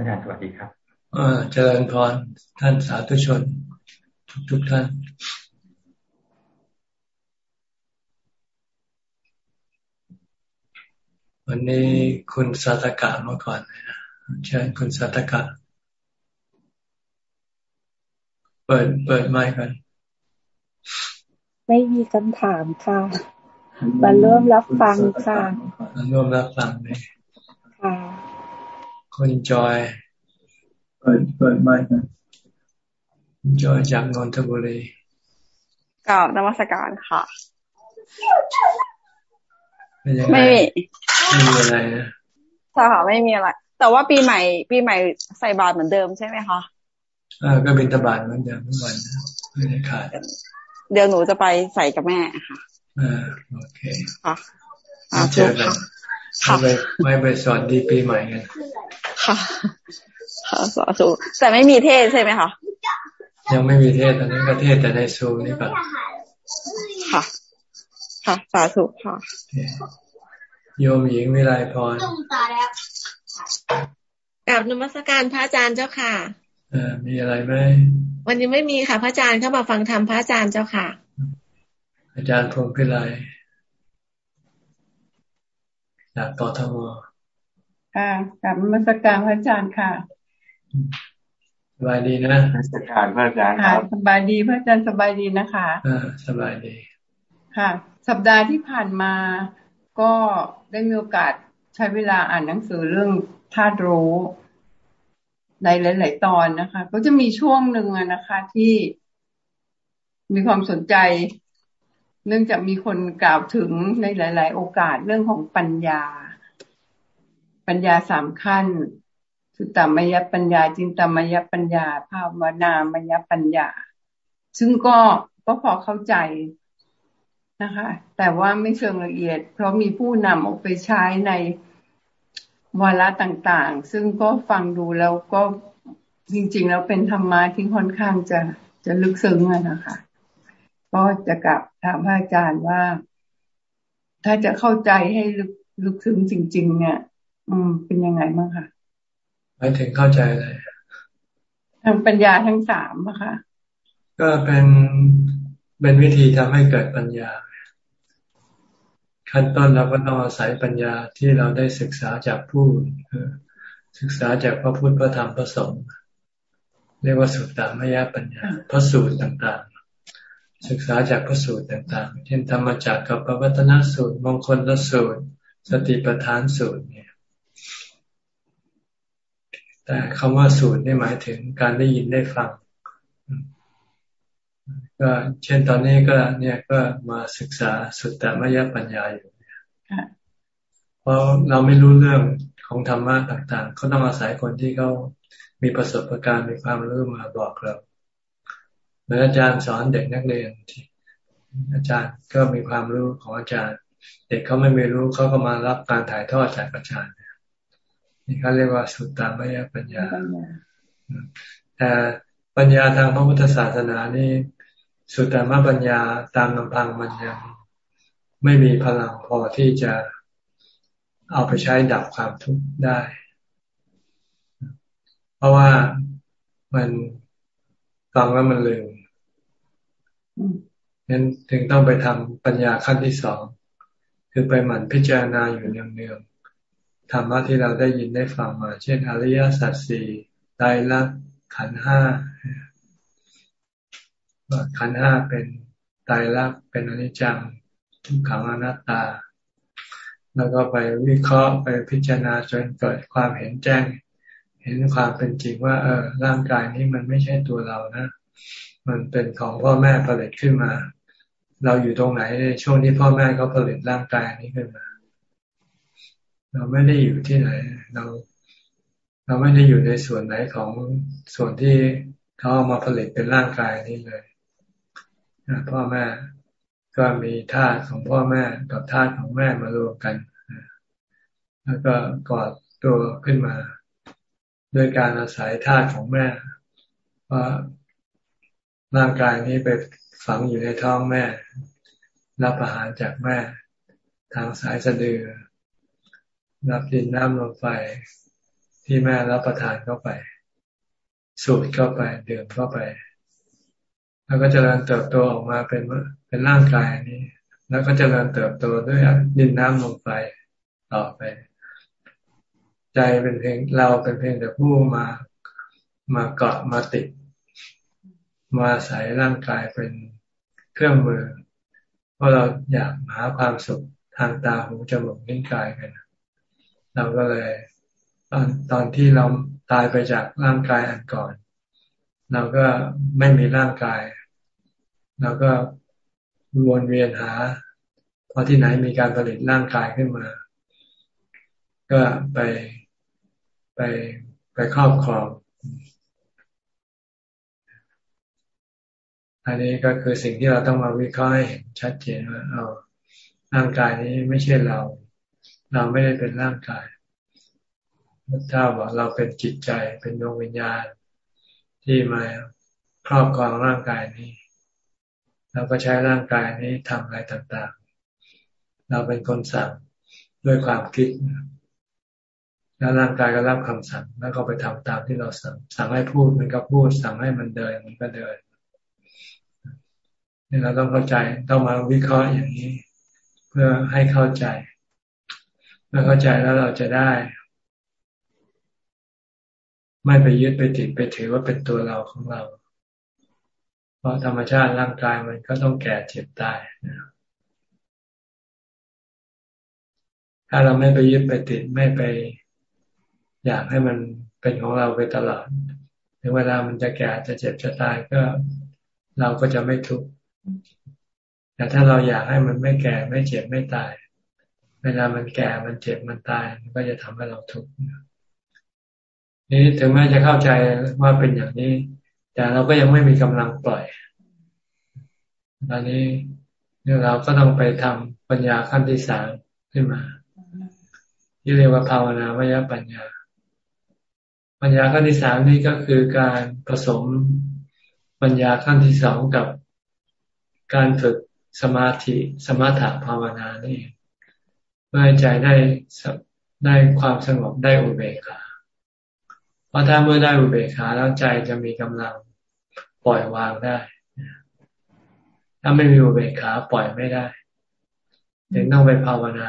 อาจารย์สวัสดีครับ เออเจริญพรท่านสาธุชน ทุกทุกท่าน วันนี้คุณสัตกะมาก่อนนะเชิญคุณสัตกะเปิดเปิดไมค์กันไม่มีคำถามค่ะมาร่วมรับฟังค่ะมาร่วมรับฟังเลยค่ะ คุณจอย เปิดเปิดไมค์กันจอยจากนนทบุรีกล่าวนวัตการค่ะ ไม่มีไม่มีอะไรนะใช่ค่ะไม่มีอะไร แต่ว่าปีใหม่ ปีใหม่ใส่บาตรเหมือนเดิมใช่ไหมคะอ่าก็เป็นตบาตเหมือนเดิมทุกวันไม่ได้ขาดเดี๋ยวหนูจะไปใส่กับแม่ค่ะอ่าโอเคค่ะเจอกันค่ะ ไม่ไม่ไปสอนดีปีใหม่กันค่ะค่ะสาธุแต่ไม่มีเทศใช่ไหมคะยังไม่มีเทศตอนนี้ก็เทศแต่ในซูนี่ก่อนค่ะ ค่ะสาธุค่ะโยมหญิงวิไลพรกับนมัสการพระอาจารย์เจ้าค่ะอมีอะไรไหมวันนี้ไม่มีค่ะ พระอาจารย์เข้ามาฟังธรรมพระอาจารย์เจ้าค่ะ อาจารย์พรมพิไล จากกทมค่ะกับนมัสการพระอาจารย์ค่ะสบายดีนะนมัสการพระอาจารย์ครับสบายดีพระอาจารย์สบายดีนะคะอ่าสบายดี ค่ะ สัปดาห์ที่ผ่านมาก็ได้มีโอกาสใช้เวลาอ่านหนังสือเรื่องธาตุรู้ในหลาย ๆ ตอนนะคะ ก็จะมีช่วงหนึ่งนะคะที่มีความสนใจ เนื่องจากมีคนกล่าวถึงในหลาย ๆ โอกาสเรื่องของปัญญา ปัญญาสามขั้นสุตตมยปัญญา จินตมยปัญญา ภาวนามยปัญญา ซึ่งก็ก็พอเข้าใจนะคะ แต่ว่าไม่เชิงละเอียด เพราะมีผู้นำออกไปใช้ในวาระต่าง ๆ ซึ่งก็ฟังดูแล้วก็จริง ๆ แล้วเป็นธรรมะที่ค่อนข้างจะจะลึกซึ้งนะคะ ก็จะกลับ ถามพระอาจารย์ว่า ถ้าจะเข้าใจให้ลึกลึกซึ้งจริง ๆ เนี่ย อืม เป็นยังไงบ้างคะหมายถึงเข้าใจเลยทางปัญญาทั้งสามอะค่ะ ก็เป็นเป็นวิธีทำให้เกิดปัญญา ขั้นต้นเราก็ต้องอาศัยปัญญาที่เราได้ศึกษาจากผู้ศึกษาจากพระพุทธพระธรรมพระสงฆ์เรียกว่าสุตตามยปัญญาพระสูตรต่างๆ ศึกษาจากพระสูตรต่างๆ เช่นธรรมจักรกับปวัตนสูตร มงคลละสูตร สติปัฏฐานสูตรเนี่ย แต่คำว่าสูตรนี่หมายถึงการได้ยินได้ฟัง ก็เช่นตอนนี้ก็เนี่ยก็มาศึกษาสุตตมยปัญญาอยู่เพราะเราไม่รู้เรื่องของธรรมะต่างๆเขาต้องอาศัยคนที่เขามีประสบการณ์มีความรู้มาบอกเรา มือนอาจารย์สอนเด็กนักเรียนที่อาจารย์ก็มีความรู้ของอาจารย์ เด็กเขาไม่มีรู้เขาก็มารับการถ่ายทอดจากอาจารย์นี่เขาเรียกว่าสุตตามยปัญญาแต่ปัญญาทางพระพุทธศาสนานี่สุตตามปัญญาตามลำพังมันยังไม่มีพลังพอที่จะเอาไปใช้ดับความทุกข์ได้ เพราะว่ามันฟังแล้วมันลืม นั้นถึงต้องไปทำปัญญาขั้นที่สองคือไปหมั่นพิจารณาอยู่เนืองๆธรรมะที่เราได้ยินได้ฟังมา เช่นอริยสัจสี่ไตรลักษณ์ขันห้าขันห้าเป็นไตรลักษณ์เป็นอนิจจังทุกขังอนัตตา แล้วก็ไปวิเคราะห์ไปพิจารณาจนเกิดความเห็นแจ้ง เห็นความเป็นจริงว่า เออร่างกายนี้มันไม่ใช่ตัวเรานะ มันเป็นของพ่อแม่ผลิตขึ้นมา เราอยู่ตรงไหนในช่วงที่พ่อแม่เขาผลิตร่างกายนี้ขึ้นมา เราไม่ได้อยู่ที่ไหน เรา เราไม่ได้อยู่ในส่วนไหนของส่วนที่เขาเอามาผลิตเป็นร่างกายนี้เลยพ่อแม่ก็มีธาตุของพ่อแม่กับธาตุของแม่มารวมกัน แล้วก็กอดตัวขึ้นมาด้วยการอาศัยธาตุของแม่ว่า ร่างกายนี้ไปฝังอยู่ในท้องแม่ รับอาหารจากแม่ ทางสายสะดือ รับดินน้ำลมไฟที่แม่รับประทานเข้าไป สูดเข้าไปดื่มเข้าไป แล้วก็จเจริญเติบโตออกมาเป็นเป็นร่างกายนี้ แล้วก็จเจริญเติบโตด้วยดินน้ำลมไฟต่อไป ใจเป็นเพียงเราเป็นเพียงแต่ผู้มามาเกาะมาติด มาใส่ร่างกายเป็นเครื่องมือ เพราะเราอยากหาความสุขทางตาหูจมูกนิ้วกายกัน เราก็เลย ตอนตอนที่เราตายไปจากร่างกายอันก่อน เราก็ไม่มีร่างกาย เราก็วนเวียนหาพอที่ไหนมีการผลิตร่างกายขึ้นมา ก็ไปไปไปครอบครอง อันนี้ก็คือสิ่งที่เราต้องมาวิเคราะห์ให้เห็นชัดเจนว่าเอาร่างกายนี้ไม่ใช่เรา เราไม่ได้เป็นร่างกายพระเจ้าบอกเราเป็นจิตใจเป็นดวงวิญญาณ ที่มาครอบครองร่างกายนี้เราก็ใช้ร่างกายนี้ทำอะไรต่างๆ เราเป็นคนสั่งด้วยความคิดแล้วร่างกายก็รับคำสั่งแล้วก็ไปทำตามที่เราสั่ง สั่งให้พูดมันก็พูด สั่งให้มันเดินมันก็เดิน นี่เราต้องเข้าใจต้องมาวิเคราะห์อย่างนี้ เพื่อให้เข้าใจ เมื่อเข้าใจแล้วเราจะได้ ไม่ไปยึดไปติดไปถือว่าเป็นตัวเราของเรา เพราะธรรมชาติร่างกายมันก็ต้องแก่เจ็บตายนะถ้าเราไม่ไปยึดไปติดไม่ไปอยากให้มันเป็นของเราไปตลอดถึงเวลามันจะแก่จะเจ็บจะตายก็เราก็จะไม่ทุกข์ แต่ถ้าเราอยากให้มันไม่แก่ไม่เจ็บไม่ตาย เวลามันแก่มันเจ็บมันตาย มันก็จะทำให้เราทุกข์นี้ถึงแม้จะเข้าใจว่าเป็นอย่างนี้ แต่เราก็ยังไม่มีกำลังปล่อยตอนนี้เราก็ต้องไปทำปัญญาขั้นที่สามขึ้นมาที่เรียกว่าภาวนามยปัญญา ปัญญาขั้นที่สามนี้ก็คือการผสมปัญญาขั้นที่สองกับ การฝึกสมาธิสมถะภาวนานี่เมื่อใจได้ได้ความสงบได้อุเบกขาเพราะถ้าเมื่อได้อุเบกขาแล้วใจจะมีกำลังปล่อยวางได้ ถ้าไม่มีอุเบกขาปล่อยไม่ได้จึงต้องไปภาวนา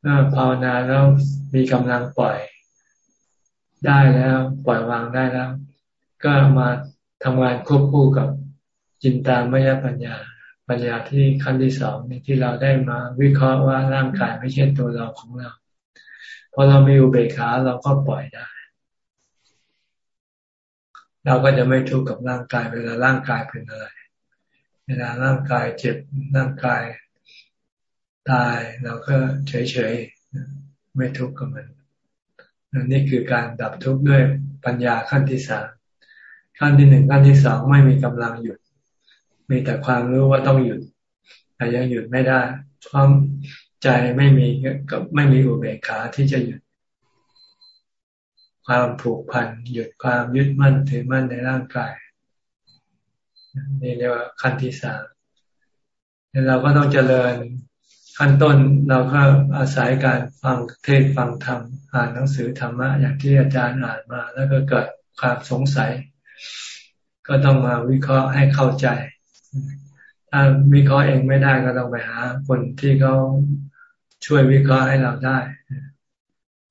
เมื่อภาวนาแล้วมีกำลังปล่อยได้แล้ว ปล่อยวางได้แล้ว ก็มาทำงานควบคู่กับ จินตามยปัญญา ปัญญาที่ขั้นที่สองนี่ที่เราได้มาวิเคราะห์ว่าร่างกายไม่ใช่ตัวเราของเราพอเรามีอุเบกขาเราก็ปล่อยได้ เราก็จะไม่ทุกข์กับร่างกายเวลาร่างกายเป็นอะไร เวลาร่างกายเจ็บร่างกายตายเราก็เฉยๆไม่ทุกข์กับมันนี่คือการดับทุกข์ด้วยปัญญาขั้นที่สามขั้นที่หนึ่งขั้นที่สองไม่มีกำลังหยุด มีแต่ความรู้ว่าต้องหยุด แต่ยังหยุดไม่ได้ความใจไม่มีก็ไม่มีอุเบกขาที่จะหยุด ความผูกพันหยุดความยึดมั่นถือมั่นในร่างกายนี่เรียกว่าขั้นที่สามเราก็ต้องเจริญขั้นต้นเราก็อาศัยการฟังเทศฟังธรรมอ่านหนังสือธรรมะอย่างที่อาจารย์อ่านมา แล้วก็เกิดความสงสัย ก็ต้องมาวิเคราะห์ให้เข้าใจ ถ้าวิเคราะห์เองไม่ได้ก็ต้องไปหา คนที่เขาช่วยวิเคราะห์ให้เราได้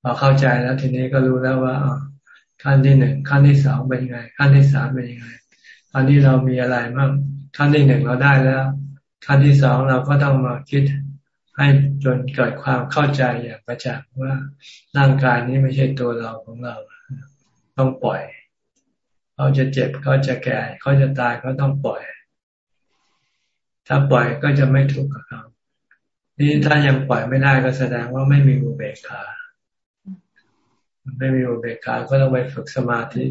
พอเข้าใจแล้วทีนี้ก็รู้แล้วว่าขั้นที่หนึ่งขั้นที่สองเป็นยังไง ขั้นที่สามเป็นยังไงขั้นที่เรามีอะไรบ้างขั้นที่หนึ่งเราได้แล้ว ขั้นที่สองเราก็ต้องมาคิดให้จนเกิดความเข้าใจอย่างประจักษ์ว่าร่างกายนี้ไม่ใช่ตัวเราของเรา ต้องปล่อย เขาจะเจ็บเขาจะแก่เขาจะตายเขาต้องปล่อย ถ้าปล่อยก็จะไม่ทุกข์กับเขานี่ถ้ายังปล่อยไม่ได้ก็แสดงว่าไม่มีอุเบกขาไม่มีอุเบกขาก็ต้องไปฝึกสมาธิ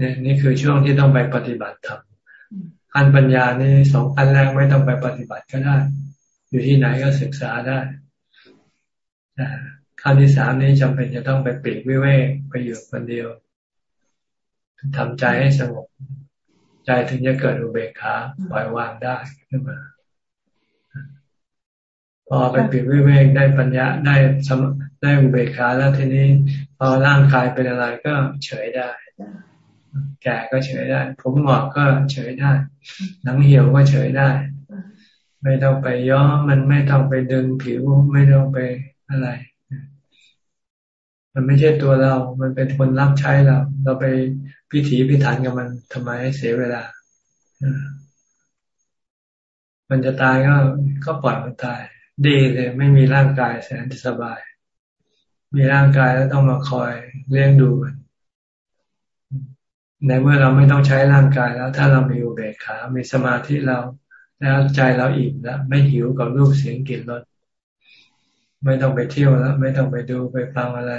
นี่นี่คือช่วงที่ต้องไปปฏิบัติธรรมขั้นปัญญานี่สองขั้นแรกไม่ต้องไปปฏิบัติก็ได้ อยู่ที่ไหนก็ศึกษาได้ขั้นที่สามนี้จำเป็นจะต้องไปปีกวิเวกไปอยู่คนเดียวทำใจให้สงบ ใจถึงจะเกิดอุเบกขาปล่อยวางได้ขึ้นมา พอไปปิดวิเวกได้ปัญญาได้สมได้อุเบกขาแล้วทีนี้ พอร่างกายเป็นอะไรก็เฉยได้ แก่ก็เฉยได้ ผมหงอกก็เฉยได้ หนังเหี่ยวก็เฉยได้ ไม่ต้องไปย้อมมันไม่ต้องไปดึงผิวไม่ต้องไปอะไรมันไม่ใช่ตัวเรา มันเป็นคนรับใช้เรา เราไป พิถีพิถันกับมันทำไมให้เสียเวลา มันจะตายก็ก็ปล่อยมันตาย ดีเลยไม่มีร่างกายแสนสบาย มีร่างกายแล้วต้องมาคอยเลี้ยงดูมันในเมื่อเราไม่ต้องใช้ร่างกายแล้ว ถ้าเรามีอุเบกขา มีสมาธิเรา แล้วใจเราอิ่มแล้วไม่หิวกับรูปเสียงกลิ่นรสไม่ต้องไปเที่ยวแล้ว ไม่ต้องไปดูไปฟังอะไร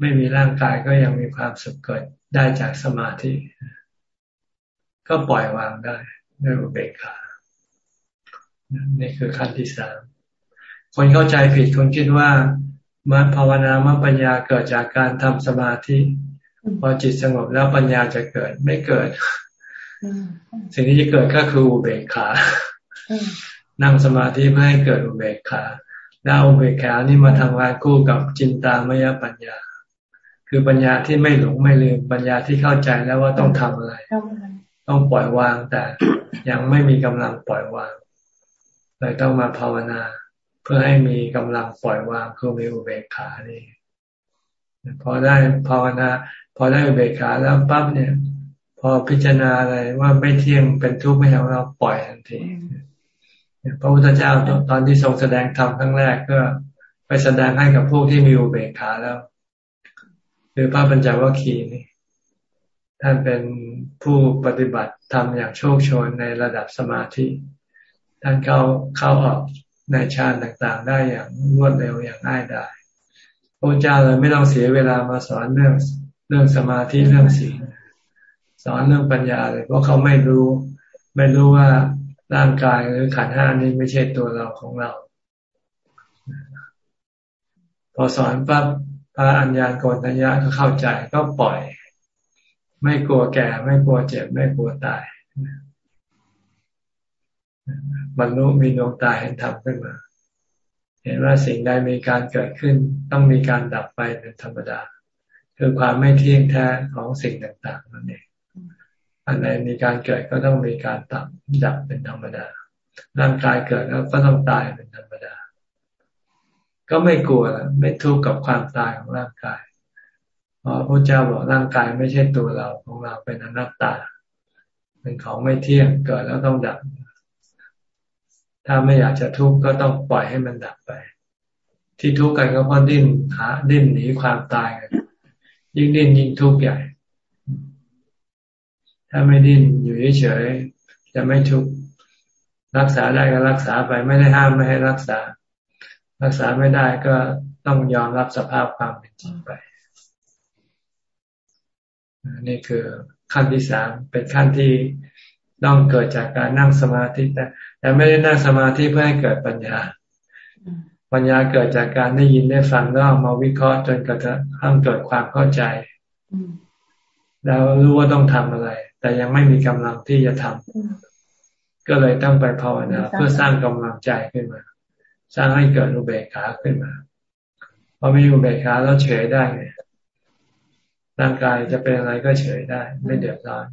ไม่มีร่างกายก็ยังมีความสุขเกิดได้จากสมาธิ ก็ปล่อยวางได้ด้วยอุเบกขานี่คือขั้นที่สามคนเข้าใจผิดคนคิดว่ามาภาวนามปัญญาเกิดจากการทำสมาธิพอจิตสงบแล้วปัญญาจะเกิดไม่เกิด สิ่งที่จะเกิดก็คืออุเบกขานั่งสมาธิเพื่อให้เกิดอุเบกขาแล้วอุเบกขานี่มาทำงานคู่กับจินตามยปัญญา คือปัญญาที่ไม่หลงไม่ลืมปัญญาที่เข้าใจแล้วว่าต้องทำอะไร ต้องปล่อยวางแต่ยังไม่มีกำลังปล่อยวางเลยต้องมาภาวนา เพื่อให้มีกำลังปล่อยวางคือมีอุเบกขานี่พอได้ภาวนา พอได้อุเบกขาแล้วปั๊บเนี่ย พอพิจารณาอะไรว่าไม่เที่ยงเป็นทุกข์ไม่ของเราปล่อยทันทีพระพุทธเจ้าตอนที่ทรงแสดงธรรมครั้งแรกก็ไปแสดงให้กับพวกที่มีอุเบกขาแล้ว คือพระปัญจวัคคีย์นี่ท่านเป็นผู้ปฏิบัติธรรมอย่างโชคชนในระดับสมาธิ ท่านเข้าเข้าออกในฌานต่างๆ ได้อย่างรวดเร็วอย่างง่ายดายพระเจ้าเลยไม่ต้องเสียเวลามาสอนเรื่องเรื่องสมาธิเรื่องศีลสอนเรื่องปัญญาเลยเพราะเขาไม่รู้ ไม่รู้ว่าร่างกายหรือขันห้านี้ไม่ใช่ตัวเราของเรา พอสอนปั๊บ พระอัญญาโกณทัญญาก็เข้าใจก็ปล่อย ไม่กลัวแก่ ไม่กลัวเจ็บ ไม่กลัวตายบรรลุมีดวงตาเห็นธรรมขึ้นมา เห็นว่าสิ่งใดมีการเกิดขึ้น ต้องมีการดับไปเป็นธรรมดา คือความไม่เที่ยงแท้ของสิ่งต่างๆนั่นเองอันใดมีการเกิดก็ต้องมีการตับดับเป็นธรรมดา ร่างกายเกิดแล้วก็ต้องตายเป็นธรรมดา ก็ไม่กลัวไม่ทุกข์กับความตายของร่างกายเพราะพระเจ้าบอกร่างกายไม่ใช่ตัวเราของเราเป็นอนัตตา เป็นของไม่เที่ยงเกิดแล้วต้องดับ ถ้าไม่อยากจะทุกข์ก็ต้องปล่อยให้มันดับไป ที่ทุกข์กันก็เพราะดิ้นหาดิ้นหนีความตายกันยิ่งดิ้นยิ่งทุกข์ใหญ่ ถ้าไม่ดิ้นอยู่เฉยๆจะไม่ทุกข์รักษาได้ก็รักษาไปไม่ได้ห้ามไม่ให้รักษา รักษาไม่ได้ก็ต้องยอมรับสภาพความเป็นจริงไปนี่คือขั้นที่สามเป็นขั้นที่ต้องเกิดจากการนั่งสมาธิแต่แต่ไม่ได้นั่งสมาธิเพื่อให้เกิดปัญญา ปัญญาเกิดจากการได้ยินได้ฟังแล้วเอามาวิเคราะห์จนกระทั่งเกิดความเข้าใจ แล้วรู้ว่าต้องทำอะไร แต่ยังไม่มีกำลังที่จะทำก็เลยต้องไปภาวนาเพื่อสร้างกำลังใจขึ้นมา สร้างให้เกิดอุเบกขาขึ้นมาพอมีอุเบกขาแล้วเฉยได้ไงร่างกายจะเป็นอะไรก็เฉยได้ ไม่เดือดร้อน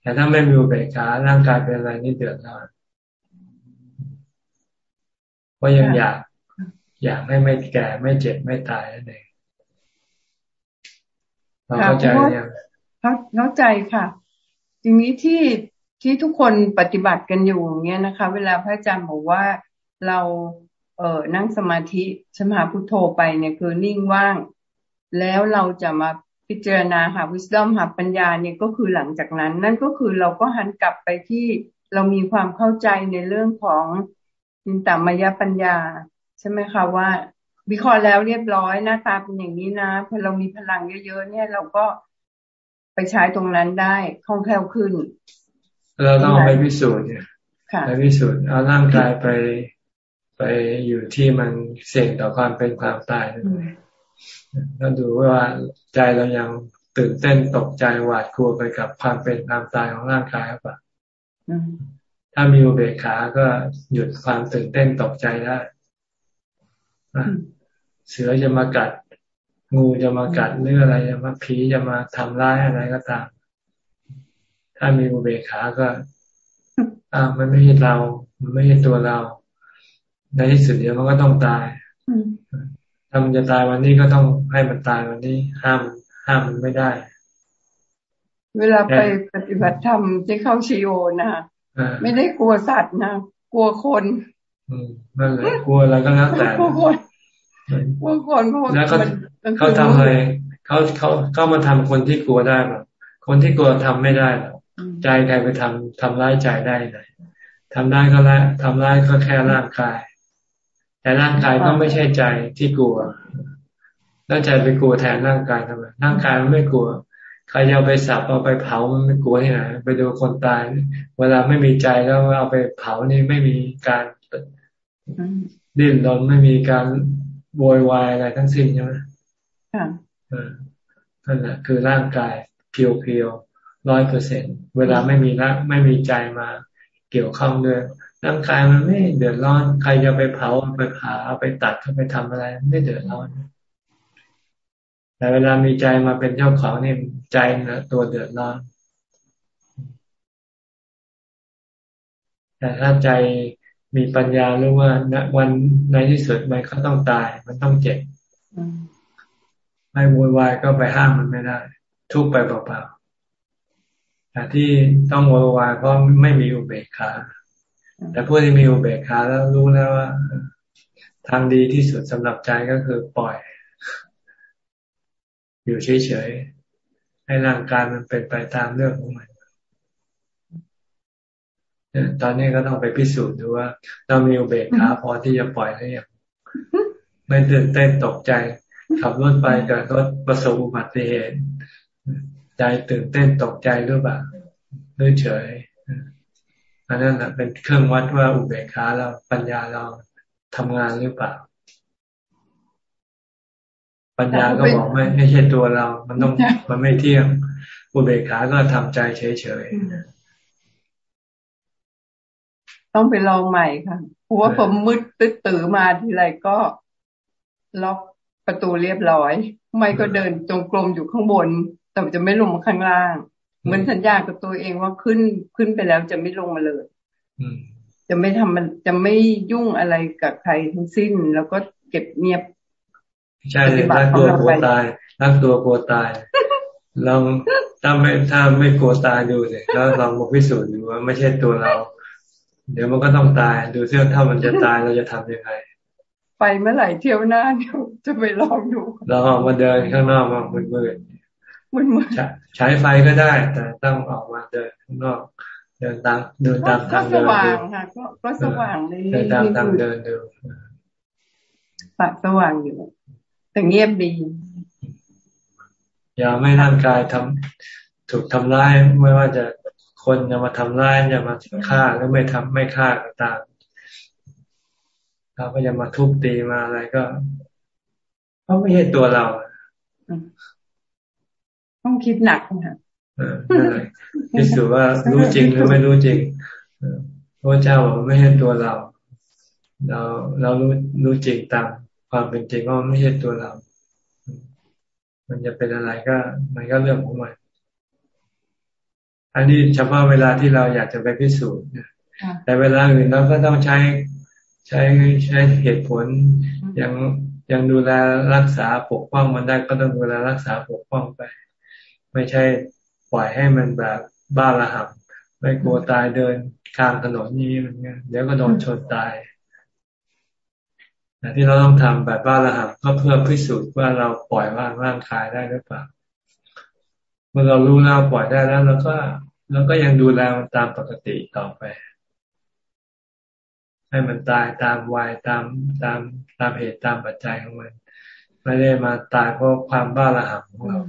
แต่ถ้าไม่มีอุเบกขาร่างกายเป็นอะไรนี่เดือดร้อนเพราะยังอยากอยากให้ไม่แก่ไม่เจ็บไม่ตายนั่นเองเราเข้าใจยังเข้าใจค่ะทีนี้ที่ที่ทุกคนปฏิบัติกันอยู่อย่างเงี้ยนะคะ เวลาพระอาจารย์บอกว่า เราเออนั่งสมาธิสมาพุทโธไปเนี่ยคือนิ่งว่าง แล้วเราจะมาพิจารณาหาวิส d o m หาปัญญาเนี่ยก็คือหลังจากนั้น นั่นก็คือเราก็หันกลับไปที่เรามีความเข้าใจในเรื่องของจินตามายปัญญา ใช่ไหมคะว่า วิเคราะห์แล้วเรียบร้อยหน้าตาเป็นอย่างนี้นะพอเรามีพลังเยอะๆเนี่ยเราก็ไปใช้ตรงนั้นได้คล่องแคล่วขึ้นเราต้องไปพิสูจน์เนี่ยไปพิสูจน์เอาร่างกายไป ไปอยู่ที่มันเสี่ยงต่อความเป็นความตายด้วยแล้วดูว่าใจเรายังตื่นเต้นตกใจหวาดกลัวไปกับความเป็นความตายของร่างกายหรือเปล่าถ้ามีอุเบกขา ก็หยุดความตื่นเต้นตกใจได้เสือจะมากัด งูจะมากัดเรืออะไรจะมาผีจะมาทำร้ายอะไรก็ตาม ถ้ามีอุเบกขาก็ อ่ามันไม่ใช่เรา มันไม่ใช่ตัวเรา ในที่สุดเดี๋ยวมันก็ต้องตายถ้ามันจะตายวันนี้ก็ต้องให้มันตายวันนี้ ห้ามห้ามมันไม่ได้ เวลาไปปฏิบัติธรรมที่เข้าชิโอนะไม่ได้กลัวสัตว์นะกลัวคนอืมนั่นแหละกลัวอะไรก็แล้วแต่กลัวคนกลัวคนเพราะแล้วเขาเขาทำอะไรเขาเขาเขามาทำคนที่กลัวได้หรอคนที่กลัวทำไม่ได้หรอใจใครไปทำทำร้ายใจได้ไหนทำได้ก็แล้วทำร้ายก็แค่ร่างกาย แต่ร่างกายก็ไม่ใช่ใจที่กลัว แล้วใจไปกลัวแทนร่างกายทำไมร่างกายมันไม่กลัว ใครเอาไปสับเอาไปเผามันไม่กลัวที่ไหนไปดูคนตาย เวลาไม่มีใจแล้วเอาไปเผานี่ไม่มีการดิ้นรนไม่มีการโวยวายอะไรทั้งสิ้นใช่ไหมค่ะนั่นแหละคือร่างกายเพียวๆร้อยเปอร์เซ็นเวลาไม่มีละไม่มีใจมาเกี่ยวข้องด้วย ร่างกายมันไม่เดือดร้อน ใครจะไปเผาไปผ่าเอาไปตัดเอาไปทำอะไร ไม่เดือดร้อนแต่เวลามีใจมาเป็นเจ้าของนี่ใจนะตัวเดือดร้อนแต่ถ้าใจมีปัญญารู้ว่าณวันในที่สุดมันก็ต้องตาย มันต้องเจ็บไม่วุ่นวายก็ไปห้ามมันไม่ได้ ทุกไปเปล่าๆแต่ที่ต้องวุ่นวายเพราะไม่มีอุเบกขา แต่ผู้ที่มีอุเบกขาแล้วรู้แล้วว่า ทางดีที่สุดสำหรับใจก็คือปล่อย อยู่เฉยๆให้ร่างกายมันเป็นไปตามเรื่องของมันตอนนี้ก็ต้องไปพิสูจน์ดูว่า เรามีอุเบกขาพอที่จะปล่อยหรือยังไม่ตื่นเต้นตกใจ ขับรถไปเกิดรถประสบอุบัติเหตุใจตื่นเต้นตกใจหรือเปล่าหรือเฉย อันนั้นเป็นเครื่องวัดว่าอุเบกขาเราปัญญาเราทำงานหรือเปล่า ปัญญาก็บอกไม่ไม่ใช่ตัวเรา มันต้องมันไม่เที่ยง อุเบกขาก็ทำใจเฉยๆต้องไปลองใหม่ค่ะเพราะว่าผมมืดตึ๊ดตื่อมาทีไรก็ล็อกประตูเรียบร้อย ไม่ก็เดินจงกรมอยู่ข้างบน แต่จะไม่ลงมาข้างล่าง เหมือนสัญญากับตัวเองว่าขึ้นขึ้นไปแล้วจะไม่ลงมาเลยจะไม่ทำมันจะไม่ยุ่งอะไรกับใครทั้งสิ้น แล้วก็เก็บเงียบ ใช่รักตัวกลัวตายรักตัวกลัวตายลองถ้าไม่ถ้าไม่กลัวตายดูสิแล้วลองมาพิสูจน์ดูว่าไม่ใช่ตัวเรา เดี๋ยวมันก็ต้องตายดูเสื่อถ้ามันจะตายเราจะทำยังไงไปเมื่อไหร่เที่ยวหน้าเดี๋ยวจะไปลองดูเราออกมาเดินข้างนอกมามืดมืด มืดมืดใช้ไฟก็ได้ แต่ต้องออกมาเดินข้างนอกเดินตามเดินตามทางเดินดูก็สว่างค่ะก็สว่างเลยเดินตามทางเดินดูปัดสว่างอยู่แต่เงียบดี อย่าไม่ร่างกายทำถูกทำร้ายไม่ว่าจะคนจะมาทำร้ายจะมาฆ่าหรือไม่ทำไม่ฆ่าก็ตามเราก็จะมาทุบตีมาอะไรก็เขาไม่ใช่ตัวเรา ต้องคิดหนักค่ะพิสูจน์ว่ารู้จริงหรือไม่รู้จริงพระเจ้าบอกไม่ใช่ตัวเรา เราเรารู้รู้จริงตามความเป็นจริงว่าไม่ใช่ตัวเรา มันจะเป็นอะไรก็ มันก็เรื่องของมันอันนี้เฉพาะเวลาที่เราอยากจะไปพิสูจน์แต่เวลาอื่นเราก็ต้องใช้ใช้ใช้เหตุผลยังยังดูแลรักษาปกป้องมันได้ก็ต้องดูแลรักษาปกป้องไป ไม่ใช่ปล่อยให้มันแบบบ้าระหับไม่กลัวตายเดินกลางถนนนี้มันเดี๋ยวก็โดนชนตายแต่ที่เราต้องทำแบบบ้าระหับก็เพื่อพิสูจน์ว่าเราปล่อยว่างร่างกายได้หรือเปล่าเมื่อเรารู้แล้วปล่อยได้แล้วเราก็เราก็ยังดูแลมันตามปกติต่อไป ให้มันตายตามวัยตามตามตามเหตุตามปัจจัยของมัน ไม่ได้มาตายเพราะความบ้าระหับของเรา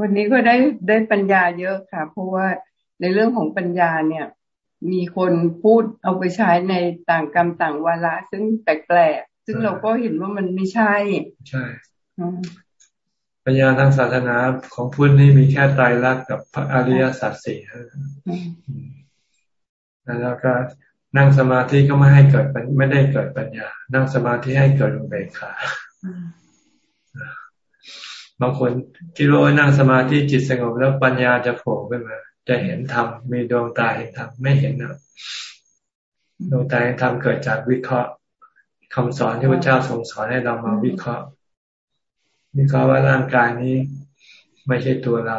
วันนี้ก็ได้ได้ปัญญาเยอะค่ะ เพราะว่าในเรื่องของปัญญาเนี่ย มีคนพูดเอาไปใช้ในต่างกรรมต่างวาระ ซึ่งแปลกๆซึ่งเราก็เห็นว่ามันไม่ใช่ ใช่ปัญญาทางศาสนาของพุทธนี่มีแค่ไตรลักษณ์กับพระอริยสัจสี่แล้วก็นั่งสมาธิก็ไม่ให้เกิดไม่ได้เกิดปัญญา นั่งสมาธิให้เกิดอุเบกขา บางคนคิดว่านั่งสมาธิจิตสงบแล้วปัญญาจะโผล่ขึ้นมา จะเห็นธรรมมีดวงตาเห็นธรรมไม่เห็นนะดวงตาเห็นธรรมเกิดจากวิเคราะห์คำสอนที่พระเจ้าทรงสอนให้เรามาวิเคราะห์วิเคราะห์ว่าร่างกายนี้ไม่ใช่ตัวเรา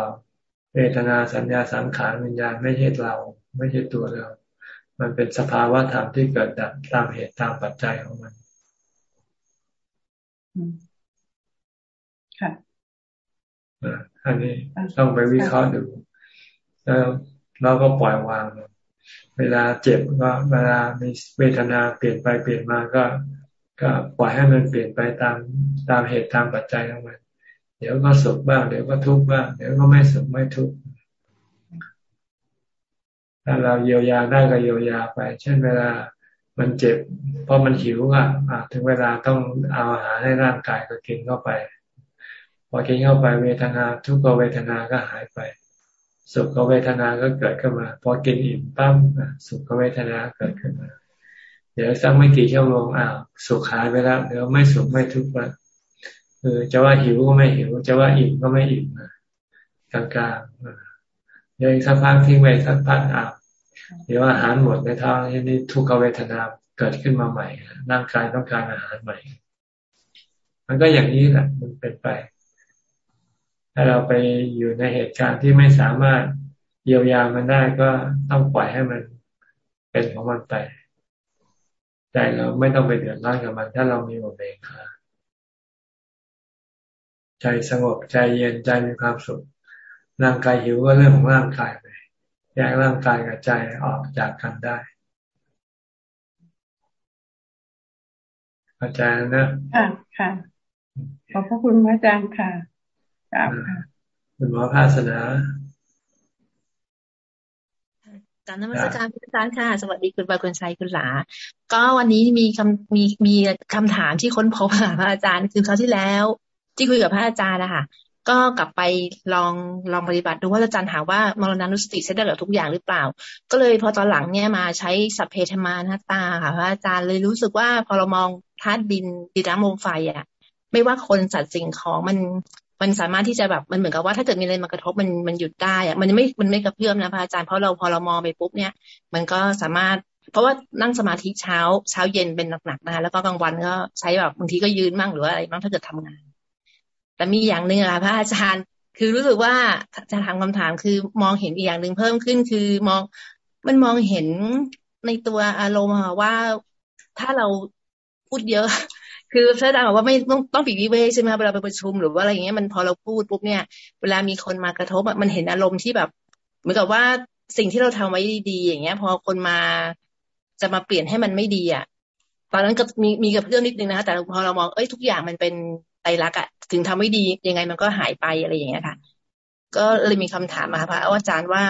เวทนาสัญญาสังขารวิญญาณไม่ใช่เรา ไม่ใช่ตัวเรา มันเป็นสภาวะธรรมที่เกิดดับตามเหตุตามปัจจัยของมัน อันนี้ต้องไปวิเคราะห์ดู แล้วเราก็ปล่อยวาง เวลาเจ็บก็เวลามีเวทนาเปลี่ยนไปเปลี่ยนมาก็ ก็ปล่อยให้มันเปลี่ยนไปตามตามเหตุตามปัจจัยของมันเดี๋ยวก็สุขบ้างเดี๋ยวก็ทุกข์บ้างเดี๋ยวก็ไม่สุขไม่ทุกข์ถ้าเราเยียวยาได้ก็เยียวยาไป เช่นเวลามันเจ็บ เพราะมันหิวอะถึงเวลาต้องเอาอาหารให้ร่างกายก็กินเข้าไป อกินเข้าไปเวทนาทุกขเวทนาก็หายไป สุขเวทนาก็เกิดขึ้นมาพอกินอิ่มปั้มสุขเวทนาเกิดขึ้นมา เดี๋ยวสักไม่กี่ชั่วโมงอ้าวสุขหายไปแล้วเดี๋ยวไม่สุขไม่ทุกข์ล้วคือจะว่าหิวก็ไม่หิว จะว่าอิ่มก็ไม่อิ่มกลางๆเดี๋ยวอีกสักพักทิ้งไว้สักพักอ้าวเดี๋ยวอาหารหมดในท้องนี้ทุกขเวทนาเกิดขึ้นมาใหม่ร่างกายต้องการอาหารใหม่ มันก็อย่างนี้แหละมันเป็นไป ถ้าเราไปอยู่ในเหตุการณ์ที่ไม่สามารถเยียวยามันได้ก็ต้องปล่อยให้มันเป็นของมันไปใจเราไม่ต้องไปเดือดร้อนกับมัน ถ้าเรามีอุเบกขาใจสงบใจเย็นใจมีความสุขร่างกายหิวก็เรื่องของร่างกายไปแยกร่างกายกับใจออกจากกันได้อาจารย์นะค่ะค่ะขอบพระคุณอาจารย์ค่ะ ครับคุณหมอภาสนาการนมัสการอาจารย์ค่ะ สวัสดีคุณบาคุณชัยคุณหลา ก็วันนี้มีคำมีมีคำถามที่ค้นพบค่ะพระอาจารย์คือคราวที่แล้ว ที่คุยกับพระอาจารย์นะคะก็กลับไปลองลองปฏิบัติดูว่าอาจารย์ถามว่ามรณานุสติใช้ได้กับทุกอย่างหรือเปล่า ก็เลยพอตอนหลังเนี่ยมาใช้สัพเพธมานาตาค่ะพระอาจารย์เลยรู้สึกว่าพอเรามองธาตุดินดินน้ำลมไฟอะไม่ว่าคนสัตว์สิ่งของมัน มันสามารถที่จะแบบมันเหมือนกับว่าถ้าเกิดมีอะไรมากระทบมันมันหยุดได้อะมันไม่มันไม่กระเพื่อมนะพระอาจารย์เพราะเราพอเรามองไปปุ๊บเนี่ย มันก็สามารถ เพราะว่านั่งสมาธิเช้าเช้าเย็นเป็นหนักๆนะคะแล้วก็กลางวันก็ใช้แบบบางทีก็ยืนมั่งหรือว่าอะไรบ้างถ้าเกิดทำงาน แต่มีอย่างหนึ่งอะพระอาจารย์ คือรู้สึกว่าจะถามคำถามคือมองเห็นอีกอย่างหนึ่งเพิ่มขึ้น คือมองมันมองเห็นในตัวอารมณ์ว่าถ้าเราพูดเยอะ คือพระอาจารย์บอกว่าไม่ต้องต้องปีวิเวใช่ไหมเวลาไปประชุมหรือว่าอะไรอย่างเงี้ยมันพอเราพูดปุ๊บเนี่ย เวลามีคนมากระทบมันเห็นอารมณ์ที่แบบ เหมือนกับว่าสิ่งที่เราทำไว้ดีๆอย่างเงี้ย พอคนมาจะมาเปลี่ยนให้มันไม่ดีอะตอนนั้นก็มีมีกับเรื่องนิดนึงนะคะแต่พอเรามองเอ้ยทุกอย่างมันเป็นไตรลักษณ์อะถึงทำไม่ดียังไงมันก็หายไปอะไรอย่างเงี้ยค่ะ ก็เลยมีคำถามมาค่ะพระอาจารย์ว่า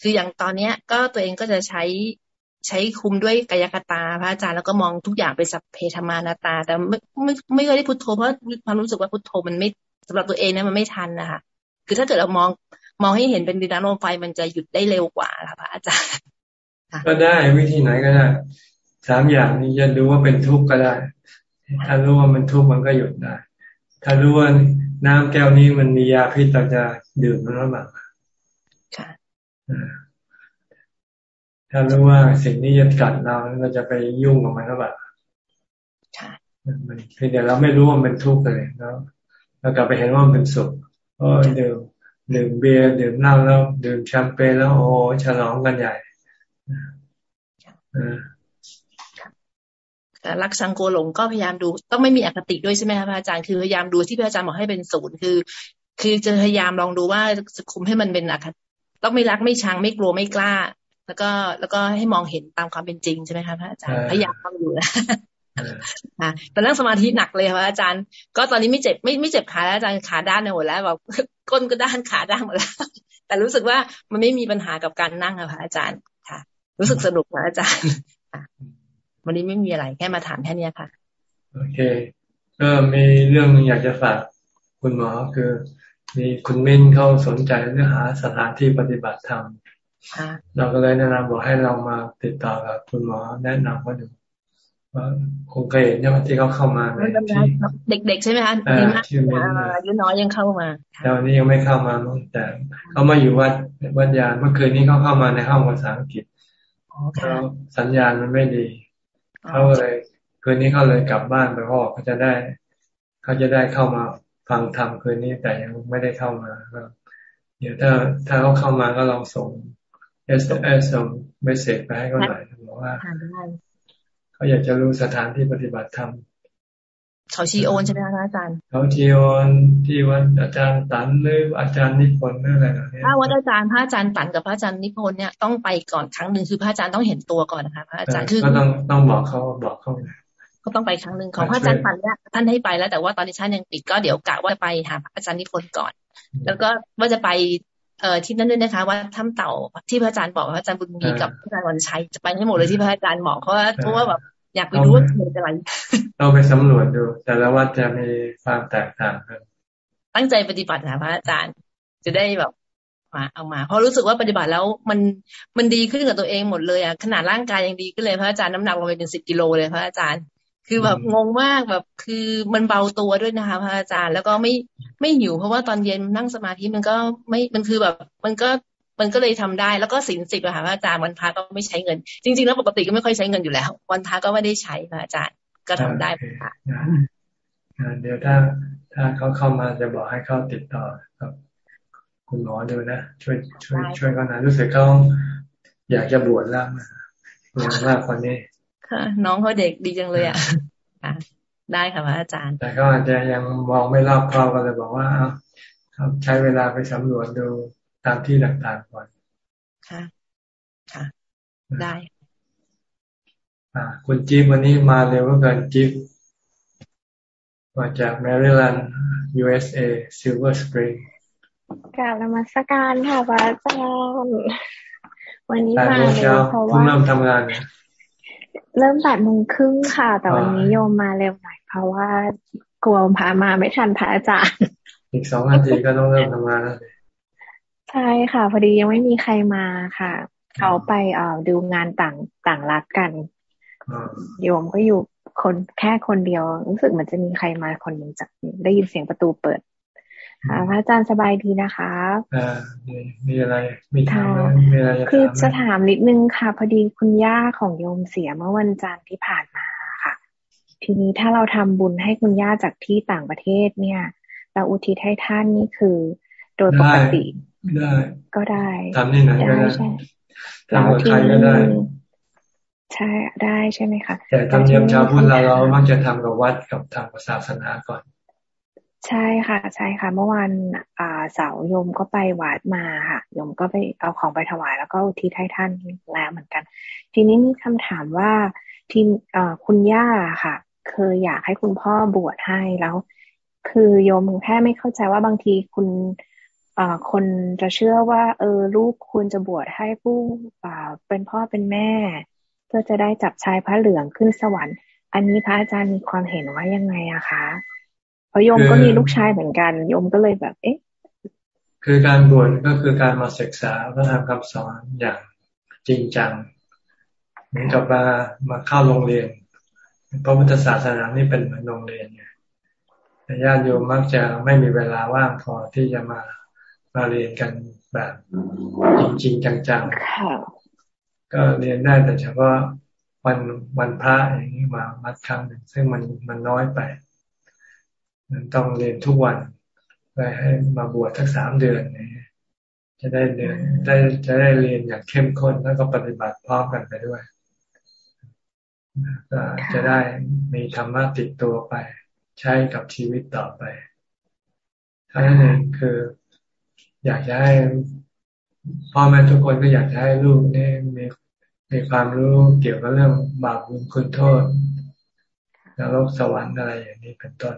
คืออย่างตอนเนี้ย ก็ตัวเองก็จะใช้ ใช้คุมด้วยกายคตาพระอาจารย์แล้วก็มองทุกอย่างเป็นสัพเพธรรมานาตา แต่ไม่ไม่ไม่เคยได้พุทโธเพราะความรู้สึกว่าพุทโธมันไม่สำหรับตัวเองนะมันไม่ทันนะคะคือถ้าเกิดเรามองมองให้เห็นเป็นดินน้ำลมไฟมันจะหยุดได้เร็วกว่าค่ะพระอาจารย์ก็ได้วิธีไหนก็ได้สามอย่างนี้จะดูว่าเป็นทุกข์ก็ได้ ถ้ารู้ว่ามันทุกข์มันก็หยุดได้ ถ้ารู้ว่าน้ำแก้วนี้มันมียาพิษเราจะดื่มมันหรือเปล่าค่ะ ถ้ารู้ว่าสิ่งนี้จะกัดเราเราจะไปยุ่งกับมันหรือเปล่ามันเพียงแต่เราไม่รู้ว่ามันทุกข์เลยแล้วเรากลับไปเห็นว่ามันเป็นสุขโอ้ดื่มดื่มเบียร์ดื่มเหล้าแล้วดื่มแชมเปญแล้วโอ้ฉลองกันใหญ่รักสังโกหลงก็พยายามดู ต้องไม่มีอคติด้วยใช่ไหมคะพระอาจารย์คือพยายามดูที่พระอาจารย์บอกให้เป็นศูนย์คือ คือจะพยายามลองดูว่าจะคุมให้มันเป็นอคติต้องไม่รักไม่ชังไม่กลัวไม่กล้า แล้วก็แล้วก็ให้มองเห็นตามความเป็นจริงใช่ไหมคะพระอาจารย์พยายามทำอยู่นะแต่นั่งสมาธิหนักเลยค่ะอาจารย์ ก็ตอนนี้ไม่เจ็บไม่ไม่เจ็บขาแล้วอาจารย์ขาด้านหมดแล้วแบบก้นก็ด้านขาด้านหมดแล้ว แต่รู้สึกว่ามันไม่มีปัญหากับการนั่งค่ะอาจารย์ค่ะ รู้สึกสนุกค่ะอาจารย์วันนี้ไม่มีอะไรแค่มาถามแค่นี้ค่ะโอเคก็มีเรื่องอยากจะฝากคุณหมอคือ มีคุณมิ้นเขาสนใจเรื่องหาสถานที่ปฏิบัติธรรม เราก็เลยแนะนำบอกให้เรามาติดต่อกับคุณหมอแนะนำว่าดูว่าคงเคยเห็นใช่ไหมที่เขาเข้ามาในที่เด็กๆใช่ไหมคะที่มิ้นอายุน้อยยังเข้ามาแต่วันนี้ยังไม่เข้ามาแต่เขามาอยู่วัดวัดยานเมื่อคืนนี้เขาเข้ามาในห้องภาษาอังกฤษแล้วสัญญาณมันไม่ดีเขาเลยคืนนี้เขาเลยกลับบ้านไปพ่อเขาจะได้เขาจะได้เข้ามาฟังธรรมคืนนี้แต่ยังไม่ได้เข้ามาเดี๋ยวถ้าถ้าเขาเข้ามาก็ลองส่ง เอสเอสส่งเมสเซจไปให้เขาหน่อยบอกว่าเขาอยากจะรู้สถานที่ปฏิบัติธรรมเขาชีโอนใช่ไหมคะอาจารย์เขาชีโอนที่วัดอาจารย์ตันหรืออาจารย์นิพนธ์อะไรแบบนี้ถ้าวัดอาจารย์พระอาจารย์ตันกับพระอาจารย์นิพนธ์เนี่ยต้องไปก่อนครั้งหนึ่งคือพระอาจารย์ต้องเห็นตัวก่อนนะคะพระอาจารย์คือก็ต้องต้องบอกเขาบอกเขาก็ต้องไปครั้งหนึ่งของพระอาจารย์ตันเนี่ยท่านให้ไปแล้วแต่ว่าตอนนี้ท่านยังปิดก็เดี๋ยวกะว่าไปหาพระอาจารย์นิพนธ์ก่อน แล้วก็ว่าจะไป เอ่อที่นั่นด้วยนะคะว่าถ้ำเต่าที่พระอาจารย์บอกพระอาจารย์บุญมีกับพระอาจารย์วันชัยจะไปให้หมดเลยที่พระอาจารย์บอกเพราะว่าเพราะว่าแบบอยากไปรู้ว่าเกิดอะไรเราไปสำรวจดู แต่ละวัดจะมีความแตกต่างกันตั้งใจปฏิบัตินะพระอาจารย์ จะได้แบบมาเอามา เพราะรู้สึกว่าปฏิบัติแล้วมันมันดีขึ้นกับตัวเองหมดเลยอะขนาดร่างกายยังดีขึ้นเลยพระอาจารย์น้ำหนักลงไปเป็นสิบกิโลเลยพระอาจารย์ คือแบบงงมากแบบ คือมันเบาตัวด้วยนะคะพระอาจารย์ แล้วก็ไม่ไม่หิวเพราะว่าตอนเย็นนั่งสมาธิมันก็ไม่มันคือแบบ มันก็มันก็เลยทำได้แล้วก็สินสิบอะค่ะพระอาจารย์วันพระก็ไม่ใช้เงิน จริง ๆ แล้วปกติก็ไม่ค่อยใช้เงินอยู่แล้ว วันพระก็ไม่ได้ใช้พระอาจารย์ก็ทำได้ค่ะเดี๋ยวถ้าถ้าเขาเข้ามาจะบอกให้เขาติดต่อครับคุณหมอดูนะช่วยช่วยช่วยเขานะรู้สึกเขาอยากจะบวชแล้วนะบวชมากคนนี้ค่ะ น้องเขาเด็กดีจังเลยอะได้ค่ะพระอาจารย์ แต่ก็อาจจะยังมองไม่รอบคอบก็เลยบอกว่าเอาใช้เวลาไปสำรวจดูตามที่ต่างๆก่อนค่ะ ค่ะ ได้อ่าคุณจิ๊บวันนี้มาเร็วเกินจิ๊บมาจากแมริแลนด์ USA Silver Spring กาบนมัสการค่ะพระอาจารย์ วันนี้มาเร็วเพราะว่าเริ่มทำงานเนี่ย เริ่มแปดโมงครึ่งค่ะ แต่วันนี้โยมมาเร็วหน่อยเพราะว่ากลัวพามาไม่ทันพระอาจารย์ อีกสองนาทีก็ต้องเริ่มทำงานแล้วใช่ค่ะ พอดียังไม่มีใครมาค่ะ เขาไปเอ่อดูงานต่างต่างรักกันโยมก็อยู่คนแค่คนเดียว รู้สึกเหมือนจะมีใครมาคนหนึ่งจากได้ยินเสียงประตูเปิด ค่ะพระอาจารย์สบายดีนะคะอ่ามีอะไร มีถามมีอะไรคือจะถามนิดนึงค่ะ พอดีคุณย่าของโยมเสียเมื่อวันจันทร์ที่ผ่านมาค่ะ ทีนี้ถ้าเราทำบุญให้คุณย่าจากที่ต่างประเทศเนี่ย เราอุทิศให้ท่านนี่คือ โดยปกติได้ ก็ได้ทำที่ไหนก็ได้ทำกับใครก็ได้ใช่ได้ใช่ไหมคะแต่ทำเนียมชาวพุทธเราเรามักจะทำกับวัดกับทางศาสนาก่อน ใช่ค่ะ ใช่ค่ะ เมื่อวานอ่าเสาโยมก็ไปวัดมาค่ะโยมก็ไปเอาของไปถวายแล้วก็ที่ให้ท่านแล้วเหมือนกัน ทีนี้มีคำถามว่าที่คุณย่าค่ะ เคยอยากให้คุณพ่อบวชให้แล้ว คือโยมแค่ไม่เข้าใจว่าบางทีคุณคนจะเชื่อว่า เออลูกควรจะบวชให้ผู้เป็นพ่อเป็นแม่ เพื่อจะได้จับชายพระเหลืองขึ้นสวรรค์ อันนี้พระอาจารย์มีความเห็นว่ายังไงอะคะ ราะโยมก็มีลูกชายเหมือนกันโยมก็เลยแบบ เอ๊ะ คือการบวชก็คือการมาศึกษาพระธรรมคำสอนอย่างจริงจังเหมือนกับมามาเข้าโรงเรียนพระพุทธศาสนานี่เป็นเหมือนโรงเรียนไงแต่ญาติโยมมักจะไม่มีเวลาว่างพอที่จะมามาเรียนกันแบบจริงๆจังๆก็เรียนได้แต่เฉพาะวันวันพระอย่างนี้มาวัดครั้งหนึ่งซึ่งมันมันน้อยไปมัน ต้องเรียนทุกวันไปให้มาบวชทั้งสามเดือนนี้จะได้เรียนได้จะได้เรียนอย่างเข้มข้นแล้วก็ปฏิบัติพร้อมกันไปด้วยก็จะได้มีธรรมะติดตัวไป ใช้กับชีวิตต่อไปทั้งนั้นคืออยากจะให้พ่อแม่ทุกคนก็อยากจะให้ลูกนี่มีมีความรู้เกี่ยวกับเรื่องบาปบุญคุณโทษนรกสวรรค์อะไรอย่างนี้เป็นต้น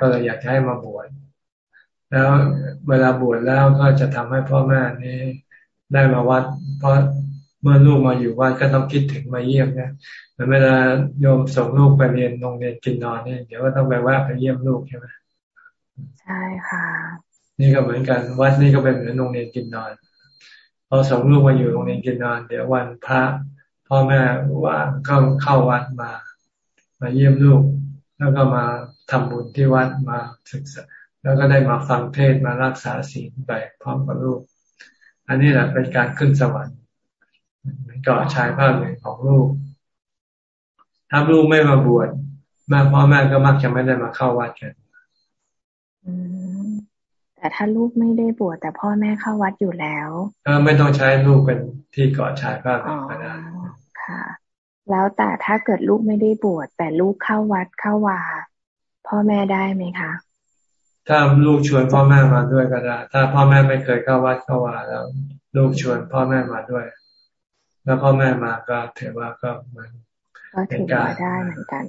ก็เลยอยากให้มาบวชแล้วเวลาบวชแล้วก็จะทำให้พ่อแม่นี้ได้มาวัด เพราะเมื่อลูกมาอยู่วัดก็ต้องคิดถึงมาเยี่ยมเนี่ยเวลาโยมส่งลูกไปเรียนโรงเรียนกินนอนนี่เดี๋ยวก็ต้องไปแวะไปเยี่ยมลูกใช่ไหมใช่ค่ะ นี่ก็เหมือนกันวัดนี่ก็เป็นเหมือนโรงเรียนกินนอนพอส่งลูกมาอยู่โรงเรียนกินนอน เดี๋ยววันพระพ่อแม่ว่างก็เข้าวัดมา มาเยี่ยมลูก แล้วก็มา ทำบุญที่วัดมาศึกษา แล้วก็ได้มาฟังเทศมารักษาศีลไปพร้อมกับลูก อันนี้แหละเป็นการขึ้นสวรรค์มันก็ชายภาพหนึ่งของลูก ถ้าลูกไม่มาบวชแม่พ่อแม่ก็มักจะไม่ได้มาเข้าวัดกันแต่ถ้าลูกไม่ได้บวชแต่พ่อแม่เข้าวัดอยู่แล้วก็ไม่ต้องใช้ลูกเป็นที่เกาะชายผ้าก็ได้ค่ะ แล้วแต่ถ้าเกิดลูกไม่ได้บวชแต่ลูกเข้าวัดเข้าวา พ่อแม่ได้ไหมคะ ถ้าลูกชวนพ่อแม่มาด้วยก็ได้ ถ้าพ่อแม่ไม่เคยเข้าวัดเข้าวาแล้ว ลูกชวนพ่อแม่มาด้วย แล้วพ่อแม่มาก็ถือว่าก็เหมือนก็ถือว่าได้เหมือนกัน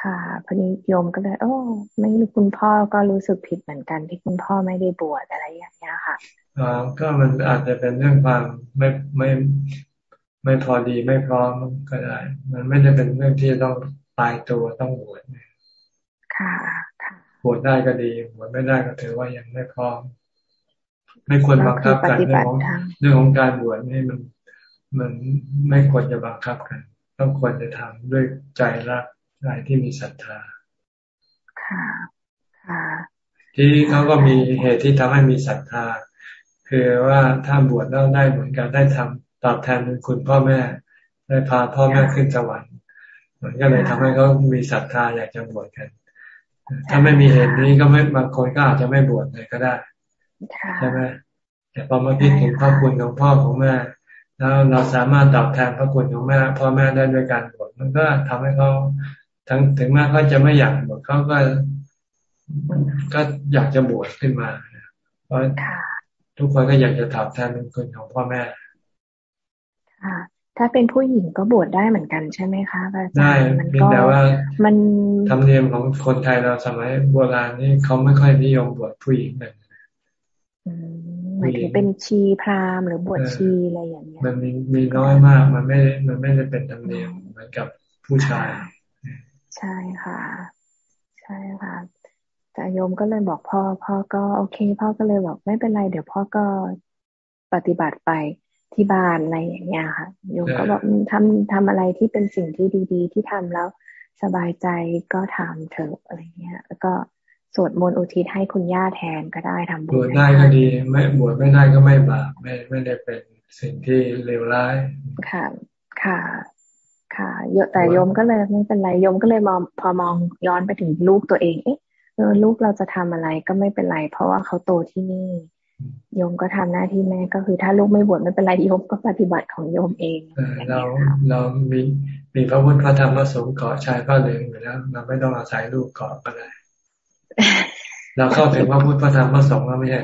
ค่ะพอดีโยมก็เลย โอ้ไม่คุณพ่อก็รู้สึกผิดเหมือนกันที่คุณพ่อไม่ได้บวชอะไรอย่างเงี้ยค่ะอ่าก็มันอาจจะเป็นเรื่องความไม่ไม่ไม่พอดีไม่พร้อมก็ได้ มันไม่ได้เป็นเรื่องที่ต้องตายตัวต้องบวชค่ะ ค่ะบวชได้ก็ดีบวชไม่ได้ก็ถือว่ายังไม่พร้อม ไม่ควรบังคับกันเรื่องของเรื่องของการบวชนี่มันมันไม่ควรจะบังคับกัน ต้องควรจะทำด้วยใจรักใจที่มีศรัทธาค่ะค่ะที่เขาก็มีเหตุที่ทำให้มีศรัทธา คือว่าถ้าบวชแล้วได้เหมือนกันได้ทำตอบแทนคุณพ่อแม่ ได้พาพ่อแม่ขึ้นสวรรค์มันก็เลยทำให้เขามีศรัทธาอยากจะบวชกัน ถ้าไม่มีเหตุนี้ก็ไม่บางคนก็อาจจะไม่บวชเลยก็ได้ใช่ไหมแต่พอมาคิดถึงพระคุณของพ่อของแม่ แล้วเราสามารถตอบแทนพระคุณของแม่พ่อแม่ได้ด้วยการบวชมันก็ทำให้เขาทั้งถึงแม้เขาจะไม่อยากบวชเขาก็ก็อยากจะบวชขึ้นมาเพราะทุกคนก็อยากจะตอบแทนเป็นคุณของพ่อแม่ค่ะ ถ้าเป็นผู้หญิงก็บวชได้เหมือนกันใช่ไหมคะอาจารย์ได้มันก็แต่ว่ามันธรรมเนียมของคนไทยเราสมัยโบราณนี่เขาไม่ค่อยนิยมบวชผู้หญิงกันหมายถึงเป็นชีพราหมณ์หรือบวชชีอะไรอย่างเงี้ย มันมีมีน้อยมาก มันไม่ มันไม่ได้เป็นธรรมเนียมเหมือนกับผู้ชาย ใช่ค่ะ ใช่ค่ะแต่โยมก็เลยบอกพ่อ พ่อก็โอเค พ่อก็เลยบอกไม่เป็นไร เดี๋ยวพ่อก็ปฏิบัติไป ที่บ้านอะไรอย่างเงี้ยค่ะโยมก็บอกทำทำอะไรที่เป็นสิ่งที่ดีๆ ที่ทำแล้วสบายใจก็ทำเถอะอะไรเงี้ย แล้วก็สวดมนต์อุทิศให้คุณย่าแทนก็ได้ทำบุญบวชได้ก็ดีไม่บวชไม่ได้ก็ไม่บาปไม่ไม่ได้เป็นสิ่งที่เลวร้ายค่ะค่ะค่ะเยอะแต่โยมก็เลยไม่เป็นไรโยมก็เลยมองพอมองย้อนไปถึงลูกตัวเอง เอ๊ะเออลูกเราจะทำอะไรก็ไม่เป็นไร เพราะว่าเขาโตที่นี่ โยมก็ทำหน้าที่แม่ก็คือถ้าลูกไม่บวชไม่เป็นไรโยมก็ปฏิบัติของโยมเองเราเรามีมีพระพุทธพระธรรมพระสงฆ์เกาะชายพระเหลืองอยู่แล้วเราไม่ต้องอาศัยลูกเกาะก็ได้เราเข้าถึงพระพุทธพระธรรมพระสงฆ์แล้วไม่ใช่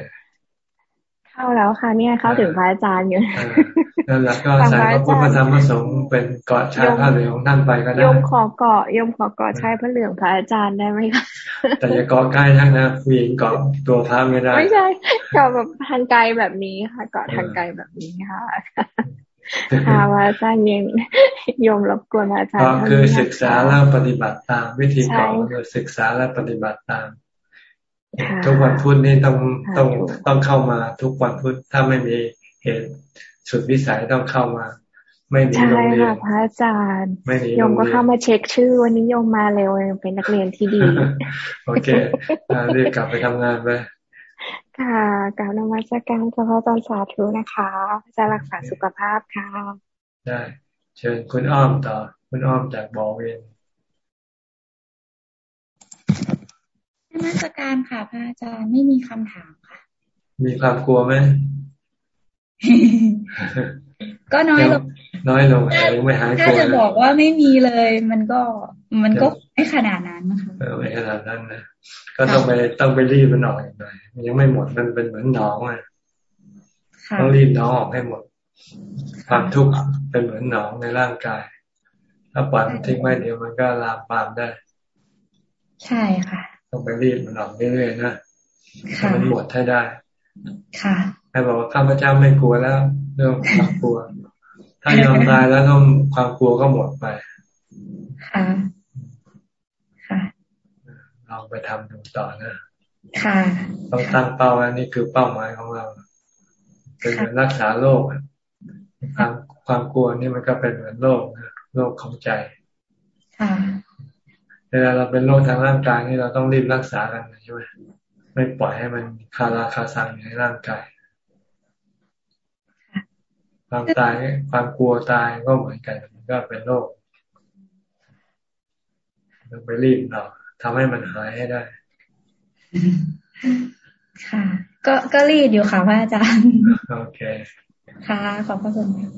เข้าแล้วค่ะเนี่ยเข้าถึงพระอาจารย์อยู่นั่นแหละก็ใส่พระพุทธพระธรรมพระสงฆ์เป็นเกาะชายพระเหลืองของท่านไปก็ได้ยมขอเกาะยมขอเกาะชายพระเหลืองพระอาจารย์ได้ไหมคะแต่อย่าเกาะใกล้ทั้งนะผู้หญิงเกาะตัวพระไม่ได้ไม่ใช่เกาะแบบทางไกลแบบนี้ค่ะ เกาะทางไกลแบบนี้ค่ะค่ะว่าอาจารย์ยังยมรบกวนอาจารย์ก็คือศึกษาแล้วปฏิบัติตาม วิธีเกาะคือศึกษาและปฏิบัติตาม ทุกวันพุธนี่ต้องต้องต้องเข้ามาทุกวันพุธถ้าไม่มีเหตุสุดวิสัยต้องเข้ามา ไม่มีโรงเรียนใช่ค่ะพระอาจารย์โยมก็เข้ามาเช็คชื่อ วันนี้โยมมาเร็วเป็นนักเรียนที่ดี โอเคเรียกกลับไปทำงานไปค่ะกล่าวนมัสการเฉพาะตอนสาธุนะคะจะรักษาสุขภาพค่ะ ได้ เชิญคุณอ้อมต่อ คุณอ้อมจากบอเวน นมัสการค่ะพระอาจารย์ไม่มีคำถามค่ะ มีความกลัวไหมก็น้อยลงน้อยลงไม่หายกลัวถ้าจะบอกว่าไม่มีเลย มันก็มันก็ไม่ขนาดนั้นนะคะไม่ขนาดนั้นนะก็ต้องไปต้องไปรีบมันออกหน่อยมันยังไม่หมดมันเป็นเหมือนหนองอะต้องรีบน้องออกให้หมดความทุกข์เป็นเหมือนหนองในร่างกาย ถ้าปล่อยมันทิ้งไว้เดี๋ยวมันก็ลามปามได้ ใช่ค่ะ ต้องไปรีบมันออกเรื่อยๆนะมันหมดให้ได้ ค่ะให้บอกว่าข้าพเจ้าไม่กลัวแล้วเรื่องความกลัว ถ้ายอมตายแล้วต้องความกลัวก็หมดไป ค่ะ ค่ะรอองไปทำดูต่อนะค่ะต้องตั้งเป้าว่านี่คือเป้าหมายของเรา เป็นเหมือนรักษาโรคความความกลัวนี่มันก็เป็นเหมือนโรคนะโรคของใจ ค่ะเว ลาเราเป็นโรคทางร่างกายนี่เราต้องรีบรักษากันใช่ไหมไม่ปล่อยให้มันคาราคาซังอยู่ในร่างกายความตายความกลัวตายก็เหมือนกันมันก็เป็นโรคต้องไปรีบหน่อยทำให้มันหายให้ได้ ค่ะ ก็ก็รีดอยู่ค่ะพระอาจารย์โอเค ค่ะ ขอบพระคุณค่ะ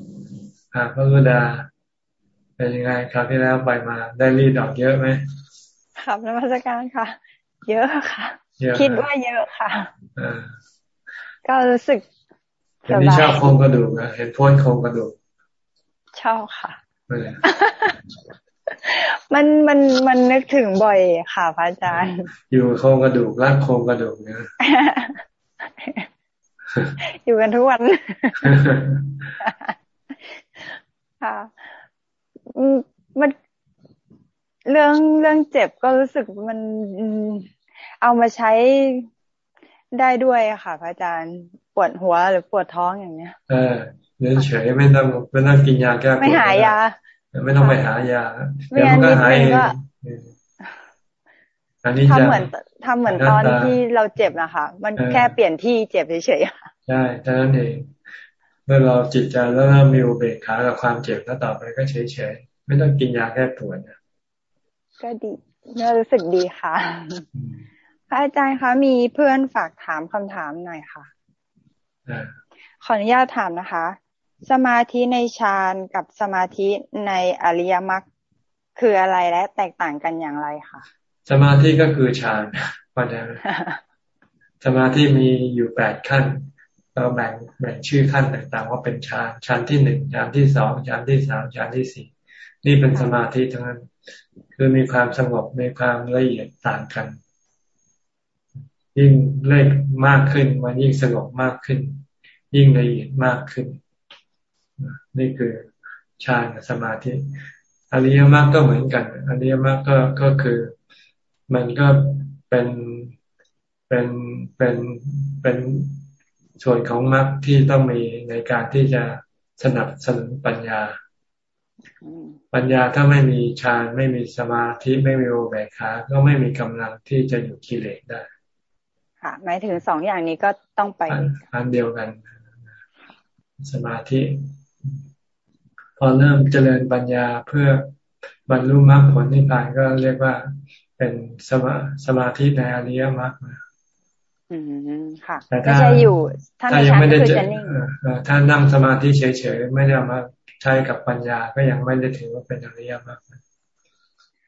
ค่ะพระรุดาเป็นยังไงคราวที่แล้วไปมาได้รีดออกเยอะไหม ครับนมัสการค่ะ เยอะค่ะเยอะคิดว่าเยอะค่ะอ่าก็รู้สึกเห็นที่ชอบโครงกระดูกนะเห็นพ้นโครงกระดูกชอบค่ะไม่เลยมันมันมันนึกถึงบ่อยค่ะพระอาจารย์ อยู่โครงกระดูกรักโครงกระดูกนะอยู่กันทุกวันค่ะอืมมัน เรื่องเรื่องเจ็บก็รู้สึกมันอืมเอามาใช้ได้ด้วยอะค่ะ พระอาจารย์ปวดหัวหรือปวดท้องอย่างเนี้ย เออเฉยๆไม่ต้องไม่ต้องกินยาแก้ปวดไม่หายา ไม่ต้องไปหายาไม่เดี๋ยวมันก็หายเองงั้นนิดนึงก็อันนี้ทำจะเหมือนทำเหมือนตอนที่เราเจ็บนะคะ มันเออแค่เปลี่ยนที่เจ็บเฉยๆอะใช่เท่านั้นเองเมื่อเราจิตใจแล้วเรามีอุเบกขากับความเจ็บแล้วต่อไปก็เฉยๆไม่ต้องกินยาแก้ปวดนะ ก็ดีรู้สึกดีค่ะอืมพระอาจารย์คะมีเพื่อนฝากถามคำถามหน่อยค่ะอ่าขออนุญาตถามนะคะ สมาธิในฌานกับสมาธิในอริยมรรคคืออะไรและแตกต่างกันอย่างไรคะสมาธิก็คือฌานเข้าใจไหมสมาธิมีอยู่แปดขั้นเราแบ่งแบ่งชื่อขั้นต่างๆ ว่าเป็นฌานฌานที่หนึ่งฌานที่สองฌานที่สามฌานที่สี่นี่เป็นสมาธิทั้งนั้น คือมีความสงบมีความละเอียดต่างกัน ยิ่งเล่นมากขึ้นมันยิ่งสงบมากขึ้น ยิ่งละเอียดมากขึ้น นี่คือฌานกับสมาธิอริยมรรคก็เหมือนกันอริยมรรคก็ก็คือ มันก็เป็นเป็นเป็นเป็นส่วนของมรรคที่ต้องมีในการที่จะสนับสนุนปัญญา ปัญญาถ้าไม่มีฌานไม่มีสมาธิไม่มีโอเบกขาก็ไม่มีกำลังที่จะหยุดกิเลสได้ ค่ะ หมายถึงสองอย่างนี้ก็ต้องไปอันอันเดียวกัน สมาธิ พอเริ่มเจริญปัญญาเพื่อบรรลุมรรคผลนิพพานก็เรียกว่าเป็นสมาสมาธิในอริยมรรคนะอืมค่ะแต่ไม่ถ้าใช่อยู่ถ้าถ้าในยังฌานไม่ก็ได้คือเจจะนิ่งเอ่อเอ่อถ้านั่งสมาธิเฉยๆไม่ได้เอามา ใช้กับปัญญาก็ยังไม่ได้ถือว่าเป็นอริยมรรค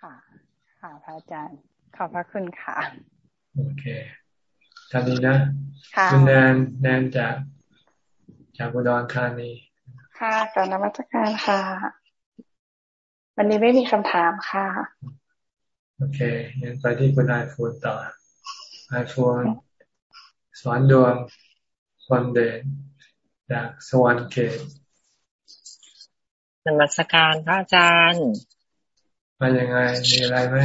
ค่ะ ค่ะพระอาจารย์ขอบพระคุณค่ะ โอเคท่านนี้นะค่ะคุณแนนแนนจากจากอุดรธานี ค่ะกรารนมัสการค่ะ วันนี้ไม่มีคำถามค่ะ โอเคงั้นไปที่คุณไอโฟนต่อไอโฟนสอนดวงคนเดนจากสวรรค์เขต นมัสการพระอาจารย์มายังไง มีอะไรไหม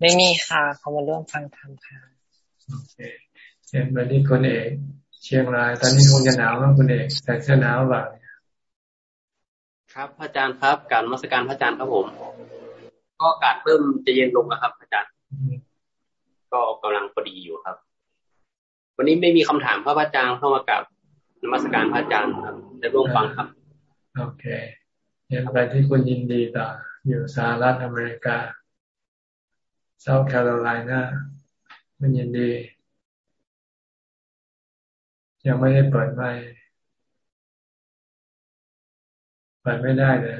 ไม่มีค่ะเขามาร่วมฟังธรรมค่ะโอเคเห็นไปที่คุณเอกเชียงราย ตอนนี้คงจะหนาวมากคุณเอกใส่เสื้อหนาวบ้างครับพระอาจารย์ครับ การนมัสการพระอาจารย์ครับผม ก็อากาศเริ่มจะเย็นลงแล้วครับพระอาจารย์ ก็กำลังพอดีอยู่ครับ วันนี้ไม่มีคำถามครับพระอาจารย์เข้ามากับนมัสการพระอาจารย์ครับได้ร่วมฟังครับ โอเคเห็นไปที่คุณยินดีต่อ อยู่สหรัฐอเมริกาเซาท์แคโรไลนาคุณยินดี ยังไม่ได้เปิดไมค์เปิดไม่ได้เลย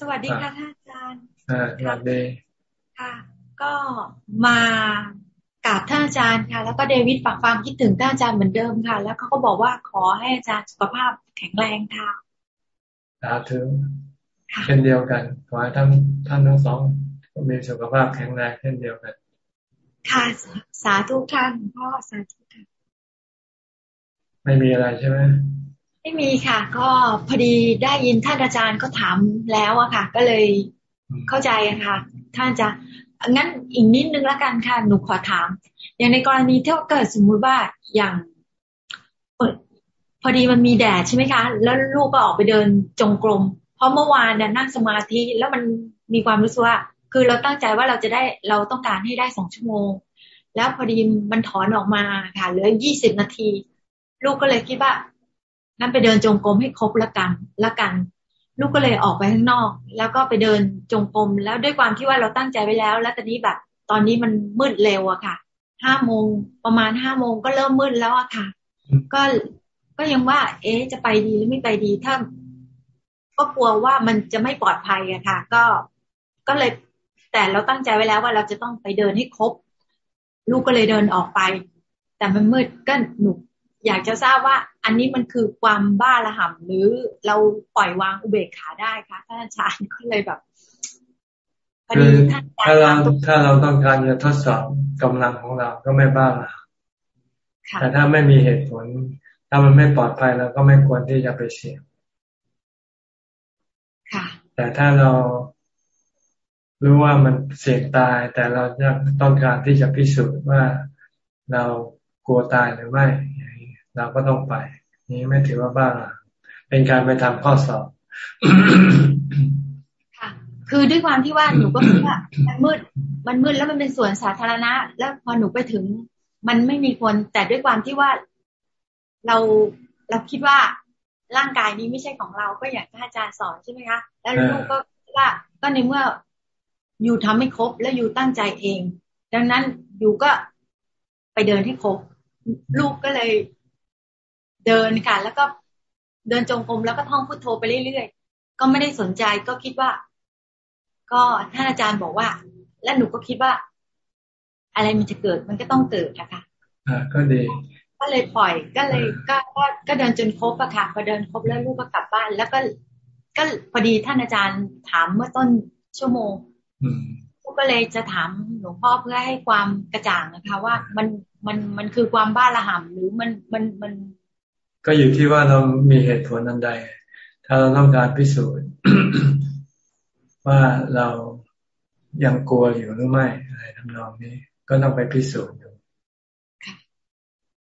สวัสดีค่ะท่านอาจารย์อ่าสวัสดีค่ะ ก็มากราบท่านอาจารย์ค่ะ แล้วก็เดวิดฝากความคิดถึงท่านอาจารย์เหมือนเดิมค่ะ แล้วเขาก็บอกว่าขอให้อาจารย์สุขภาพแข็งแรงค่ะ สาธุเช่นเดียวกัน ขอให้ท่านท่านทั้งสองมีสุขภาพแข็งแรงเช่นเดียวกัน ค่ะสาธุท่านพ่อสาธุค่ะไม่มีอะไรใช่ไหมไม่มีค่ะ ก็พอดีได้ยินท่านอาจารย์ก็ถามแล้วอะค่ะ ก็เลยเข้าใจค่ะ ท่านจะงั้นอีกนิดนึงละกันค่ะ หนูขอถาม อย่างในกรณีที่เกิดสมมุติว่าอย่าง พอดีมันมีแดดใช่ไหมคะ แล้วลูกก็ออกไปเดินจงกรม เพราะเมื่อวานเนี่ยนั่งสมาธิแล้วมันมีความรู้สึกว่า คือเราตั้งใจว่าเราจะได้เราต้องการให้ได้สองชั่วโมง แล้วพอดีมันถอนออกมาค่ะ เหลือยี่สิบนาที ลูกก็เลยคิดว่างั้นไปเดินจงกรมให้ครบละกันละกัน ลูกก็เลยออกไปข้างนอก แล้วก็ไปเดินจงกรมแล้วด้วยความที่ว่าเราตั้งใจไว้แล้ว แล้วตอนนี้แบบ ตอนนี้มันมืดเร็วอะค่ะห้าโมงประมาณห้าโมงก็เริ่มมืดแล้วอะค่ะ ก็ ก็ยังว่า เอ๊จะไปดีหรือไม่ไปดีถ้าก็กลัวว่ามันจะไม่ปลอดภัยอะค่ะ ก็ก็เลย แต่เราตั้งใจไว้แล้วว่าเราจะต้องไปเดินให้ครบ ลูกก็เลยเดินออกไป แต่มันมืดก็หนุกอยากจะทราบว่า อันนี้มันคือความบ้าระห่ำหรือเราปล่อยวางอุเบกขาได้คะท่านอาจารย์ก็เลยแบบคือถ้าเราถ้าเราต้องการจะทดสอบกำลังของเราก็ไม่บ้าระแต่ถ้าไม่มีเหตุผล ถ้ามันไม่ปลอดภัยเราก็ไม่ควรที่จะไปเสี่ยงแต่ถ้าเรารู้ว่ามันเสี่ยงตาย แต่เรายังต้องการที่จะพิสูจน์ว่าเรากลัวตายหรือไม่เราก็ต้องไป นี้ไม่ถือว่าบ้าเป็นการไปทำข้อสอบค่ะ คือด้วยความที่ว่าหนูก็คิดว่ามันมืด มันมืดแล้วมันเป็นสวนสาธารณะ แล้วพอหนูไปถึง มันไม่มีคน แต่ด้วยความที่ว่า เราเราคิดว่าร่างกายนี้ไม่ใช่ของเราก็อย่างที่อาจารย์สอนใช่ไหมคะ แล้วลูกก็ว่าก็ในเมื่ออยู่ทำให้ครบแล้วอยู่ตั้งใจเอง ดังนั้นอยู่ก็ไปเดินให้ครบ ลูกก็เลยเดินค่ะ แล้วก็เดินจงกรมแล้วก็ท่องพุทโธไปเรื่อยๆ ก็ไม่ได้สนใจก็คิดว่า ก็ท่านอาจารย์บอกว่า และหนูก็คิดว่า อะไรมันจะเกิดมันก็ต้องเกิดอะคะอ่าก็ดี ก็เลยปล่อยก็เลยก็ก็ก็เดินจนครบอะค่ะพอเดินครบแล้วลูกก็กลับบ้าน แล้วก็ก็พอดีท่านอาจารย์ถามเมื่อต้นชั่วโมงลูกก็เลยจะถามหลวงพ่อเพื่อให้ความกระจ่างนะคะ ว่ามันมันมันคือความบ้าระห่ำหรือมันมันมัน ก็อยู่ที่ว่าเรามีเหตุผลอันใด ถ้าเราต้องการพิสูจน์ว่าเรายังกลัวอยู่หรือไม่อะไรทำนองนี้ ก็ต้องไปพิสูจน์อยู่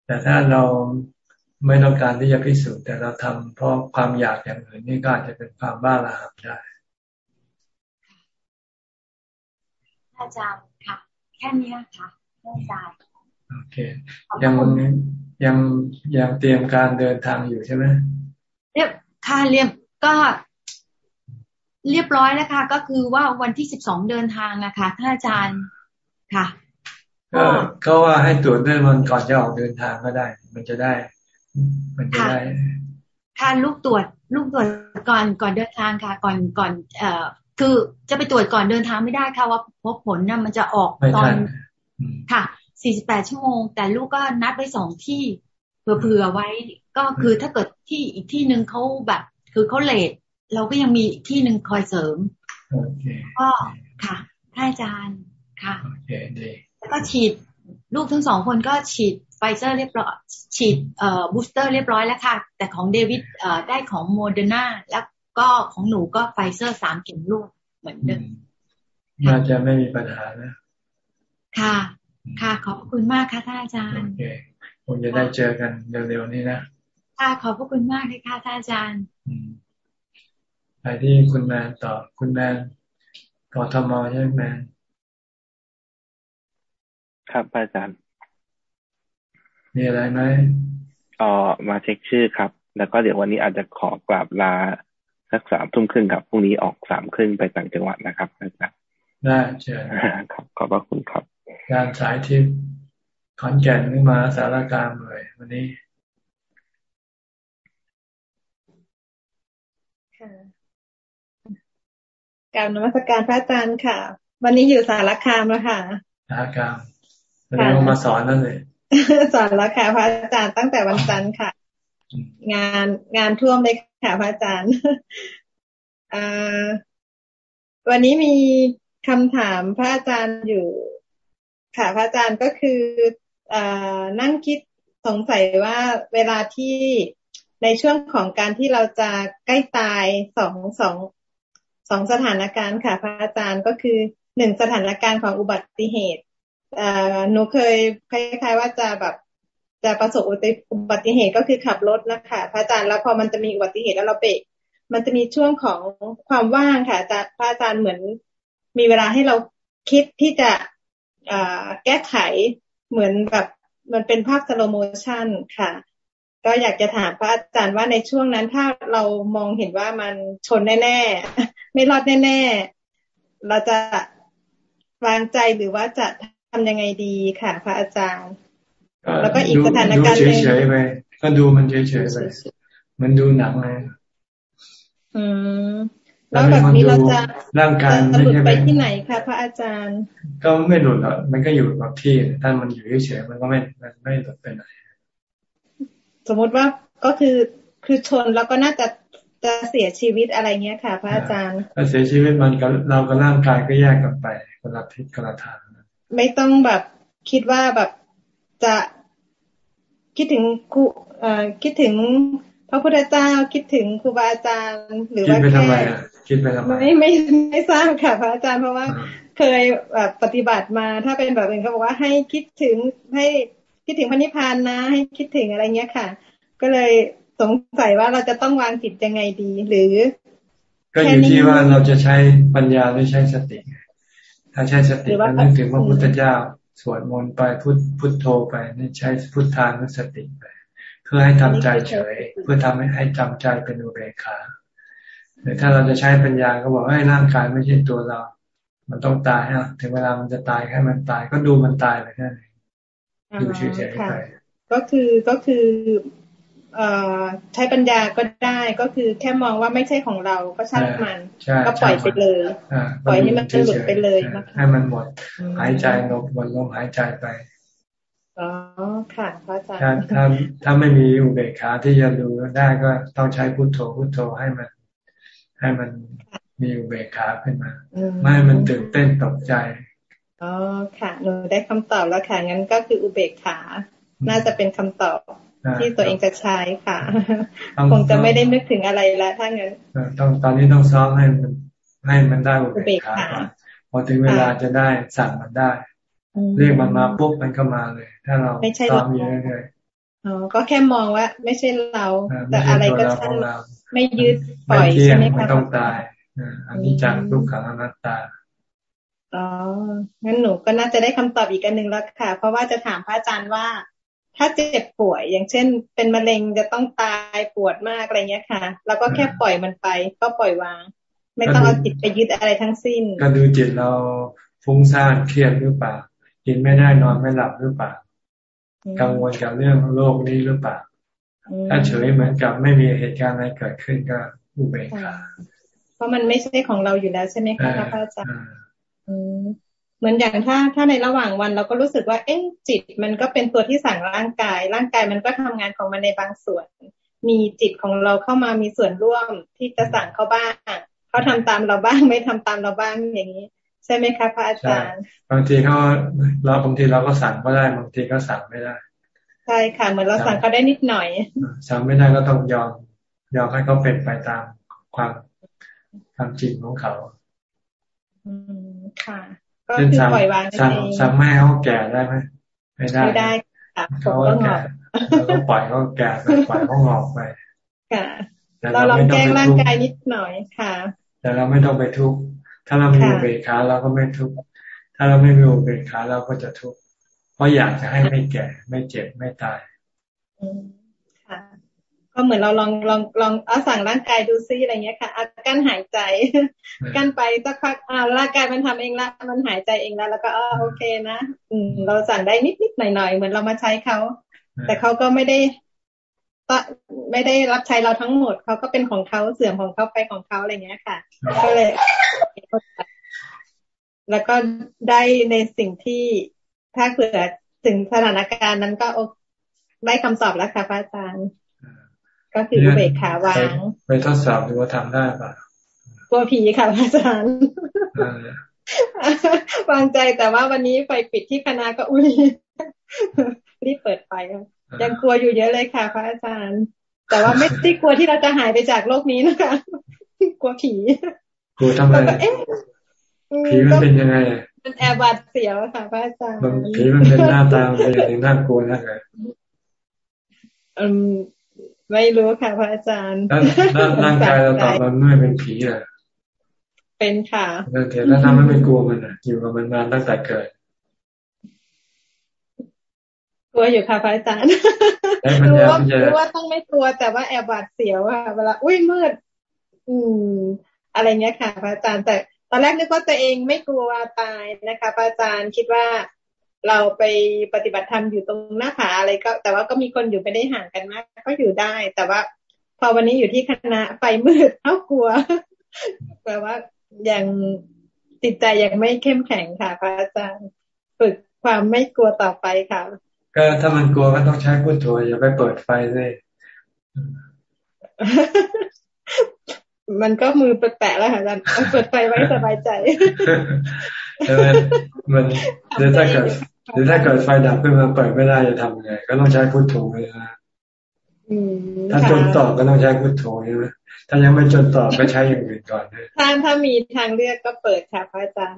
แต่ถ้าเราไม่ต้องการที่จะพิสูจน์แต่เราทำเพราะความอยากอย่างอื่นนี่ก็อาจจะเป็นความบ้าระหับได้ อาจารย์ค่ะ แค่นี้ค่ะอาจารย์โอเค ยังยังยังเตรียมการเดินทางอยู่ใช่ไหมเรียบค่ะเรียบก็เรียบร้อยแล้วค่ะ ก็คือว่าวันที่สิบสองเดินทางนะคะท่านอาจารย์ค่ะ ก็ก็ว่าให้ตรวจด้วยมันก่อนจะออกเดินทางก็ได้ มันจะได้ มันจะได้ค่ะลูกตรวจลูกตรวจก่อนก่อนเดินทางค่ะ ก่อนก่อน เอ่อ คือจะไปตรวจก่อนเดินทางไม่ได้ค่ะว่าพบผลนะมันจะออกตอนค่ะ 48 ชั่วโมง แต่ลูกก็นัดไว้สองที่เผื่อๆไว้ ก็คือถ้าเกิดที่อีกที่หนึ่งเขาแบบ คือเขา late เราก็ยังมีที่หนึ่งคอยเสริมก็ค่ะท่านอาจารย์ค่ะแล้ว ก็ฉีดลูกทั้งสองคนก็ฉีดไฟเซอร์เรียบร้อยฉีดเอ่อ booster เรียบร้อยแล้วค่ะ แต่ของเดวิดเอ่อได้ของโมเดอร์นาแล้วก็ของหนูก็ไฟเซอร์สามเข็มลูกเหมือนเดิมน่าจะไม่มีปัญหานะ ค่ะ ค่ะ ขอบคุณมากค่ะท่านอาจารย์โอเคคงจะได้เจอกันเร็วๆนี้นะค่ะขอบพระคุณมากเลยค่ะท่านอาจารย์ไปที่คุณแมนต่อคุณแมนกอทมใช่ไหมแมน ครับอาจารย์ มีอะไรไหมอ๋อมาเช็คชื่อครับ แล้วก็เดี๋ยววันนี้อาจจะขอกราบลาสักสามทุ่มครึ่งครับพรุ่งนี้ออกสามครึ่งไปต่างจังหวัดนะครับอาจารย์ได้เชิญครับขอบพระคุณครับงานสายทิพย์ขอนแก่นนี่มาสารกลางเลย วันนี้ค่ะการนมัสการพระอาจารย์ค่ะ วันนี้อยู่สารคามแล้วค่ะสารคาม เรียนมาสอนนั่นเลยสอนแล้วค่ะพระอาจารย์ตั้งแต่วันจันทร์ค่ะ งานงานท่วมเลยค่ะพระอาจารย์วันนี้มีคำถามพระอาจารย์อยู่ ค่ะพระอาจารย์ก็คืออนั่งคิดสงสัยว่าเวลาที่ในช่วงของการที่เราจะใกล้ตายสองสองสองสถานการณ์ค่ะ พระอาจารย์ก็คือหนึ่งสถานการณ์ของอุบัติเหตุอ่า หนูเคยคล้ายๆว่าจะแบบจะประสบอุบัติเหตุก็คือขับรถนะคะพระอาจารย์แล้วพอมันจะมีอุบัติเหตุแล้วเราเบรกมันจะมีช่วงของความว่างค่ะจะพระอาจารย์เหมือนมีเวลาให้เราคิดที่จะแก้ไขเหมือนแบบมันเป็นภาพ slow motion ค่ะ ก็อยากจะถามพระอาจารย์ว่าในช่วงนั้นถ้าเรามองเห็นว่ามันชนแน่ ๆ ไม่รอดแน่ ๆ เราจะวางใจหรือว่าจะทำยังไงดีค่ะ พระอาจารย์ แล้วก็อีกสถานการณ์หนึ่งเฉยๆไปก็ดูมันเฉยๆไปมันดูหนังไงอืมแล้วแบบนี้เราจะร่างกายจะหลุดไปที่ไหนคะพระอาจารย์ ก็ไม่หลุดหรอกมันก็อยู่กับที่ถ้ามันอยู่เฉยๆมันก็ไม่มันไม่หลุดไปไหน สมมติว่าก็คือคือชนแล้วก็น่าจะจะเสียชีวิตอะไรเงี้ยค่ะ พระอาจารย์ถ้าเสียชีวิตมันก็เรากับร่างกายก็แยกกันไปคนละทิศคนละทาง ไม่ต้องแบบคิดว่าแบบจะคิดถึงครูเอ่อคิดถึงพระพุทธเจ้าคิดถึงครูบาอาจารย์ หรือว่าแค่คิดไปทำไมไม่ไม่ไม่ทราบค่ะ พระอาจารย์เพราะว่าเคยแบบปฏิบัติมา ถ้าเป็นแบบอื่นเขาบอกว่าให้คิดถึงให้คิดถึงพระนิพพานนะ ให้คิดถึงอะไรเงี้ยค่ะ ก็เลยสงสัยว่าเราจะต้องวางจิตยังไงดีหรือ ก็อยู่ที่ว่าเราจะใช้ปัญญาหรือใช้สติ ถ้าใช้สติก็นึกถึงพระพุทธเจ้า สวดมนต์ไปพุทพุทโธไปนี่ใช้พุทธานุสติไป เพื่อให้ทำใจเฉย เพื่อทำให้ให้จำใจเป็นอุเบกขาหรือถ้าเราจะใช้ปัญญาก็บอกให้ร่างกายไม่ใช่ตัวเรา มันต้องตายฮะถึงเวลามันจะตายแค่มันตายก็ดูมันตายไปแค่นั้นดูเฉยๆไปก็คือก็คือเอ่อ ใช้ปัญญาก็ได้ก็คือแค่มองว่าไม่ใช่ของเราก็ช่างมันก็ปล่อยไปเลยปล่อยให้มันหลุดไปเลยให้มันหมดหายใจลมหมดลมหายใจไปอ๋อค่ะพระอาจารย์ถ้าถ้าถ้าไม่มีอุเบกขาที่จะดูได้ก็ต้องใช้พุทโธพุทโธให้มัน ให้มันมีอุเบกขาขึ้นมา ไม่ให้มันตื่นเต้นตกใจอ๋อค่ะหนูได้คำตอบแล้วค่ะงั้นก็คืออุเบกขา น่าจะเป็นคำตอบ ที่ตัวเองจะใช้ค่ะคงจะไม่ได้นึกถึงอะไรแล้วถ้างั้นต้องตอนนี้ต้องซ้อมให้มันให้มันได้อุเบกขาพอถึงเวลาจะได้สั่งมันได้ เรียกมันมาปุ๊บมันก็มาเลย ถ้าเราตามอยู่เรื่อยๆอ๋อก็แค่มองว่า ไม่ใช่เรา แต่อะไรก็ช่างไม่ยึดปล่อยใช่ไหมคะไม่ต้องตายอันนี้จังทุกขังอนัตตาอ๋องั้นหนูก็น่าจะได้คำตอบอีกอันหนึ่งแล้วค่ะ เพราะว่าจะถามพระอาจารย์ว่า ถ้าเจ็บป่วย อย่างเช่น เป็นมะเร็งจะต้องตายปวดมากอะไรเงี้ยค่ะ แล้วก็แค่ปล่อยมันไป ก็ปล่อยวาง ไม่ต้องเอาจิตไปยึดอะไรทั้งสิ้น ก็ดูจิตเราฟุ้งซ่านเครียดหรือเปล่ากินไม่ได้นอนไม่หลับหรือเปล่ากังวลกับเรื่องโลกนี้หรือเปล่าถ้าเฉยเหมือนกับไม่มีเหตุการณ์อะไรเกิดขึ้นก็อุเบกขาเพราะมันไม่ใช่ของเราอยู่แล้วใช่ไหมคะพระอาจารย์ เหมือนอย่างถ้าถ้าในระหว่างวันเราก็รู้สึกว่า เอ๊ะจิตมันก็เป็นตัวที่สั่งร่างกาย ร่างกายมันก็ทำงานของมันในบางส่วน มีจิตของเราเข้ามามีส่วนร่วมที่จะสั่งเขาบ้างเขาทำตามเราบ้างไม่ทำตามเราบ้างอย่างนี้ ใช่ไหมคะพระอาจารย์บางทีเขาเราบางทีเราก็สั่งก็ได้บางทีก็สั่งไม่ได้ใช่ค่ะ เหมือนเราสั่งเขาได้นิดหน่อยสั่งไม่ได้ก็ต้องยอมยอมให้เขาเป็นไปตามความความจริงของเขา อืมค่ะ ก็คือปล่อยวางสั่งสั่งไม่ให้เขาแก่ได้ไหมไม่ได้ไม่ได้ค่ะเขาแก่เราก็ปล่อยเขาแก่ไปปล่อยเขางอกไปค่ะเราลองแก้ร่างกายนิดหน่อยค่ะ แต่เราไม่ต้องไปทุกข์ถ้าเรามีอุเบกขาเราก็ไม่ทุกข์ถ้าเราไม่มีอุเบกขาเราก็จะทุกข์เพราะอยากจะให้ไม่แก่ ไม่เจ็บไม่ตายค่ะ ก็เหมือนเราลองลองลองเอาสั่งร่างกายดูซิอะไรเงี้ยค่ะอากั้นหายใจกั้นไปสักพักอ่าร่างกายมันทำเองละมันหายใจเองแล้วแล้วก็อ๋อโอเคนะอืมเราสั่งได้นิดนิดหน่อยหน่อยเหมือนเรามาใช้เขาแต่เขาก็ไม่ได้ไม่ได้รับใช้เราทั้งหมดเขาก็เป็นของเขาเสื่อมของเขาไปของเขาอะไรเงี้ยค่ะ ก็เลย แล้วก็ได้ในสิ่งที่ถ้าเผื่อถึงสถานการณ์นั้นก็ได้คำตอบแล้วค่ะพระอาจารย์ ก็คือเบกขาวางไปทดสอบดูว่าทำได้ปะกลัวผีค่ะพระอาจารย์วางใจแต่ว่าวันนี้ไฟปิดที่คณะก็อุ้ยรีบเปิดไฟยังกลัวอยู่เยอะเลยค่ะพระอาจารย์ แต่ว่าไม่ได้กลัวที่เราจะหายไปจากโลกนี้นะคะกลัวผีกลัวทำไมเอ๊ะผีมันเป็นยังไงมันแอบบัดเสียวค่ะพระอาจารย์ผีมันเป็นหน้าตาเป็นอย่างน่ากลัวนักเลยอืม ไม่รู้ค่ะพระอาจารย์ร่างกายเราตอบมันไม่เป็นผีอะเป็นค่ะนั่นเถอะแล้วทำให้ไม่กลัวมันอะ อยู่กับมันมาตั้งแต่เกิดกลัวอยู่ค่ะพระอาจารย์รู้ว่ารู้ว่าต้องไม่กลัวแต่ว่าแอบบาดเสียวค่ะเวลาอุ้ยมืด อืม อะไรเงี้ยค่ะพระอาจารย์แต่ตอนแรกนึกว่าตัวเองไม่กลัวตายนะคะพระอาจารย์คิดว่า เราไปปฏิบัติธรรมอยู่ตรงหน้าผาอะไรก็ แต่ว่าก็มีคนอยู่ไม่ได้ห่างกันมาก ก็อยู่ได้ แต่ว่า พอวันนี้อยู่ที่คณะไฟมืดเท่ากลัวแปลว่ายังจิตใจยังไม่เข้มแข็งค่ะพระอาจารย์ฝึกความไม่กลัวต่อไปค่ะ ก็ถ้ามันกลัวก็ต้องใช้พุทโธอย่าไปเปิดไฟเลยมันก็มือแปะแล้วค่ะอาจารย์เปิดไฟไว้สบายใจ ใช่ไหมมันเดี๋ยวถ้าเกิดหรือถ้าเกิดไฟดับขึ้นมาเปิดไม่ได้จะทำไง ก็ต้องใช้พุทโธเลยนะถ้าจนต่อก็ต้องใช้พุทโธใช่ไหมถ้ายังไม่จนต่อก็ใช้อย่างอื่นก่อนถ้าถ้ามีทางเลือกก็เปิดค่ะพระอาจารย์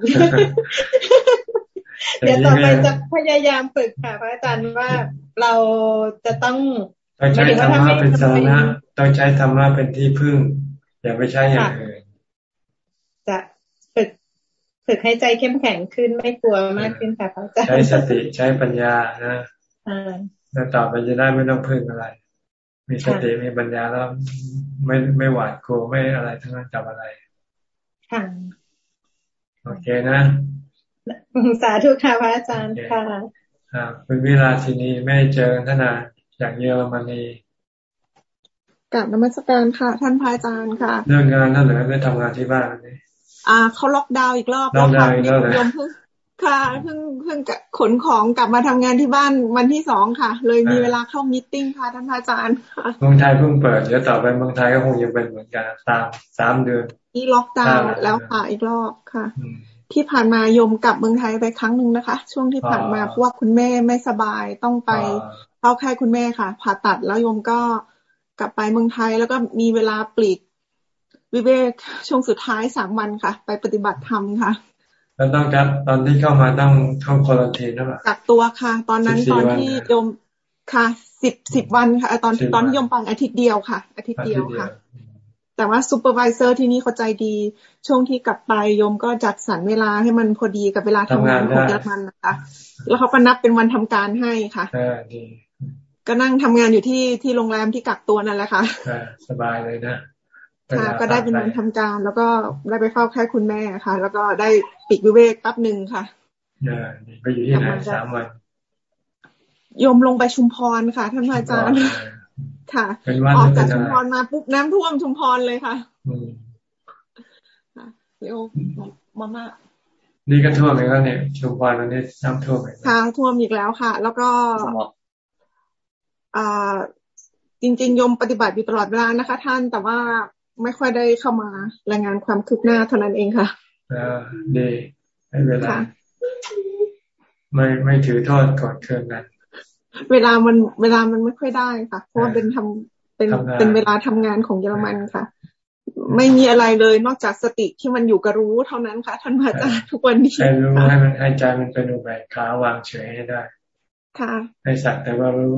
เดี๋ยวต่อไปจะพยายามฝึกค่ะพระอาจารย์ว่าเราจะต้องต้องใช้ธรรมะเป็นสาระต้องใช้ธรรมะเป็นที่พึ่ง อย่าไปใช้อย่างอื่นจะฝึก ฝึกให้ใจเข้มแข็งขึ้นไม่กลัวมากขึ้นค่ะพระอาจารย์ใช้สติใช้ปัญญานะแล้วต่อไปจะได้ไม่ต้องพึ่งอะไร มีสติมีปัญญาแล้วไม่ไม่หวาดกลัวไม่อะไรทั้งนั้นจับอะไรค่ะโอเคนะ สาธุค่ะพระอาจารย์ค่ะอ่าเป็นเวลาทีนี้ไม่เจอท่านจากเยอรมนีกับนมัสการค่ะ ท่านพระอาจารย์ค่ะ เรื่องงานนั่นเหรอไม่ทำงานที่บ้านนี่ อ่าเขาล็อกดาวน์อีกรอบแล้วค่ะยมเพิ่งค่ะเพิ่งเพิ่งขนของกลับมาทำงานที่บ้านวันที่สองค่ะ เลยมีเวลาเข้ามิ팅ค่ะท่านอาจารย์เมืองไทยเพิ่งเปิดเดี๋ยวต่อไปเมืองไทยก็คงยังเป็นเหมือนกันตามสามเดือนนี่ล็อกดาวน์แล้วค่ะอีกรอบค่ะ ที่ผ่านมายมกลับเมืองไทยไปครั้งหนึ่งนะคะ ช่วงที่ผ่านมาเพราะว่าคุณแม่ไม่สบายต้องไปเข้าค่ายคุณแม่ค่ะ ผ่าตัดแล้วยมก็กลับไปเมืองไทยแล้วก็มีเวลาปลีก วิเวกช่วงสุดท้ายสามวันค่ะ ไปปฏิบัติธรรมค่ะ แล้วต้องกัดตอนที่เข้ามาต้องเข้าคอรันทีนหรือเปล่ากักตัวค่ะ ตอนนั้นตอนที่โยมค่ะสิบสิบวันค่ะ ตอนตอนที่โยมปังอาทิตย์เดียวค่ะ อาทิตย์เดียวค่ะ แต่ว่า supervisor ที่นี่เขาใจดี ช่วงที่กลับไปโยมก็จัดสรรเวลาให้มันพอดีกับเวลาทำงานของเยอรมันนะคะ แล้วเขาก็นับเป็นวันทำการให้ค่ะก็นั่งทำงานอยู่ที่ที่โรงแรมที่กักตัวนั่นแหละค่ะสบายเลยนะ ค่ะก็ได้เป็นวันทำการ แล้วก็ได้ไปเฝ้าแค่คุณแม่ค่ะ แล้วก็ได้ปิดวิเวกแป๊บหนึ่งค่ะไปอยู่ที่ไหนสามวันยมลงไปชุมพรค่ะท่านอาจารย์ค่ะออกจากชุมพรมาปุ๊บน้ำท่วมชุมพรเลยค่ะเดี๋ยวมาม่านี่ก็ท่วมอีกแล้วเนี่ยชุมพรตอนนี้น้ำท่วมค่ะท่วมอีกแล้วค่ะ แล้วก็อ่าจริงๆยมปฏิบัติอยู่ตลอดเวลานะคะ ท่านแต่ว่า ไม่ค่อยได้เข้ามารายงานความคืบหน้าเท่านั้นเองค่ะอ่าดีให้เวลา ไม่ไม่ถือทอดก่อนเคืองกันเวลามันเวลามันไม่ค่อยได้ค่ะ เพราะเป็นทำเป็นเป็นเวลาทำงานของเยอรมันค่ะ ไม่มีอะไรเลยนอกจากสติที่มันอยู่กับรู้เท่านั้นค่ะ ท่านพระอาจารย์ทุกวันนี้ให้รู้ให้มันให้ใจมันเป็นอุเบกขาวางเฉยให้ได้ ค่ะให้สักแต่ว่ารู้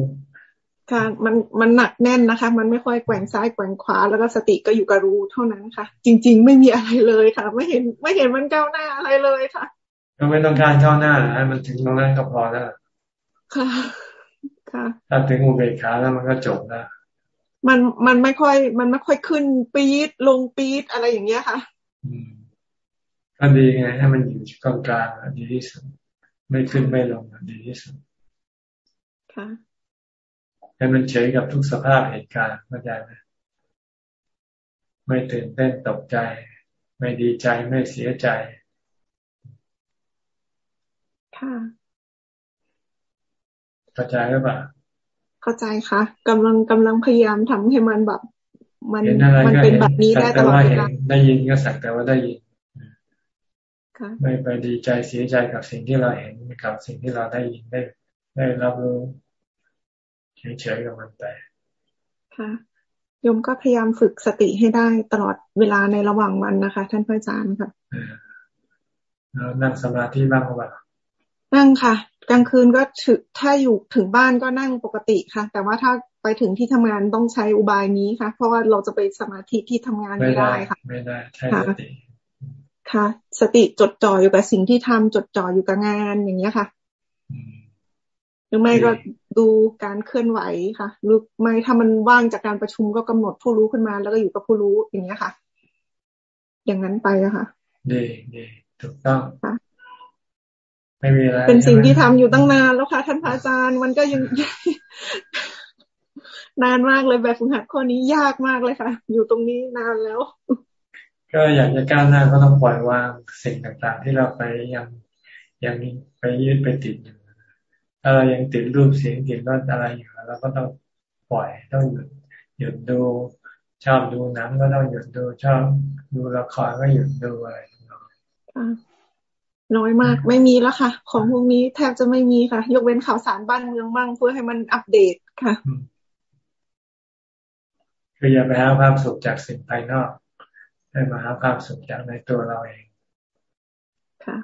ค่ะมันมันหนักแน่นนะคะ มันไม่ค่อยแกว่งซ้ายแกว่งขวา แล้วก็สติก็อยู่กับรู้เท่านั้นค่ะ จริง ๆ ไม่มีอะไรเลยค่ะ ไม่เห็นไม่เห็นมันก้าวหน้าอะไรเลยค่ะก็ไม่ต้องการก้าวหน้าให้มันถึงตรงนั้นก็พอแล้วค่ะ ค่ะ ถ้าถึงอุเบกขาแล้วมันก็จบแล้วมันมันไม่ค่อย มันไม่ค่อยขึ้นปี๊ดลงปี๊ดอะไรอย่างเงี้ยค่ะก็ดีไงให้มันอยู่กลางกลางดีที่สุดไม่ขึ้นไม่ลงดีที่สุดค่ะ ให้มันเฉยกับทุกสภาพเหตุการณ์เข้าใจไหมไม่ตื่นเต้นตกใจ ไม่ดีใจไม่เสียใจ ค่ะเข้าใจหรือเปล่าเข้าใจค่ะกำลังกำลังพยายามทำให้มันแบบ มันมันเป็นแบบนี้ได้ตลอดเวลาได้ยินก็สักแต่ว่าได้ยินไม่ไปดีใจเสียใจกับสิ่งที่เราเห็นกับสิ่งที่เราได้ยินได้ได้รับรู้ เฉยๆกับมันไปค่ะโยมก็พยายามฝึกสติให้ได้ตลอดเวลาในระหว่างวันนะคะ ท่านพระอาจารย์ค่ะแล้วนั่งสมาธิบ้างหรือเปล่านั่งค่ะ กลางคืนก็ถึงถ้าอยู่ถึงบ้านก็นั่งปกติค่ะ แต่ว่าถ้าไปถึงที่ทำงานต้องใช้อุบายนี้ค่ะ เพราะว่าเราจะไปสมาธิที่ทำงานไม่ได้ค่ะ ไม่ได้ใช่สติค่ะ สติจดจ่ออยู่กับสิ่งที่ทำจดจ่ออยู่กับงานอย่างเงี้ยค่ะห รือไม่ก็ดูการเคลื่อนไหวค่ะหรือไม่ถ้ามันว่างจากการประชุมก็กำหนดผู้รู้ขึ้นมา แล้วก็อยู่กับผู้รู้อย่างเงี้ยค่ะ อย่างนั้นไปอะค่ะดีดีถูกต้องไม่มีอะไรเป็นสิ่งที่ทำอยู่ตั้งนานแล้วค่ะ ท่านพระอาจารย์มันก็ยังนานมากเลยแบบฝึกหัดข้อนี้ยากมากเลยค่ะ อยู่ตรงนี้นานแล้ว ก็อยากจะก้าวหน้าก็ต้องปล่อยวางสิ่งต่างๆ ที่เราไปยังยังไปยืดไปติดอยู่ ถ้าเรายังติดรูปเสียงกลิ่นรสอะไรอยู่เราก็ต้องปล่อยต้องหยุดหยุดดูชอบดูหนังก็ต้องหยุดดูชอบดูละครก็หยุดดูอะไรน้อยมากไม่มีแล้วค่ะ ของพวกนี้แทบจะไม่มีค่ะ ยกเว้นข่าวสารบ้านเมืองบ้างเพื่อให้มันอัปเดตค่ะคืออย่าไปหาความสุขจากสิ่งภายนอกให้มาหาความสุขจากในตัวเราเอง ค่ะ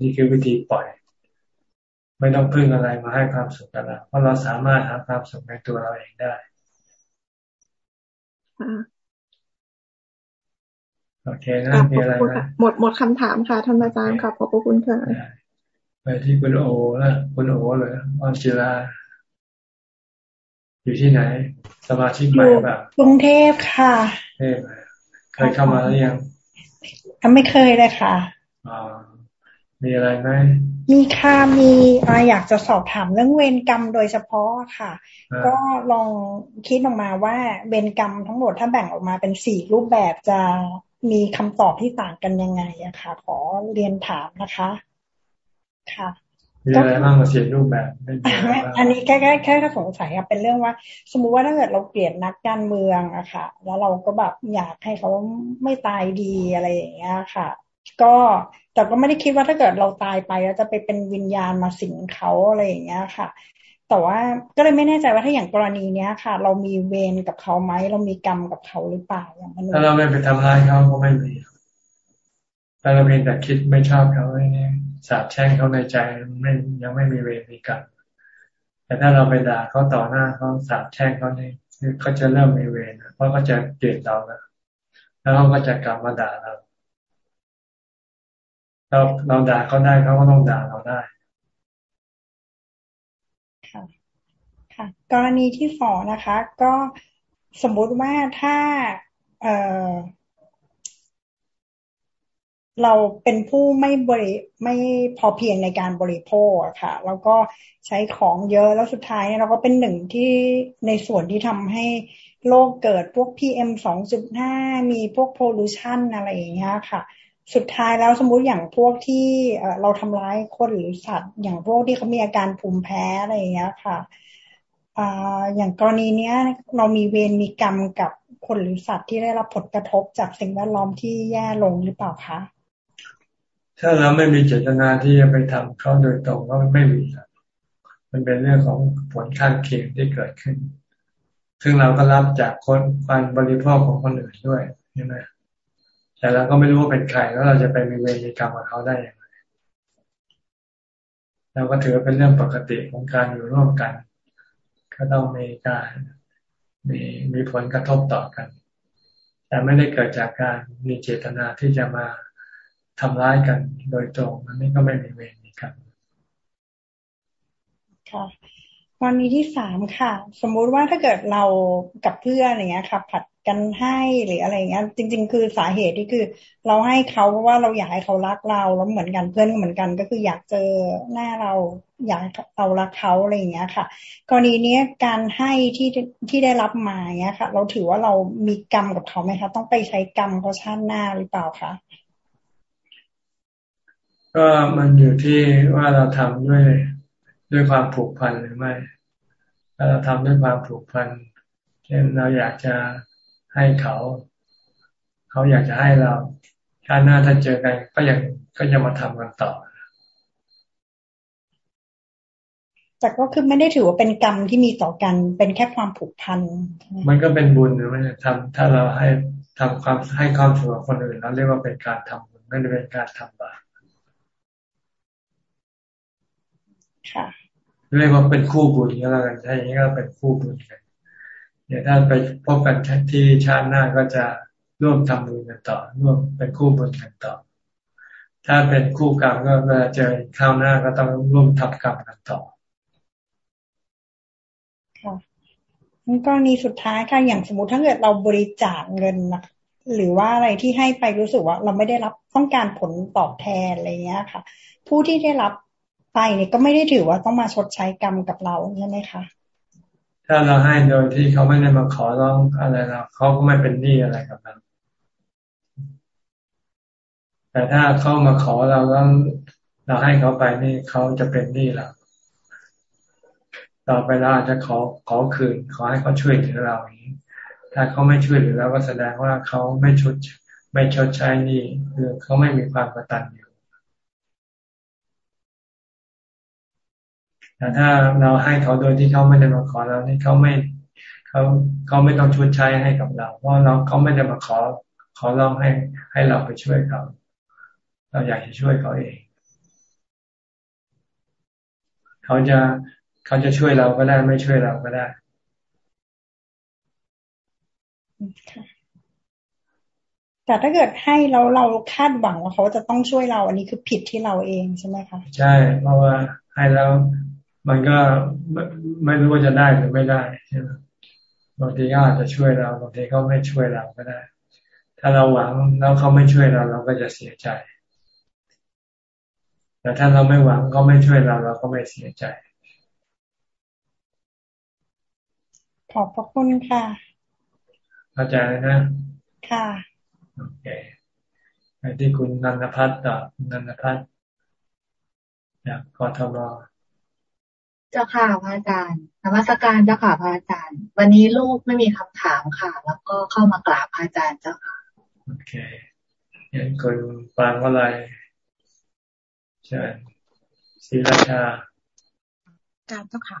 นี่คือวิธีปล่อย ไม่ต้องพึ่งอะไรมาให้ความสุขกับเราเพราะเราสามารถหาความสุขในตัวเราเองได้โอเคนะมีอะไรนะหมดหมดคำถามค่ะท่านอาจารย์ค่ะขอบพระคุณค่ะไปที่คุณโอแล้วคุณโอเลยออนจิลาอยู่ที่ไหน สมาชิกใหม่แบบกรุงเทพค่ะเทพเคยเข้ามาหรือยังไม่เคยเลยค่ะอ๋อมีอะไรไหม มีค่ะมีอยากจะสอบถามเรื่องเวรกรรมโดยเฉพาะค่ะ ก็ลองคิดออกมาว่าเวรกรรมทั้งหมดถ้าแบ่งออกมาเป็นสี่รูปแบบจะมีคำตอบที่ต่างกันยังไงอะค่ะ ขอเรียนถามนะคะ ค่ะมีอะไรบ้างมาเสียรูปแบบอันนี้แค่แค่แค่สงสัยอะเป็นเรื่องว่า สมมุติว่าถ้าเกิดเราเปลี่ยนนักการเมืองอะค่ะ แล้วเราก็แบบอยากให้เขาไม่ตายดีอะไรอย่างเงี้ยค่ะ ก็ แต่ก็ไม่ได้คิดว่าถ้าเกิดเราตายไปแล้วจะไปเป็นวิญญาณมาสิงเขาอะไรอย่างเงี้ยค่ะ แต่ว่าก็เลยไม่แน่ใจว่าถ้าอย่างกรณีเนี้ยค่ะ เรามีเวรกับเขาไหมเรามีกรรมกับเขาหรือเปล่าอย่างนั้นถ้าเราไม่ไปทำร้ายเขาก็ไม่มีแต่เราเพียงแต่คิดไม่ชอบเขาเนี่ยสาบแช่งเขาในใจไม่ยังไม่มีเวรมีกรรมแต่ถ้าเราไปด่าเขาต่อหน้าเขาสาบแช่งเขาเนี่ยเขาจะเริ่มมีเวรเพราะเขาจะเกลียดเราแล้วแล้วเขาก็จะกลับมาด่าเรา เราเราด่าเขาได้เขาก็ต้องด่าเราได้ค่ะค่ะ กรณีที่สองนะคะ ก็สมมุติว่าถ้าเอ่อเราเป็นผู้ไม่บริไม่พอเพียงในการบริโภคอะค่ะ แล้วก็ใช้ของเยอะแล้วสุดท้ายเราก็เป็นหนึ่งที่ในส่วนที่ทำให้โลกเกิดพวก PM สองจุดห้ามีพวกโพลูชันอะไรอย่างเงี้ยค่ะ สุดท้ายแล้วสมมุติอย่างพวกที่เราทำร้ายคนหรือสัตว์ อย่างพวกที่เขามีอาการภูมิแพ้อะไรอย่างเงี้ยค่ะอย่างกรณีเนี้ย เรามีเวรมีกรรมกับคนหรือสัตว์ที่ได้รับผลกระทบจากสิ่งแวดล้อมที่แย่ลงหรือเปล่าคะถ้าเราไม่มีเจตนาที่จะไปทำเขาโดยตรงก็ไม่มีครับมันเป็นเรื่องของผลข้างเคียงที่เกิดขึ้น ซึ่งเราก็รับจากคนการบริโภคของคนอื่นด้วยใช่ไหม แต่เราก็ไม่รู้ว่าเป็นใครแล้วเราจะไปมีเวรมีกรรมกับเขาได้อย่างไรเราก็ถือว่าเป็นเรื่องปกติของการอยู่ร่วมกัน ก็ต้องมีการมีมีผลกระทบต่อกัน แต่ไม่ได้เกิดจากการมีเจตนาที่จะมาทำร้ายกันโดยตรงอันนี้ก็ไม่มีเวรมีกรรมค่ะวันนี้ที่สามค่ะ สมมุติว่าถ้าเกิดเรากับเพื่อนอย่างเงี้ยค่ะผัด กันให้หรืออะไรเงี้ย จริง ๆ คือสาเหตุที่คือ เราให้เขาเพราะว่าเราอยากให้เขารักเราแล้วเหมือนกันเพื่อนก็เหมือนกัน ก็คืออยากเจอหน้าเราอยากเรารักเขาอะไรอย่างเงี้ยค่ะกรณีนี้การให้ที่ที่ได้รับมาเงี้ยค่ะ เราถือว่าเรามีกรรมกับเขาไหมคะต้องไปใช้กรรมเขาชาติหน้าหรือเปล่าคะก็มันอยู่ที่ว่าเราทำด้วยด้วยความผูกพันหรือไม่ ถ้าเราทำด้วยความผูกพันเช่นเราอยากจะ ให้เขา เขาอยากจะให้เราชาติหน้าถ้าเจอกันก็ยังก็ยังมาทำกันต่อแต่ก็คือไม่ได้ถือว่าเป็นกรรมที่มีต่อกันเป็นแค่ความผูกพันมันก็เป็นบุญหรือไม่ทำถ้าเราให้ทำความให้ความสุขคนอื่นเราเรียกว่าเป็นการทำบุญไม่ได้เป็นการทำบาปค่ะเรียกว่าเป็นคู่บุญก็แล้วกันถ้าอย่างนี้ก็เป็นคู่บุญกัน เดี๋ยวถ้าไปพบกันที่ชาติหน้าก็จะร่วมทำบุญกันต่อ ร่วมเป็นคู่บุญกันต่อ ถ้าเป็นคู่กรรมก็เวลาเจอข้าวหน้าก็ต้องร่วมทำกรรมกันต่อค่ะกรณีสุดท้ายค่ะอย่างสมมติถ้าเกิดเราบริจาคเงินนะหรือว่าอะไรที่ให้ไปรู้สึกว่า เราไม่ได้รับต้องการผลตอบแทนอะไรเงี้ยค่ะ ผู้ที่ได้รับไปเนี่ยก็ไม่ได้ถือว่าต้องมาชดใช้กรรมกับเราใช่ไหมคะ ถ้าเราให้โดยที่เขาไม่ได้มาขอร้องอะไรเราเขาก็ไม่เป็นหนี้อะไรกับเราแต่ถ้าเขามาขอเราแล้วเราให้เขาไปนี่เขาจะเป็นหนี้เราต่อไปเราอาจจะขอขอคืน ขอให้เขาช่วยเหลือเราอย่างนี้ ถ้าเขาไม่ช่วยเหลือเราก็แสดงว่าเขาไม่ชดไม่ชดใช้หนี้คือเขาไม่มีความกตัญญู แต่ถ้าเราให้เขาโดยที่เขาไม่ได้มาขอเรานี่เขาไม่เขาเขาไม่ต้องชดใช้ให้กับเรา เพราะเราเขาไม่ได้มาขอ ขอร้องให้ให้เราไปช่วยเขา เราอยากจะช่วยเขาเอง เขาจะเขาจะช่วยเราก็ได้ไม่ช่วยเราก็ได้แต่ถ้าเกิดให้เราเราคาดหวังว่าเขาจะต้องช่วยเรา อันนี้คือผิดที่เราเองใช่ไหมคะใช่ เพราะว่าให้แล้ว มันก็ไม่ไม่รู้ว่าจะได้หรือไม่ได้ใช่ไหมบางทีก็อาจจะช่วยเราบางทีก็ไม่ช่วยเราก็ได้ ถ้าเราหวังแล้วเขาไม่ช่วยเรา เราก็จะเสียใจ แต่ถ้าเราไม่หวังก็ไม่ช่วยเราเราก็ไม่เสียใจ ขอบพระคุณค่ะเข้าใจนะ ค่ะโอเคไปที่คุณนันทพัฒน์ต่อนันทพัฒน์จากกทมเจ้าค่ะพระอาจารย์นมัสการเจ้าค่ะพระอาจารย์ วันนี้ลูกไม่มีคำถามค่ะ แล้วก็เข้ามากราบพระอาจารย์เจ้าค่ะ โอเคเห็นคนฟังอะไรใช่ศิราชาการเจ้าค่ะ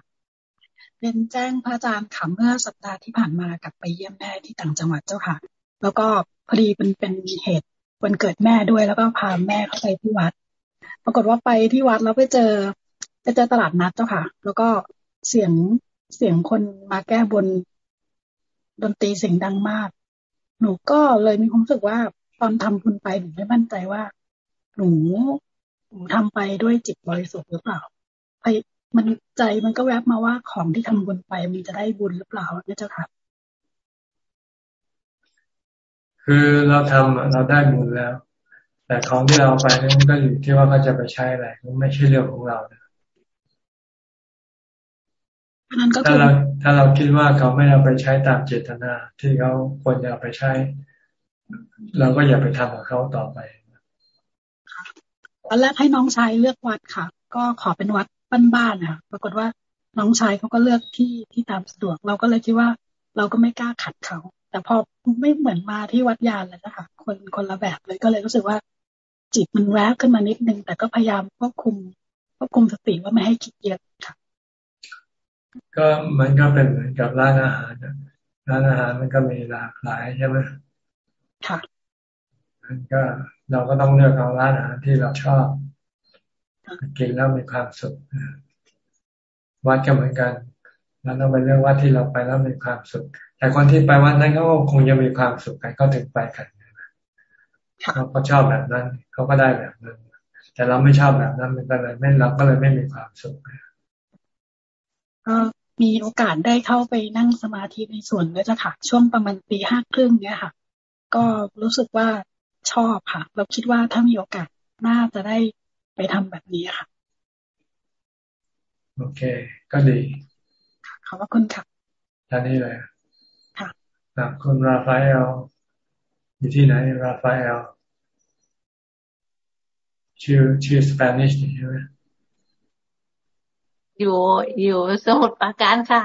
เป็นแจ้งพระอาจารย์ค่ะเมื่อสัปดาห์ที่ผ่านมากลับไปเยี่ยมแม่ที่ต่างจังหวัดเจ้าค่ะ แล้วก็พอดีเป็นเป็นเหตุวันเกิดแม่ด้วย แล้วก็พาแม่เข้าไปที่วัด ปรากฏว่าไปที่วัดแล้วไปเจอ ไปเจอตลาดนัดเจ้าค่ะ แล้วก็เสียงเสียงคนมาแก้บนดนตรีเสียงดังมาก หนูก็เลยมีความรู้สึกว่าตอนทำบุญไปหนูไม่มั่นใจว่า หนูหนูทำไปด้วยจิตบริสุทธิ์หรือเปล่าไปมันใจมันก็แวบมาว่าของที่ทำบุญไปมันจะได้บุญหรือเปล่าเนี่ยเจ้าค่ะคือเราทำเราได้บุญแล้ว แต่ของที่เราไปนั้นก็อยู่ที่ว่าเขาจะไปใช้อะไรมันไม่ใช่เรื่องของเรานะ ถ้าเราถ้าเราคิดว่าเขาไม่เอาไปใช้ตามเจตนาที่เขาควรจะเอาไปใช้ เราก็อย่าไปทำกับเขาต่อไปตอนแรกให้น้องชายเลือกวัดค่ะ ก็ขอเป็นวัดบ้านๆค่ะปรากฏว่าน้องชายเขาก็เลือกที่ที่ตามสะดวก เราก็เลยคิดว่าเราก็ไม่กล้าขัดเขา แต่พอไม่เหมือนมาที่วัดยานเลยนะคะคนคนละแบบเลยก็เลยรู้สึกว่า จิตมันแวบขึ้นมานิดนึงแต่ก็พยายามควบคุมควบคุมสติว่าไม่ให้คิดเยอะค่ะ ก็มันก็เป็นเหมือนกับร้านอาหารร้านอาหารมันก็มีหลากหลายใช่ไหมค่ะมันก็เราก็ต้องเลือกเอาร้านอาหารที่เราชอบกินแล้วมีความสุขวัดก็เหมือนกันเราต้องไปเลือกวัดที่เราไปแล้วมีความสุข แต่คนที่ไปวัดนั้นเขาคงจะมีความสุขกันเขาถึงไปกันเขาก็ชอบแบบนั้นเขาก็ได้แบบนั้น แต่เราไม่ชอบแบบนั้นมันก็เลยไม่เราก็เลยไม่มีความสุข ก็มีโอกาสได้เข้าไปนั่งสมาธิในส่วนด้วยจ้ะค่ะ ช่วงประมาณปีห้าครึ่งเนี้ยค่ะ ก็รู้สึกว่าชอบค่ะ เราคิดว่าถ้ามีโอกาสน่าจะได้ไปทำแบบนี้ค่ะ โอเค ก็ดีขอบคุณค่ะท่านี้เลยค่ะคุณราฟาเอลอยู่ที่ไหน ราฟาเอลชื่อชื่อสเปนิชใช่ไหม อยู่อยู่สมุทรปราการค่ะ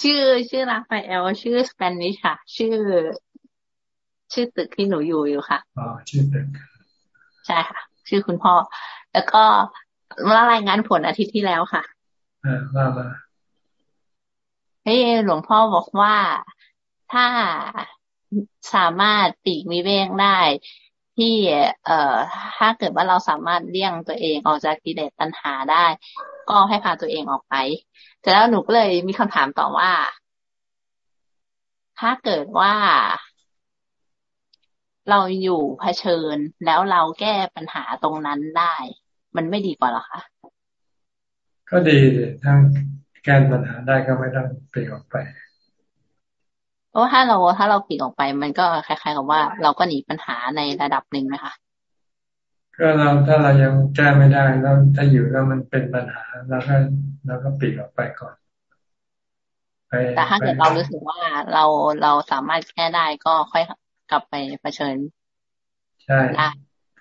ชื่อชื่อราฟาเอลชื่อสเปนิชค่ะ ชื่อ ชื่อตึกที่หนูอยู่อยู่ค่ะอ๋อชื่อตึกใช่ค่ะ ชื่อคุณพ่อ แล้วก็มารายงานผลอาทิตย์ที่แล้วค่ะอ่าว่ามาให้หลวงพ่อบอกว่าถ้าสามารถปีกมีเวงได้ ที่เอ่อถ้าเกิดว่าเราสามารถเลี่ยงตัวเองออกจากกิเลสตัณหาได้ ก็ให้พาตัวเองออกไป แต่แล้วหนูก็เลยมีคำถามต่อว่า ถ้าเกิดว่า เราอยู่เผชิญแล้วเราแก้ปัญหาตรงนั้นได้ มันไม่ดีกว่าหรอคะก็ดีเลยถ้าแก้ปัญหาได้ก็ไม่ต้องเปลี่ยนออกไป เพราะถ้าเราถ้าเราปิดออกไป มันก็คล้ายๆกับว่า เราก็หนีปัญหาในระดับหนึ่งไหมคะก็เราถ้าเรายังแก้ไม่ได้แล้วถ้าอยู่แล้วมันเป็นปัญหาเราก็เราก็ปิดออกไปก่อนแต่ถ้าเกิดเรารู้สึกว่าเราเราสามารถแก้ได้ก็ค่อยกลับไปเผชิญ ใช่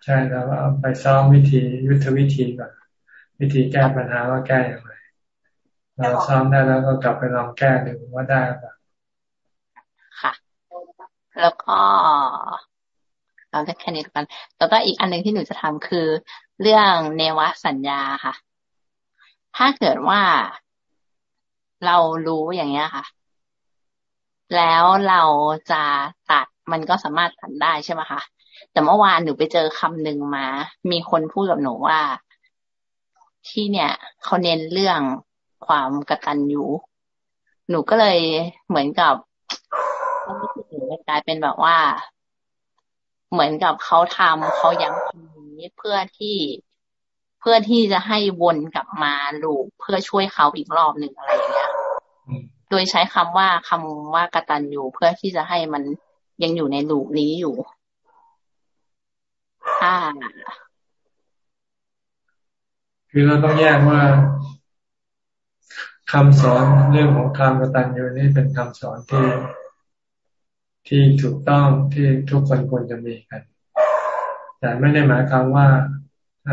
ใช่แล้วเอาไปซ้อมวิธียุทธวิธีก่อนวิธีแก้ปัญหาว่าแก้อย่างไรเราซ้อมได้แล้วก็กลับไปลองแก้ดูว่าได้หรือเปล่าค่ะ แล้วก็เราจะแค่นี้กันแล้วก็อีกอันหนึ่งที่หนูจะทำคือ เรื่องเนวสัญญาค่ะ ถ้าเกิดว่าเรารู้อย่างเงี้ยค่ะ แล้วเราจะตัดมันก็สามารถตัดได้ใช่ไหมคะแต่เมื่อวานหนูไปเจอคำหนึ่งมา มีคนพูดกับหนูว่า ที่เนี่ยเขาเน้นเรื่องความกตัญญูหนูก็เลยเหมือนกับ รู้สึกหนูกลายเป็นแบบว่า เหมือนกับเขาทำเขาย้ำคำนี้เพื่อที่เพื่อที่จะให้วนกลับมาลูกเพื่อช่วยเขาอีกรอบหนึ่งอะไรอย่างเงี้ยโดยใช้คำว่าคำว่ากตัญญูเพื่อที่จะให้มันยังอยู่ในลูกนี้อยู่อ่าคือเราต้องแยกว่าคำสอนเรื่องของการกตัญญูนี่เป็นคำสอนที่ ที่ถูกต้องที่ทุกคนควรจะมีกัน แต่ไม่ได้หมายความว่าอ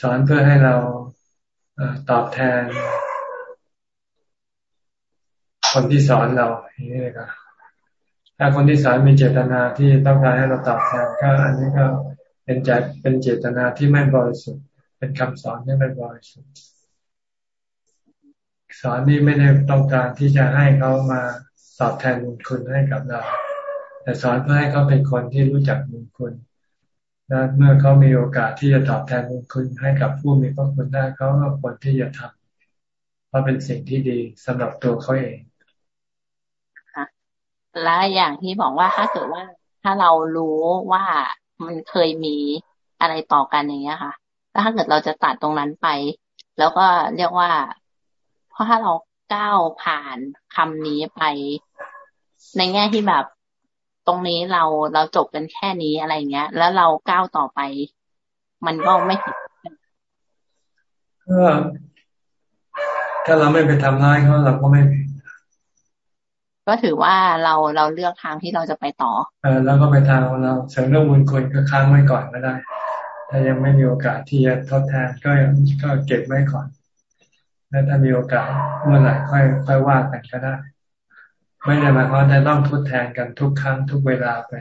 สอนเพื่อให้เราอตอบแทน คนที่สอนเราอย่างนี้เลยครับถ้าคนที่สอนมีเจตนาที่ต้องการให้เราตอบแทนก็อันนี้ก็เป็นใจเป็นเจตนาที่ไม่บริสุทธิ์ เป็นคำสอนที่ไม่บริสุทธิ์สอนนี่ไม่ได้ต้องการที่จะให้เขามา ตอบแทนบุญคุณให้กับเรา แต่สอนเพื่อให้เขาเป็นคนที่รู้จักบุญคุณและเมื่อเขามีโอกาสที่จะตอบแทนบุญคุณให้กับผู้มีพระคุณได้เขาก็ควรที่จะทำเพราะเป็นสิ่งที่ดีสำหรับตัวเขาเองค่ะและอย่างที่บอกว่าถ้าเกิดว่าถ้าเรารู้ว่ามันเคยมีอะไรต่อกันอย่างเงี้ยค่ะแล้วถ้าเกิดเราจะตัดตรงนั้นไป แล้วก็เรียกว่า เพราะถ้าเราก้าวผ่านคำนี้ไป ในแง่ที่แบบตรงนี้เราเราจบกันแค่นี้อะไรเงี้ย แล้วเราก้าวต่อไป มันก็ไม่ผิดก็ถ้าเราไม่ไปทำร้ายเขาเราก็ไม่ผิดก็ถือว่าเราเราเลือกทางที่เราจะไปต่อ เออแล้วก็ไปทางเราเสริมเรื่องบุญคุณก็ค้างไว้ก่อนก็ได้ ถ้ายังไม่มีโอกาสที่จะทดแทนก็ก็เก็บไว้ก่อน แล้วถ้ามีโอกาสเมื่อไหร่ค่อยค่อยว่ากันก็ได้ ไม่ได้หมายความว่าจะต้องทดแทนกันทุกครั้งทุกเวลาไป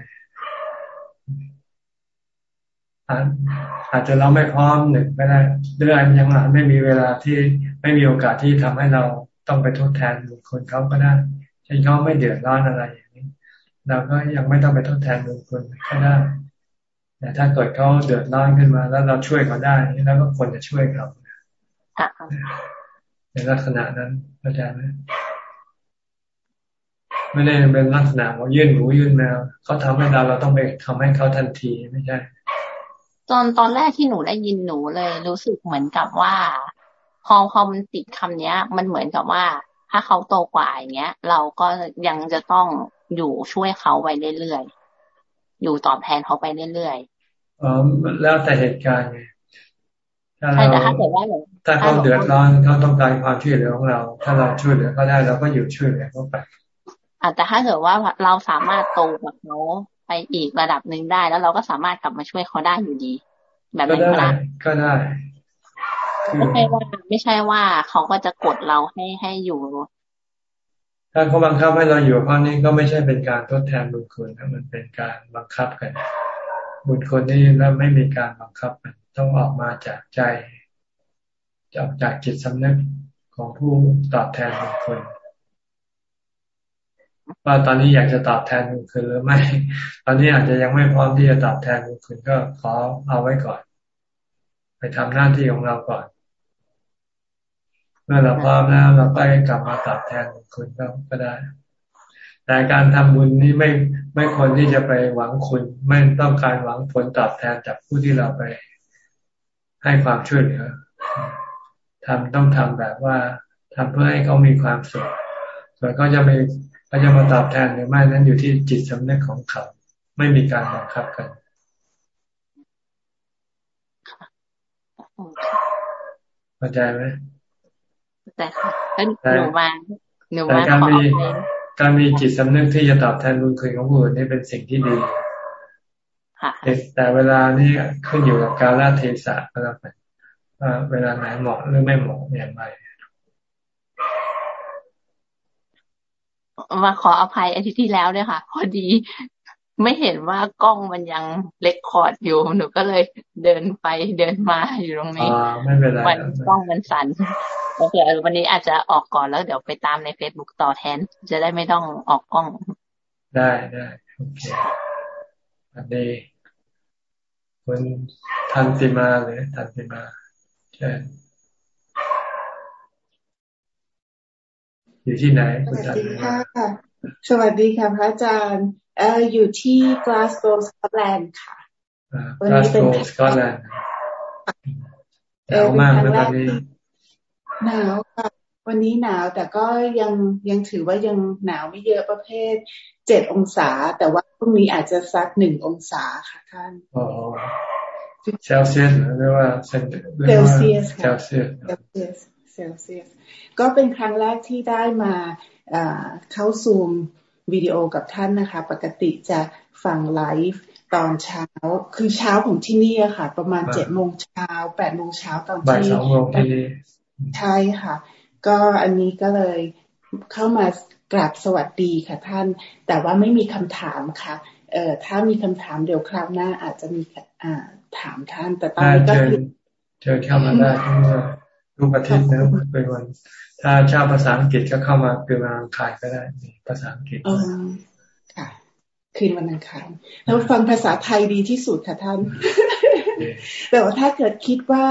อาจจะเราไม่พร้อมหนึ่งก็ได้หรืออาจยังอาจไม่มีเวลาที่ไม่มีโอกาสที่ทำให้เราต้องไปทดแทนบุญคุณเขาก็ได้เช่นเขาไม่เดือดร้อนอะไรอย่างนี้เราก็ยังไม่ต้องไปทดแทนบุญคุณก็ได้แต่ถ้าเกิดเขาเดือดร้อนขึ้นมา แล้วเราช่วยเขาได้เราก็ควรจะช่วยเขาในลักษณะนั้นเข้าใจไหม ไม่ได้เป็นลักษณะของยื่นหมูยื่นแมวเขาทำให้เราเราต้องไปทำให้เขาทันทีไม่ใช่ ตอนตอนแรกที่หนูได้ยินหนูเลย รู้สึกเหมือนกับว่า พอพอมันติดคำเนี้ย มันเหมือนกับว่า ถ้าเขาโตกว่าอย่างเงี้ย เราก็ยังจะต้องอยู่ช่วยเขาไปเรื่อยๆอยู่ตอบแทนเขาไปเรื่อยๆอ๋อแล้วแต่เหตุการณ์ไงถ้าเราถ้าเกิดว่าถ้าเขาเดือดร้อนเขาต้องการความช่วยเหลือของเรา ถ้าเราช่วยเหลือเขาได้เราก็อยู่ช่วยเหลือเขาไป อ่าแต่ถ้าเกิดว่าเราสามารถโตกับเขาไปอีกระดับหนึ่งได้ แล้วเราก็สามารถกลับมาช่วยเขาได้อยู่ดี แบบนั้นก็ได้ก็ได้ไม่ใช่ว่าไม่ใช่ว่าเขาก็จะกดเราให้ให้อยู่ ถ้าเขาบังคับให้เราอยู่เพราะนี้ก็ไม่ใช่เป็นการทดแทนบุญคุณนะมันเป็นการบังคับกัน บุญคุณนี่แล้วไม่มีการบังคับมันต้องออกมาจากใจจากจากจิตสำนึกของผู้ตอบแทนบุญคุณ ว่าตอนนี้อยากจะตอบแทนคุณคืนหรือไม่ ตอนนี้อาจจะยังไม่พร้อมที่จะตอบแทนคุณคืนก็ขอเอาไว้ก่อน ไปทำหน้าที่ของเราก่อน เมื่อเราพร้อมแล้วเราก็กลับมาตอบแทนคุณก็ได้ แต่การทำบุญนี้ไม่ไม่ควรที่จะไปหวังคุณ ไม่ต้องการหวังผลตอบแทนจากผู้ที่เราไปให้ความช่วยเหลือทำต้องทำแบบว่าทำเพื่อให้เขามีความสุขส่วนเขาจะไม่ เขาจะมาตอบแทนหรือไม่นั้นอยู่ที่จิตสำนึกของเขา ไม่มีการบังคับกันเข้าใจไหมแต่ค่ะหนูมาหนูมาการมีการมีจิตสำนึกที่จะตอบแทนบุญคุณของผู้อื่นนี่เป็นสิ่งที่ดีแต่เวลานี้ขึ้นอยู่กับการละเทศะก็แล้วกันเวลาไหนเหมาะหรือไม่เหมาะอย่างไร มาขออภัยอาทิตย์ที่แล้วด้วยค่ะ พอดีไม่เห็นว่ากล้องมันยังเล็กคอร์ดอยู่หนูก็เลยเดินไปเดินมาอยู่ตรงนี้ไม่เป็นไรมันกล้องมันสั่นโอเควันนี้อาจจะออกก่อนแล้วเดี๋ยวไปตามในเฟซบุ๊กต่อแทน จะได้ไม่ต้องออกกล้อง ได้ได้โอเคอันนี้คุณทันติมาเลยทันติมาใช่ อยู่ที่ไหนสวัสดีค่ะ สวัสดีค่ะพระอาจารย์เอ่ออยู่ที่กลาสโกสกอตแลนด์ค่ะวันนี้เป็นสกอตแลนด์หนาวมากนะตอนนี้หนาวค่ะวันนี้หนาวแต่ก็ยังยังถือว่ายังหนาวไม่เยอะประเภทเจ็ดองศา แต่ว่าพรุ่งนี้อาจจะสักหนึ่งองศาค่ะท่านอ๋อเซลเซียสหรือว่าเซลเซียสเซลเซียส เซลเซียสก็เป็นครั้งแรกที่ได้มาเข้าซูมวิดีโอกับท่านนะคะ ปกติจะฟังไลฟ์ตอนเช้า คือเช้าของที่นี่ค่ะ ประมาณเจ็ดโมงเช้าแปดโมงเช้าตอนที่ใช่ค่ะ ก็อันนี้ก็เลยเข้ามากราบสวัสดีค่ะท่าน แต่ว่าไม่มีคำถามค่ะเอ่อถ้ามีคำถามเดี๋ยวคราวหน้าอาจจะมีอ่าถามท่าน แต่ตอนนี้ก็คือเชิญเข้ามาได้ ทุกอาทิตย์นะเป็นวัน ถ้าชาวภาษาอังกฤษก็เข้ามาเป็นวันอังคารก็ได้ภาษาอังกฤษอ๋อค่ะ คืนวันอังคารแล้วฟังภาษาไทยดีที่สุดค่ะท่าน แต่ว่าถ้าเกิดคิดว่า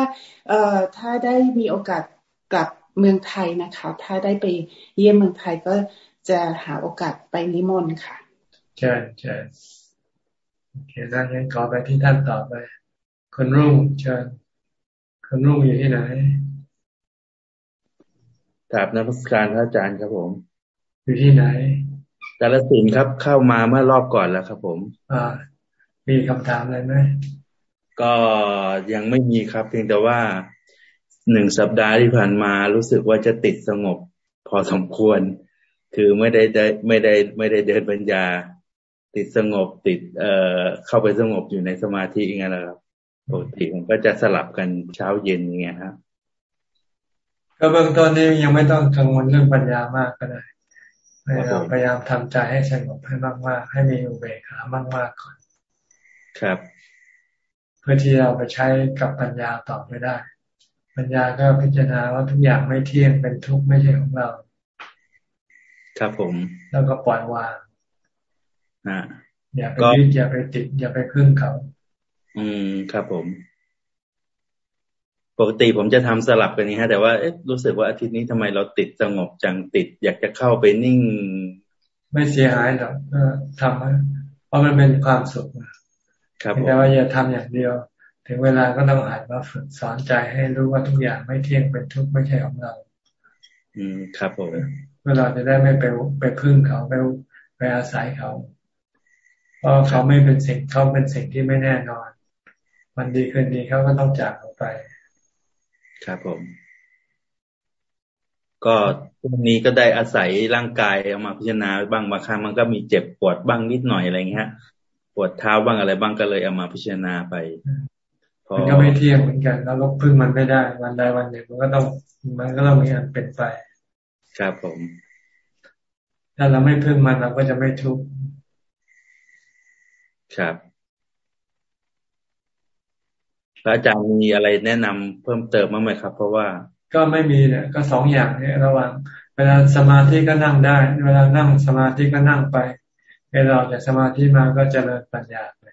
เอ่อถ้าได้มีโอกาสกลับเมืองไทยนะคะ ถ้าได้ไปเยี่ยมเมืองไทยก็จะหาโอกาสไปนิมนต์ค่ะใช่ใช่โอเคได้งั้นขอไปที่ท่านต่อไปคนรุ่งเชิญคนรุ่งอยู่ที่ไหน กราบนักการพระอาจารย์ครับผม อยู่ที่ไหนกาลสินครับเข้ามาเมื่อรอบก่อนแล้วครับผม อ่า มีคำถามอะไรไหมก็ยังไม่มีครับ เพียงแต่ว่าหนึ่งสัปดาห์ที่ผ่านมารู้สึกว่าจะติดสงบ พอสมควร คือไม่ได้ได้ไม่ได้ไม่ได้เดินปัญญา ติดสงบติด เอ่อเข้าไปสงบอยู่ในสมาธิอย่างเงี้ยครับปกติผมก็จะสลับกันเช้าเย็นอย่างเงี้ยครับ ก็เบื้องต้นนี้ยังไม่ต้องกังวลเรื่องปัญญามากก็ได้เราพยายามทำใจให้สงบให้มากๆให้มีอุเบกขามากๆก่อน ครับ เพื่อที่เราไปใช้กับปัญญาต่อไปได้ ปัญญาก็พิจารณาว่าทุกอย่างไม่เที่ยงเป็นทุกข์ไม่ใช่ของเรา ครับผม แล้วก็ปล่อยวางอ่าอย่าไปยึดอย่าไปติด อย่าไปพึ่งเขา อืม ครับผม ปกติผมจะทำสลับกันนี้ฮะ แต่ว่าเอ๊ะรู้สึกว่าอาทิตย์นี้ทำไมเราติดสงบจังติด อยากจะเข้าไปนิ่ง ไม่เสียหายหรอกทำเพราะมันเป็นความสุขครับแต่ว่าอย่าทำอย่างเดียว ถึงเวลาก็ต้องหันมาฝึกสอนใจให้รู้ว่าทุกอย่างไม่เที่ยงเป็นทุกข์ไม่ใช่ของเรา อืมครับผมเวลาจะได้ไม่ไปไปพึ่งเขาไปไปอาศัยเขาเพราะเขาไม่เป็นสิ่งเขาเป็นสิ่งที่ไม่แน่นอน มันดีคืนดีเขาก็ต้องจากเราไป ครับผม ก็พวกนี้ก็ได้อาศัยร่างกายเอามาพิจารณาบ้างบางครั้งมันก็มีเจ็บปวดบ้างนิดหน่อยอะไรเงี้ยปวดเท้าบ้างอะไรบ้างก็เลยเอามาพิจารณาไปมันก็ไม่เที่ยงเหมือนกันแล้วลบพึ่งมันไม่ได้ วันใดวันหนึ่งมันก็ต้องมันก็ต้องมีอันเป็นไปครับผม ถ้าเราไม่พึ่งมันเราก็จะไม่ทุกข์ครับ พระอาจารย์มีอะไรแนะนำเพิ่มเติมมั้งไหมครับ เพราะว่าก็ไม่มีเนี่ยก็สองอย่างเนี่ยระหว่างเวลาสมาธิก็นั่งได้ เวลานั่งสมาธิก็นั่งไปเวลาออกจากสมาธิมาก็เจริญปัญญาไป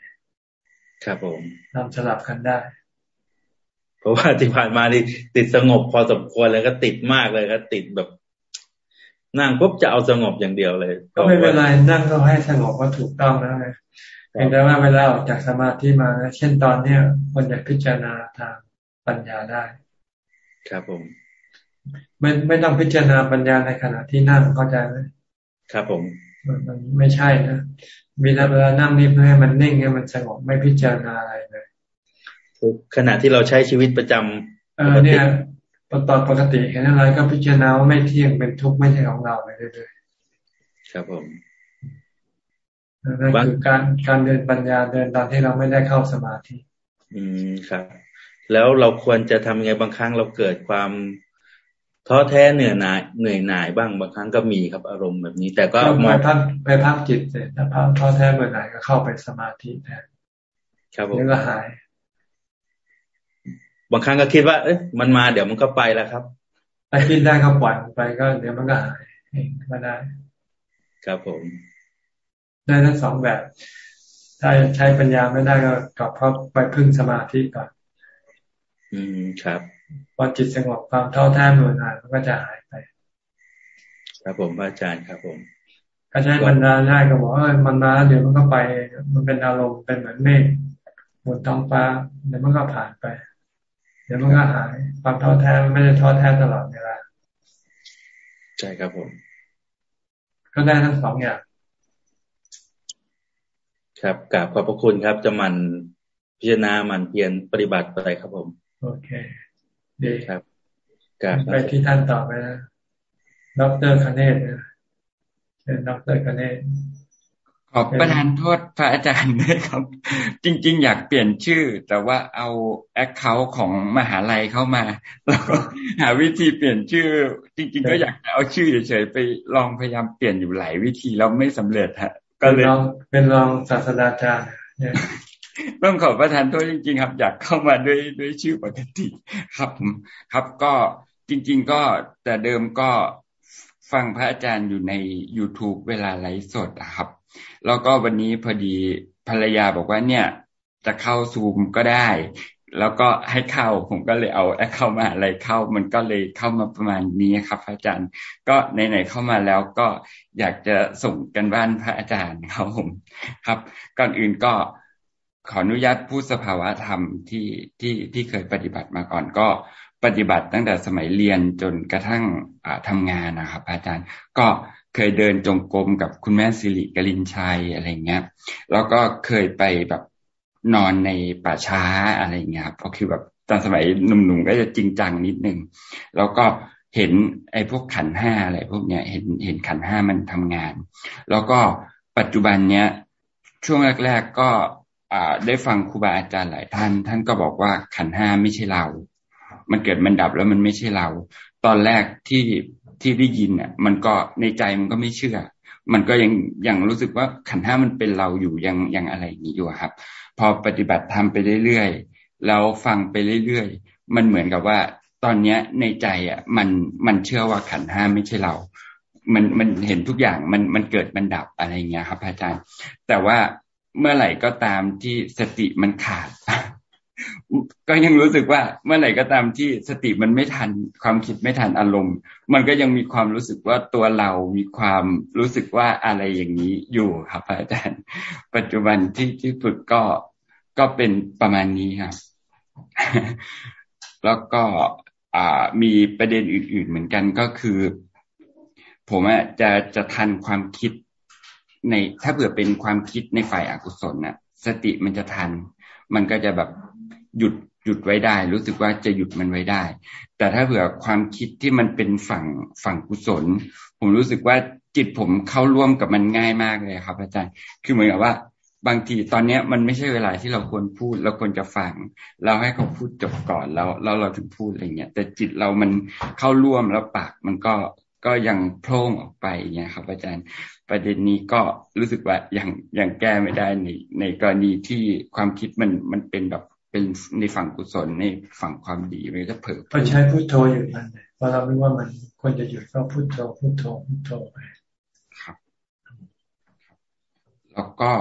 ครับผมทำสลับกันได้ เพราะว่าที่ผ่านมานี่ติดสงบพอสมควรเลยก็ติดมากเลยก็ติดแบบนั่งปุ๊บจะเอาสงบอย่างเดียวเลย ก็ไม่เป็นไรนั่งก็ให้สงบก็ถูกต้องแล้วไง เพียงแต่ว่าเวลาออกจากสมาธิมาเช่นตอนเนี้ยคนจะพิจารณาทางปัญญาได้ ครับผม ไม่ไม่ต้องพิจารณาปัญญาในขณะที่นั่งเข้าใจไหมครับผมมันไม่ใช่นะมีเวลานั่งนี่เพื่อให้มันนิ่งให้มันสงบไม่พิจารณาอะไรเลยขณะที่เราใช้ชีวิตประจำเออเนี่ยตอนปกติเห็นอะไรก็พิจารณาว่าไม่เที่ยงเป็นทุกข์ไม่ใช่ของเราไปเรื่อยๆครับผม นั่นคือการการเดินปัญญาเดินตอนที่เราไม่ได้เข้าสมาธิ อืมครับ แล้วเราควรจะทำไงบางครั้งเราเกิดความท้อแท้เหนื่อยหน่ายเหนื่อยหน่ายบ้างบางครั้งก็มีครับอารมณ์แบบนี้ แต่ก็มองไปพักไปพักจิตเสร็จถ้าพักท้อแท้เมื่อไหร่ก็เข้าไปสมาธิแทนครับผมแล้วก็หาย บางครั้งก็คิดว่า เอ๊ะมันมาเดี๋ยวมันก็ไปแล้วครับถ้าคิดได้ก็ปล่อยไปก็เดี๋ยวมันก็หายเองก็ได้ ครับผม ได้ทั้งสองแบบ ถ้าใช้ปัญญาไม่ได้ก็กลับเข้าไปพึ่งสมาธิก่อน อืมครับพอจิตสงบความท้อแท้เมื่อหน่ายมันก็จะหายไป ครับผมอาจารย์ครับผมก็ใช้บรรดาได้ก็บอกว่ามันมาเดี๋ยวมันก็ไป มันเป็นอารมณ์เป็นเหมือนเมฆบนท้องฟ้าเดี๋ยวมันก็ผ่านไป เดี๋ยวมันก็หาย ความท้อแท้ไม่ได้ท้อแท้ตลอดเวลาใช่ครับผม ก็ได้ทั้งสองอย่าง ครับกราบขอบพระคุณครับ จะมันพิจารณามันเพียรปฏิบัติไปครับผม โอเคดีครับกราบไปที่ท่านต่อไปนะดรคเนศนะเชิญดรคเนศขอบประทานโทษพระอาจารย์ด้วยครับ จริง ๆ อยากเปลี่ยนชื่อ แต่ว่าเอาแอคเคาท์ของมหาลัยเข้ามา แล้วก็หาวิธีเปลี่ยนชื่อ จริง ๆ ก็อยากเอาชื่อเฉยๆไปลองพยายามเปลี่ยนอยู่หลายวิธีแล้วไม่สำเร็จฮะ ก็เลยเป็นรองศาสตราจารย์ต้องขอประทานโทษจริง ๆ ครับ อยากเข้ามาด้วยด้วยชื่อปกติ ครับผมครับก็จริง ๆ ก็แต่เดิมก็ฟังพระอาจารย์อยู่ใน youtube เวลาไลฟ์สดครับ แล้วก็วันนี้พอดีภรรยาบอกว่าเนี่ย จะเข้าซูมก็ได้ แล้วก็ให้เข้าผมก็เลยเอาแอคเข้ามาอะไรเข้า มันก็เลยเข้ามาประมาณนี้ครับพระอาจารย์ ก็ไหนๆเข้ามาแล้วก็อยากจะส่งกันบ้านพระอาจารย์ครับผมครับ ก่อนอื่นก็ขออนุญาตพูดสภาวะธรรมที่ที่ที่เคยปฏิบัติมาก่อนก็ปฏิบัติตั้งแต่สมัยเรียนจนกระทั่งทำงานนะครับ อาจารย์ก็เคยเดินจงกรมกับคุณแม่สิริกลินชัยอะไรเงี้ยแล้วก็เคยไปแบบ นอนในป่าช้าอะไรเงี้ยครับก็คือแบบตอนสมัยหนุ่มๆก็จะจริงจังนิดนึงแล้วก็เห็นไอ้พวกขันห้าอะไรพวกเนี้ยเห็นเห็นขันห้ามันทำงาน แล้วก็ปัจจุบันเนี้ยช่วงแรก ๆก็ได้ฟังครูบาอาจารย์หลายท่าน ท่านก็บอกว่าขันห้าไม่ใช่เรา มันเกิดมันดับแล้วมันไม่ใช่เรา ตอนแรกที่ที่ได้ยินเนี่ยมันก็ในใจมันก็ไม่เชื่อ มันก็ยังยังรู้สึกว่าขันห้ามันเป็นเราอยู่ยังยังอะไรอย่างนี้อยู่ครับ พอปฏิบัติทำไปเรื่อยๆแล้วฟังไปเรื่อยๆมันเหมือนกับว่า ตอนเนี้ยในใจอะมันมันเชื่อว่าขันห้าไม่ใช่เรา มันมันเห็นทุกอย่างมันมันเกิดมันดับอะไรเงี้ยครับอาจารย์ แต่ว่าเมื่อไหร่ก็ตามที่สติมันขาด ก็ยังรู้สึกว่าเมื่อไหร่ก็ตามที่สติมันไม่ทันความคิดไม่ทันอารมณ์ มันก็ยังมีความรู้สึกว่าตัวเรามีความรู้สึกว่าอะไรอย่างนี้อยู่ครับอาจารย์ ปัจจุบันที่ที่ฝึกก็ก็เป็นประมาณนี้ครับ แล้วก็มีประเด็นอื่น ๆ เหมือนกันก็คือ ผมจะจะทันความคิดในถ้าเผื่อเป็นความคิดในฝ่ายอากุศลน่ะ สติมันจะทัน มันก็จะแบบ หยุดหยุดไว้ได้ รู้สึกว่าจะหยุดมันไว้ได้ แต่ถ้าเผื่อความคิดที่มันเป็นฝั่งฝั่งกุศล ผมรู้สึกว่าจิตผมเข้าร่วมกับมันง่ายมากเลยครับ อาจารย์ คือเหมือนกับว่า บางทีตอนเนี้ยมันไม่ใช่เวลาที่เราควรพูด เราควรจะฟัง เราให้เขาพูดจบก่อนแล้วแล้วเราถึงพูดอะไรเงี้ย แต่จิตเรามันเข้าร่วมแล้วปากมันก็ก็ยังโพร่งออกไปเนี่ยครับ อาจารย์ ประเด็นนี้ก็รู้สึกว่ายังยังแก้ไม่ได้ในในกรณีที่ความคิดมันมันเป็นแบบ เป็นในฝั่งกุศลในฝั่งความดีมันก็เผลอก็ใช้พุทโธอยู่นั่นพอเราไม่ว่ามันควรจะหยุดก็พุโทโธพุโทโธพุโทโธไปครับ แล้วก็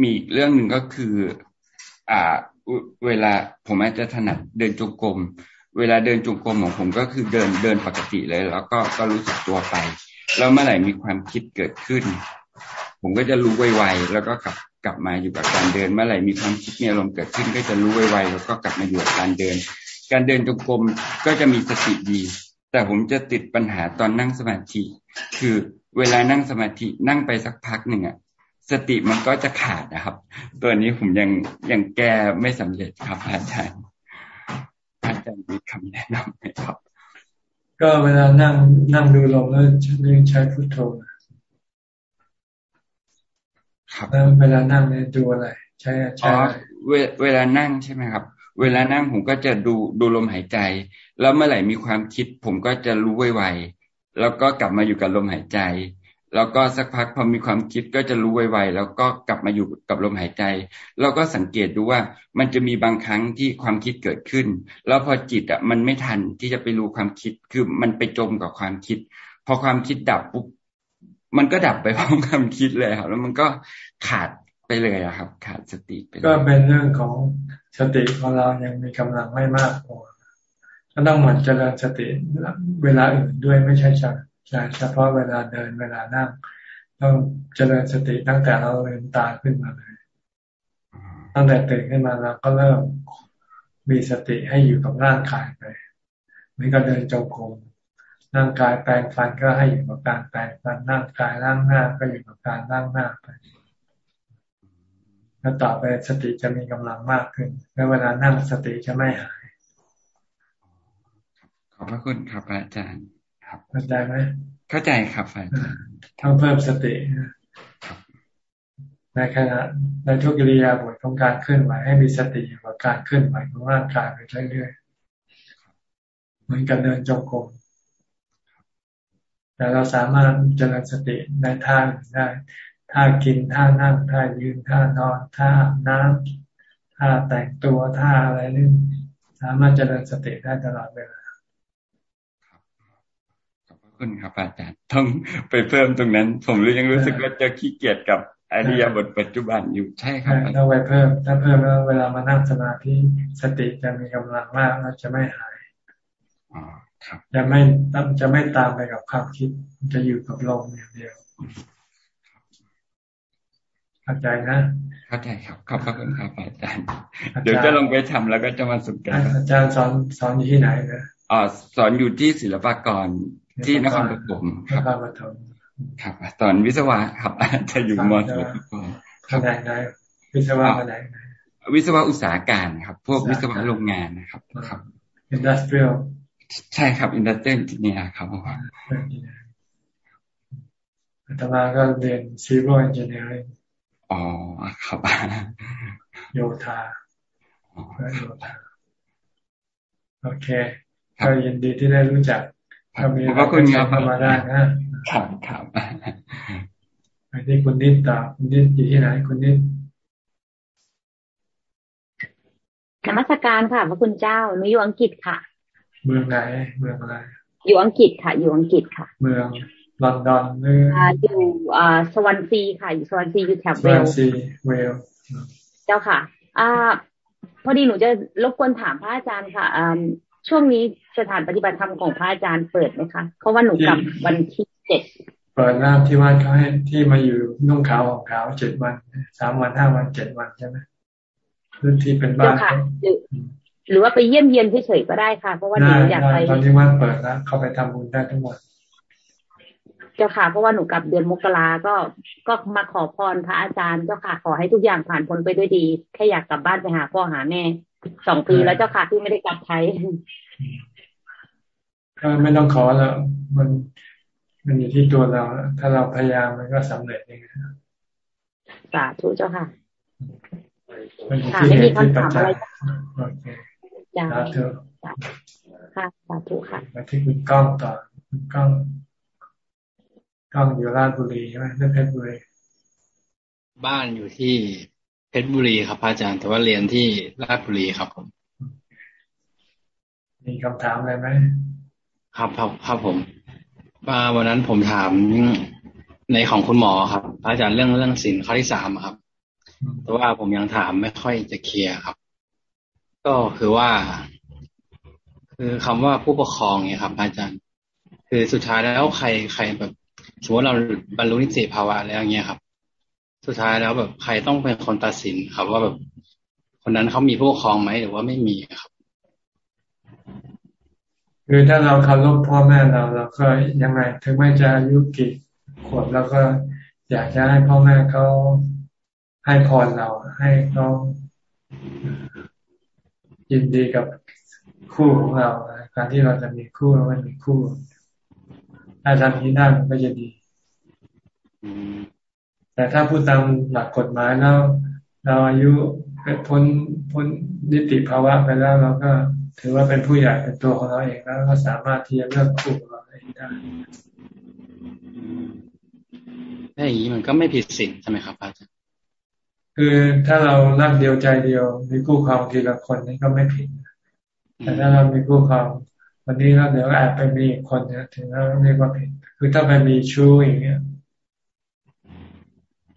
มีอีกเรื่องหนึ่งก็คือ อ่า เวลาผมอาจจะถนัดเดินจงกรมเวลาเดินจงกรมของผมก็คือเดินเดินปกติเลย แล้วก็ก็รู้สึกตัวไป แล้วเมื่อไหร่มีความคิดเกิดขึ้น ผมก็จะรู้ไวๆแล้วก็กลับ กลับมาอยู่กับการเดินเมื่อไหร่มีความคิดมีอารมณ์เกิดขึ้นก็จะรู้ไวๆแล้วก็กลับมาอยู่กับการเดิน การเดินจงกรมก็จะมีสติดี แต่ผมจะติดปัญหาตอนนั่งสมาธิ คือเวลานั่งสมาธินั่งไปสักพักหนึ่งอะสติมันก็จะขาดนะครับ ตัวนี้ผมยังยังแก้ไม่สำเร็จครับอาจารย์อาจารย์มีคำแนะนำไหมครับ ก็เวลานั่งนั่งดูลมแล้วใช้พุทโธ ครับแล้วเวลานั่งเนี่ยดูอะไร ใช้ใช้เวลานั่งใช่ไหมครับ เวลานั่งผมก็จะดูดูลมหายใจ แล้วเมื่อไหร่มีความคิด ผมก็จะรู้ไวๆแล้วก็กลับมาอยู่กับลมหายใจ แล้วก็สักพักพอมีความคิดก็จะรู้ไวๆแล้วก็กลับมาอยู่กับลมหายใจแล้วก็สังเกตดูว่ามันจะมีบางครั้งที่ความคิดเกิดขึ้น แล้วพอจิตอะมันไม่ทันที่จะไปรู้ความคิดคือมันไปจมกับความคิด พอความคิดดับปุ๊บ มันก็ดับไปพร้อมความคิดเลยครับ แล้วมันก็ขาดไปเลยครับ ขาดสติไปก็เป็นเรื่องของสติของเรายังมีกำลังไม่มากพอก็ต้องหมั่นเจริญสติเวลาอื่นด้วยไม่ใช่เฉพาะเวลาเดินเวลานั่งต้องเจริญสติตั้งแต่เราเลืมตาขึ้นมาเลยตั้งแต่ตื่นขึ้นมาเราก็เริ่มมีสติให้อยู่กับร่างกายไปไม่ก็เดินจงกรม ร่างกายแปลงฟันก็ให้อยู่กับการแปลงฟันร่างกายร่างหน้าก็อยู่กับการร่างหน้าไปแล้วต่อไปสติจะมีกำลังมากขึ้นแล้วเวลานั่งสติจะไม่หาย ขอบพระคุณครับอาจารย์ ครับเข้าใจไหมเข้าใจครับอาจารย์ต้องเพิ่มสติในขณะในทุกกิริยาบทของการเคลื่อนไหวให้มีสติอยู่กับการเคลื่อนไหวของร่างกายไปเรื่อยๆเหมือนกับเดินจงกรม แต่เราสามารถเจริญสติในท่าได้ท่ากินท่านั่งท่ายืนท่านอนท่าน้ำท่าแต่งตัวท่าอะไรนี่สามารถเจริญสติได้ตลอดเวลาคุณครับอาจารย์ต้องไปเพิ่มตรงนั้น ผมรู้ยังรู้สึกว่าจะขี้เกียจกับอริยบทปัจจุบันอยู่ใช่ครับต้องไปเพิ่ม ถ้าเพิ่มแล้วเวลามานั่งสมาธิสติจะมีกำลังมากแล้วจะไม่หายอ๋อครับ จะไม่จะไม่ตามไปกับความคิด จะอยู่กับลมอย่างเดียวเข้าใจนะเข้าใจครับขอบพระคุณครับอาจารย์เดี๋ยวจะลงไปทำแล้วก็จะมาสุดกันอาจารย์สอนสอนอยู่ที่ไหนนะอ๋อสอนอยู่ที่ศิลปากรที่นครปฐมครับครับตอนวิศวะครับจะอยู่มอสขนาดไหนวิศวะขนาดไหนวิศวะอุตสาหการครับ พวกวิศวะโรงงานนะครับครับ industrial ใช่ครับ industrial engineer ครับอาตมาก็เรียน civil engineering อ๋อครับโยธาโยธาโอเคก็ยินดีที่ได้รู้จักถ้ามีอะไรก็แชร์เข้ามาได้นะครับครับไปที่คุณนิดต่อคุณนิดอยู่ที่ไหนคุณนิดนมัสการค่ะพระคุณเจ้าหนูอยู่อังกฤษค่ะ เมืองไหน เมืองอะไร อยู่อังกฤษค่ะ อยู่อังกฤษค่ะ เมืองลอนดอนหรืออยู่อ่าสวันซีค่ะ อยู่สวันซีอยู่แถบเวลซีเวลเจ้าค่ะ อ่า พอดีหนูจะรบกวนถามพระอาจารย์ค่ะอ่าช่วงนี้สถานปฏิบัติธรรมของพระอาจารย์เปิดไหมคะเพราะว่าหนูกลับวันที่เจ็ดเปิดน้ำที่วัดเขาให้ที่มาอยู่นุ่งขาวของขาวเจ็ดวันสามวันห้าวันเจ็ดวันใช่ไหมพื้นที่เป็นบ้าน หรือว่าไปเยี่ยมเยียนเฉยๆก็ได้ค่ะ เพราะว่าหนูอยากไปตอนนี้วัดเปิดแล้วเข้าไปทำบุญได้ทั้งหมดเจ้าค่ะ เพราะว่าหนูกลับเดือนมกราก็ก็มาขอพรพระอาจารย์เจ้าค่ะ ขอให้ทุกอย่างผ่านพ้นไปด้วยดี แค่อยากกลับบ้านไปหาพ่อหาแม่สองปีแล้วเจ้าค่ะที่ไม่ได้กลับไทยก็ไม่ต้องขอแล้ว มันมันอยู่ที่ตัวเรา ถ้าเราพยายามมันก็สำเร็จเองสาธุเจ้าค่ะค่ะไม่มีคำถามอะไรโอเค สาธุค่ะสาธุค่ะมาที่คุณก้องต่อคุณก้องก้องอยู่ราชบุรีใช่ไหมเพชรบุรีบ้านอยู่ที่เพชรบุรีครับอาจารย์ แต่ว่าเรียนที่ราชบุรีครับผม มีคำถามอะไรไหมครับครับครับผมว่าวันนั้นผมถามในของคุณหมอครับ อาจารย์เรื่องเรื่องสินข้อที่สามครับ แต่ว่าผมยังถามไม่ค่อยจะเคลียร์ครับ ก็คือว่า คือคำว่าผู้ปกครองเนี่ยครับอาจารย์ คือสุดท้ายแล้วใครใครแบบสมมติเราบรรลุนิติภาวะแล้วเงี้ยครับ สุดท้ายแล้วแบบใครต้องเป็นคนตัดสินครับ ว่าแบบคนนั้นเขามีผู้ปกครองไหมหรือว่าไม่มีครับคือถ้าเราเคารพพ่อแม่เราเราก็ยังไง ถึงแม้จะอายุกี่ขวบเราก็อยากจะให้พ่อแม่เขาให้พรเราให้เขา ยินดีกับคู่ของเราการที่เราจะมีคู่เราไม่มีคู่ถ้าทำนี้ได้มันก็จะดี แต่ถ้าพูดตามหลักกฎหมายแล้วเราอายุพ้นพ้นนิติภาวะไปแล้วเราก็ถือว่าเป็นผู้ใหญ่เป็นตัวของเราเองแล้วก็สามารถที่จะเลือกคู่ของเราเองได้ถ้าอย่างนี้มันก็ไม่ผิดศีลใช่ไหมครับอาจารย์ คือถ้าเรารักเดียวใจเดียว มีคู่ครองทีละคนนี่ก็ไม่ผิดแต่ถ้าเรามีคู่ครองวันนี้แล้วเดี๋ยวแอบไปมีอีกคนเนี่ยถึงแล้วเรียกว่าผิดคือถ้าไปมีชู้อย่างเงี้ย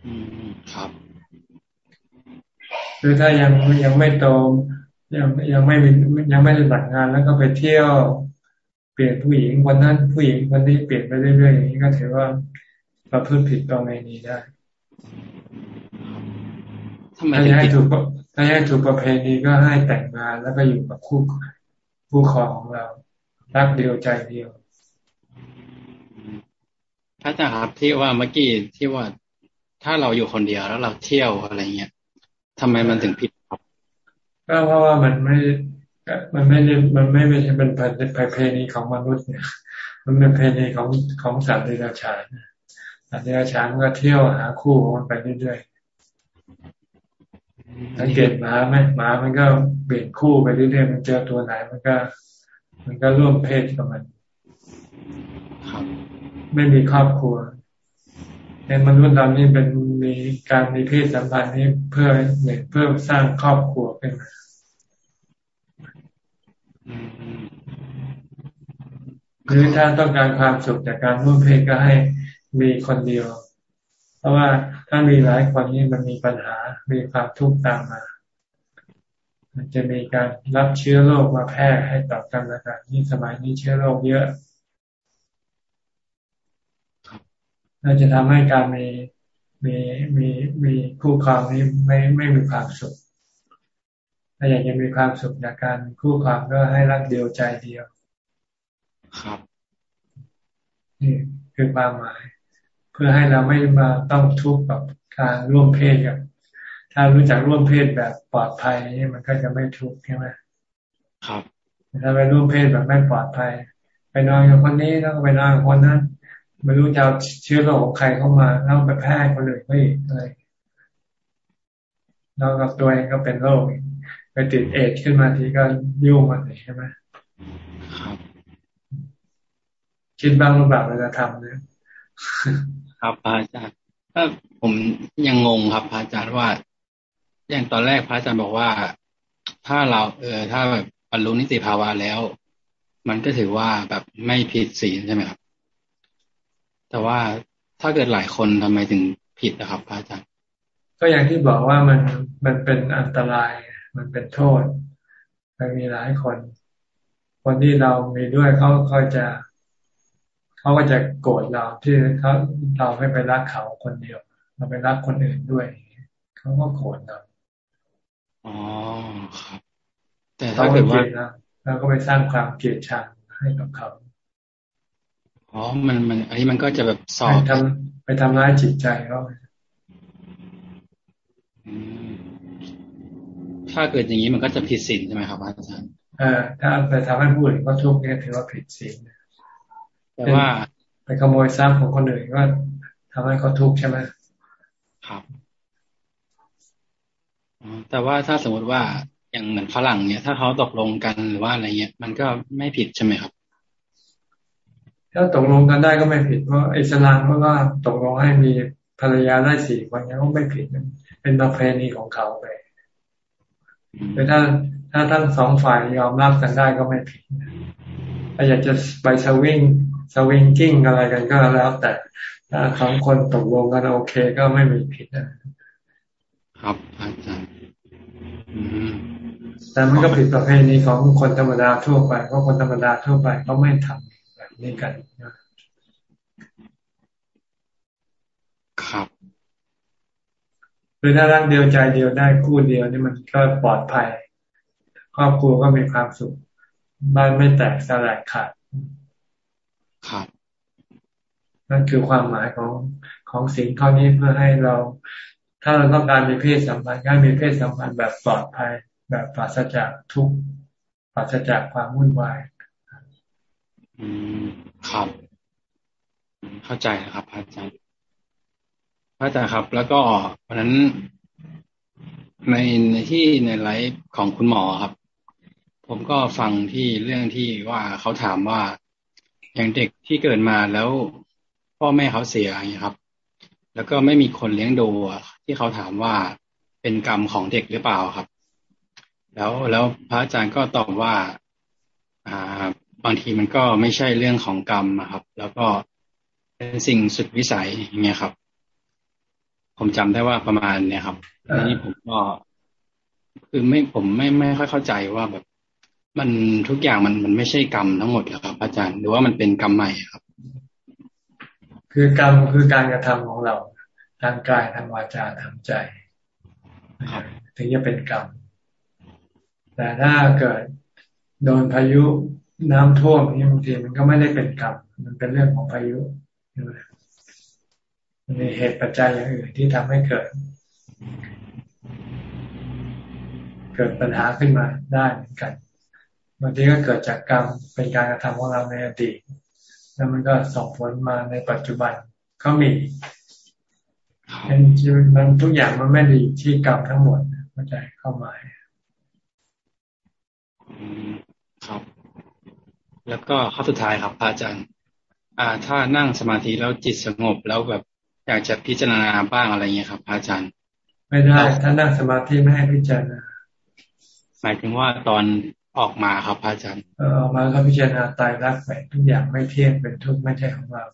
อืมครับคือถ้ายังยังไม่โตยังยังไม่มียังไม่ได้แต่งงานแล้วก็ไปเที่ยวเปลี่ยนผู้หญิงวันนั้นผู้หญิงวันนี้เปลี่ยนไปเรื่อยๆอย่างนี้ก็ถือว่าประพฤติผิดต่อเมนีได้ ถ้าให้ถูกถ้าให้ถูกประเพณีก็ให้แต่งงานแล้วก็อยู่กับคู่คู่ครองของเรา รักเดียวใจเดียวพระอาจารย์ครับที่ว่าเมื่อกี้ที่ว่าถ้าเราอยู่คนเดียวแล้วเราเที่ยวอะไรเงี้ยทำไมมันถึงผิดครับก็เพราะว่ามันไม่ มันไม่มันไม่ไม่ใช่เป็นประเพณีของมนุษย์เนี่ย มันเป็นประเพณีของของสัตว์เดรัจฉานสัตว์เดรัจฉานก็เที่ยวหาคู่ของมันไปเรื่อยๆ สังเกตหมาไหมหมามันก็เปลี่ยนคู่ไปเรื่อยๆมันเจอตัวไหนมันก็ มันก็ร่วมเพศกับมันไม่มีครอบครัวในมนุษย์เรานี่เป็นมีการมีเพศสัมพันธ์นี้เพื่อเหมือนเพื่อสร้างครอบครัวขึ้นมาหรือถ้าต้องการความสุขจากการร่วมเพศก็ให้มีคนเดียวเพ ราะว่าถ้ามีหลายคนนี่มันมีปัญหา มีความทุกข์ตามมา มันจะมีการรับเชื้อโรคมาแพร่ให้ต่อกันแล้วกันนี่สมัยนี้เชื้อโรคเยอะเราจะทำให้การมีมีมีมีคู่ครองนี้ไม่ไม่มีความสุข ถ้าอยากจะมีความสุขจากการคู่ครองก็ให้รักเดียวใจเดียว ครับ นี่คือความหมาย เพื่อให้เราไม่มาต้องทุกข์กับการร่วมเพศกับถ้ารู้จักร่วมเพศแบบปลอดภัยนี่มันก็จะไม่ทุกข์ใช่ไหมครับถ้าไปร่วมเพศแบบไม่ปลอดภัย ไปนอนกับคนนี้แล้วก็ไปนอนกับคนนั้นไม่รู้จะเอาเชื้อโรคของใครเข้ามาแล้วไปแพร่คนอื่นไม่อะไรแล้วกับตัวเองก็เป็นโรคไปติดเอดขึ้นมาทีก็ยุ่งมันเลยใช่ไหมครับคิดบ้างหรือเปล่าเราจะทำเนี่ย ครับพระอาจารย์ถ้าผมยังงงครับพระอาจารย์ว่า อย่างตอนแรกพระอาจารย์บอกว่า ถ้าเรา เออ ถ้าแบบบรรลุนิติภาวะแล้ว มันก็ถือว่าแบบไม่ผิดศีลใช่ไหมครับ แต่ว่าถ้าเกิดหลายคนทำไมถึงผิดนะครับพระอาจารย์ก็อย่างที่บอกว่ามันมันเป็นอันตราย มันเป็นโทษมันมีหลายคน คนที่เรามีด้วยเขาเขาจะ เขาก็จะโกรธเราที่เขาเราไม่ไปรักเขาคนเดียว เราไปรักคนอื่นด้วย เขาก็โกรธเราอ๋อครับ แต่ถ้าเกิดว่าเราก็ไปสร้างความเกลียดชังให้กับเขาอ๋อ มันมันอันนี้มันก็จะแบบสอบไปทำไปทำร้ายจิตใจเขาถ้าเกิดอย่างนี้มันก็จะผิดศีลใช่ไหมครับอาจารย์เออถ้าไปทำให้ผู้อื่นก็ทุกข์เนี่ยถือว่าผิดศีล แต่ว่าไปขโมยทรัพย์ของคนอื่นก็ทำให้เขาทุกข์ใช่ไหมครับแต่ว่าถ้าสมมติว่าอย่างเหมือนฝรั่งเนี่ย ถ้าเขาตกลงกันหรือว่าอะไรเงี้ย มันก็ไม่ผิดใช่ไหมครับ ถ้าตกลงกันได้ก็ไม่ผิดเพราะอิสลามเขาก็ตกลงให้มีภรรยาได้สี่คนนี้ก็ไม่ผิดเป็นประเพณีของเขาไปแต่ถ้าถ้าทั้งสองฝ่ายยอมรับกันได้ก็ไม่ผิดถ้าอยากจะไปสวิง สวิงกิ้งอะไรกันก็แล้วแต่ถ้าสองคนตกลงกันโอเคก็ไม่มีผิดนะครับอาจารย์แต่มันก็ผิดประเพณีของคนธรรมดาทั่วไปเพราะคนธรรมดาทั่วไปเขาไม่ทำแบบนี้กันครับคือถ้ารักเดียวใจเดียวได้คู่เดียวนี่มันก็ปลอดภัย ครอบครัวก็มีความสุขบ้านไม่แตกสลายขาด ครับนั่นคือความหมายของของสิ่งข้อนี้เพื่อให้เรา ถ้าเราต้องการมีเพศสัมพันธ์ก็มีเพศสัมพันธ์แบบปลอดภัย แบบปราศจากทุกข์ปราศจากความวุ่นวายอืมครับเข้าใจนะครับอาจารย์พระอาจารย์ครับ แล้วก็วันนั้นในในที่ในไลฟ์ของคุณหมอครับ ผมก็ฟังที่เรื่องที่ว่าเขาถามว่า อย่างเด็กที่เกิดมาแล้วพ่อแม่เขาเสียอย่างนี้ครับ แล้วก็ไม่มีคนเลี้ยงดูที่เขาถามว่าเป็นกรรมของเด็กหรือเปล่าครับ แล้วแล้วพระอาจารย์ก็ตอบว่าอ่าบางทีมันก็ไม่ใช่เรื่องของกรรมนะครับ แล้วก็เป็นสิ่งสุดวิสัยอย่างเงี้ยครับ ผมจำได้ว่าประมาณเนี่ยครับนี่ผมก็คือไม่ผมไม่ไม่ค่อยเข้าใจว่าแบบ มันทุกอย่างมันมันไม่ใช่กรรมทั้งหมดหรอครับอาจารย์ หรือว่ามันเป็นกรรมใหม่ครับ คือกรรมคือการกระทำของเราทางกายทางวาจาทางใจถึงจะเป็นกรรมแต่ถ้าเกิดโดนพายุน้ำท่วมนี่บางทีมันก็ไม่ได้เป็นกรรมมันเป็นเรื่องของพายุใช่ไหมมีเหตุปัจจัยอย่างอื่นที่ทำให้เกิด เกิดปัญหาขึ้นมาได้เหมือนกันบางทีก็เกิดจากกรรมเป็นการกระทำของเราในอดีตแล้วมันก็ส่งผลมาในปัจจุบันก็มีเป็นชีวิตมันทุกอย่างมันไม่ดีที่กรรมทั้งหมดเข้าใจเข้ามาครับ แล้วก็ข้อสุดท้ายครับอาจารย์ อ่า ถ้านั่งสมาธิแล้วจิตสงบแล้วแบบอยากจะพิจารณาบ้างอะไรเงี้ยครับอาจารย์ ไม่ได้ ถ้านั่งสมาธิไม่ให้พิจารณาหมายถึงว่าตอน ออกมาครับอาจารย์ออกมาก็พิจารณาตายรักไปทุกอย่างไม่เที่ยงเป็นทุกข์ไม่ใช่ของเรา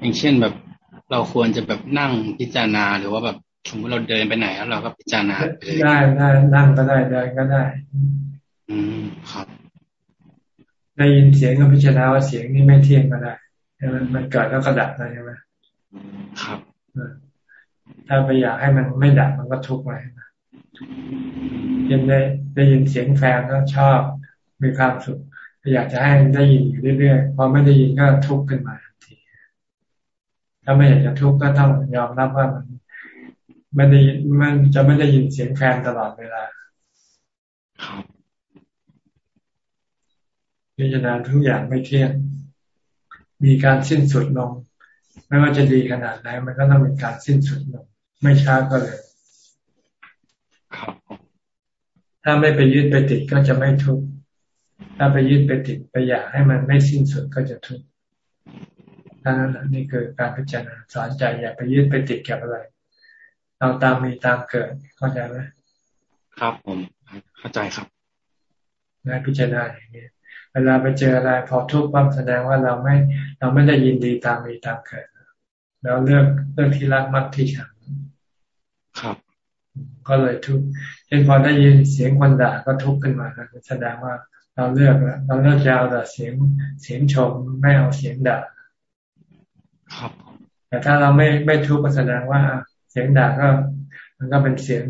อย่างเช่นแบบเราควรจะแบบนั่งพิจารณาหรือว่าแบบสมมติเราเดินไปไหนแล้วเราก็พิจารณาได้ได้นั่งก็ได้เดินก็ได้ อืมครับได้ยินเสียงก็พิจารณาว่าเสียงนี้ไม่เที่ยงก็ได้มันมันเกิดแล้วก็ดับนะใช่ไหมครับถ้าไปอยากให้มันไม่ดับมันก็ทุกข์ไป ยินได้ได้ยินเสียงแฟนก็ชอบมีความสุขอยากจะให้ได้ยินอยู่เรื่อยๆพอไม่ได้ยินก็ทุกข์ขึ้นมาทันที ถ้าไม่อยากจะทุกข์ก็ต้องยอมรับว่ามันไม่ได้มันจะไม่ได้ยินเสียงแฟนตลอดเวลาพิจารณาทุกอย่างไม่เที่ยง มีการสิ้นสุดลง ไม่ว่าจะดีขนาดไหนมันก็ต้องมีการสิ้นสุดลง ไม่ช้าก็เลย ถ้าไม่ไปยึดไปติดก็จะไม่ทุกข์ถ้าไปยึดไปติดไปอยากให้มันไม่สิ้นสุดก็จะทุกข์นั้นนี่คือการพิจารณาสอนใจอย่าไปยึดไปติดกับอะไรเราตามมีตามเกิดเข้าใจไหมครับผมเข้าใจครับนพิจารณาอย่างนี้เวลาไปเจออะไรพอทุกข์ปั๊บแสดงว่าเราไม่เราไม่ได้ยินดีตามมีตามเกิดแล้วเลือกเลือกที่รักมักที่ชังครับ ก็เลยทุกข์เช่นพอได้ยินเสียงคนด่าก็ทุกข์ขึ้นมาแสดงว่าเราเลือกแล้วเราเลือกจะเอาแต่เสียงเสียงชมไม่เอาเสียงด่าครับแต่ถ้าเราไม่ไม่ทุกข์ก็แสดงว่าเสียงด่าก็ มันก็เป็นเสียง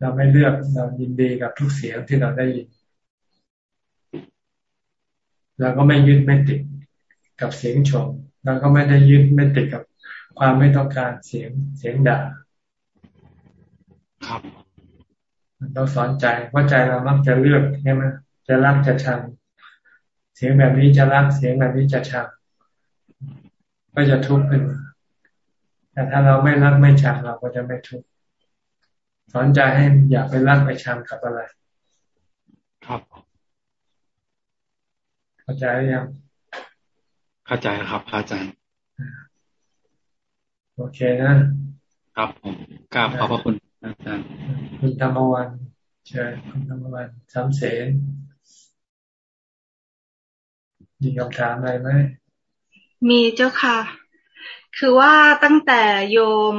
เราไม่เลือกเรายินดีกับทุกเสียงที่เราได้ยินเราก็ไม่ยึดไม่ติดกับเสียงชมเราก็ไม่ได้ยึดไม่ติดกับความไม่ต้องการเสียงเสียงด่า ครับมันต้องสอนใจเพราะใจเรามักจะเลือกใช่ไหมจะรักจะชัง เสียงแบบนี้จะรักเสียงแบบนี้จะชัง ก็จะทุกข์ขึ้นแต่ถ้าเราไม่รักไม่ชังเราก็จะไม่ทุกข์สอนใจให้อย่าไปรักไปชังกับอะไร ครับเข้าใจยังเข้าใจครับอาจารย์โอเคนะครับผมกราบขอบพระคุณ อาจารย์คุณธรรมวันเชิญคุณธรรมวันสามเสนมีคำถามอะไรไหมมีเจ้าค่ะ คือว่าตั้งแต่โยม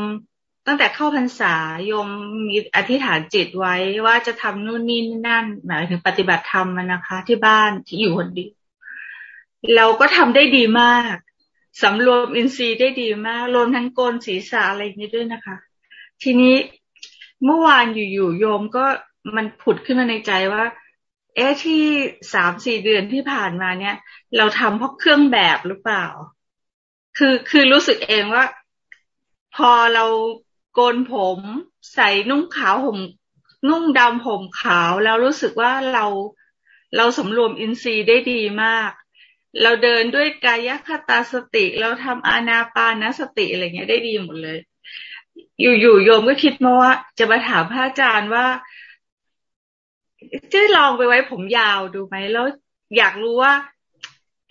ตั้งแต่เข้าพรรษาโยมมีอธิษฐานจิตไว้ว่าจะทำนู่นนี่นั่นหมายถึงปฏิบัติธรรมนะคะ ที่บ้านที่อยู่คนเดียวเราก็ทำได้ดีมากสำรวมอินทรีย์ได้ดีมากรวมทั้งโกนศีรษะอะไรอย่างนี้ด้วยนะคะ ทีนี้ เมื่อวานอยู่ๆโยมก็มันผุดขึ้นมาในใจว่า เอ๊ะที่สามสี่เดือนที่ผ่านมาเนี่ย เราทำเพราะเครื่องแบบหรือเปล่า คือคือรู้สึกเองว่า พอเราโกนผมใส่นุ่งขาวห่มนุ่งดำผมขาวแล้วรู้สึกว่าเราเราสำรวมอินทรีย์ได้ดีมาก เราเดินด้วยกายคตาสติ เราทำอานาปานสติอะไรเงี้ยได้ดีหมดเลย อยู่ๆโยมก็คิดมาว่า จะมาถามพระอาจารย์ว่าจะลองไปไว้ผมยาวดูไหมแล้วอยากรู้ว่า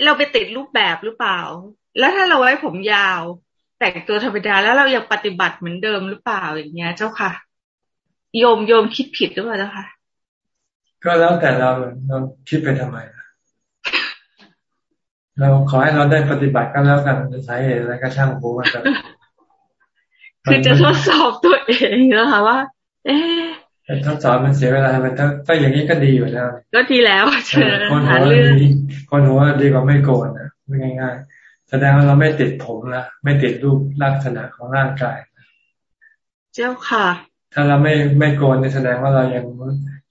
เราไปติดรูปแบบหรือเปล่า แล้วถ้าเราไว้ผมยาว แต่งตัวธรรมดาแล้วเรายังปฏิบัติเหมือนเดิมหรือเปล่าอย่างเงี้ย เจ้าค่ะ โยมโยมคิดผิดหรือเปล่าเจ้าค่ะก็แล้วแต่เราเราคิดไปทำไมเราขอให้เราได้ปฏิบัติก็แล้วกันสาเหตุอะไรก็ช่างผมมันจะ คือจะทดสอบตัวเองนะคะว่า เอ๊ทดสอบมันเสียเวลา มันถ้าอย่างนี้ก็ดีอยู่แล้ว ก็ดีแล้วเชิญคนหัวดีคนหัวดีกว่าไม่โกนนะง่ายแสดงว่าเราไม่ติดผมละไม่ติดรูปลักษณะของร่างกาย เจ้าค่ะ ถ้าเราไม่ไม่โกนแสดงว่าเรายัง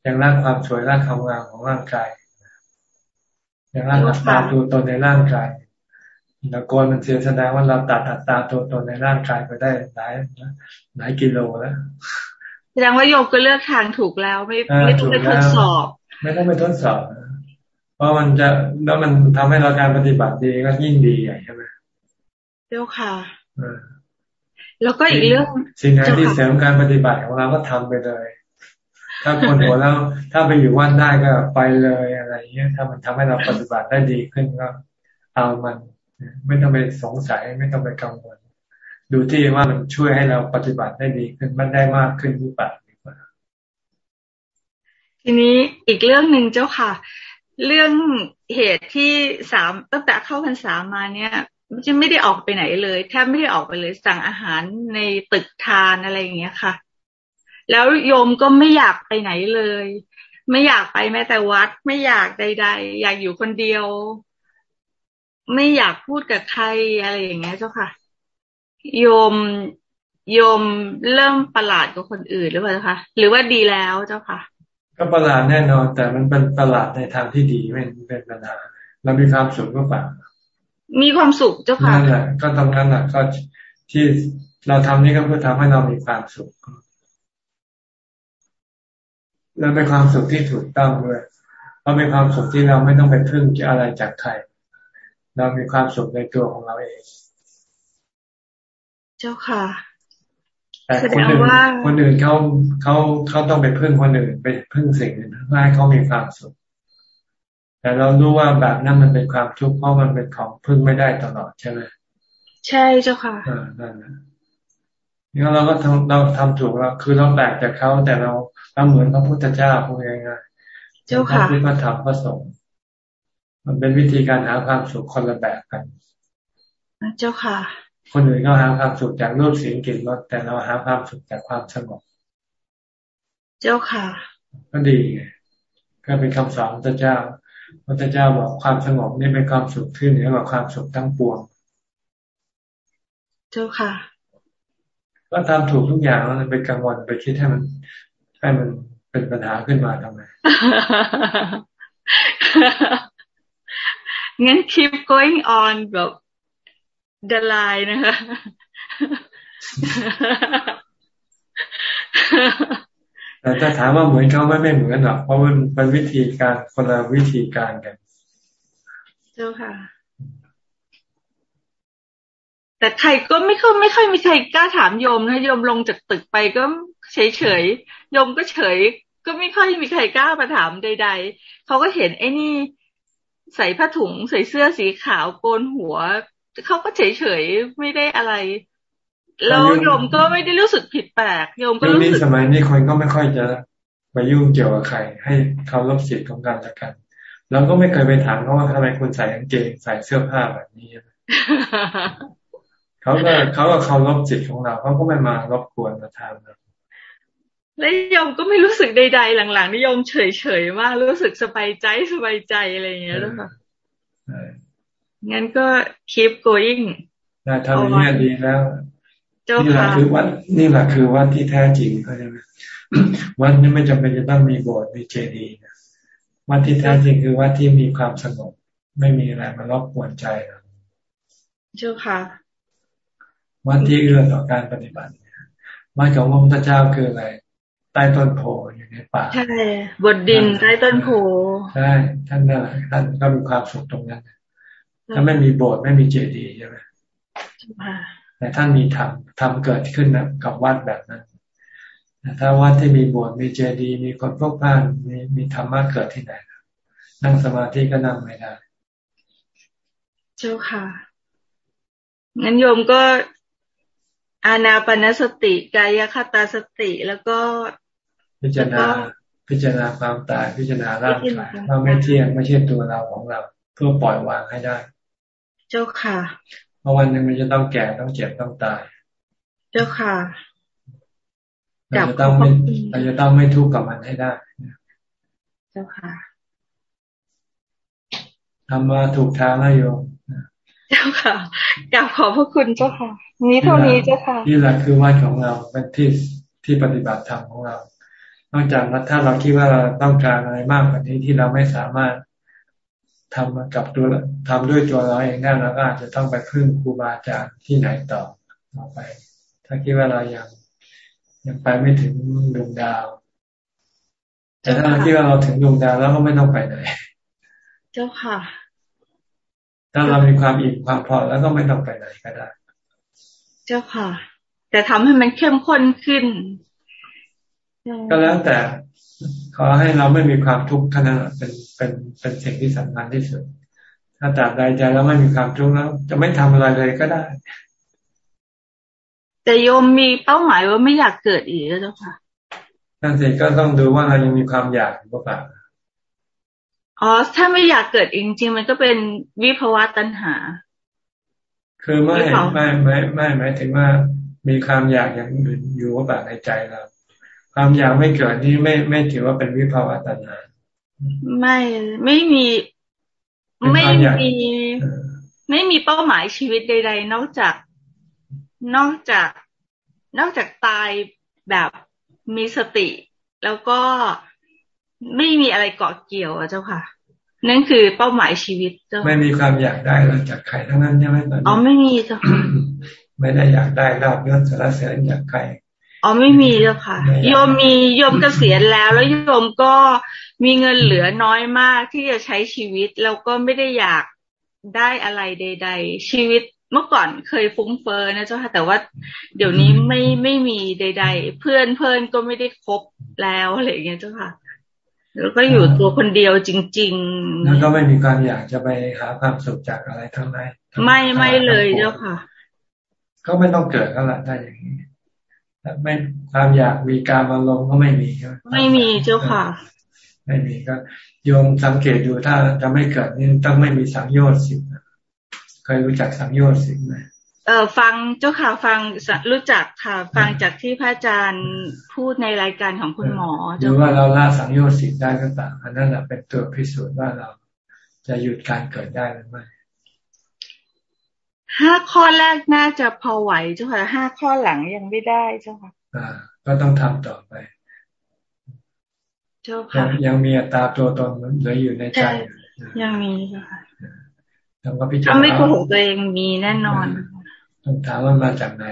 ยังรักความสวยรักความงามของร่างกายยังรักอัตราตัวตนในร่างกาย เราโกนมันเสียแสดงว่าเราตัดอัตราตัวตนในร่างกายไปได้หลายหลายกิโลแล้วแสดงว่าโยกก็เลือกทางถูกแล้วไม่ไม่ต้องไปทดสอบ ไม่ต้องไปทดสอบ เพราะมันจะแล้วมันทำให้เราการปฏิบัติดีก็ยิ่งดีใช่ไหมเจ้าค่ะแล้วก็อีกเรื่องสิ่งไหนที่เสริมการปฏิบัติของเราก็ทำไปเลย ถ้าคนหัวแล้ว ถ้าไปอยู่วัดได้ก็ไปเลยอะไรเงี้ยถ้ามันทำให้เราปฏิบัติได้ดีขึ้นก็เอามัน ไม่ต้องไปสงสัยไม่ต้องไปกังวล ดูที่ว่ามันช่วยให้เราปฏิบัติได้ดีขึ้นมันได้มากขึ้นหรือเปล่าทีนี้อีกเรื่องหนึ่งเจ้าค่ะ เรื่องเหตุที่สามตั้งแต่เข้าพรรษามาเนี่ยจะไม่ได้ออกไปไหนเลยแทบไม่ได้ออกไปเลยสั่งอาหารในตึกทานอะไรอย่างเงี้ยค่ะ แล้วโยมก็ไม่อยากไปไหนเลย ไม่อยากไปแม้แต่วัด ไม่อยากใด ๆ อยากอยู่คนเดียว ไม่อยากพูดกับใครอะไรอย่างเงี้ยเจ้าค่ะ โยมโยมเริ่มประหลาดกับคนอื่นหรือเปล่าคะหรือว่าดีแล้วเจ้าค่ะ ก็ประหลาดแน่นอน แต่มันเป็นประหลาดในทางที่ดีไม่เป็นปัญหาเรามีความสุขก็ป่ามีความสุขเจ้าค่ะนั่นแหละก็ตรงนั้นแหละก็ที่เราทำนี่ก็เพื่อทำให้เรามีความสุขแล้วเป็นความสุขที่ถูกต้องด้วยเพราะเป็นความสุขที่เราไม่ต้องไปพึ่งอะไรจากใคร เรามีความสุขในตัวของเราเอง เจ้าค่ะแต่คนอื่นคนอื่นเขาเขาเขาต้องไปพึ่งคนอื่นไปพึ่งสิ่งอื่นเพื่อให้เขามีความสุข แต่เรารู้ว่าแบบนั้นมันเป็นความทุกข์เพราะมันเป็นของพึ่งไม่ได้ตลอดใช่ไหมใช่เจ้าค่ะอ่านั่นนะนี่เราก็ทำเราทำถูกแล้วคือเราแปลกจากเขาแต่เราเราเหมือนพระพุทธเจ้าพูดง่ายๆเจ้าค่ะที่พระธรรมพระสงฆ์ มันเป็นวิธีการหาความสุขคนละแบบกันเจ้าค่ะ คนอื่นก็หาความสุขจากรูปเสียงกลิ่นรสแต่เราหาความสุขจากความสงบ เจ้าค่ะ ก็ดีไงก็เป็นคำสอนพระเจ้าพระเจ้าบอกความสงบนี่เป็นความสุขที่เหนือกว่าความสุขทั้งปวง เจ้าค่ะ ก็ทำถูกทุกอย่างแล้วไปกังวลไปคิดให้มันให้มันเป็นปัญหาขึ้นมาทำไม งั้น keep going on แบบดลายนะคะ แต่ถ้าถามว่าเหมือนเขาไม่ไม่เหมือนหรอกเพราะมันเป็นวิธีการคนละวิธีการกัน เจ้าค่ะ แต่ใครก็ไม่ค่อยไม่ค่อยมีใครกล้าถามโยมนะโยมลงจากตึกไปก็เฉยเฉยโยมก็เฉย ก็ไม่ค่อยมีใครกล้ามาถามใด ๆเขาก็เห็นไอ้นี่ ใส่ผ้าถุงใส่เสื้อสีขาวโกนหัวเขาก็เฉยเฉยไม่ได้อะไร แล้วโยมก็ไม่ได้รู้สึกผิดแปลกโยมก็รู้สึกสมัยนี้คนก็ไม่ค่อยจะไปยุ่งเกี่ยวกับใครให้เขารับสิทธิ์ของการละกันเราก็ไม่เคยไปถามเขาว่าทำไมคุณใส่กางเกงใส่เสื้อผ้าแบบนี้เขาก็เขาก็เคารพจิตของเราเขาก็ไม่มารบกวนมาทำเรา แล้วยมก็ไม่รู้สึกใด ๆ หลังๆนิยมเฉยๆมากรู้สึกสบายใจสบายใจอะไรอย่างเงี้ยแล้วค่ะงั้นก็ keep going นะทำอย่างนี้ดีแล้วนี่แหละคือวัดนี่แหละคือวัดที่แท้จริงเข้าใจไหมวัดนี้ไม่จำเป็นจะต้องมีโบสถ์มีเจดีย์นะวัดที่แท้จริงคือวัดที่มีความสงบไม่มีอะไรมารบกวนใจเราเจ้าค่ะ วัดที่เอื้อต่อการปฏิบัติวัดของพระพุทธเจ้าคืออะไร ใต้ต้นโพอยู่ในป่าใช่บนดินใต้ต้นโพใช่ท่านนั่นท่านก็มีความสุขตรงนั้นถ้าไม่มีโบสถ์ไม่มีเจดีย์ใช่ไหมแต่ท่านมีธรรมธรรมเกิดขึ้นนะกับวัดแบบนั้นถ้าวัดที่มีโบสถ์มีเจดีย์มีคนพวกพานมีมีธรรมะเกิดที่ไหนนั่งสมาธิก็นั่งไม่ได้ เจ้าค่ะงั้นโยมก็อานาปนสติกายคตาสติ แล้วก็ พิจารณาพิจารณาความตายพิจารณาร่างกายว่าไม่เที่ยงไม่ใช่ตัวเราของเรา เพื่อปล่อยวางให้ได้ เจ้าค่ะเพราะวันหนึ่งมันจะต้องแก่ต้องเจ็บต้องตาย เจ้าค่ะเราจะต้องไม่เราจะต้องไม่ทุกข์กับมันให้ได้ เจ้าค่ะทำมาถูกทางแล้วโยมเจ้าค่ะกราบขอบพระคุณเจ้าค่ะ นี้เท่านี้เจ้าค่ะ นี่แหละคือวัดของเราเป็นที่ที่ปฏิบัติธรรมของเรา นอกจากถ้าเราคิดว่าเราต้องการอะไรมากกว่านี้ที่เราไม่สามารถทำกับตัวทำด้วยตัวเราเองได้เราก็อาจจะต้องไปพึ่งครูบาอาจารย์ที่ไหนต่อต่อไป ถ้าคิดว่าเรายังยังไปไม่ถึงดวงดาว แต่ถ้าเราคิดว่าเราถึงดวงดาวแล้วก็ไม่ต้องไปไหน เจ้าค่ะ ถ้าเรามีความอิ่มความพอแล้วก็ไม่ต้องไปไหนก็ได้ เจ้าค่ะ แต่ทำให้มันเข้มข้นขึ้น ก็แล้วแต่ขอให้เราไม่มีความทุกข์ขนาดเป็นเป็นเป็นสิ่งที่สำคัญที่สุด ถ้าตราบใดใจเราไม่มีความทุกข์แล้ว จะไม่ทำอะไรเลยก็ได้ แต่โยมมีเป้าหมายว่าไม่อยากเกิดอีกแล้วเจ้าค่ะนั่นสิก็ต้องดูว่าเรายังมีความอยากหรือเปล่าอ๋อถ้าไม่อยากเกิดจริงๆมันก็เป็นวิภวะตัณหา คือไม่ไม่ไม่ไม่หมายถึงว่ามีความอยากอย่างอื่นอยู่ว่าแบบในใจเรา ความอยากไม่เกิดนี่ไม่ไม่ถือว่าเป็นวิภาวะตัณหาไม่ไม่มีไม่มีไม่มีเป้าหมายชีวิตใด ๆ นอกจากนอกจาก นอกจากตายแบบมีสติ แล้วก็ไม่มีอะไรเกาะเกี่ยวอะเจ้าค่ะ นั่นคือเป้าหมายชีวิตเจ้าไม่มีความอยากได้หลังจากใครทั้งนั้นใช่ไหมตอนนี้อ๋อไม่มีเจ้าค่ะไม่ได้อยากได้ลาบยศสารเสริญอยากใคร อ๋อไม่มีเจ้าค่ะ โยมมีโยมเกษียณแล้ว แล้วโยมก็มีเงินเหลือน้อยมากที่จะใช้ชีวิตแล้วก็ไม่ได้อยากได้อะไรใด ๆ ชีวิตเมื่อก่อนเคยฟุ้งเฟอ้อนะเจ้าค่ะแต่ว่าเดี๋ยวนี้ไม่ไม่มีใด ๆ เพื่อนเพื่อนก็ไม่ได้คบแล้วอะไรอย่างเงี้ยเจ้าค่ะแล้วก็อยู่ตัวคนเดียวจริง ๆ แล้วก็ไม่มีความอยากจะไปหาความสุขจากอะไรทั้งนั้นไม่ไม่เลยเจ้าค่ะ ก็ไม่ต้องเกิดก็ละได้อย่างนี้ ไม่ความอยากมีการมาลงก็ไม่มีใช่ไหมไม่มีเจ้าค่ะ ไม่มีก็โยมสังเกตดูถ้าจะไม่เกิดนี่ต้องไม่มีสังโยชน์สิเคยรู้จักสังโยชน์สิไหมเออฟังเจ้าค่ะฟังรู้จักค่ะ ฟังจากที่พระอาจารย์พูดในรายการของคุณหมอดูว่าเราละสังโยชน์สิได้ก็ต่างอันนั้นแหละเป็นตัวพิสูจน์ว่าเราจะหยุดการเกิดได้หรือไม่ ห้าข้อแรกน่าจะพอไหวเจ้าค่ะห้าข้อหลังยังไม่ได้เจ้าค่ะอ่า ก็ต้องทำต่อไป เจ้าค่ะยังมีตาตัวตนเหลืออยู่ในใจยังมีเจ้าค่ะทำก็พิจารณาถ้าไม่โกหกตัวเองมีแน่นอนต้องถามว่ามาจากไหน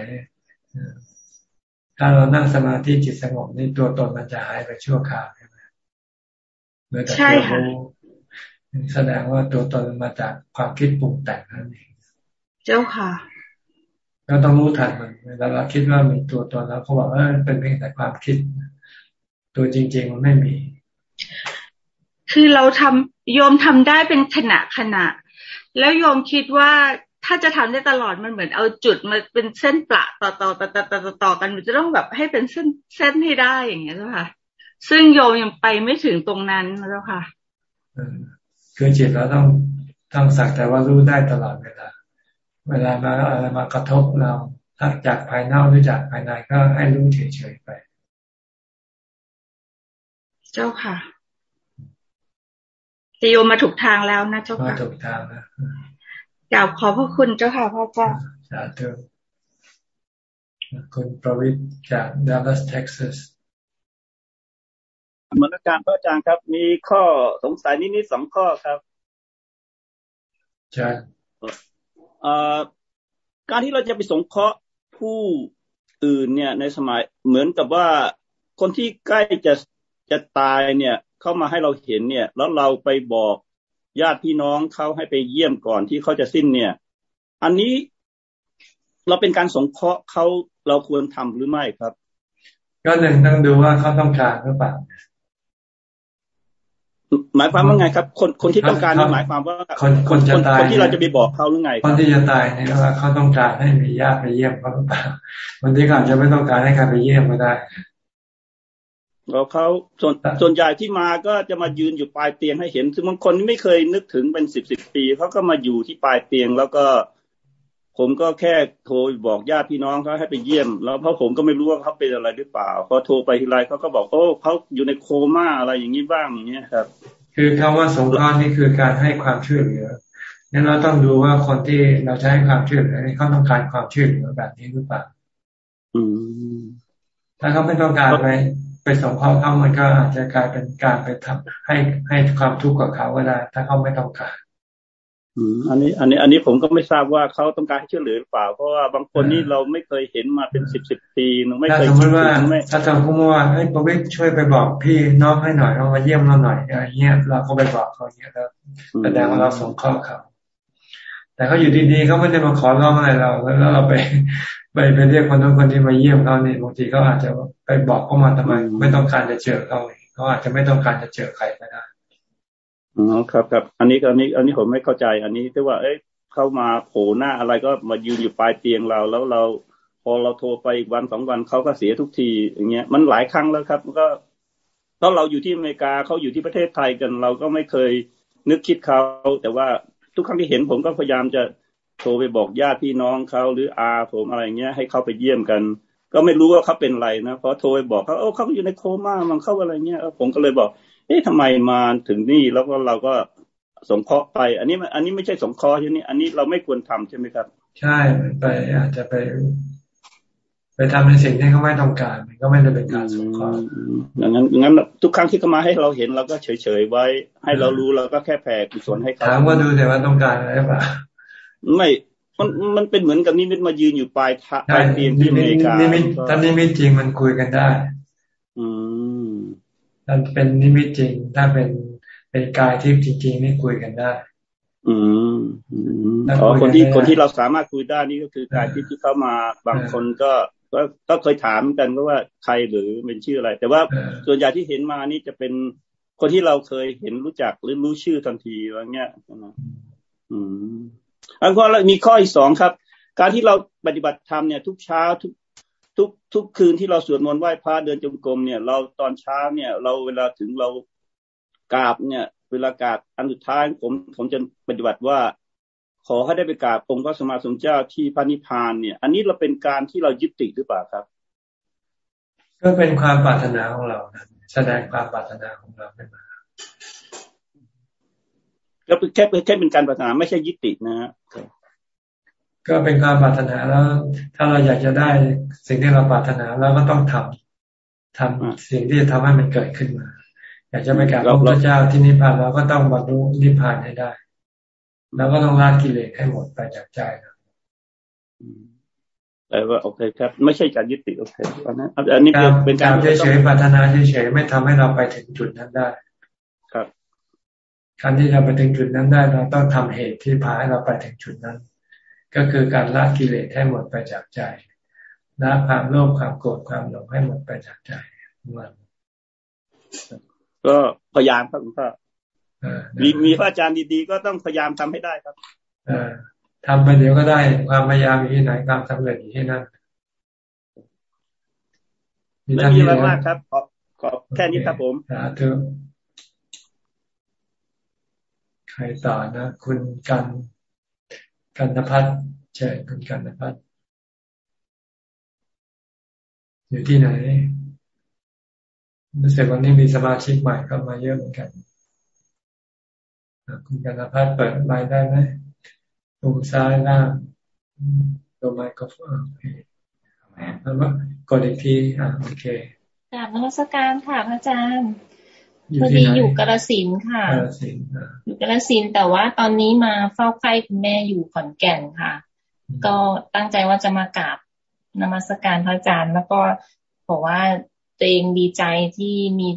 ถ้าเรานั่งสมาธิจิตสงบนี่ตัวตนมันจะหายไปชั่วคราวใช่ไหมใช่ค่ะแสดงว่าตัวตนมาจากความคิดปรุงแต่งนั่นเอง เจ้าค่ะก็ต้องรู้ทันมันเวลาเราคิดว่ามีตัวตนแล้วเขาบอกว่าเป็นเพียงแต่ความคิด ตัวจริง ๆ มันไม่มี คือเราทำโยมทำได้เป็นขณะขณะ แล้วโยมคิดว่าถ้าจะทำได้ตลอดมันเหมือนเอาจุดมาเป็นเส้นประต่อต่อต่อต่อต่อต่อกันมันจะต้องแบบให้เป็นเส้นเส้นให้ได้อย่างเงี้ยเจ้าค่ะ ซึ่งโยมยังไปไม่ถึงตรงนั้นแล้วค่ะคือจิตเราต้องต้องสักแต่ว่ารู้ได้ตลอดเวลา เวลามาอะไรมากระทบเราถ้าจากภายนอกหรือจากภายในก็ให้รู้เฉยๆไป เจ้าค่ะจะโยมมาถูกทางแล้วนะเจ้าค่ะมาถูกทางนะกล่าวขอพระคุณเจ้าค่ะพ่อเจ้าสาธุคุณประวิทย์จากดัลลัสเท็กซัสมรการพระอาจารย์ครับ มีข้อสงสัยนิดๆสองข้อครับใช่ การที่เราจะไปสงเคราะห์ผู้อื่นเนี่ยในสมัยเหมือนกับว่าคนที่ใกล้จะจะตายเนี่ยเข้ามาให้เราเห็นเนี่ย แล้วเราไปบอกญาติพี่น้องเขาให้ไปเยี่ยมก่อนที่เขาจะสิ้นเนี่ย อันนี้เราเป็นการสงเคราะห์เขาเราควรทำหรือไม่ครับ ก็หนึ่งต้องดูว่าเขาต้องการหรือเปล่า หมายความว่าไงครับ คนคนที่ต้องการนี่หมายความว่าคนคนจะตายคนที่เราจะไปบอกเขาหรือไงคนที่จะตายเนี่ยว่าเขาต้องการให้มีญาติไปเยี่ยมเขาหรือเปล่าคนที่เขาจะไม่ต้องการให้ใครไปเยี่ยมก็ได้แล้วเขาส่วนส่วนใหญ่ที่มาก็จะมายืนอยู่ปลายเตียงให้เห็น ซึ่งบางคนไม่เคยนึกถึงเป็นสิบสิบปีเขาก็มาอยู่ที่ปลายเตียงแล้วก็ ผมก็แค่โทรบอกญาติพี่น้องเขาให้ไปเยี่ยม แล้วเพราะผมก็ไม่รู้ว่าเขาเป็นอะไรหรือเปล่าพอโทรไปทีไรเขาก็บอกโอ้เขาอยู่ในโคม่าอะไรอย่างนี้บ้างอย่างเงี้ยครับ คือคำว่าสงเคราะห์นี่คือการให้ความช่วยเหลือนั้นเราต้องดูว่าคนที่เราจะให้ความช่วยเหลือเขาต้องการความช่วยเหลือแบบนี้หรือเปล่าอืมถ้าเขาไม่ต้องการไปไปสงเคราะห์เขามันก็อาจจะกลายเป็นการไปทำให้ให้ความทุกข์กับเขาก็ได้ถ้าเขาไม่ต้องการ อืมอันนี้ อันนี้ อันนี้ผมก็ไม่ทราบว่าเขาต้องการให้ช่วยเหลือหรือเปล่า เพราะว่าบางคนนี่เราไม่เคยเห็นมาเป็นสิบสิบปีไม่เคยสมมติว่าถ้าทำก็ว่าให้ประวิช่วยไปบอกพี่น้องให้หน่อยเรามาเยี่ยมเราหน่อยอะไรเงี้ยเราก็ไปบอกเขาเงี้ยแล้วแสดงว่าเราสงเคราะห์เขาแต่เขาอยู่ดีๆเขาไม่ได้มาขอร้องอะไรเรา แล้วเราไปไปไปเรียกคนนู้นคนที่มาเยี่ยมเขาเนี่ยบางทีเขาอาจจะไปบอกเขามาทำไม ไม่ต้องการจะเจอเขาเขาอาจจะไม่ต้องการจะเจอใครก็ได้ อ๋อครับครับอันนี้อันนี้ อันนี้ผมไม่เข้าใจ อันนี้ที่ว่า เอ้ยเข้ามาโผล่หน้าอะไรก็มายืนอยู่ปลายเตียงเรา แล้วเรา พอเราโทรไปอีกวันสองวันเขาก็เสียทุกที อย่างเงี้ย มันหลายครั้งแล้วครับก็ตอนเราอยู่ที่อเมริกาเขาอยู่ที่ประเทศไทยกัน เราก็ไม่เคยนึกคิดเขาแต่ว่าทุกครั้งที่เห็นผมก็พยายามจะโทรไปบอกญาติพี่น้องเขาหรืออาผมอะไรเงี้ยให้เขาไปเยี่ยมกัน ก็ไม่รู้ว่าเขาเป็นอะไรนะพอโทรไปบอกเขาโอ้เขาอยู่ในโคม่ามันเข้าอะไรเงี้ยผมก็เลยบอก เอ๊ะทำไมมาถึงนี่แล้วก็เราก็สงเคราะห์ไป อันนี้อันนี้ไม่ใช่สงเคราะห์ใช่ไหมอันนี้เราไม่ควรทำใช่ไหมครับ ใช่ไปอาจจะไป ไปทำในสิ่งที่เขาไม่ต้องการมันก็ไม่ได้เป็นการสงเคราะห์ดังนั้นงั้นทุกครั้งที่เขามาให้เราเห็นเราก็เฉยๆไว้ ให้เรารู้เราก็แค่แผ่กุศลให้เขาถามว่าดูแต่ว่าต้องการอะไรเปล่าไม่มันมันเป็นเหมือนกับนิมิตมายืนอยู่ปลายปลายเตียงที่อเมริกานิมิตถ้านิมิตจริงมันคุยกันได้ อืม ถ้าเป็นนิมิตจริง ถ้าเป็นเป็นกายที่จริง ๆ นี่คุยกันได้ อืมอ๋อคนที่คนที่เราสามารถคุยได้นี่ก็คือกายที่ที่เข้ามาบางคนก็ก็ก็เคยถามกันก็ว่าใครหรือเป็นชื่ออะไร แต่ว่าส่วนใหญ่ที่เห็นมานี่จะเป็นคนที่เราเคยเห็นรู้จักหรือรู้ชื่อทันทีว่าเงี้ยอืมอันก็มีข้ออีกสองครับ การที่เราปฏิบัติธรรมเนี่ย ทุกเช้าทุก ทุกทุกคืนที่เราสวดมนต์ไหว้พระเดินจงกรมเนี่ย เราตอนเช้าเนี่ย เราเวลาถึงเรากราบเนี่ย เวลากราบอันสุดท้ายผมผมจะปฏิบัติว่า ขอให้ได้ไปกราบองค์พระสมมาสมเจ้าที่พระนิพพานเนี่ย อันนี้เราเป็นการที่เรายึดติดหรือเปล่าครับก็เป็นความปรารถนาของเราแสดงความปรารถนาของเราขึ้นมาก็แค่แค่เป็นการปรารถนาไม่ใช่ยึดติดนะฮะ ก็เป็นความปรารถนาแล้ว ถ้าเราอยากจะได้สิ่งที่เราปรารถนาเราก็ต้องทำทำสิ่งที่จะทำให้มันเกิดขึ้นมา อยากจะไปกราบพระเจ้าที่นิพพานเราก็ต้องบรรลุนิพพานให้ได้ แล้วก็ต้องละกิเลสให้หมดไปจากใจนะแต่ว่าโอเคครับ ไม่ใช่การยึดติดโอเคอันนั้นอันนี้เป็นการเฉยๆปรารถนาเฉยๆไม่ทำให้เราไปถึงจุดนั้นได้การที่เราไปถึงจุดนั้นได้เราต้องทำเหตุที่พาให้เราไปถึงจุดนั้น ก็คือการละกิเลสให้หมดไปจากใจละความโลภความโกรธความหลงให้หมดไปจากใจมันก็พยายามครับหลวงพ่อมีมีพระอาจารย์ดีๆ ก็ต้องพยายามทำให้ได้ครับอทำไปเดี๋ยวก็ได้ ความพยายามอยู่ที่ไหนความสำเร็จอยู่ที่นั่นไม่มีอะไรมากครับขอแค่นี้ครับผมสาธุใครต่อนะ คุณกัน กันนพัฒน์เชิญคุณกันนพัฒน์อยู่ที่ไหนรู้สึกวันนี้มีสมาชิกใหม่เข้ามาเยอะเหมือนกันคุณกันพัฒน์เปิดไมค์ได้ไหมตรงซ้ายล่างตัวไมค์ก็โอเคแล้วก็กดอีกทีอ่าโอเคกราบนมัสการค่ะพระอาจารย์ พอดีอยู่กระสินค่ะอยู่กระสินแต่ว่าตอนนี้มาเฝ้าไข้คุณแม่อยู่ขอนแก่นค่ะ ก็ตั้งใจว่าจะมากราบนมัสการพระอาจารย์ แล้วก็บอกว่าตัวเองดีใจที่มี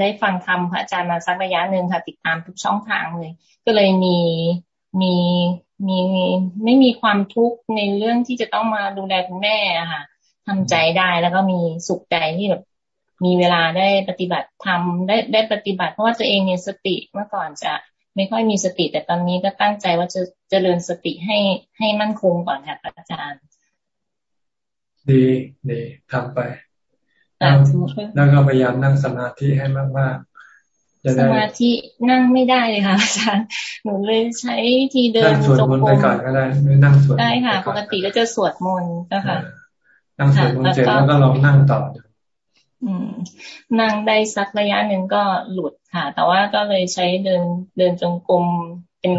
ได้ฟังธรรมพระอาจารย์มาสักระยะหนึ่งค่ะติดตามทุกช่องทางเลย ก็เลยมีมีมีไม่มีความทุกข์ในเรื่องที่จะต้องมาดูแลคุณแม่ค่ะทำใจได้แล้วก็มีสุขใจที่แบบ มีเวลาได้ปฏิบัติทำได้ได้ปฏิบัติ เพราะว่าตัวเองเนี่ยสติเมื่อก่อนจะไม่ค่อยมีสติ แต่ตอนนี้ก็ตั้งใจว่าจะจะเจริญสติให้ให้มั่นคงก่อนค่ะอาจารย์ ดีดีทำไปแล้วก็พยายามนั่งสมาธิให้มากๆสมาธินั่งไม่ได้เลยค่ะอาจารย์หนูเลยใช้ทีเดินจงกรมไปก่อนก็ได้ไม่นั่งสวดได้ค่ะ ปกติก็จะสวดมนต์ก็ค่ะนั่งสวดมนต์เสร็จแล้วก็ลองนั่งต่ออืม นั่งได้สักระยะหนึ่งก็หลุดค่ะ แต่ว่าก็เลยใช้เดินเดินจงกรมเป็น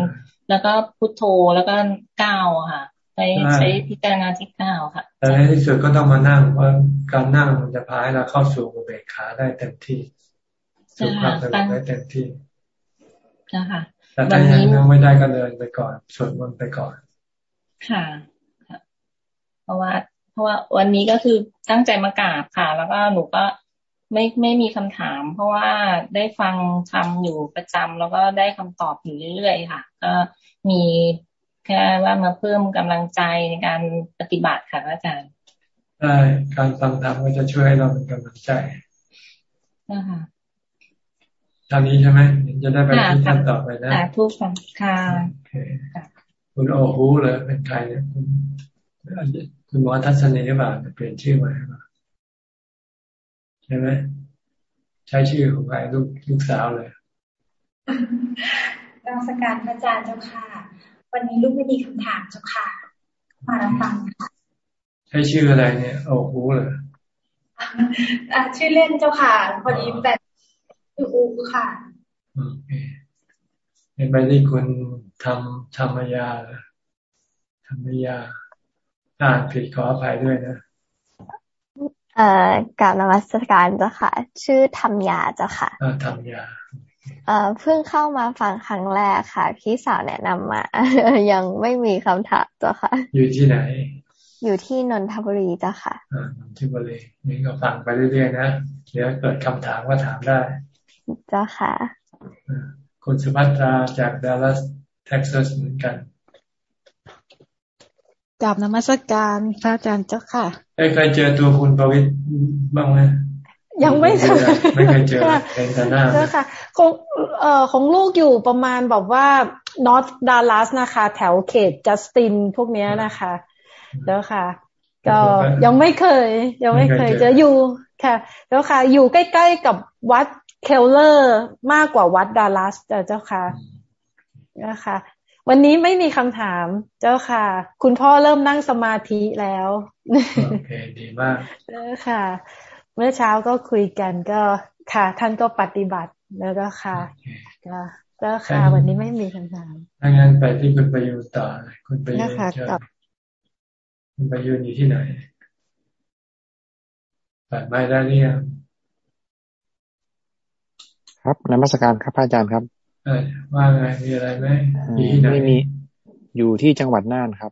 แล้วก็พุทโธแล้วก็ก้าวค่ะใช้ใช้พิจารณาที่ก้าวค่ะ แต่ในที่สุดก็ต้องมานั่งเพราะการนั่งมันจะพาให้เราเข้าสู่อุเบกขาได้เต็มที่สู่ความสงบได้เต็มที่นะคะแต่ถ้ายังนั่งไม่ได้ก็เดินไปก่อนสวดมนต์ไปก่อน ค่ะ เพราะว่า ราะว่าวันนี้ก็คือตั้งใจมากราบค่ะ แล้วก็หนูก็ไม่ไม่มีคำถาม เพราะว่าได้ฟังทำอยู่ประจำแล้วก็ได้คำตอบอยู่เรื่อยๆค่ะ ก็มีแค่ว่ามาเพิ่มกำลังใจในการปฏิบัติค่ะอาจารย์ใช่การฟังธรรมก็จะช่วยให้เราเป็นกำลังใจนะคะทางนี้ใช่ไหมจะได้ไปที่ท่านต่อไปนะทุกคนค่ะคุณโอฮูเลยเป็นใครเนี่ย คุณคุณหมอทัศนีหรือเปล่าเปลี่ยนชื่อใหม่หรือเปล่าใช่ไหมใช้ชื่อของใครลูกลูกสาวเลยรังสการพระอาจารย์เจ้าค่ะ วันนี้ลูกไม่มีคำถามเจ้าค่ะ มารับฟังค่ะใช้ชื่ออะไรเนี่ยโอ้โหเลยอ่ชื่อเล่นเจ้าค่ะ พอดีแบบชื่ออูค่ะโอเคเห็นไปที่คุณทำธรรมยาธรรมยา อ่านผิดขออภัยด้วยนะ เอ่อกับนวัตการเจ้าค่ะ ชื่อธรรมยาเจ้าค่ะอ่าธรรมยา เอ่อเพิ่งเข้ามาฟังครั้งแรกค่ะ พี่สาวแนะนำมา ยังไม่มีคำถามเจ้าค่ะ อยู่ที่ไหน อยู่ที่นนทบุรีเจ้าค่ะอ่านนทบุรีนี่ก็ฟังไปเรื่อยๆนะเดี๋ยวเกิดคำถามก็ถามได้เจ้าค่ะ คุณสุภัตราจากดัลลัสเท็กซัสเหมือนกัน กราบนมัสการพระอาจารย์เจ้าค่ะเคยเจอตัวคุณประวิตรบ้างไหมยังไม่เคยไม่เคยเจอเป็นแต่หน้าเจ้าค่ะของเอ่อของลูกอยู่ประมาณแบบว่านอตดาลัสนะคะ แถวเขตจัสตินพวกนี้นะคะแล้วค่ะ ก็ยังไม่เคย ยังไม่เคยเจออยู่ค่ะ แล้วค่ะ อยู่ใกล้ ๆกับวัดเคลเลอร์มากกว่าวัดดาลัสเจ้าค่ะนะคะ วันนี้ไม่มีคำถามเจ้าค่ะ คุณพ่อเริ่มนั่งสมาธิแล้ว โอเค ดีมากเจ้าค่ะ เมื่อเช้าก็คุยกันก็ค่ะ ท่านก็ปฏิบัติแล้วก็ค่ะก็เจ้าค่ะ วันนี้ไม่มีคำถามถ้างั้นไปที่คุณประยุทธ์ต่อคุณประยุทธ์เชิคุณประยุทธ์อยู่ที่ไหนเปิดไม่ได้เนี่ยครับนมัสการครับอาจารย์ครับ ว่าไงมีอะไรไหมมีไม่มีอยู่ที่จังหวัดน่านครับ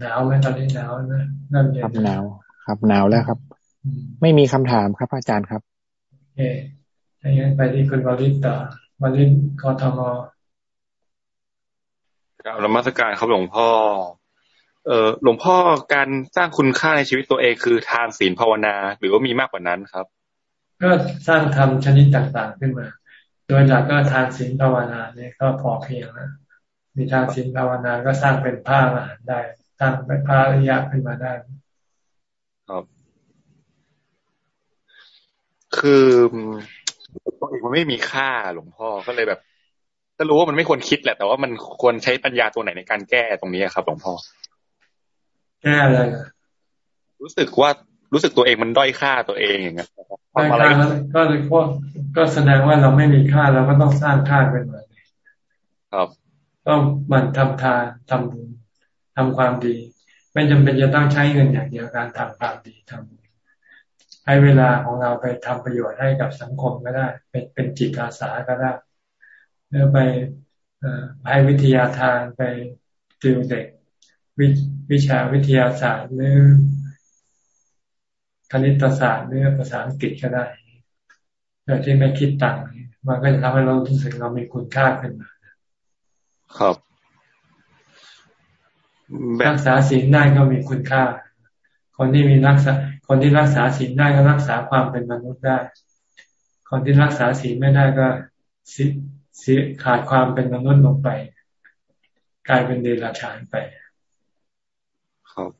หนาวไหมตอนนี้หนาวไหมน่นเย็นครับหนาวครับหนาวแล้วครับ ไม่มีคำถามครับอาจารย์ครับโอเคถ้าอย่างนั้นไปที่คุณวริตต่อวริตกทมกับรมัสการครับหลวงพ่อ เออหลวงพ่อการสร้างคุณค่าในชีวิตตัวเองคือทานศีลภาวนา หรือว่ามีมากกว่านั้นครับ ก็สร้างธรรมชนิดต่างๆขึ้นมา โดยหลักก็ทานศีลภาวนาเนี่ยก็พอเพียงนะมีทานศีลภาวนาก็สร้างเป็นผ้าอาหารได้สร้างเป็นผ้าอริยะขึ้นมาได้ครับคือตัวเองมันไม่มีค่าหลวงพ่อก็เลยแบบก็รู้ว่ามันไม่ควรคิดแหละ แต่ว่ามันควรใช้ปัญญาตัวไหนในการแก้ตรงนี้ครับหลวงพ่อแก้อะไรรู้สึกว่า รู้สึกตัวเองมันด้อยค่าตัวเองอย่างเงี้ยทำอะไรก็เลยก็ก็แสดงว่าเราไม่มีค่าเราก็ต้องสร้างค่าเป็นแบบนี้ครับต้องมันทำทานทำทำความดี ไม่จำเป็นจะต้องใช้เงินอย่างเดียวการทำความดีทำให้เวลาของเราไปทำประโยชน์ให้กับสังคมก็ได้ เป็นเป็นจิตอาสาก็ได้หรือไปให้วิทยาทานไปติวเด็กวิวชาวิทยาศาสตร์หรือค ณิตศาสตร์หรือภาษาอังกฤษก็ได้โดยที่ไม่คิดตังค์มันก็จะทำให้เรารู้สึกเรามีคุณค่าขึ้นมาครับรักษาศีลได้ก็มีคุณค่า คนที่มีรักษา คนที่รักษาศีลได้ก็รักษาความเป็นมนุษย์ได้ คนที่รักษาศีลไม่ได้ก็สิขาดความเป็นมนุษย์ลงไป กลายเป็นเดรัจฉานไป ครับ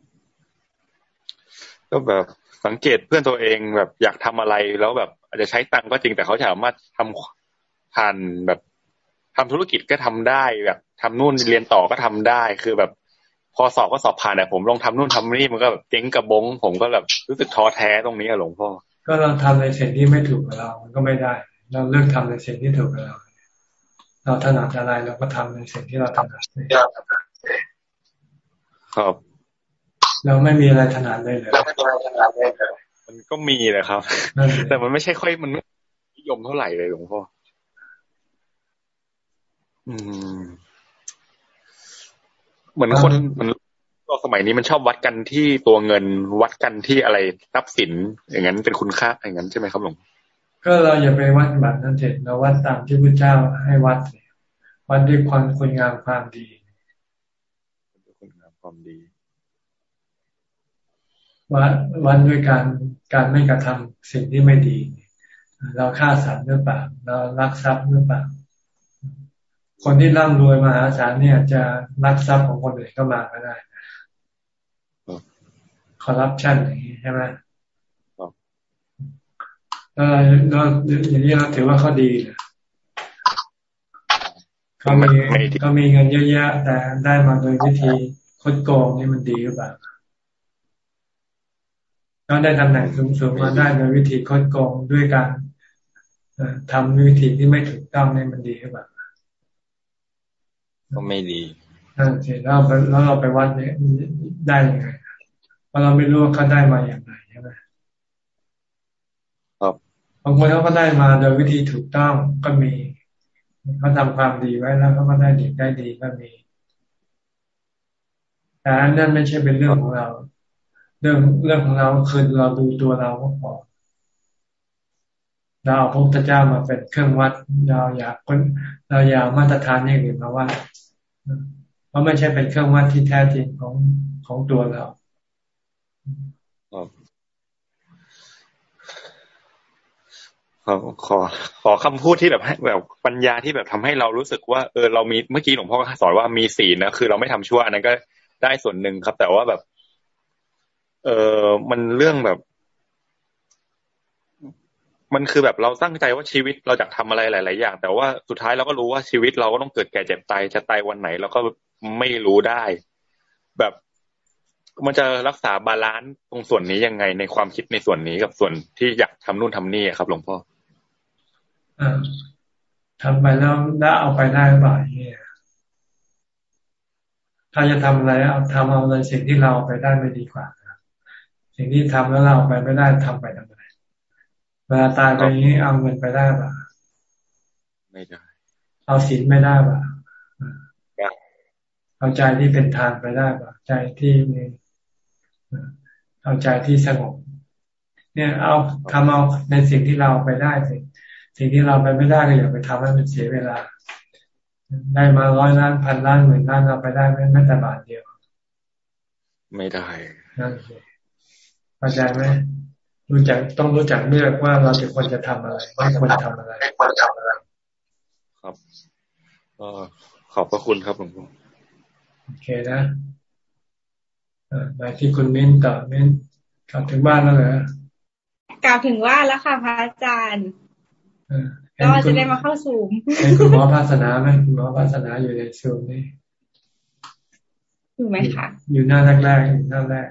ก็แบบ สังเกตเพื่อนตัวเองแบบอยากทำอะไรแล้วแบบอาจจะใช้ตังก็จริงแต่เขาสามารถทำผ่านแบบทำธุรกิจก็ทำได้แบบทำนู่นเรียนต่อก็ทำได้ คือแบบ พอสอบก็สอบผ่านแต่ผมลองทำนู่นทำนี่มันก็แบบเจ๊งกระบง ผมก็แบบรู้สึกท้อแท้ตรงนี้อะหลวงพ่อก็เราทำในสิ่งที่ไม่ถูกกับเรา มันก็ไม่ได้ เราเลือกทำในสิ่งที่ถูกกับเรา เราถนัดอะไรเราก็ทำในสิ่งที่เราถนัดครับ เราไม่มีอะไรถนัดเลยเลยมันก็มีแหละครับ แต่มันไม่ใช่ค่อยมันนิยมเท่าไหร่เลยหลวงพ่ออืม เหมือนคนมันก็สมัยนี้มันชอบวัดกันที่ตัวเงินวัดกันที่อะไรทรัพย์สิน อย่างนั้นเป็นคุณค่าอย่างนั้นใช่ไหมครับหลวงก็เราอย่าไปวัดแบบนั้นเถิดเราวัดตามที่พระเจ้าให้วัดวัดด้วยความคุณงามความดีคุณงามความดี วัดวัดด้วยการการไม่กระทำสิ่งที่ไม่ดี เราฆ่าสัตว์หรือเปล่าเรารักทรัพย์หรือเปล่าคนที่ร่ำรวยมหาศาลเนี่ย จะรักทรัพย์ของคนอื่นก็มาก็ได้คอร์รัปชันอย่างนี้ใช่ไหมเออเราอย่างนี้เราถือว่าเขาดีนะเขามีเขามีเงินเยอะแยะแต่ได้มาโดยวิธีคดโกงนี่มันดีหรือเปล่า เขาได้ตำแหน่งสูงๆมาได้โดยวิธีคดโกงด้วยการทำวิธีที่ไม่ถูกต้องนี่มันดีหรือเปล่าก็ไม่ดีนั่นสิแล้วแล้วเราไปวัดเนี่ยได้ยังไงเพราะเราไม่รู้ว่าเขาได้มาอย่างไรใช่ไหมครับบางคนเขาก็ได้มาโดยวิธีถูกต้องก็มีเขาทำความดีไว้แล้วเขาก็ได้ดีได้ดีก็มีแต่นั่นไม่ใช่เป็นเรื่องของเรา เรื่องเรื่องของเราคือเราดูตัวเราก็พอเราเอาพระพุทธเจ้ามาเป็นเครื่องวัดเราอยากคนเราอยากมาตรฐานอย่างอื่นมาว่าเพราะไม่ใช่เป็นเครื่องวัดที่แท้จริงของของตัวเราขอขอขอคำพูดที่แบบแบบปัญญาที่แบบทำให้เรารู้สึกว่าเออเรามีเมื่อกี้หลวงพ่อก็สอนว่ามีศีลนะคือเราไม่ทำชั่วอันนั้นก็ได้ส่วนหนึ่งครับ แต่ว่าแบบ เออมันเรื่องแบบ มันคือแบบเราตั้งใจว่าชีวิตเราจะทำอะไรหลาย ๆ อย่าง แต่ว่าสุดท้ายเราก็รู้ว่าชีวิตเราก็ต้องเกิดแก่เจ็บตายจะตายวันไหนเราก็ไม่รู้ได้ แบบมันจะรักษา balance ตรงส่วนนี้ยังไงในความคิดในส่วนนี้กับส่วนที่อยากทำนู่นทำนี่ครับหลวงพ่ออทำไปแล้วได้วเอาไปได้หรือเปล่าเนี่ยถ้าจะทำอะไรเอาทำเอาในสิ่งที่เราไปได้ไม่ดีกว่า สิ่งที่ทำแล้วเราไปไม่ได้ทำไปทำไมเวลาตายไปนี้เอาเงินไปได้ปะไม่ได้ เอาศีลไม่ได้ปะเอาใจที่เป็นทานไปได้ปะใจที่มีเอาใจที่สงบเนี่ยเอาทำเอาในสิ่งที่เราไปได้สิสิ่งที่เราไปไม่ได้ก็อย่าไปทำให้มันเสียเวลา ได้มาร้อยล้านพันล้านหมื่นล้านเราไปได้ไม่แม้แต่บาทเดียว ไม่ได้นั่นสิ เข้าใจไหมรู้จักต้องรู้จักเลือกว่าเราจะควรจะทำอะไรไม่ควรทำอะไรไม่ควรทำอะไรครับก็ขอบพระคุณครับหลวงพ่อโอเคนะมาที่คุณมิ้นต่อมิ้นกลับถึงบ้านแล้วเหรอกลับถึงบ้านแล้วค่ะพระอาจารย์ก็จะได้มาเข้าซูมเห็นคุณหมอภาสนาไหมคุณหมอภาสนาอยู่ในซูมนี่อยู่ไหมคะอยู่หน้าแรกๆอยู่หน้าแรก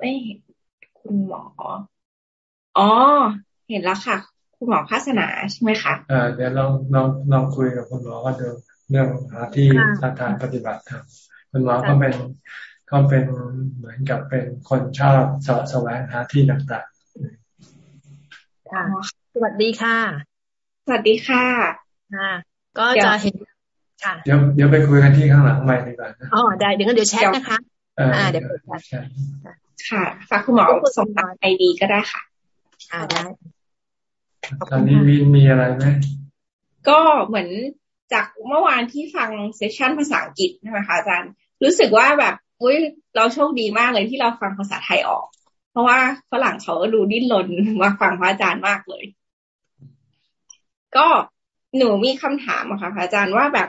ไม่เห็นคุณหมอ อ๋อ เห็นแล้วค่ะ คุณหมอภาสนาใช่ไหมคะอ่าเดี๋ยวลองลองลองคุยกับคุณหมอว่าเดิมเรื่องหาที่สถานปฏิบัติธรรมคุณหมอก็เป็นก็เป็นเหมือนกับเป็นคนชอบสะแสวงหาที่ต่างๆค่ะสวัสดีค่ะ สวัสดีค่ะค่ะก็จะเห็นค่ะเดี๋ยวเดี๋ยวไปคุยกันที่ข้างหลังใหม่ดีกว่าอ๋อได้เดี๋ยวกันเดี๋ยวแชทนะคะ อ่าเดี๋ยวแชท ค่ะฝากคุณหมอส่งตามไอดีก็ได้ค่ะอ่าได้ตอนนี้มีมีอะไรไหมก็เหมือนจากเมื่อวานที่ฟังเซสชันภาษาอังกฤษใช่ไหมคะอาจารย์ รู้สึกว่าแบบอุ้ยเราโชคดีมากเลยที่เราฟังภาษาไทยออก เพราะว่าฝรั่งเขาก็ดูดิ้นรนมาฟังพระอาจารย์มากเลย ก็หนูมีคำถามอะค่ะพระอาจารย์ว่าแบบ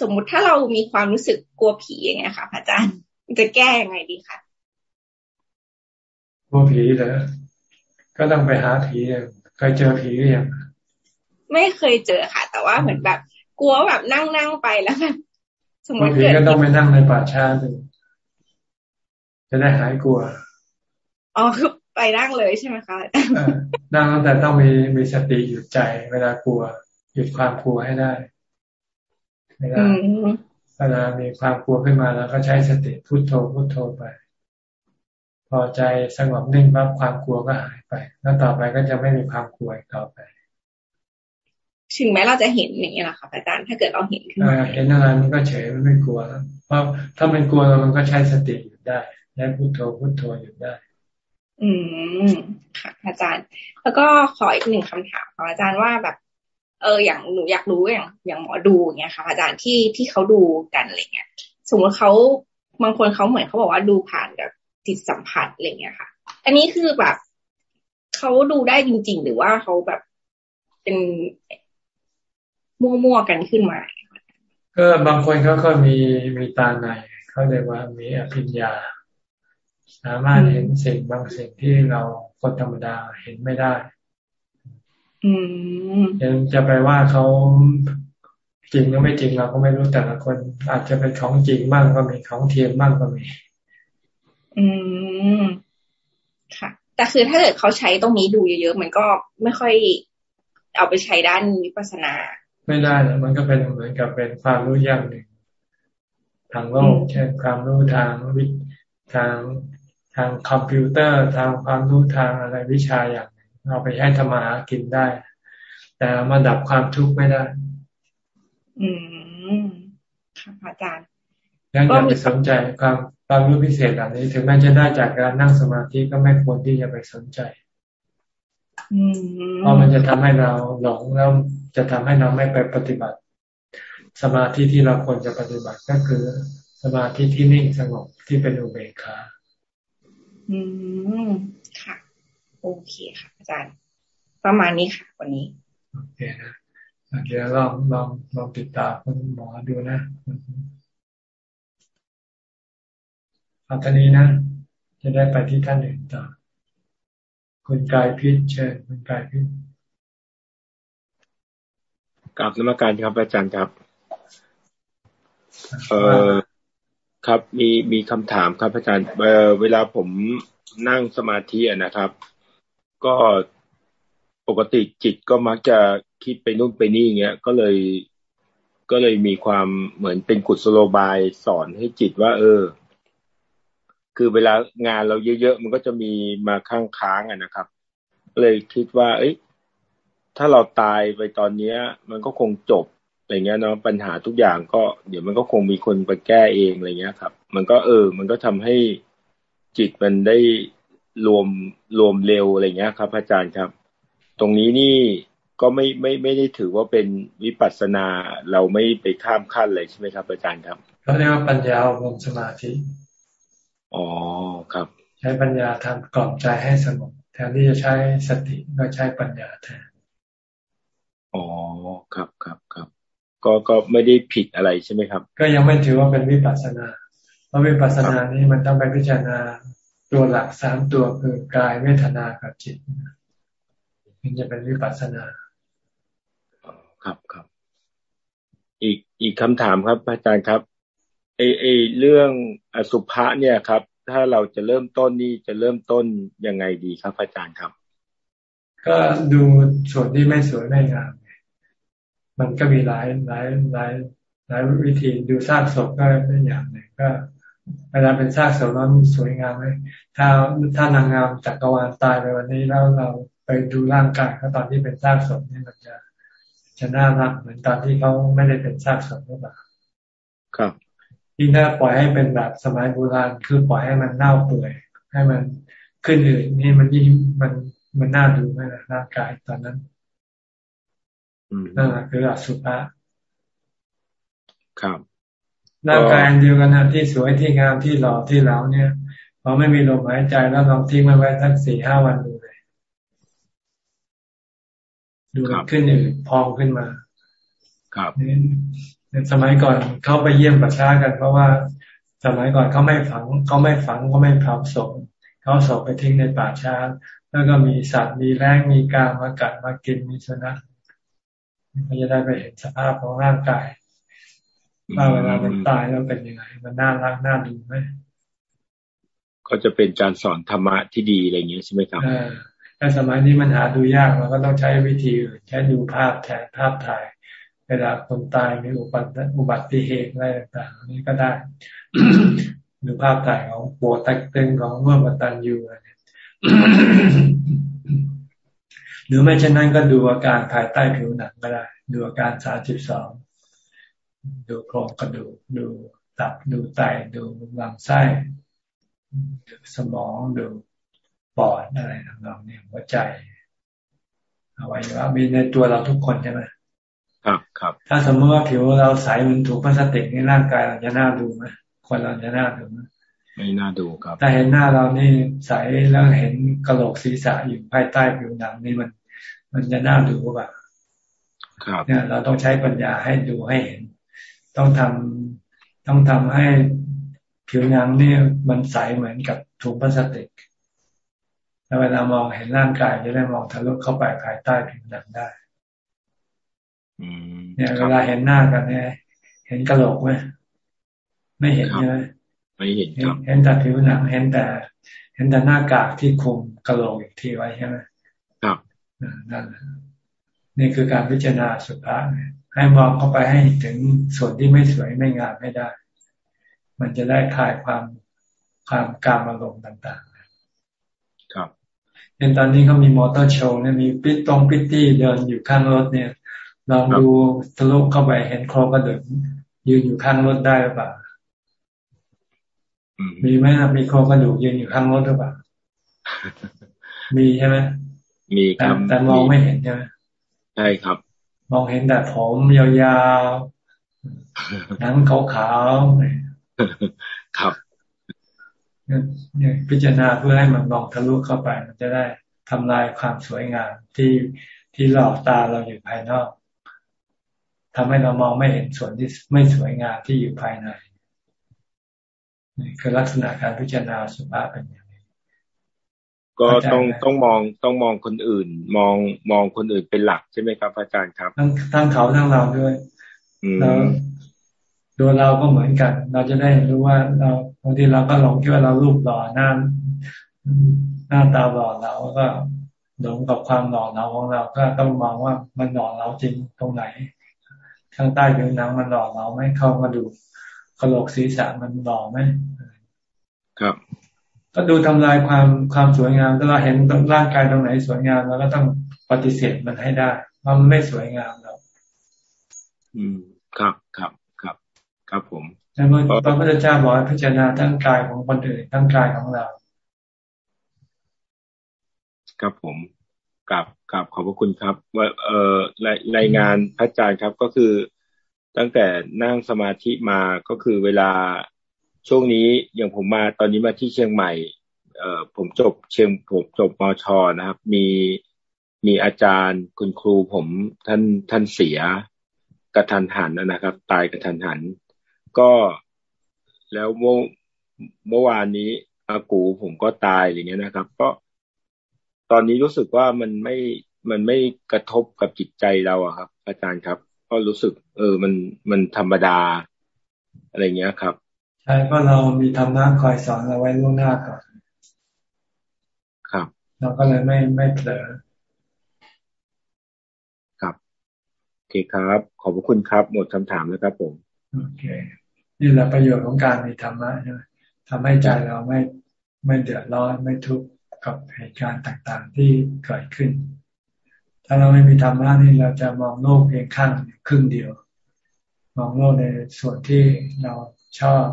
สมมุติถ้าเรามีความรู้สึกกลัวผีอย่างเงี้ยค่ะพระอาจารย์จะแก้ยังไงดีคะก ลัวผีเหรอก็ต้องไปหาผีเคยเจอผีหรือยังไม่เคยเจอค่ะ แต่ว่าเหมือนแบบ กลัวแบบนั่งนั่งไปแล้วแบบสมมติเกิดก็ต้องไปนั่งในป่าช้าดูจะได้หายกลัวอ๋อคือไปนั่งเลยใช่ไหมคะนั่งแต่ต้องมีมีสติหยุดใจ เวลากลัว หยุดความกลัวให้ได้เวลาเวลามีความกลัวขึ้นมาแล้วก็ใช้สติพุโทโธพุโทโธไปพ อใจสงบนิ่งปั๊บความกลัวก็หายไป แล้วต่อไปก็จะไม่มีความกลัวอีกต่อไป ถึงแม้เราจะเห็นอย่างนี้แหละค่ะอาจารย์ถ้าเกิดเราเห็นขึ้นมาเห็นอะไรมันก็เฉยไม่กลัวแล้วเพราะถ้ามันกลัวมันก็ใช้สติหยุดได้ใช้พุโทโธพุโทโธหยุดได้ อืมค่ะ อาจารย์ แล้วก็ขออีกหนึ่งคำถามของอาจารย์ว่าแบบเอออย่างหนูอยากรู้อย่าง อย่างหมอดูเงี้ยค่ะอาจารย์ที่ที่เขาดูกันอะไรเงี้ยสมมติเขาบางคนเขาเหมือนเขาบอกว่าดูผ่านแบบ จิตสัมผัสอะไรเงี้ยค่ะ อันนี้คือแบบเขาดูได้จริง ๆ หรือว่าเขาแบบเป็นมั่วๆกันขึ้นมา ก็บางคนเขาก็มีมีตาในเขาเรียกว่ามีอภิญญา สามารถเห็นสิ่งบางสิ่งที่เราคนธรรมดาเห็นไม่ได้อืมยังจะไปว่าเขาจริงหรือไม่จริงเราก็ไม่รู้แต่ละคน อาจจะเป็นของจริงบ้างก็มีของเทียมบ้างก็มี อืมค่ะ แต่คือถ้าเกิดเขาใช้ตรงนี้ดูเยอะๆมันก็ไม่ค่อยเอาไปใช้ด้านวิปัสสนา ไม่ได้นะมันก็เป็นเหมือนกับเป็นความรู้อย่างหนึ่งทางโลกเช่นความรู้ทางวิทางทางคอมพิวเตอร์ทางความรู้ทางอะไรวิชาอย่างหนึ่งเอาไปให้ธรรมากินได้ แต่มาดับความทุกข์ไม่ได้ อืมค่ะอาจารย์ยังอย่าไปสนใจความ ความรู้พิเศษแบบนี้ถึงแม้จะได้จากการนั่งสมาธิก็ไม่ควรที่จะไปสนใจเพราะมันจะทำให้เราหลงแล้วจะทำให้เราไม่ไปปฏิบัติ สมาธิที่เราควรจะปฏิบัติก็คือ สมาธิที่นิ่งสงบที่เป็นอุเบกขาอืมค่ะโอเคค่ะ อาจารย์ ประมาณนี้ค่ะ วันนี้โอเคนะเดี๋ยวลองลองลองติดตามคุณหมอดูนะ เอาท่านี้นะ จะได้ไปที่ท่านอื่นต่อ คุณกายพิษเชิญคุณกายพิษกราบนมัการครับอาจารย์ครับ เออครับมีมีคำถามครับอาจารย์เออเวลาผมนั่งสมาธินะครับ ก็ปกติจิตก็มักจะคิดไปนู่นไปนี่เงี้ย ก็เลยก็เลยมีความเหมือนเป็นกุศโลบายสอนให้จิตว่า เออ คือเวลางานเราเยอะๆมันก็จะมีมาค้างค้างอะนะครับ เลยคิดว่า เอ้ยถ้าเราตายไปตอนเนี้ย มันก็คงจบอะไรเงี้ยเนาะปัญหาทุกอย่างก็เดี๋ยวมันก็คงมีคนไปแก้เองอะไรเงี้ยครับ มันก็เออ มันก็ทำให้จิตมันได้รวมรวมเร็วอะไรเงี้ยครับ อาจารย์ครับ ตรงนี้นี่ก็ไม่ไม่ไม่ได้ถือว่าเป็นวิปัสสนาเราไม่ไปข้ามขั้นเลยใช่ไหมครับ อาจารย์ครับเขาเรียกว่าปัญญาอบรมสมาธิ อ๋อครับ ใช้ปัญญาทำกล่อมใจให้สงบแทนที่จะใช้สติก็ใช้ปัญญาแทนอ๋อครับครับครับก็ก็ไม่ได้ผิดอะไรใช่ไหมครับ ก็ยังไม่ถือว่าเป็นวิปัสสนา เพราะวิปัสสนานี้มันต้องไปพิจารณาตัวหลักสามตัวคือกายเวทนากับจิตมันจะเป็นวิปัสสนาครับครับ อีกอีกคำถามครับอาจารย์ครับ ไอไอเรื่องอสุภะเนี่ยครับ ถ้าเราจะเริ่มต้นนี่จะเริ่มต้นยังไงดีครับ อาจารย์ครับ ก็ดูส่วนที่ไม่สวยไม่งามมันก็มีหลายหลายหลายหลายวิธีดูซากศพก็เป็นอย่างหนึ่งก็เวลาเป็นซากศพแล้วสวยงามไหมถ้าถ้านางงามจักรวาลตายไปวันนี้แล้วเราไปดูร่างกายเขาตอนที่เป็นซากศพนี่มันจะจะน่ารักเหมือนตอนที่เขาไม่ได้เป็นซากศพหรือเปล่าครับ ยิ่งถ้าปล่อยให้เป็นแบบสมัยโบราณคือปล่อยให้มันเน่าเปื่อย ให้มันขึ้นอืดนี่มันยิ่งมันมันน่าดูไหมนะร่างกายตอนนั้นนั่นแหละคืออสุภะครับร่างกายเดียวกันนะที่สวยที่งามที่หล่อที่เหลาเนี่ยพอไม่มีลมหายใจแล้วลองทิ้งมันไว้สักสี่ห้าวันดูเลยดูขึ้นอืดพองขึ้นมา ครับ สมัยก่อนเขาไปเยี่ยมประชากัน เพราะว่าสมัยก่อนเขาไม่ฝังเขาไม่ฝังเขาไม่เผาศพเขาศพไปทิ้งในป่าช้า แล้วก็มีสัตว์มีแรงมีกามากัดมากินมีสุนัขเขาจะได้ไปเห็นสภาพของร่างกายว่าเวลามันตายแล้วเป็นยังไง มันน่ารักน่าดูไหมก็จะเป็นการสอนธรรมะที่ดีอะไรอย่างเงี้ยใช่ไหมครับแต่สมัยนี้มันหาดูยากเราก็ต้องใช้วิธีอื่นใช้ดูภาพแทนภาพถ่าย เวลาคนตายมีอุบัติอุบัติเหตุอะไรต่างๆนี้ก็ได้ดูภาพถ่ายของโบตักต็งของเมื่อบัตันยูอะไรหรือไม่เช่นนั้นก็ดูอาการภายใต้ผิวหนังก็ได้ ดูอาการสาสิบสองดูโครงกระดูกดูตับดูไตดูลำไส้ดูสมองดูปอดอะไรต่างๆเนี่ยหัวใจเอาไว้ว่ามีในตัวเราทุกคนใช่ไหม ครับครับ ถ้าสมมติว่าผิวเราใสเหมือนถูกพลาสติกในร่างกายเราจะน่าดูไหมคนเราจะน่าดูไหมไม่น่าดูครับถ้าเห็นหน้าเรานี่ใสแล้วเห็นกระโหลกศีรษะอยู่ภายใต้ผิวหนังนี่มัน มันจะน่าดูป่ะครับเนี่ยเราต้องใช้ปัญญาให้ดูให้เห็น ต้องทำต้องทำให้ผิวหนังนี่มันใสเหมือนกับถุงพลาสติกแล้วเวลามองเห็นร่างกายจะได้มองทะลุเข้าไปภายใต้ผิวหนังได้ เนี่ยเวลาเห็นหน้ากันเนี่ย เห็นกระโหลกไหมไม่เห็นใช่ไหมไม่เห็นครับเห็นแต่ผิวหนังเห็นแต่ เห็นแต่หน้ากากที่คุมกระโหลกอีกทีไว้ใช่ไหมครับนั่นนี่คือการพิจารณาสุภาพให้มองเข้าไปให้ถึงส่วนที่ไม่สวยไม่งามไม่ได้ มันจะได้คลายความความกามอารมณ์ต่างๆ ครับเห็นตอนนี้เขามีมอเตอร์โชว์เนี่ยมีปิดตรงปิตตี้เดินอยู่ข้างรถเนี่ย ลองดูทะลุเข้าไปเห็นโครงกระดูกยืนอยู่ข้างรถได้หรือเปล่ามีไหมนะมีโครงกระดูกยืนอยู่ข้างรถหรือเปล่ามีใช่ไหมมีครับแต่มองไม่เห็นใช่ไหมใช่ครับ มองเห็นแต่ผมยาวๆหนังขาวๆครับเนี่ยพิจารณาเพื่อให้มันมองทะลุเข้าไป มันจะได้ทำลายความสวยงามที่ที่หลอกตาเราอยู่ภายนอก ทำให้เรามองไม่เห็นส่วนที่ไม่สวยงามที่อยู่ภายในนี่คือลักษณะการพิจารณาสุภาพเป็นอย่างก็ต้องต้องมองต้องมองคนอื่น มองมองคนอื่นเป็นหลักใช่ไหมครับ อาจารย์ครับ ทั้งทั้งเขาทั้งเราด้วยแล้วตัวเราก็เหมือนกัน เราจะได้รู้ว่าเราบางทีเราก็หลงคิดว่าเรารูปหล่อหน้าหน้าตาหล่อเราก็หลงกับความหล่อเราของเราก็ต้องมองว่ามันหล่อเราจริงตรงไหน ข้างใต้ผิวหนังมันหล่อเราไหมเข้ามาดูกระโหลกศีรษะมันหล่อไหมครับก็ดูทำลายความความสวยงามถ้าเราเห็นร่างกายตรงไหนสวยงามเราก็ต้องปฏิเสธมันให้ได้ว่ามันไม่สวยงามเราอืมครับครับครับครับผมแล้วพระพุทธเจ้าบอกพิจารณาทั้งกายของคนอื่นทั้งกายของเรา ครับผม กับกับขอบพระคุณครับ ว่าเอ่อรายงานพระอาจารย์ครับก็คือตั้งแต่นั่งสมาธิมาก็คือเวลาช่วงนี้อย่างผมมาตอนนี้มาที่เชียงใหม่ เอ่อผมจบเชียงผมจบมชนะครับ มีมีอาจารย์คุณครูผมท่านท่านเสียกระทันหันนะครับ ตายกระทันหัน ก็แล้วเมื่อเมื่อวานนี้อากูผมก็ตายอย่างเงี้ยนะครับ ก็ ตอนนี้รู้สึกว่ามันไม่มันไม่กระทบกับจิตใจเราอะครับ อาจารย์ครับ ก็รู้สึก เออมันมันธรรมดา อะไรเงี้ยครับ ใช่เพราะเรามีธรรมะคอยสอนเราไว้ล่วงหน้าก่อนครับ เราก็เลยไม่ไม่เผลอครับโอเคครับ ขอบพระคุณครับ หมดคำถามแล้วครับผมโอเคนี่แหละประโยชน์ของการมีธรรมะใช่ไหมทำให้ใจเราไม่ไม่เดือดร้อนไม่ทุกข์ กับเหตุการณ์ต่างๆที่เกิดขึ้น ถ้าเราไม่มีธรรมะนี่เราจะมองโลกเพียงข้างครึ่งเดียว มองโลกในส่วนที่เราชอบ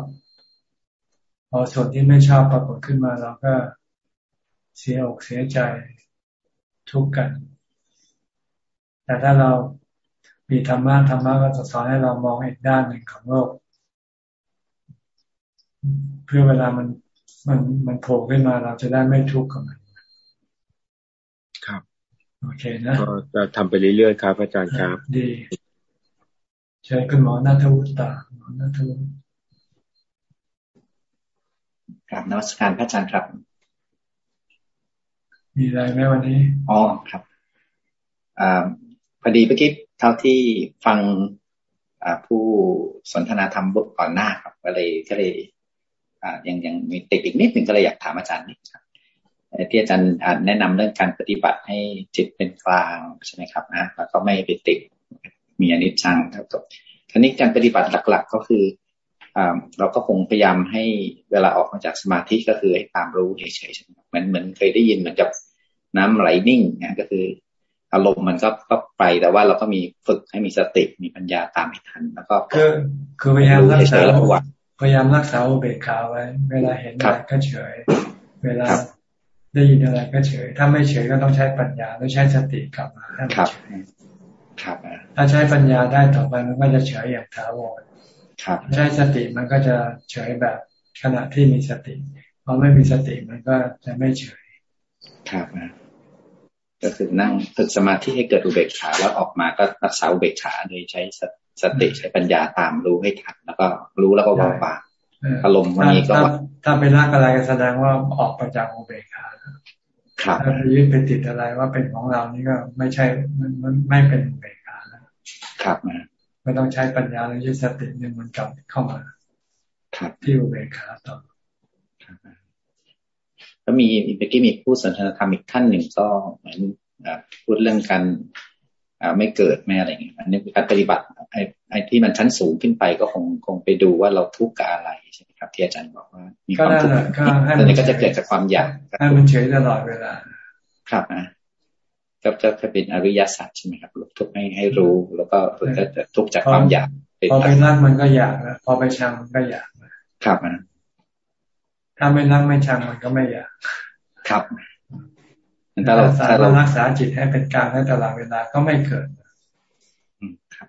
พอส่วนที่ไม่ชอบปรากฏขึ้นมาเราก็เสียอกเสียใจทุกข์กัน แต่ถ้าเรามีธรรมะธรรมะก็จะสอนให้เรามองอีกด้านหนึ่งของโลก เพื่อเวลามัน มันมันโผล่ขึ้นมาเราจะได้ไม่ทุกข์กับมัน ครับ โอเคนะก็จะทำไปเรื่อยๆครับอาจารย์ครับ ดีเชิญคุณหมอนัทวุฒิตาหมอนัทวุฒิกราบนวัตการพระอาจารย์ครับ มีอะไรไหมวันนี้ อ๋อครับอพอดีเมื่อกี้เท่าที่ฟังผู้สนทนาธรรมบุก่อนหน้าครับก็เลยก็เลย ยังยังมีติดอีกนิดหนึ่งก็เลยอยากถามอาจารย์นิดครับที่อาจารย์แนะนำเรื่องการปฏิบัติให้จิตเป็นกลางใช่ไหมครับนะแล้วก็ไม่ไปติดมีอนิจจังครับทีนี้การปฏิบัติหลัก ๆ ก็คือเราก็คงพยายามให้เวลาออกมาจากสมาธิก็คือให้ตามรู้เฉยๆเหมือนเหมือนเคยได้ยินเหมือนกับน้ำไหลนิ่งนะก็คืออารมณ์มันก็ก็ไปแต่ว่าเราก็มีฝึกให้มีสติมีปัญญาตามให้ทัน แล้วก็คือคือพยายามรักษา พยายามรักษาอุเบกขาไว้ เวลาเห็นอะไรก็เฉย เวลาได้ยินอะไรก็เฉย ถ้าไม่เฉยก็ต้องใช้ปัญญาหรือใช้สติกลับมาให้มันเฉยครับถ้าใช้ปัญญาได้ต่อไปมันก็จะเฉยอย่างถาวรครับใช้สติมันก็จะเฉยแบบขณะที่มีสติพอไม่มีสติมันก็จะไม่เฉยครับนะก็คือนั่งฝึกสมาธิให้เกิดอุเบกขาแล้วออกมาก็รักษาอุเบกขาโดยใช้สติ ใช้ปัญญาตามรู้ให้ทันแล้วก็รู้แล้วก็วางปางอารมณ์วันนี้ก็ถ้าไปรักอะไรแสดงว่าออกไปจากอุเบกขาครับถ้าไปยึดไปติดอะไรว่าเป็นของเรานี่ก็ไม่ใช่มันไม่เป็นอุเบกขาแล้วครับนะไม่ต้องใช้ปัญญาแล้วยึดสตินึงมันกลับเข้ามาที่อุเบกขาต่อแล้วมีเมื่อกี้มีผู้สนทนาธรรมอีกท่านหนึ่งก็เหมือนพูดเรื่องการ ไม่เกิดไม่อะไรอย่างเงี้ยอันนี้การปฏิบัติไอ้ไอ้ที่มันชั้นสูงขึ้นไปก็คงคงไปดูว่าเราทุกข์กับอะไรใช่ไหมครับที่อาจารย์บอกว่ามีความทุกข์อันนี้ก็จะเกิดจากความอยากให้มันเฉยตลอดเวลา ครับนะก็จะจะเป็นอริยสัจใช่ไหมครับทุกให้ให้รู้ แล้วก็จะทุกจากความอยากพอไปรักมันก็อยากนะพอไปชังมันก็อยากครับนะถ้าไม่รักไม่ชังมันก็ไม่อยาก ครับ ถ้าเราถ้าเรารักษาจิตให้เป็นกลางให้ตลอดเวลาก็ไม่เกิดครับ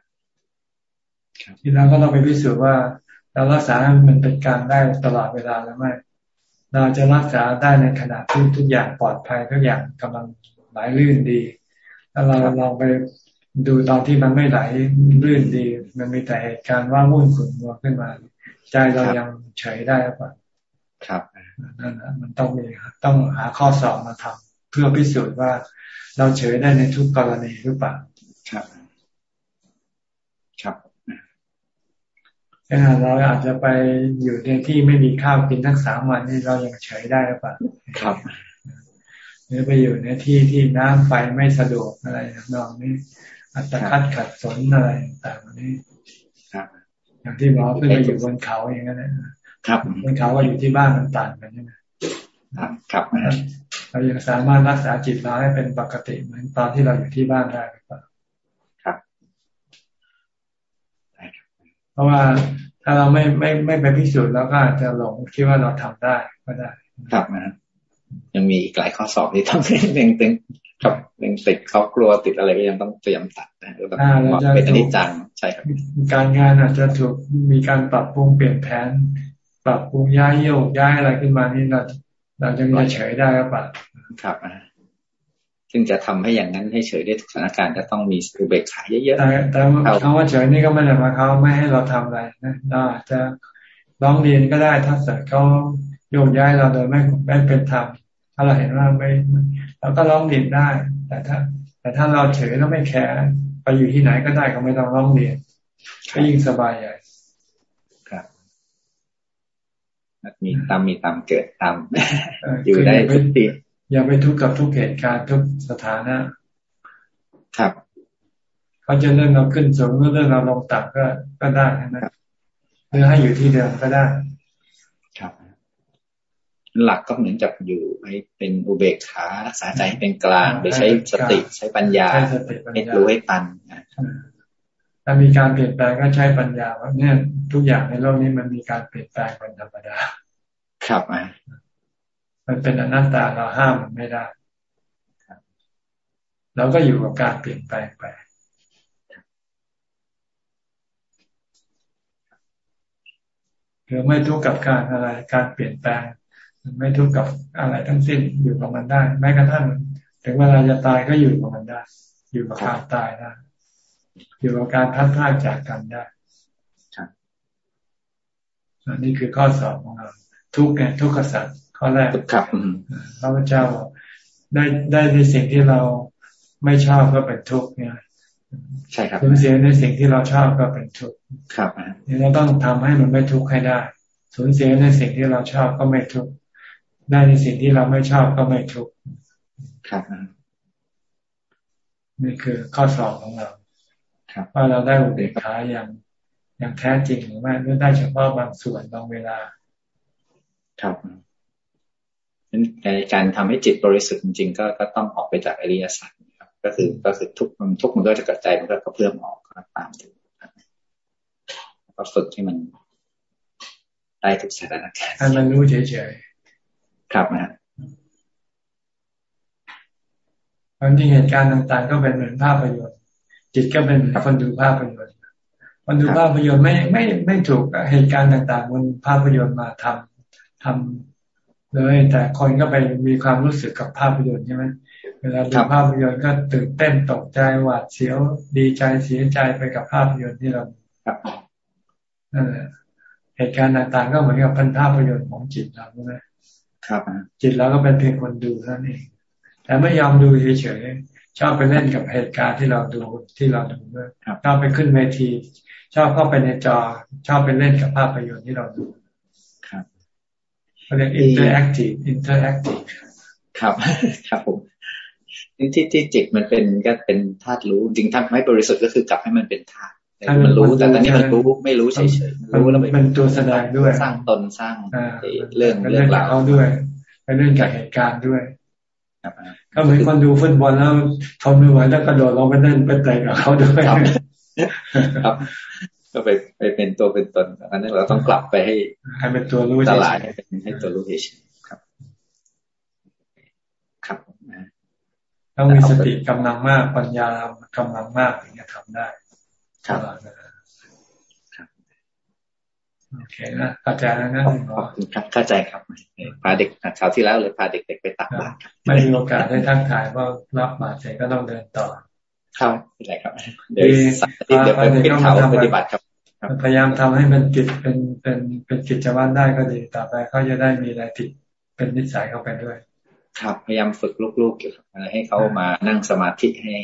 ทีเราก็ต้องไปพิสูจน์ว่าเรารักษามันเป็นกลางได้ตลอดเวลาแล้วไม่ เราจะรักษาได้ในขณะที่ทุกอย่างปลอดภัยทุกอย่างกำลังไหลลื่นดีถ้าเราลองไปดูตอนที่มันไม่ไหลลื่นดี มันมีแต่เหตุการณ์ว่ามุ่นขุ่นมัวขึ้นมา ใจเรายังเฉยได้หรือเปล่าครับนั่นแหละมันต้องมีต้องหาข้อสอบมาทำ เพื่อพิสูจน์ว่าเราเฉยได้ในทุกกรณีหรือเปล่าครับ ครับเราอาจจะไปอยู่ในที่ไม่มีข้าวกินทั้งสามวันนี่เรายังเฉยได้หรือเปล่าครับ หรือไปอยู่ในที่ที่น้ำไฟไม่สะดวกอะไรนองนี้ อัตคัดขัดสนอะไรต่างๆนี้ครับอย่างที่บอกขึ้นไปอยู่บนเขาอย่างนั้นนะครับบนเขาก็อยู่ที่บ้านมันต่างกันใช่ไหมครับ ครับ เรายังสามารถรักษาจิตเราให้เป็นปกติเหมือนตอนที่เราอยู่ที่บ้านได้หรือเปล่าครับเพราะว่าถ้าเราไม่ไม่ไม่ไปพิสูจน์แล้วก็อาจจะหลงคิดว่าเราทำได้ก็ได้ครับนะยังมีอีกหลายข้อสอบที่ต้องเร่งตึงครับเร่งติดเขากลัวติดอะไรก็ยังต้องเตรียมตัดนะแล้วเป็นอนิจจังใช่ครับการงานอาจจะถูกมีการปรับปรุงเปลี่ยนแผน ปรับปรุงย้ายโยกย้ายอะไรขึ้นมานี่เรา เราจะมีเฉยได้หรือเปล่าครับซึ่งจะทำให้อย่างนั้นให้เฉยได้ทุกสถานการณ์จะต้องมีอุเบกขาเยอะๆแต่แต่คำว่าเฉยนี่ก็ไม่ได้หมายความไม่ให้เราทำอะไรนะเราอาจจะร้องเรียนก็ได้ถ้าเกิดเขาโยกย้ายเราโดยไม่ไม่เป็นธรรมถ้าเราเห็นว่าไม่เราก็ร้องเรียนได้ แต่แต่ถ้า แต่ถ้าเราเฉยแล้วไม่แคร์ไปอยู่ที่ไหนก็ได้ก็ไม่ต้องร้องเรียนก็ยิ่งสบายใหญ่ครับ มีตามมีตามเกิดตามอยู่ได้ทุกทีอย่าไปทุกข์กับทุกเหตุการณ์ทุกสถานะ ครับเขาจะเลื่อนเราขึ้นสูงหรือเลื่อนเราลงต่ำก็ก็ได้นะหรือให้อยู่ที่เดิมก็ได้ ครับ หลักก็เหมือนกับอยู่ให้เป็นอุเบกขารักษาใจให้เป็นกลางโดยใช้สติใช้ปัญญาให้รู้ให้ปัน ถ้ามีการเปลี่ยนแปลงก็ใช้ปัญญาว่าเนี่ยทุกอย่างในโลกนี้มันมีการเปลี่ยนแปลงเป็นธรรมดา ครับอะมันเป็นอนัตตาเราห้ามมันไม่ได้เราก็อยู่กับการเปลี่ยนแปลงไปคือไม่ทุกข์กับการอะไรการเปลี่ยนแปลง ไม่ทุกข์กับอะไรทั้งสิ้นอยู่กับมันได้ แม้กระทั่งถึงเวลาจะตายก็อยู่กับมันได้ อยู่กับความตายได้ อยู่กับการพัดพลาดจากกันได้อันนี้คือข้อสอบของเรา ทุกข์ไงทุกข์สัตว์ข้อแรกครับพระพุทธเจ้าบอกได้ได้ในสิ่งที่เราไม่ชอบก็เป็นทุกข์เนี่ยใช่ครับสูญเสียในสิ่งที่เราชอบก็เป็นทุกข์ครับนี่เราต้องทำให้มันไม่ทุกข์ให้ได้สูญเสียในสิ่งที่เราชอบก็ไม่ทุกข์ได้ในสิ่งที่เราไม่ชอบก็ไม่ทุกข์ครับนี่คือข้อสอบของเรา ว่าเราได้อุเบกขาอย่างอย่างแท้จริงหรือไม่หรือได้เฉพาะบางส่วนบางเวลา ครับในการทำให้จิตบริสุทธิ์จริงๆก็ก็ต้องออกไปจากอริยสัจครับ ก็คือก็คือทุกมันทุกมันก็จะกระจายมันก็เพิ่มออกตามถึงก็ฝึกให้มันได้ทุกสถานการณ์ให้มันรู้เฉยๆครับนะบางทีเหตุการณ์ต่างๆ ก็เป็นเหมือนภาพยนตร์ จิตก็เป็นคนดูภาพยนตร์คนดูภาพยนตร์ไม่ไม่ไม่ถูกเหตุการณ์ต่างๆบนภาพยนตร์มาทำทำเลยแต่คนก็ไปมีความรู้สึกกับภาพยนตร์ใช่ไหมเวลาดูภาพยนตร์ก็ตื่นเต้นตกใจหวาดเสียวดีใจเสียใจไปกับภาพยนตร์ที่เรานั่นแหละเหตุการณ์ต่างๆก็เหมือนกับเป็นภาพยนตร์ของจิตเราใช่ไหมครับจิตเราก็เป็นเพียงคนดูนั่นเอง แต่ไม่ยอมดูเฉย ชอบไปเล่นกับเหตุการณ์ที่เราดูที่เราดูด้วยชอบไปขึ้นเวที ชอบเข้าไปในจอ ชอบไปเล่นกับภาพยนตร์ที่เราดูครับเขาเรียก interactive interactive ครับ ครับผมที่ที่จิตมันเป็นก็เป็นธาตุรู้จริงทำให้บริสุทธิ์ก็คือกลับให้มันเป็นธาตุมันรู้แต่ตอนนี้มันรู้ไม่รู้เฉยๆรู้แล้วมันตัวแสดงด้วยสร้างตนสร้างเรื่องเรื่องราวด้วยไปเล่นกับเหตุการณ์ด้วย ก็เหมือนคนดูฟุตบอลแล้วทนไม่ไหวแล้วกระโดดลงไปเล่นไปเตะกับเขาด้วยครับก็ไปไปเป็นตัวเป็นตนอันนั้นเราต้องกลับไปให้ให้เป็นตัวรู้ตลาดให้เป็นให้ตัวรู้เฉยครับ ครับต้องมีสติกำลังมากปัญญากำลังมากถึงจะทำได้ครับ โอเคนะเข้าใจแล้วนะขอบคุณครับเข้าใจครับพาเด็กเช้าที่แล้วเลยพาเด็กๆไปตักบาตรไม่มีโอกาสได้ทักทายว่ารับบาตรเสร็จก็ต้องเดินต่อครับอะไรครับ เดี๋ยวสักทีเดี๋ยวไปปิดเขาปฏิบัติครับพยายามทำให้มันกิจเป็นเป็นเป็นกิจวัตรได้ก็ดีต่อไปเขาจะได้มีอะไรติดเป็นนิสัยเข้าไปด้วย ครับพยายามฝึกลูกๆอยู่ครับให้เขามานั่งสมาธิให้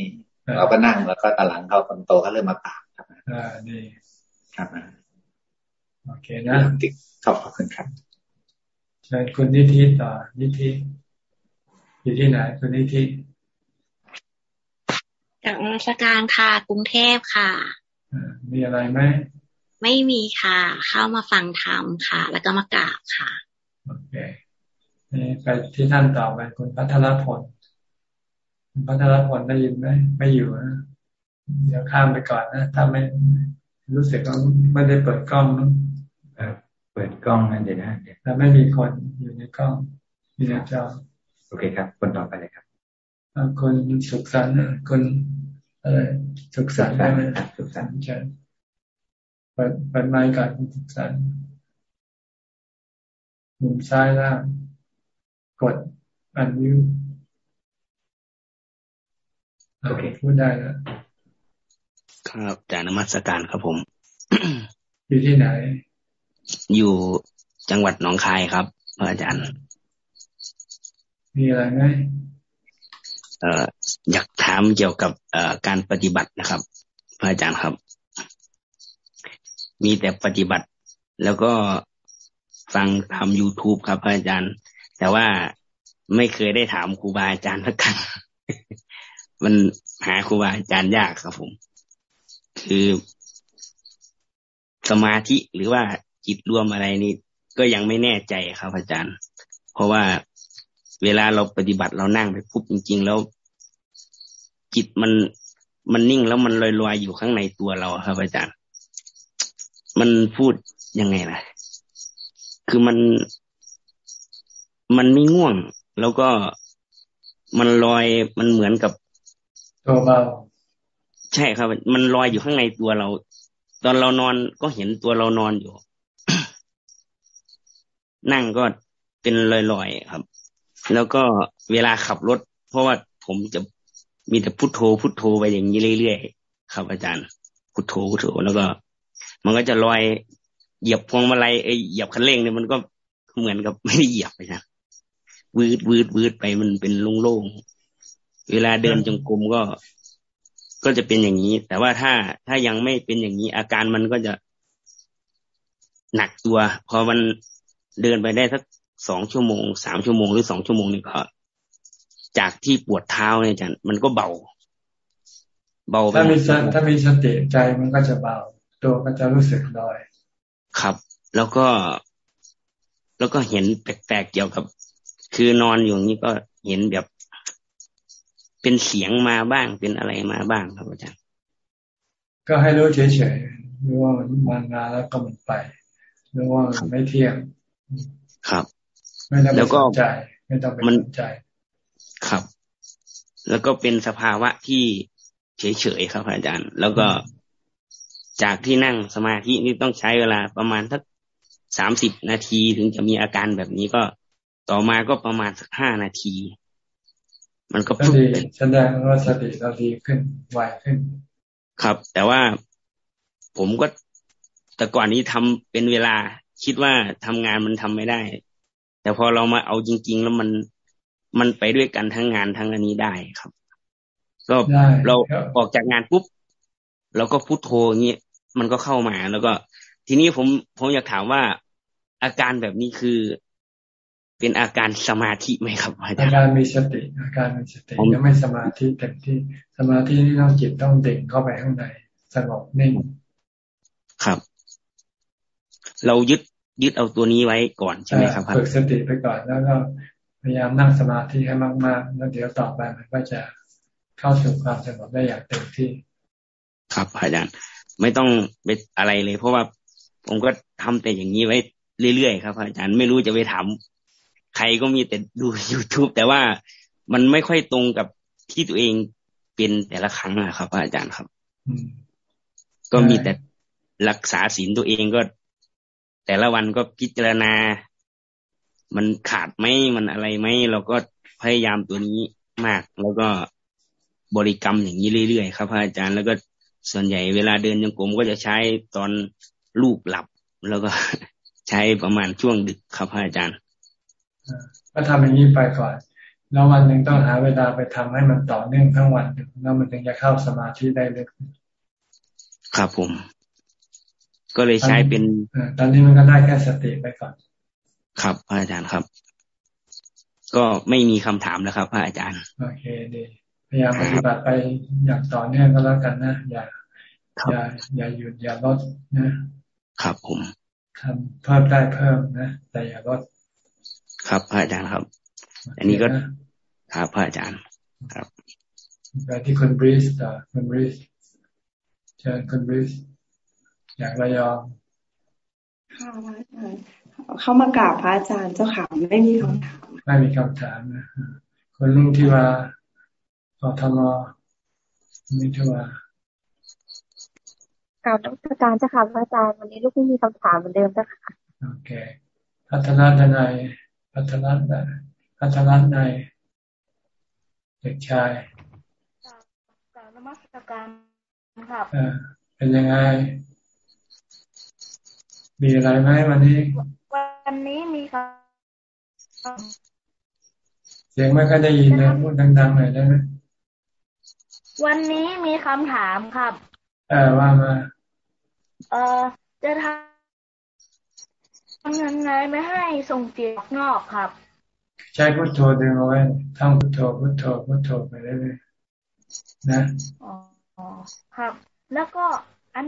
เราก็นั่งแล้วก็ตะหลังเขาคนโตก็เริ่มมาตามครับอ่าดีครับ โอเคนะขอบคุณครับเชิญคุณนิธิต่อนิธิอยู่ที่ไหนคุณนิธิจากราชการค่ะกรุงเทพค่ะมีอะไรไหมไม่มีค่ะ เข้ามาฟังธรรมค่ะ แล้วก็มากราบค่ะโอเคนี่ไปที่ท่านต่อไปคุณพัทรพลคุณพัทรพลได้ยินไหมไม่อยู่นะเดี๋ยวข้ามไปก่อนนะ ถ้าไม่รู้สึกว่าไม่ได้เปิดกล้อง เปิดกล้องนั่นเดี๋ยวนะแต่ไม่มีคนอยู่ในกล้องมีในจอโอเคครับ คนต่อไปเลยครับคนสุขสันต์คนอะไรสุขสันต์ใช่ไหมสุขสันต์ใช่เปิดเปิดไมค์ก่อนสุขสันต์มุมซ้ายล่างกดอันวิวโอเคพูดได้แล้วครับจากนมัสการครับผม อยู่ที่ไหน อยู่จังหวัดหนองคายครับอาจารย์ มีอะไรไหมเอ่ออยากถามเกี่ยวกับการปฏิบัตินะครับ พระอาจารย์ครับ มีแต่ปฏิบัติ แล้วก็ฟังทำ YouTube ครับ พระอาจารย์ แต่ว่าไม่เคยได้ถามครูบาอาจารย์สักครั้งมันหาครูบาอาจารย์ยากครับผม คือสมาธิหรือว่า จิตรวมอะไรนี่ก็ยังไม่แน่ใจครับอาจารย์ เพราะว่าเวลาเราปฏิบัติเรานั่งไปปุ๊บจริง ๆ แล้ว จิตมันมันนิ่งแล้วมันลอยๆอยู่ข้างในตัวเราครับ อาจารย์ มันพูดยังไงล่ะคือมันมันไม่ง่วง แล้วก็มันลอยมันเหมือนกับตัวเบาใช่ครับ มันลอยอยู่ข้างในตัวเรา ตอนเรานอนก็เห็นตัวเรานอนอยู่ นั่งก็เป็นลอยๆครับ แล้วก็เวลาขับรถ เพราะว่าผมจะมีแต่พุโทโธพุโทโธไปอย่างนี้เรื่อยๆครับ อาจารย์พุโทโธพุโทโธแล้วก็ มันก็จะลอยเหยียบพวงมาลัยไอ้เหยียบคันเร่งเนี่ยมันก็เหมือนกับไม่ได้เหยียบไปนะวืดวืดวืดไปมันเป็นโล่งๆเวลาเดินจงกรมก็ก็จะเป็นอย่างนี้ แต่ว่าถ้าถ้ายังไม่เป็นอย่างนี้ อาการมันก็จะหนักตัว พอมัน เดินไปได้สักสองชั่วโมงสามชั่วโมงหรือสองชั่วโมงนี่ก็จากที่ปวดเท้าเนี่ยจันมันก็เบา เบาถ้ามีถ้ามีสติใจมันก็จะเบา ตัวก็จะรู้สึกลอย ครับ แล้วก็แล้วก็เห็นแปลกๆเกี่ยวกับ คือนอนอยู่นี้ก็เห็นแบบเป็นเสียงมาบ้างเป็นอะไรมาบ้างครับอาจารย์ ก็ให้รู้เฉยๆรู้ว่ามันมางานแล้วก็มันไปรู้ว่าไม่เที่ยง ครับไม่ต้องไปสนใจไม่ต้องไปสนใจครับ แล้วก็เป็นสภาวะที่เฉยๆครับอาจารย์ แล้วก็จากที่นั่งสมาธินี่ต้องใช้เวลาประมาณสักสามสิบนาทีถึงจะมีอาการแบบนี้ก็ต่อมาก็ประมาณสักห้านาที มันก็ดีแสดงว่าสติเราดีขึ้นไวขึ้น ครับ แต่ว่าผมก็แต่ก่อนนี้ทำเป็นเวลา คิดว่าทำงานมันทำไม่ได้ แต่พอเรามาเอาจริง ๆ แล้วมันมันไปด้วยกันทั้งงานทั้งอันนี้ได้ครับ ก็เราออกจากงานปุ๊บเราก็พุโทโธอย่างนี้มันก็เข้ามาแล้วก็ ทีนี้ผมผมอยากถามว่าอาการแบบนี้คือ เป็นอาการสมาธิไหมครับอาจารย์อาการมีสติอาการมีสติยังไม่สมาธิเต็มที่สมาธินี่ต้องจิตต้องเด่งเข้าไปข้างในสงบนิ่งครับ เรายึด ยึดเอาตัวนี้ไว้ก่อนใช่ไหมครับฝึกสติไปก่อนแล้วก็พยายามนั่งสมาธิให้มากๆแล้วเดี๋ยวต่อไปมันก็จะเข้าสู่ความสงบได้อย่างเต็มที่ ครับอาจารย์ไม่ต้องไปอะไรเลย เพราะว่าผมก็ทำแต่อย่างนี้ไว้เรื่อยๆครับอาจารย์ไม่รู้จะไปถามใครก็มีแต่ดู youtube แต่ว่ามันไม่ค่อยตรงกับที่ตัวเองเป็นแต่ละครั้งนะครับอาจารย์ครับก็มีแต่รักษาศีลตัวเองก็ แต่ละวันก็พิจารณา มันขาดไหมมันอะไรไหมเราก็พยายามตัวนี้มาก แล้วก็บริกรรมอย่างนี้เรื่อยๆครับอาจารย์แล้วก็ส่วนใหญ่เวลาเดินยังกลมก็จะใช้ตอนลูกหลับ แล้วก็ใช้ประมาณช่วงดึกครับอาจารย์ก็ทำอย่างนี้ไปก่อนแล้ววันหนึ่งต้องหาเวลาไปทำให้มันต่อเนื่องทั้งวันแล้วมันถึงจะเข้าสมาธิได้เลยครับผม ก็เลยใช้เป็นตอนนี้มันก็ได้แค่สติไปก่อน ครับพระอาจารย์ครับ ก็ไม่มีคำถามแล้วครับพระอาจารย์ โอเคดีพยายามปฏิบัติไปอย่างต่อเนื่องก็แล้วกันนะอย่าอย่าอย่าหยุดอย่าลดนะ ครับผมทำเพิ่มได้เพิ่มนะ แต่อย่าลดครับพระอาจารย์ครับ อันนี้ก็ครับพระอาจารย์ครับไปที่คุณบริสต่อคุณบริสเชิญคุณบริส อยากระยองค่ะพระอาจารย์เข้ามากราบพระอาจารย์เจ้าค่ะไม่มีคำถามไม่มีคำถามนะคนลุงที่ว่าอทมมิทวากราบนักการเจ้าค่ะพระอาจารย์วันนี้ลูกไม่มีคำถามเหมือนเดิมเจ้าค่ะโอเคพัฒนาทนายพัฒนันพัฒนันในเด็กชายการนมัสการครับเป็นยังไง มีอะไรไหมวันนี้ วันนี้มีครับเสียงไม่ค่อยได้ยินเลยพูดดังๆหน่อยได้ไหมวันนี้มีคำถามครับ เออว่ามา เออจะทำทำยังไงไม่ให้ส่งจิตออกนอกครับ ใช้พุทโธดึงเอาไว้ท่องพุทโธพุทโธพุทโธไปเรื่อยๆนะอ๋อครับ แล้วก็อัน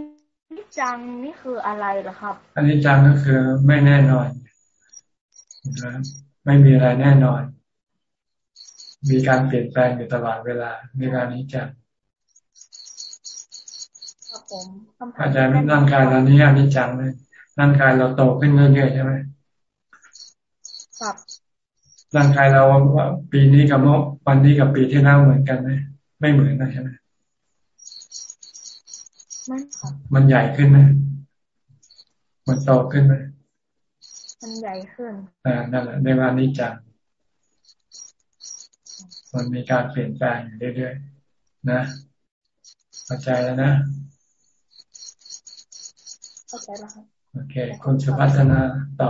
นี้จังนี่คืออะไรล่ะครับ อันนี้จังก็คือไม่แน่นอนนะไม่มีอะไรแน่นอน มีการเปลี่ยนแปลงอยู่ตลอดเวลาในการนี้จังครับผมอาจารย์ร่างกายเรานี้อันนี้จังเลยร่างกายเราโตขึ้นเรื่อยๆใช่ไหมครับร่างกายเราว่าปีนี้กับเมื่อวันนี้กับปีที่แล้วเหมือนกันไหมไม่เหมือนนะใช่ไหมไม่ครับมันใหญ่ขึ้นไหมมันโตขึ้นไหมมันใหญ่ขึ้นอ่านั่นแหละในวันนี้จังมันมีการเปลี่ยนแปลงอยู่เรื่อยๆนะเข้าใจแล้วนะเข้าใจแล้วครับโอเคคุณสุพัฒนาต่อ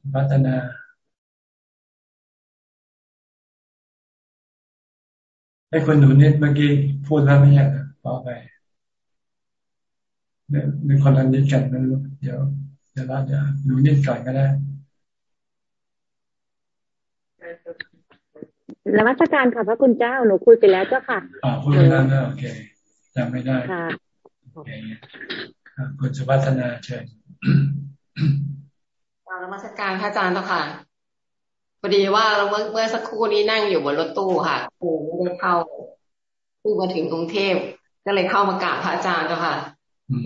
สุพัฒนาให้คนหนูนิดเมื่อกี้พูดแล้วไม่อยากบอกไป มีคนละนิดกันไม่รู้เดี๋ยวเดี๋ยวเราจะหนูนิดก่อนก็ได้นมัสการค่ะพระคุณเจ้าหนูคุยไปแล้วเจ้าค่ะอ่าพูดไปแล้วนะโอเคจำไม่ได้ค่ะโอเคครับคุณสุพัฒนาเชิญกรรมสการพระอาจารย์เจ้าค่ะพอดีว่าเราเมื่อเมื่อสักครู่นี้นั่งอยู่บนรถตู้ค่ะโอ้ไม่ได้เข้าเพิ่งมาถึงกรุงเทพก็เลยเข้ามากราบพระอาจารย์เจ้าค่ะ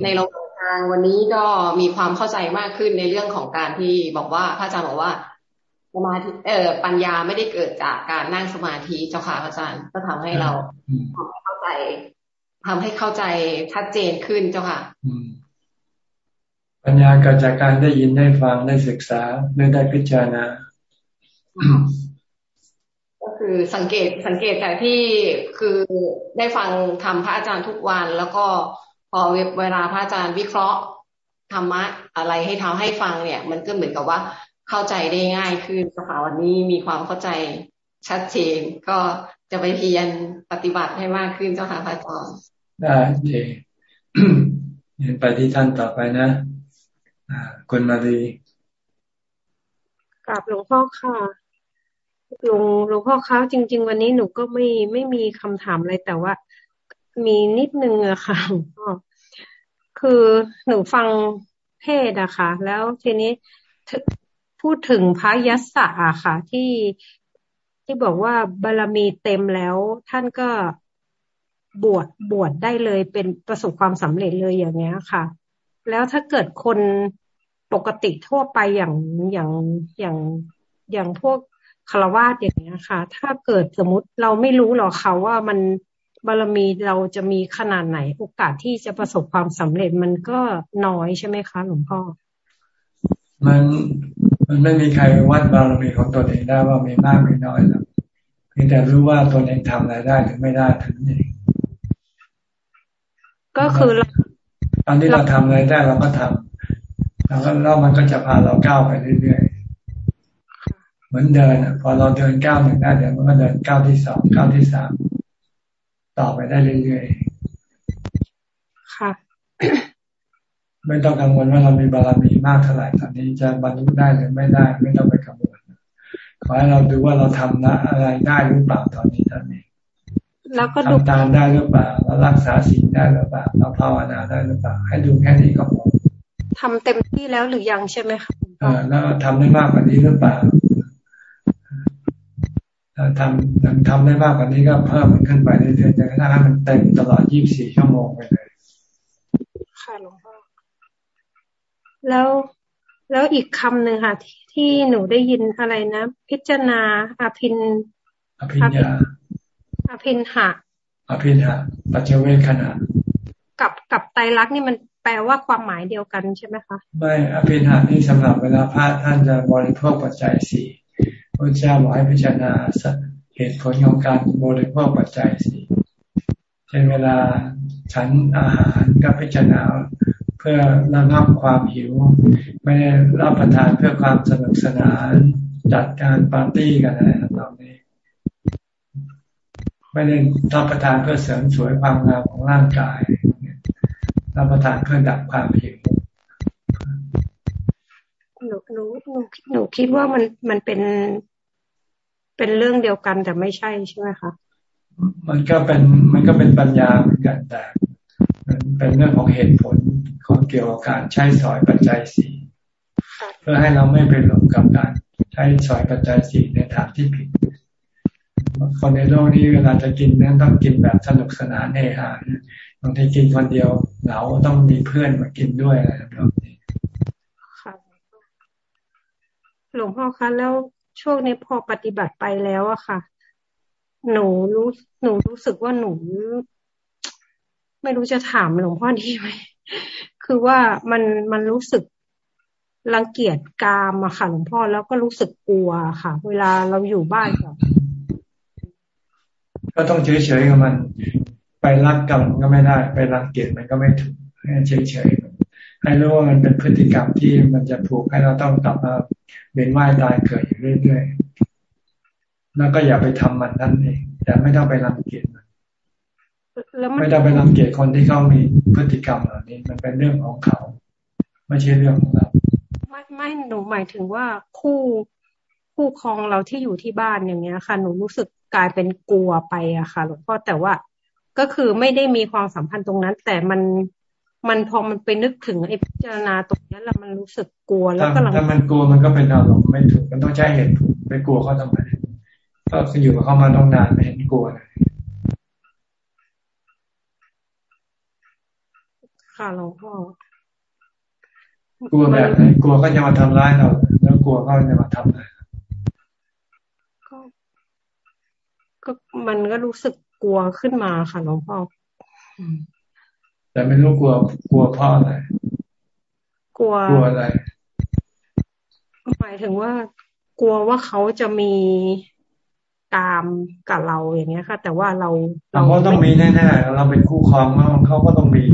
ในระหว่างทางวันนี้ก็มีความเข้าใจมากขึ้นในเรื่องของการที่บอกว่าพระอาจารย์บอกว่าสมาธิเอ่อปัญญาไม่ได้เกิดจากการนั่งสมาธิเจ้าค่ะพระอาจารย์ก็ทำให้เราทำให้เข้าใจทำให้เข้าใจชัดเจนขึ้นเจ้าค่ะปัญญาเกิดจากการได้ยินได้ฟังได้ศึกษาได้ได้พิจารณาก็คือสังเกตสังเกตจากที่คือได้ฟังทำพระอาจารย์ทุกวันแล้วก็ พอเวลาพระอาจารย์วิเคราะห์ธรรมะอะไรให้ทำให้ฟังเนี่ย มันก็เหมือนกับว่าเข้าใจได้ง่ายขึ้นเจ้าค่ะวันนี้มีความเข้าใจชัดเจนก็จะไปเพียรปฏิบัติให้มากขึ้นเจ้าค่ะพระอาจารย์ได้ดีเห็นไปที่ท่านต่อไปนะอ่าคุณมาลีกราบหลวงพ่อค่ะหลวงหลวงพ่อคะจริง ๆ วันนี้หนูก็ไม่ไม่มีคำถามอะไรแต่ว่า มีนิดนึงอะค่ะหลวงพ่อคือหนูฟังเทศอะค่ะ แล้วทีนี้พูดถึงพระยัสสะอะค่ะ ที่ที่บอกว่าบารมีเต็มแล้ว ท่านก็บวชบวชได้เลยเป็นประสบความสำเร็จเลยอย่างเงี้ยค่ะ แล้วถ้าเกิดคนปกติทั่วไปอย่างอย่างอย่างอย่างพวกคารวาสอย่างเงี้ยค่ะ ถ้าเกิดสมมติเราไม่รู้หรอกค่ะว่ามัน บารมีเราจะมีขนาดไหน โอกาสที่จะประสบความสำเร็จมันก็น้อยใช่ไหมคะ หลวงพ่อ มันมันไม่มีใครวัดบารมีของตัวเองได้ว่ามีมากมีน้อยหรอกเพียงแต่รู้ว่าตัวเองทำอะไรได้หรือไม่ได้เท่านั้นเองก็คือเราตอนที่เราทำอะไรได้เราก็ทำแล้วก็แล้วมันก็จะพาเราก้าวไปเรื่อยๆเหมือนเดินพอเราเดินก้าวหนึ่งได้เดี๋ยวมันก็เดินก้าวที่สองก้าวที่สาม ต่อไปได้เรื่อยๆ ค่ะ ไม่ต้องกังวลว่าเรามีบารมีมากเท่าไหร่ตอนนี้จะบรรลุได้หรือไม่ได้ ไม่ต้องไปกังวลขอให้เราดูว่าเราทำนะอะไรได้หรือเปล่าตอนนี้ตอนนี้แล้วก็ดูทำตามได้หรือเปล่าเรารักษาสิ่งได้หรือเปล่าเราภาวนาได้หรือเปล่า ให้ดูแค่นี้ก็พอทำเต็มที่แล้วหรือยังใช่ไหมคะเออแล้วทำได้มากกว่านี้หรือเปล่า ถ้าทำทำได้มากกว่านี้ก็เพิ่มมันขึ้นไปเรื่อยๆจนกระทั่งมันเต็มตลอด 24 ชั่วโมงไปเลย ค่ะหลวงพ่อ แล้วแล้วอีกคำหนึ่งค่ะ ที่ที่หนูได้ยินอะไรนะ พิจารณาอาพินอภิญญาอาพินหะอภิญหาปัจเจเวคขณะกับกับไตรลักษณ์นี่มันแปลว่าความหมายเดียวกันใช่ไหมคะ ไม่อภิญหานี่สำหรับเวลาพระท่านจะบริโภคปัจจัยสี่ พระเจ้าบอกให้พิจารณาเหตุผลของการบริโภคปัจจัยสี่เช่นเวลาฉันอาหารก็พิจารณาเพื่อระงับความหิว ไม่ได้รับประทานเพื่อความสนุกสนานจัดการปาร์ตี้กันอะไรต่างๆนี้ ไม่ได้รับประทานเพื่อเสริมสวยความงามของร่างกายรับประทานเพื่อดับความหิว หนูหนูหนูหนูคิดว่ามันมันเป็นเป็นเรื่องเดียวกันแต่ไม่ใช่ใช่ไหมคะมันก็เป็นมันก็เป็นปัญญาเหมือนกันแต่มันเป็นเรื่องของเหตุผลของเกี่ยวกับการใช้สอยปัจจัยสี่เพื่อให้เราไม่ไปหลงกับการใช้สอยปัจจัยสี่ในทางที่ผิดคนในโลกนี้เวลาจะกินนั้นต้องกินแบบสนุกสนานเฮฮาบางทีกินคนเดียวเหงาต้องมีเพื่อนมากินด้วยอะไรแบบนี้ หลวงพ่อคะแล้วช่วงนี้พอปฏิบัติไปแล้วอะค่ะ หนูรู้หนูรู้สึกว่าหนู ไม่รู้จะถามหลวงพ่อดีไหมคือว่ามันมันรู้สึกรังเกียจกามอะค่ะ หลวงพ่อแล้วก็รู้สึกกลัวค่ะ เวลาเราอยู่บ้านกับก็ต้องเฉยๆกับมัน ไปรักกันก็ไม่ได้ ไปรังเกียจมันก็ไม่ถูกให้เฉยๆ ให้รู้ว่ามันเป็นพฤติกรรมที่มันจะผูกให้เราต้องกลับมาเวียนว่ายตายเกิดอยู่เรื่อยๆ แล้วก็อย่าไปทำมันนั่นเอง แต่ไม่ต้องไปรังเกียจมันไม่ต้องไปรังเกียจคนที่เขามีพฤติกรรมเหล่านี้ มันเป็นเรื่องของเขา ไม่ใช่เรื่องของเรา ไม่ไม่หนูหมายถึงว่าคู่คู่ครองเราที่อยู่ที่บ้านอย่างเงี้ยค่ะ หนูรู้สึกกลายเป็นกลัวไปอะค่ะหลวงพ่อแต่ว่าก็คือไม่ได้มีความสัมพันธ์ตรงนั้น แต่มัน มันพอมันไปนึกถึงไอ้พิจารณาตรงนี้แล้วมันรู้สึกกลัวแล้วก็ถ้ามันกลัวมันก็เป็นอารมณ์ไม่ถูกมันต้องใช้เหตุผลไปกลัวเขาทำไมก็อยู่กับเขามาต้องนานไม่เห็นกลัวเลยค่ะหลวงพ่อกลัวแบบไหนกลัวก็จะมาทำร้ายเรา แล้วกลัวเขาจะมาทำอะไรก็ก็มันก็รู้สึกกลัวขึ้นมาค่ะหลวงพ่อ แต่ไม่รู้กลัวกลัวเพราะอะไร กลัวกลัวอะไร หมายถึงว่า กลัวว่าเขาจะมีตามกับเราอย่างเงี้ยค่ะ แต่ว่าเราเราก็ต้องมีแน่ๆเราเป็นคู่ครองเขาก็ต้องมี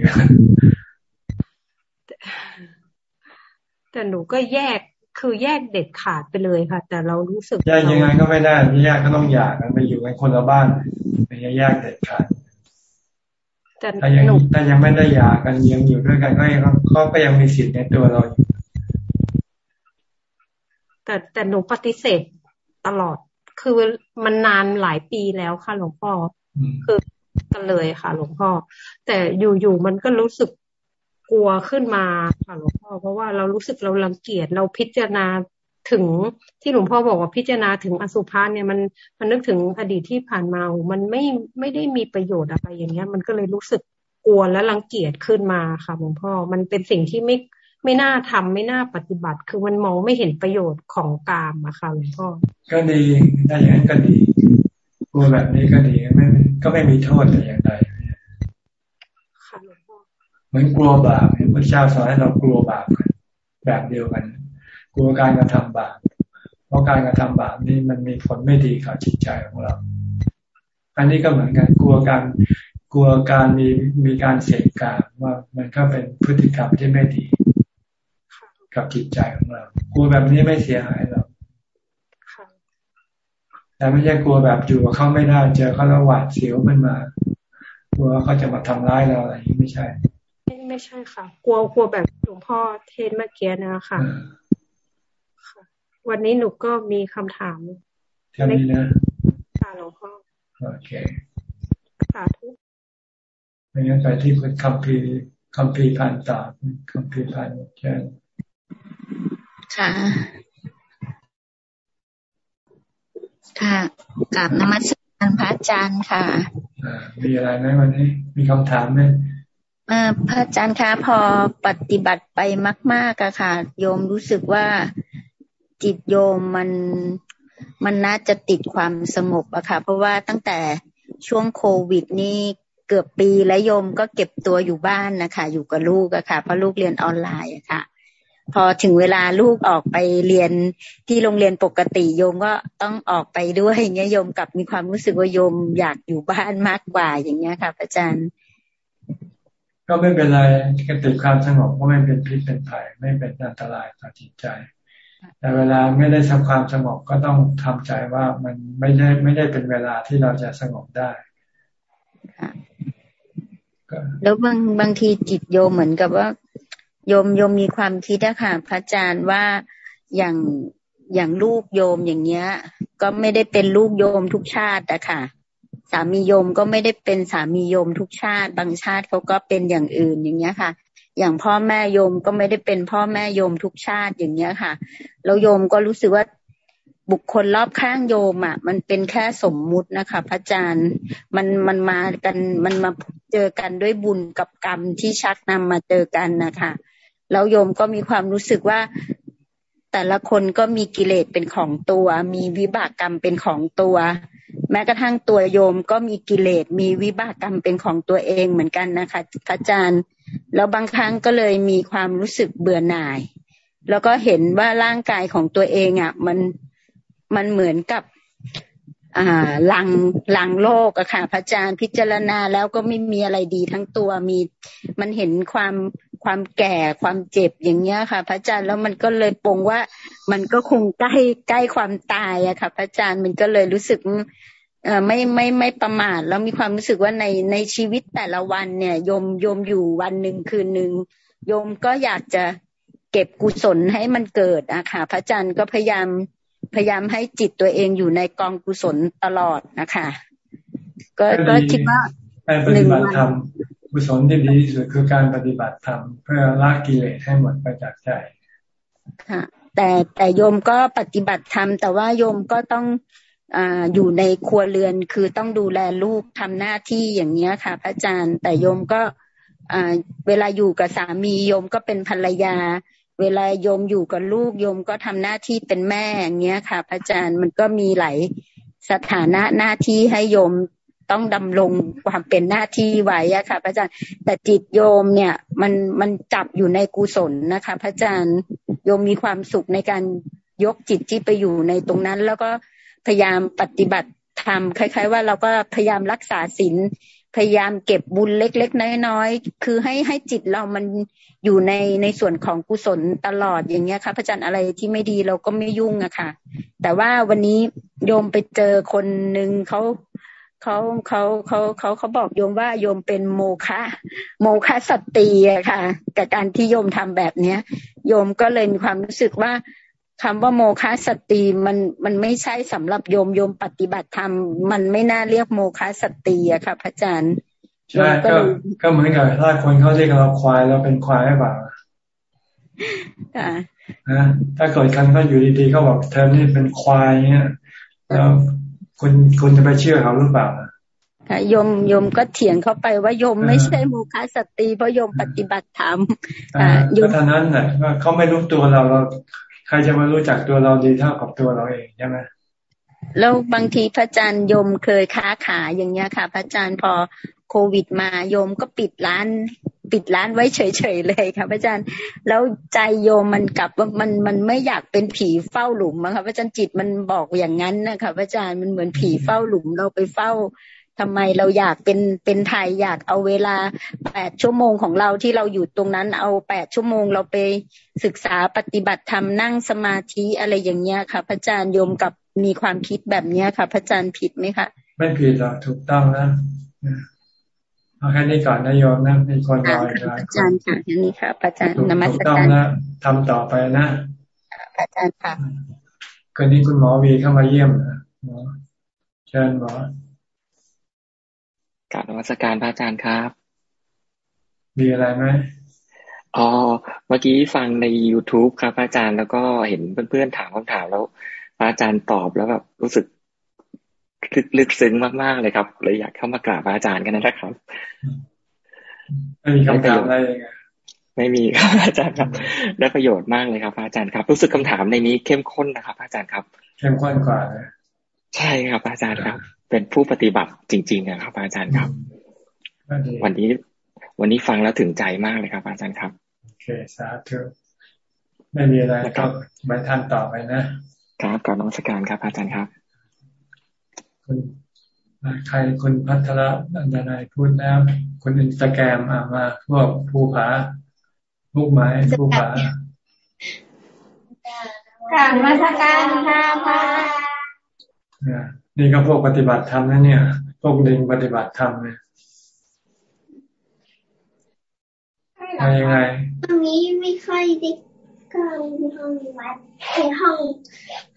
แต่หนูก็แยกคือแยกเด็ดขาดไปเลยค่ะ แต่เรารู้สึกแยกยังไงก็ไม่ได้แยกก็ต้องหย่ากันไปอยู่กันคนละบ้านไม่แยกเด็ดขาด แต่ยังแต่ยังไม่ได้หย่ากันยังอยู่ด้วยกันก็ยังเขาก็ยังมีสิทธิ์ในตัวเราอยู่แต่แต่หนูปฏิเสธตลอด คือมันนานหลายปีแล้วค่ะหลวงพ่อ คือกันเลยค่ะ หลวงพ่อ แต่อยู่ๆมันก็รู้สึกกลัวขึ้นมาค่ะหลวงพ่อ เพราะว่าเรารู้สึกเราลังเกียจเราพิจารณา ถึงที่หลวงพ่อบอกว่าพิจารณาถึงอสุภะเนี่ยมันมันนึกถึงอดีตที่ผ่านมา มันไม่ไม่ได้มีประโยชน์อะไรอย่างเงี้ย มันก็เลยรู้สึกกลัวและรังเกียจขึ้นมาค่ะหลวงพ่อ มันเป็นสิ่งที่ไม่ไม่น่าทำไม่น่าปฏิบัติ คือมันมองไม่เห็นประโยชน์ของกามอะค่ะหลวงพ่อ ก็ดีถ้าอย่างนั้นก็ดีกลัวแบบนี้ก็ดีไม่ก็ไม่มีโทษแต่อย่างใดค่ะหลวงพ่อเหมือนกลัวบาปพระเจ้าสอนให้เรากลัวบาปแบบเดียวกัน กลัวการกระทำบาปเพราะการกระทำบาปนี่มันมีผลไม่ดีกับจิตใจของเรา อันนี้ก็เหมือนกันกลัวการกลัวการมีมีการเสกการว่ามันก็เป็นพฤติกรรมที่ไม่ดี กับจิตใจของเรา กลัวแบบนี้ไม่เสียหายหรอกแต่ไม่ใช่กลัวแบบอยู่กับเขาไม่ได้เจอเขาแล้วหวาดเสียวมันมากลัวเขาจะมาทำร้ายเราอะไรอย่างนี้ไม่ใช่ไม่ใช่ค่ะ กลัวกลัวแบบหลวงพ่อเทศเมื่อกี้นะคะ วันนี้หนูก็มีคำถามแค่นี้นะค่ะหลวงพ่อโอเคสาธุไม่งั้นไปที่คุณคัมภีร์คัมภีร์พันตาคัมภีร์พันเช่นค่ะค่ะกับนมัสการพระอาจารย์ค่ะมีอะไรไหมวันนี้ มีคำถามไหมพระอาจารย์คะพอปฏิบัติไปมาก ๆอะค่ะ โยมรู้สึกว่า จิตโยมมันมันน่าจะติดความสงบอะค่ะ เพราะว่าตั้งแต่ช่วงโควิดนี่เกือบปีแล้วโยมก็เก็บตัวอยู่บ้านนะคะ อยู่กับลูกอะค่ะ เพราะลูกเรียนออนไลน์อะค่ะ พอถึงเวลาลูกออกไปเรียนที่โรงเรียนปกติโยมก็ต้องออกไปด้วยอย่างเงี้ยโยมกลับมีความรู้สึกว่าโยมอยากอยู่บ้านมากกว่าอย่างเงี้ยค่ะอาจารย์ ก็ไม่เป็นไรกติดความสงบก็ไม่เป็นพิษเป็นภัยไม่เป็นอันตรายต่อจิตใจ แต่เวลาไม่ได้ทำความสงบก็ต้องทำใจว่ามันไม่ได้ไม่ได้เป็นเวลาที่เราจะสงบได้แล้วบางบางทีจิตโยมเหมือนกับว่าโยมโยมมีความคิดอะค่ะ พระอาจารย์ว่าอย่างอย่างลูกโยมอย่างเงี้ย ก็ไม่ได้เป็นลูกโยมทุกชาติอะค่ะ สามีโยมก็ไม่ได้เป็นสามีโยมทุกชาติ บางชาติเขาก็เป็นอย่างอื่นอย่างเงี้ยค่ะ อย่างพ่อแม่โยมก็ไม่ได้เป็นพ่อแม่โยมทุกชาติอย่างเงี้ยค่ะแล้วโยมก็รู้สึกว่าบุคคลรอบข้างโยมอะ มันเป็นแค่สมมุตินะคะ พระอาจารย์มันมันมากันมันมาเจอกันด้วยบุญกับกรรมที่ชักนำมาเจอกันนะคะแล้วโยมก็มีความรู้สึกว่าแต่ละคนก็มีกิเลสเป็นของตัว มีวิบากกรรมเป็นของตัว แม้กระทั่งตัวโยมก็มีกิเลสมีวิบากกรรมเป็นของตัวเองเหมือนกันนะคะพระอาจารย์ แล้วบางครั้งก็เลยมีความรู้สึกเบื่อหน่าย แล้วก็เห็นว่าร่างกายของตัวเองอะมันมันเหมือนกับอ่าลังลังโลกอะค่ะพระอาจารย์พิจารณาแล้วก็ไม่มีอะไรดีทั้งตัวมีมันเห็นความความแก่ความเจ็บอย่างเงี้ยค่ะ พระอาจารย์แล้วมันก็เลยปงว่า มันก็คงใกล้ใกล้ความตายอะค่ะ พระอาจารย์มันก็เลยรู้สึก ไม่ไม่ไม่ประมาทแล้วมีความรู้สึกว่าในในชีวิตแต่ละวันเนี่ยโยมโยมอยู่วันหนึ่งคืนหนึ่งโยมก็อยากจะเก็บกุศลให้มันเกิดอะค่ะพระอาจารย์ก็พยายามพยายามให้จิตตัวเองอยู่ในกองกุศลตลอดนะคะก็ก็คิดว่าหนึ่งวันกุศลที่ดีที่สุดคือการปฏิบัติธรรมเพื่อละกิเลสให้หมดไปจากใจค่ะ แต่แต่โยมก็ปฏิบัติธรรมแต่ว่าโยมก็ต้อง อยู่ในครัวเรือนคือต้องดูแลลูกทำหน้าที่อย่างเนี้ยค่ะ พระอาจารย์แต่โยมก็เวลาอยู่กับสามีโยมก็เป็นภรรยา เวลาโยมอยู่กับลูกโยมก็ทำหน้าที่เป็นแม่อย่างเงี้ยค่ะ พระอาจารย์มันก็มีหลายสถานะหน้าที่ให้โยมต้องดำรงความเป็นหน้าที่ไว้อะค่ะพระอาจารย์ แต่จิตโยมเนี่ยมันมันจับอยู่ในกุศลนะคะ พระอาจารย์โยมมีความสุขในการยกจิตที่ไปอยู่ในตรงนั้น แล้วก็ พยายามปฏิบัติธรรมคล้าย ๆ ว่าเราก็พยายามรักษาศีลพยายามเก็บบุญเล็ก ๆ น้อยๆคือให้ให้จิตเรามันอยู่ในในส่วนของกุศลตลอดอย่างเงี้ยค่ะพระอาจารย์อะไรที่ไม่ดีเราก็ไม่ยุ่งอะค่ะ แต่ว่าวันนี้โยมไปเจอคนหนึ่งเขาเขาเขาเขาเขาเขาบอกโยมว่าโยมเป็นโมฆะโมฆะสติอะค่ะ กับการที่โยมทำแบบเนี้ย โยมก็เลยมีความรู้สึกว่า คำว่าโมฆะสติมันมันไม่ใช่สำหรับโยมโยมปฏิบัติธรรม มันไม่น่าเรียกโมฆะสติอะค่ะพระอาจารย์ใช่ก็ก็เหมือนกับถ้าคนเขาเรียกเราควายเราเป็นควายหรือเปล่านะถ้าเกิดกันก็อยู่ดีๆเขาบอกเธอนี่เป็นควายเนี้ยแล้วคุณคุณจะไปเชื่อเขาหรือเปล่าค่ะโยมโยมก็เถียงเข้าไปว่าโยมไม่ใช่โมฆะสติเพราะโยมปฏิบัติธรรมอ่าโยมเท่านั้นแหละว่าเขาไม่รู้ตัวเราเรา ใครจะมารู้จักตัวเราดีเท่ากับตัวเราเองใช่ไหมแล้วบางทีพระอาจารย์ยมเคยค้าขายอย่างเงี้ยค่ะ พระอาจารย์พอโควิดมาโยมก็ปิดร้านปิดร้านไว้เฉยๆเลยค่ะพระอาจารย์ แล้วใจโยมมันกลับว่ามันมันไม่อยากเป็นผีเฝ้าหลุมนะคะพระอาจารย์จิตมันบอกอย่างนั้นนะคะพระอาจารย์มันเหมือนผีเฝ้าหลุมเราไปเฝ้า ทำไมเราอยากเป็นเป็นไทยอยากเอาเวลาแปดชั่วโมงของเราที่เราอยู่ตรงนั้นเอาแปดชั่วโมงเราไปศึกษาปฏิบัติธรรมนั่งสมาธิอะไรอย่างเงี้ยค่ะ พระอาจารย์โยมกับมีความคิดแบบเนี้ยค่ะ พระอาจารย์ผิดไหมคะไม่ผิดหรอกถูกต้องนะเอาแค่นี้ก่อนนะโยมนะมีคนรออยู่อาจารย์ค่ะแค่นี้ค่ะอาจารย์นมัสการนะทำต่อไปนะอาจารย์ค่ะคืนนี้คุณหมอวีเข้ามาเยี่ยมนะหมอเชิญหมอก ราบนมัสการพระอาจารย์ครับ มีอะไรไหมอ๋อเมื่อกี้ฟังใน youtube ครับอาจารย์แล้วก็เห็นเพื่อนๆถามคำถามแล้ว พระอาจารย์ตอบแล้วแบบรู้สึกลึกซึ้งมากๆเลยครับเลยอยากเข้ามากราบพระอาจารย์กันนะครับไม่มีคำถามอะไรไม่มีครับอาจารย์ครับ ได้ประโยชน์มากเลยครับอาจารย์ครับ รู้สึกคำถามในนี้เข้มข้นนะครับอาจารย์ครับ เข้มข้นกว่าใช่ครับอาจารย์ครับ เป็นผู้ปฏิบัติจริงๆนะครับ อาจารย์ครับ วันนี้ วันนี้ฟังแล้วถึงใจมากเลยครับ อาจารย์ครับโอเคสาธุไม่มีอะไรก็ไปท่านต่อไปนะครับกับน้องสการครับ อาจารย์ครับคุณใครคุณพัทรอันดนายพูดแล้วคุณอินสตาแกรมอ่ามาพวกภูผาลูกไม้ภูผาการมาสการค่ะพระ นี่ก็พวกปฏิบัติธรรมนะเนี่ย พวกเด็งปฏิบัติธรรมเนี่ยมายังไงตรงนี้ไม่ค่อยได้ก็มีห้องวัดในห้อง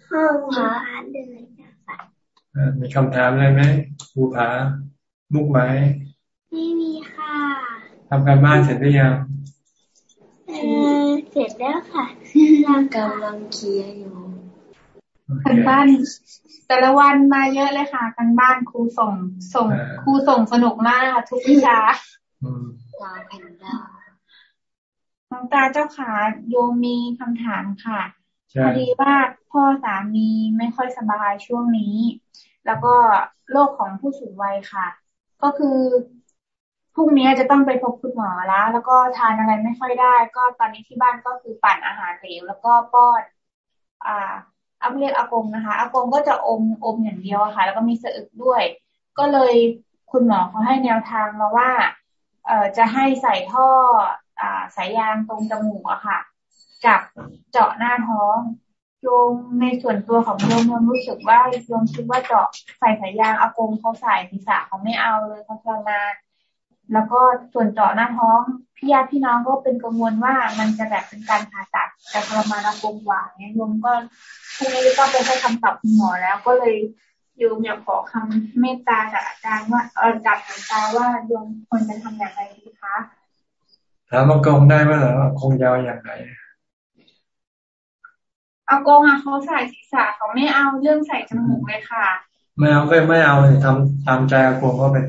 ห้องหมอเดินนะคะมีคำถามอะไรไหมภูผามุกไหมไม่มีค่ะทำการบ้านเสร็จหรือยังเเสร็จแล้วค่ะกำลังเคลียร์อยู่ กันบ้าน แต่ละวันมาเยอะเลยค่ะกันบ้านครูส่งส่งครูส่งสนุกมากค่ะ ทุกวิชาลาแพนด้าน้องตาเจ้าขาโยมมีคำถามค่ะพอดีว่าพ่อสามีไม่ค่อยสบายช่วงนี้ แล้วก็โรคของผู้สูงวัยค่ะ ก็คือพรุ่งนี้จะต้องไปพบคุณหมอแล้ว แล้วก็ทานอะไรไม่ค่อยได้ ก็ตอนนี้ที่บ้านก็คือปั่นอาหารเหลวแล้วก็ป้อน อ่า อาเรียกอากงนะคะอากงก็จะอมอมอย่างเดียวค่ะ แล้วก็มีสะอึกด้วย ก็เลยคุณหมอเขาให้แนวทางมาว่า เอ่อจะให้ใส่ท่ออ่าสายยางตรงจมูกอะค่ะ กับเจาะหน้าท้องโยมในส่วนตัวของโยมโยมรู้สึกว่าโยมคิดว่าเจาะใส่สายยางอากงเขาใส่ศีรษะเขาไม่เอาเลยเขาทรมาน แล้วก็ส่วนเจาะหน้าท้องพี่ญาติพี่น้องก็เป็นกังวลว่ามันจะแบบเป็นการผ่าตัดจะทรมานอากงกว่าเนี่ยโยมก็พรุ่งนี้ก็ไปให้คำตอบคุณหมอแล้วก็เลยโยมอยากขอคำเมตตาจากอาจารย์ว่าเออจากอาจารย์ว่าโยมควรจะทำอย่างไรดีคะถามอากงได้ไหมเหรอคงยาวอย่างไรอากงอะเขาใส่ศีรษะเขาไม่เอาเรื่องใส่จมูกเลยค่ะ ไม่เอาก็ไม่เอาทำตามใจอากงก็เป็น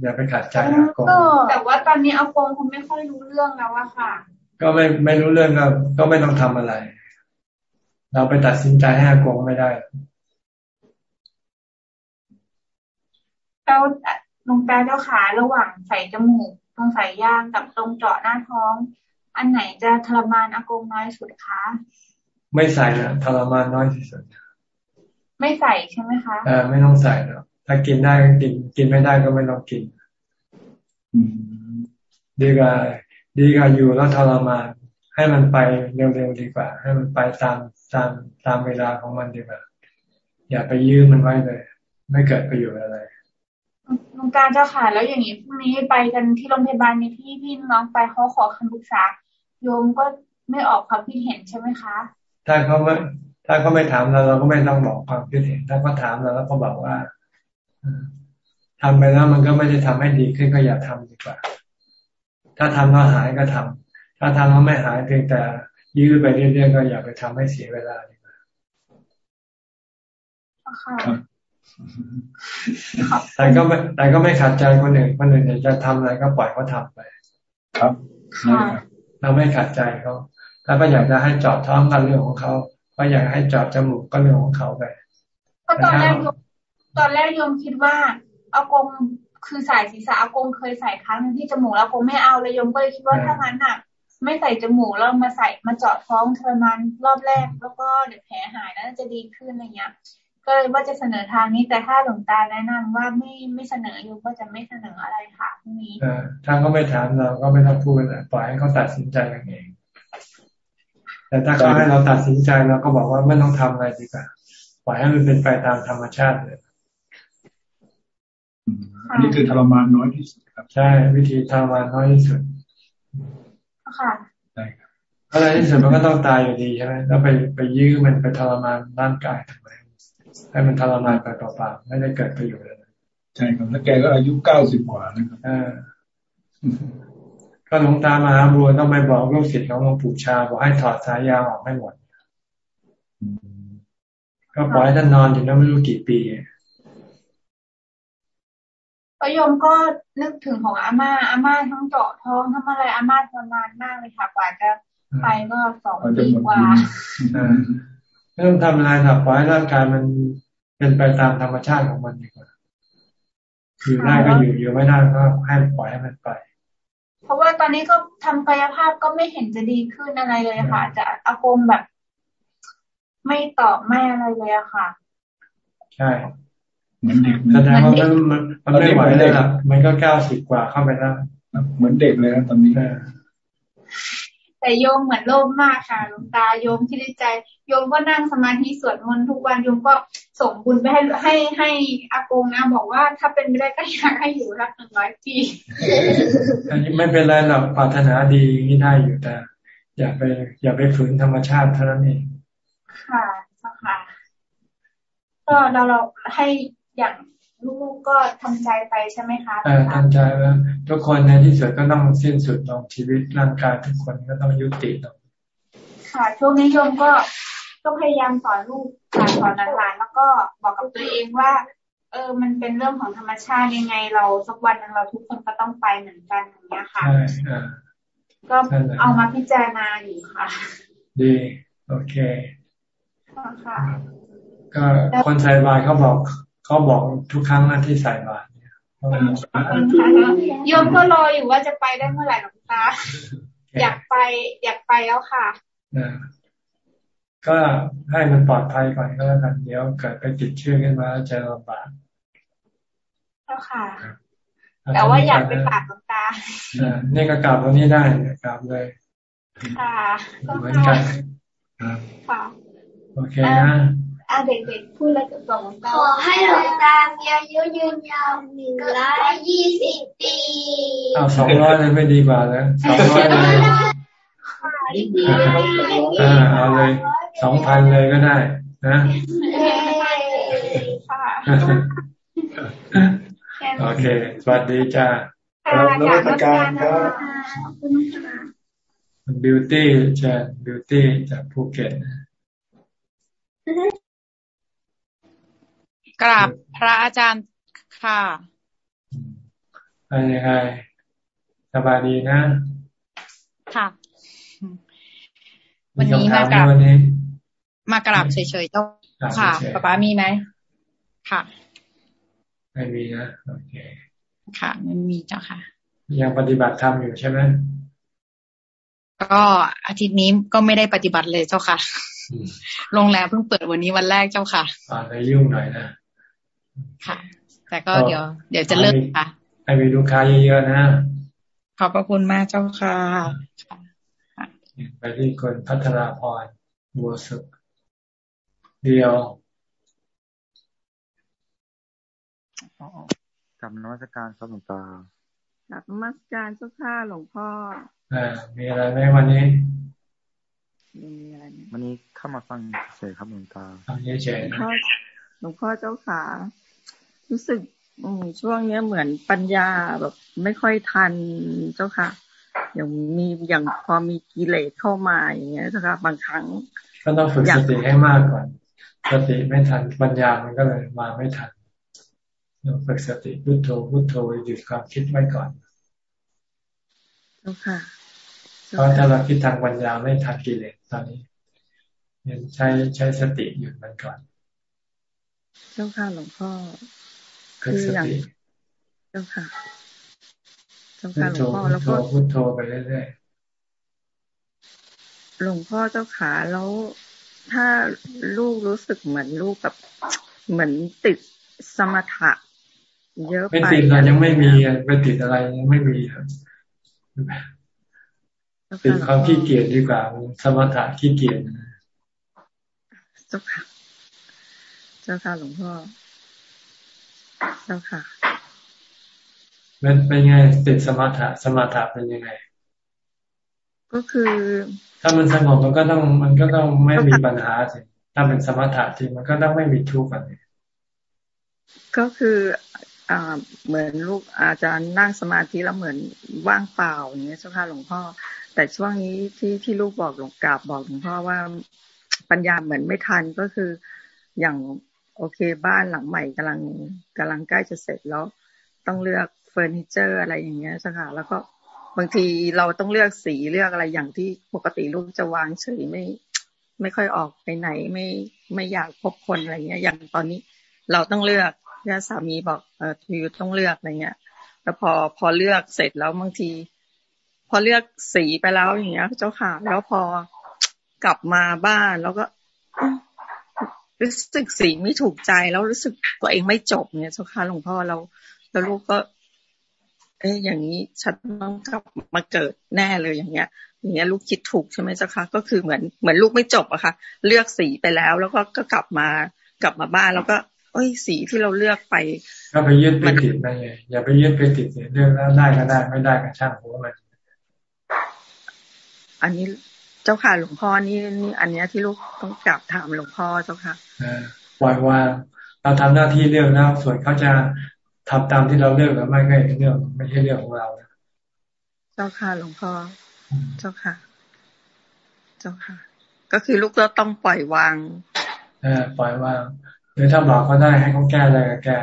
อย่าไปขัดใจอากงแต่ว่าตอนนี้อากงเขาไม่ค่อยรู้เรื่องแล้วอะค่ะ ก็ไม่ไม่รู้เรื่องก็ก็ไม่ต้องทำอะไร เราไปตัดสินใจให้อากงไม่ได้เราลงตาเจ้าขาระหว่างใส่จมูกตรงใส่ยางกับตรงเจาะหน้าท้อง อันไหนจะทรมานอากงน้อยสุดคะไม่ใส่นะทรมานน้อยที่สุด ไม่ใส่ใช่ไหมคะอ่าไม่ต้องใส่แล้ว ถ้ากินได้ก็กิน กินไม่ได้ก็ไม่ต้องกินดีกว่า ดีกว่าอยู่แล้วทรมานให้มันไปเร็วๆดีกว่า ให้มันไปตามตามตามเวลาของมันดีกว่า อย่าไปยื้อมันไว้เลย ไม่เกิดประโยชน์อะไรลงการเจ้าค่ะ แล้วอย่างนี้พรุ่งนี้ไปกันที่โรงพยาบาลมีพี่พี่น้องไปเขาขอคำปรึกษา โยมก็ไม่ออกความคิดเห็นใช่ไหมคะ ถ้าเขาไม่ถ้าเขาไม่ถามเราเราก็ไม่ต้องบอกความคิดเห็น ถ้าเขาถามเราแล้วก็บอกว่า ทำไปแล้วมันก็ไม่ได้ทำให้ดีขึ้นก็อย่าทำดีกว่า ถ้าทำแล้วหายก็ทำถ้าทำแล้วไม่หายเพียงแต่ยื้อไปเรื่อยๆก็อย่าไปทำให้เสียเวลาดีกว่าแต่ก็ไม่แต่ก็ไม่ขัดใจคนอื่นคนอื่นจะทำอะไรก็ปล่อยเขาทาไป ครับเราไม่ขัดใจเขาถ้าก็อยากจะให้จอดท้องกันเรื่องของเขาก็อยากให้จอดจมูกก็เรื่องของเขาไปก็ตอนแรก ตอนแรกโยมคิดว่าอากงคือใส่ศีรษะอากงเคยใส่ครั้งนึงที่จมูกแล้วคงไม่เอาเลยโยมก็เลยคิดว่าถ้างั้นอะ ไม่ใส่จมูกแล้วมาใส่มาเจาะท้องเทอมันรอบแรก แล้วก็เดี๋ยวแผลหายแล้วจะดีขึ้นอะไรเงี้ยก็เลยว่าจะเสนอทางนี้แต่ถ้าหลวงตาแนะนำว่าไม่ไม่เสนอโยมก็จะไม่เสนออะไรค่ะพรุ่งนี้ถ้าเขาไม่ถามเราก็ไม่ต้องพูดนะปล่อยให้เขาตัดสินใจเอง แต่ถ้าเขาให้เราตัดสินใจเราก็บอกว่าไม่ต้องทำอะไรดีกว่าปล่อยให้มันเป็นไปตามธรรมชาติเลย อันนี้คือทรมานน้อยที่สุดครับ ใช่ วิธีทรมานน้อยที่สุดค่ะใช่ครับอะไรที่สุดมันก็ต้องตายอยู่ดีใช่ไหมแล้วไปไปยื้อมันไปทรมานร่างกายทำไมให้มันทรมานไปเปล่าๆไม่ได้เกิดประโยชน์อะไรใช่ครับแล้วแกก็อายุเก้าสิบกว่านะครับก็หลวงตามาบัวต้องไปบอกลูกศิษย์ของหลวงปู่ชาบอกให้ถอดสายยางออกให้หมดก็ปล่อยท่านนอนอยู่นั้นไม่รู้กี่ปี ประยมก็นึกถึงของอาม่าอาม่าทั้งเจาะท้องทั้งอะไรอาม่าทรมานมากเลยค่ะกว่าจะไปก็สองปีกว่าไม่ต้องทำอะไรหรอกปล่อยร่างกายมันเป็นไปตามธรรมชาติของมันดีกว่าอยู่ได้ก็อยู่อยู่ไม่ได้ก็ให้ปล่อยให้มันไป เพราะว่าตอนนี้ก็ทำกายภาพก็ไม่เห็นจะดีขึ้นอะไรเลยค่ะ จะอากงแบบ ไม่ตอบไม่อะไรเลยอะค่ะ ใช่ เหมือนเด็กแสดงว่ามันมันไม่ไหวเลยล่ะมันก็เก้าสิบกว่าเข้าไปแล้วเหมือนเด็กเลยนะตอนนี้แต่โยมเหมือนโลภมากค่ะหลวงตาโยมที่ได้ใจโยมก็นั่งสมาธิสวดมนต์ทุกวันโยมก็ส่งบุญไปให้ให้ให้อากงนะบอกว่าถ้าเป็นไปได้ก็อยากให้อยู่รักหนึ่งร้อยปีอันนี้ไม่เป็นไรหรอกปรารถนาดีนี่ได้อยู่แต่ อย่าไป อย่าไปฝืนธรรมชาติเท่านั้นเองค่ะค่ะก็เราเราให้ อย่างลูกก็ทำใจไปใช่ไหมคะอ่าทำใจแล้วทุกคนในที่สุดก็ต้องสิ้นสุดลงชีวิตร่างกายทุกคนก็ต้องยุติลงค่ะช่วงนี้โยมก็ก็พยายามสอนลูกสอนหลานแล้วก็บอกกับตัวเองว่า เออ มันเป็นเรื่องของธรรมชาติยังไง เราสักวันนึงเราทุกคนก็ต้องไปเหมือนกันอย่างเงี้ยค่ะก็เอามาพิจารณาอยู่ค่ะ ดี โอเคค่ะก็คนใส่บาตรเขาบอก เขาบอกทุกครั้งนะที่ใส่บาตรเนี่ยโยมก็รออยู่ว่าจะไปได้เมื่อไหร่หลวงตาอยากไป อยากไปแล้วค่ะก็ให้มันปลอดภัยก่อนก็แล้วกันเดี๋ยวเกิดไปติดเชื้อขึ้นมาจะลำบากแล้วค่ะ แต่ว่าอยากไปกราบหลวงตานี่ก็กราบวันนี้ได้กราบเลยค่ะเหมือนกันค่ะโอเคนะ อาเด็กๆพูดแล้วจะส่งขอให้หลวงตามีอายุยืนยาวหนึ่งร้อยยี่สิบปีเอาสองร้อยเลยไม่ดีกว่าแล้วสองร้อยเลยอ่าเอาเลยสองพันเลยก็ได้นะโอเค สวัสดีจ้ารับรัชการครับบิวตี้จะบิวตี้จากภูเก็ต กราบพระอาจารย์ค่ะเป็นยังไงสบายดีนะ ค่ะ วันนี้มากราบมากราบเฉยๆเจ้าค่ะป้าป้ามีไหมค่ะ ไม่มีนะโอเคค่ะไม่มีเจ้าค่ะ ยังปฏิบัติธรรมอยู่ใช่ไหมก็อาทิตย์นี้ก็ไม่ได้ปฏิบัติเลยเจ้าค่ะโรงแรมเพิ่งเปิดวันนี้วันแรกเจ้าค่ะอ่าในยุ่งหน่อยนะ ค่ะ แต่ก็เดี๋ยว เดี๋ยวจะเลิกค่ะให้มีลูกค้าเยอะๆนะ ขอบพระคุณมากเจ้าค่ะ ไปที่คนพัฒนาพรบัวสุขเดียวกับนวัตการครับหลวงตากับนมัสการเจ้าค่ะหลวงพ่ออ่ามีอะไรไหมวันนี้มีอะไรวันนี้เข้ามาฟังเฉยครับหลวงตาฟังเฉยหลวงพ่อหลวงพ่อเจ้าขา รู้สึก อืช่วงเนี้ยเหมือนปัญญาแบบ ไม่ค่อยทันเจ้าค่ะ อย่างมีอย่างพอมีกิเลสเข้ามาอย่างเงี้ยเจ้าค่ะ บางครั้ง ก็ต้องฝึกสติให้มากก่อน สติไม่ทันปัญญามันก็เลยมาไม่ทันต้องฝึกสติพุโทโธพุโทโธหยุดความคิดไว้ก่อนเจ้าค่ะเพราะถ้าเราคิดทางปัญญาไม่ทันกิเลสตอนนี้ยังใช้ใช้สติหยุดมันก่อนเจ้าค่ะหลวงพ่อ คืออย่างเจ้าค่ะเจ้าค่ะหลวงพ่อแล้วก็พุทโธไปเรื่อยๆหลวงพ่อเจ้าขาแล้วถ้าลูกรู้สึกเหมือนลูกแบบเหมือนติดสมถะเยอะไปไม่ติดเรายังไม่มีไม่ติดอะไรยังไม่มีครับติดความขี้เกียจดีกว่า สมถะขี้เกียจเจ้าค่ะ เจ้าค่ะหลวงพ่อ เจ้าค่ะมันเป็นไงติดสมถะสมถะเป็นยังไง ก็คือ ถ้ามันสงบมันก็ต้องมันก็ต้องไม่มีปัญหาสิถ้าเป็นสมถะจริงมันก็ต้องไม่มีทุกข์กันก็คืออ่าเหมือนลูกอาจารย์นั่งสมาธิแล้วเหมือนว่างเปล่าอย่างเงี้ยเจ้าค่ะหลวงพ่อ แต่ช่วงนี้ที่ที่ลูกบอกหลวงกราบบอกหลวงพ่อว่าปัญญาเหมือนไม่ทันก็คืออย่าง โอเค บ้านหลังใหม่กำลังกำลังใกล้จะเสร็จแล้ว ต้องเลือกเฟอร์นิเจอร์อะไรอย่างเงี้ยใช่ค่ะแล้วก็บางทีเราต้องเลือกสีเลือกอะไรอย่างที่ปกติลูกจะวางเฉยไม่ ไม่ค่อยออกไปไหนไม่ไม่อยากพบคนอะไรเงี้ย อย่างตอนนี้เราต้องเลือกย่าสามีบอกเออทูต้องเลือกอะไรเงี้ยแล้วพอพอเลือกเสร็จแล้วบางที พอเลือกสีไปแล้วอย่างเงี้ย เจ้าค่ะแล้วพอกลับมาบ้านแล้วก็ รู้สึกสีไม่ถูกใจแล้วรู้สึกตัวเองไม่จบเนี่ยเจ้าค่ะหลวงพ่อเราแล้วลูกก็ เอ้ยอย่างนี้ฉันต้องกลับมาเกิดแน่เลยอย่างเงี้ย อย่างเงี้ยลูกคิดถูกใช่ไหมเจ้าคะก็คือเหมือนเหมือนลูกไม่จบอะค่ะ เลือกสีไปแล้ว แล้วก็ก็กลับมากลับมาบ้านแล้วก็เอ้ยสีที่เราเลือกไปก็ไปยึดไปติดไปไงอย่าไปยึดไปติดเรื่องแล้วได้ก็ได้ไม่ได้ก็ช่างหัวมันอันนี้ เจ้าค่ะหลวงพ่อนี่นี่อันนี้ที่ลูกต้องกลับถามหลวงพ่อเจ้าค่ะปล่อยวางเราทำหน้าที่เรื่องแล้วส่วนเขาจะทำตามที่เราเลือกหรือไม่ก็เป็นเรื่องไม่ใช่เรื่องของเราเจ้าค่ะหลวงพ่อเจ้าค่ะ เจ้าค่ะ ก็คือลูกก็ต้องปล่อยวางเออปล่อยวางหรือถ้าบอกก็ได้ให้เขาแก้อะไรก็แก้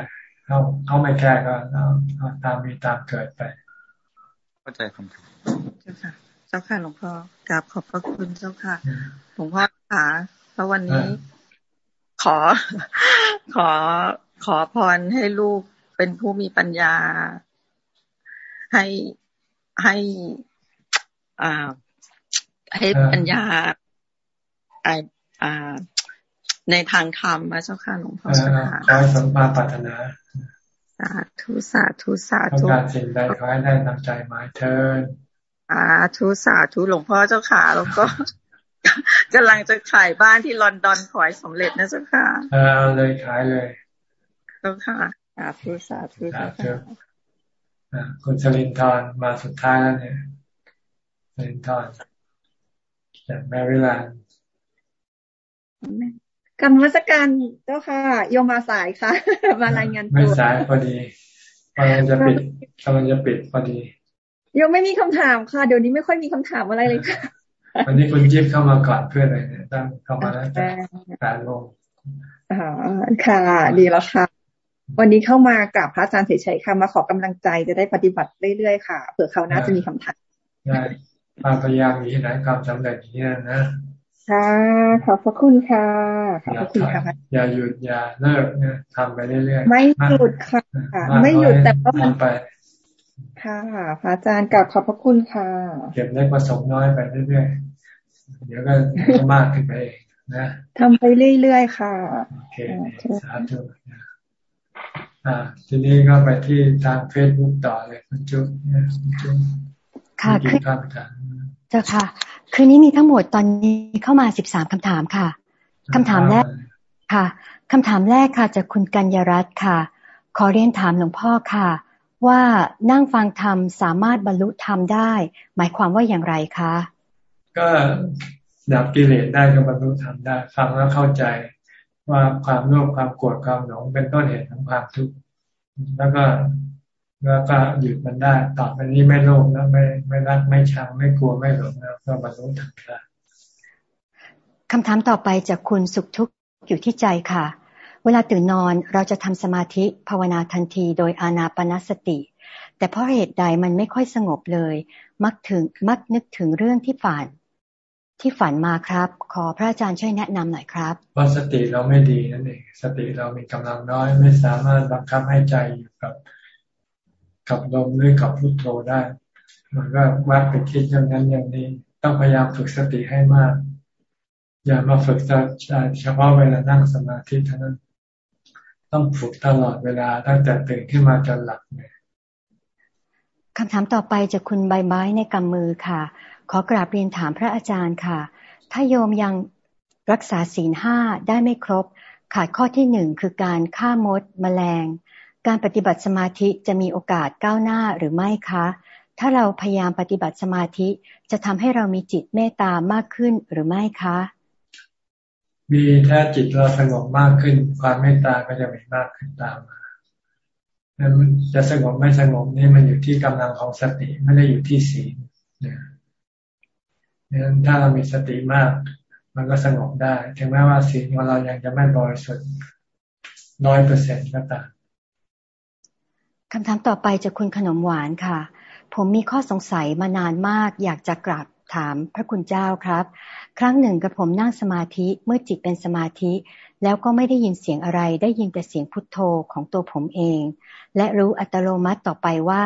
เขาเขาไม่แก้ก็เอาตามมีตามเกิดไปเข้าใจคำถามเจ้าค่ะ เจ้าค่ะหลวงพ่อกราบขอบพระคุณเจ้าค่ะหลวงพ่อค่ะเพราะวันนี้ ขอ ขอขอพรให้ลูกเป็นผู้มีปัญญา ให้ให้อ่าให้ปัญญาอ่าในทางธรรมมาเจ้าค่ะหลวงพ่อเจ้าค่ะขอสมมาปรารถนาสาธุสาธุสาธุการสิ่งใดขอให้ได้นำใจหมายเทิน อ่าทุสาธุหลวงพ่อเจ้าค่ะ แล้วก็กำลังจะขายบ้านที่ลอนดอนขอให้สำเร็จนะเจ้าค่ะเอาเลยขายเลยเจ้าค่ะสาธุสาธุสาธุคุณชลินทร์มาสุดท้ายแล้วเนี่ยชลินทร์จากแมริแลนด์กรรมวัสการเจ้าค่ะโยมมาสายค่ะ มารายงานตัวไม่สายพอดีกำลังจะปิดกำลังจะปิดพอดีโยมไม่มีคำถามค่ะ เดี๋ยวนี้ไม่ค่อยมีคำถามอะไรเลยค่ะวันนี้คุณจิ๊บเข้ามาก่อนเพื่อนเลยเนี่ยตั้งเข้ามาแล้วจากการลงอ๋อค่ะ ดีแล้วค่ะ วันนี้เข้ามากราบพระอาจารย์เฉยๆค่ะมาขอกำลังใจจะได้ปฏิบัติเรื่อยๆค่ะเผื่อเขาน่าจะมีคำถามได้ความพยายามมีที่ไหนความสำเร็จที่นั่นนะค่ะขอบพระคุณค่ะขอบพระคุณค่ะอย่าหยุดอย่าเลิกเนี่ยทำไปเรื่อยๆไม่หยุดค่ะ ไม่หยุดแต่ก็มันไป ค่ะพระอาจารย์กลับขอบพระคุณค่ะ เก็บเล็กผสมน้อยไปเรื่อยๆ เดี๋ยวก็มากขึ้นไปเองนะทำไปเรื่อยๆ ค่ะ โอเค สาธุอ่า ทีนี้ก็ไปที่ทางเฟซบุ๊กต่อเลยคุณจุ๊บเนี่ยคุณจุ๊บค่ะคือเจ้าค่ะ คืนนี้มีทั้งหมดตอนนี้เข้ามาสิบสามคำถามค่ะคำถามแรกค่ะคำถามแรกค่ะจากคุณกัญญรัตน์ค่ะ ขอเรียนถามหลวงพ่อค่ะ ว่านั่งฟังธรรมสามารถบรรลุธรรมได้ หมายความว่าอย่างไรคะ ก็ดับกิเลสได้ก็บรรลุธรรมได้ฟังแล้วเข้าใจว่าความโลภความโกรธความหลงเป็นต้นเหตุของความทุกข์แล้วก็แล้วก็หยุดมันได้ต่อไปนี้ไม่โลภแล้วไม่ไม่รักไม่ชังไม่กลัวไม่หลงแล้วก็บรรลุธรรมได้คำถามต่อไปจากคุณสุขทุกข์อยู่ที่ใจค่ะ เวลาตื่นนอนเราจะทำสมาธิภาวนาทันทีโดยอานาปนสติ แต่เพราะเหตุใดมันไม่ค่อยสงบเลย มักถึงมักนึกถึงเรื่องที่ฝัน ที่ฝันมาครับ ขอพระอาจารย์ช่วยแนะนำหน่อยครับว่าสติเราไม่ดีนั่นเองสติเรามีกำลังน้อยไม่สามารถบังคับให้ใจอยู่กับ กับลมหรือกับพุทโธได้ มันก็วัดไปคิดอย่างนั้นอย่างนี้ ต้องพยายามฝึกสติให้มากอย่ามาฝึกแต่เฉพาะเวลานั่งสมาธิเท่านั้น ต้องฝึกตลอดเวลาตั้งแต่ตื่นขึ้นมาจนหลับเนี่ยคำถามต่อไปจากคุณใบไม้ในกำมือค่ะ ขอกราบเรียนถามพระอาจารย์ค่ะ ถ้าโยมยังรักษาศีลห้าได้ไม่ครบ ขาดข้อที่หนึ่งคือการฆ่ามดมแมลง การปฏิบัติสมาธิจะมีโอกาสก้าวหน้าหรือไม่คะ ถ้าเราพยายามปฏิบัติสมาธิจะทำให้เรามีจิตเมตตามากขึ้นหรือไม่คะ มีถ้าจิตเราสงบมากขึ้น ความเมตตาก็จะมีมากขึ้นตามมาจะสงบไม่สงบนี่มันอยู่ที่กำลังของสติไม่ได้อยู่ที่ศีลเนี่ยถ้าเรามีสติมาก มันก็สงบได้ ถึงแม้ว่าศีลของเรายังจะไม่บริสุทธิ์น้อยเปอร์เซ็นต์ก็ตามคำถามต่อไปจากคุณขนมหวานค่ะ ผมมีข้อสงสัยมานานมาก อยากจะกราบ ถามพระคุณเจ้าครับ ครั้งหนึ่งกับผมนั่งสมาธิเมื่อจิตเป็นสมาธิ แล้วก็ไม่ได้ยินเสียงอะไร ได้ยินแต่เสียงพุทโธของตัวผมเอง และรู้อัตโนมัติต่อไปว่า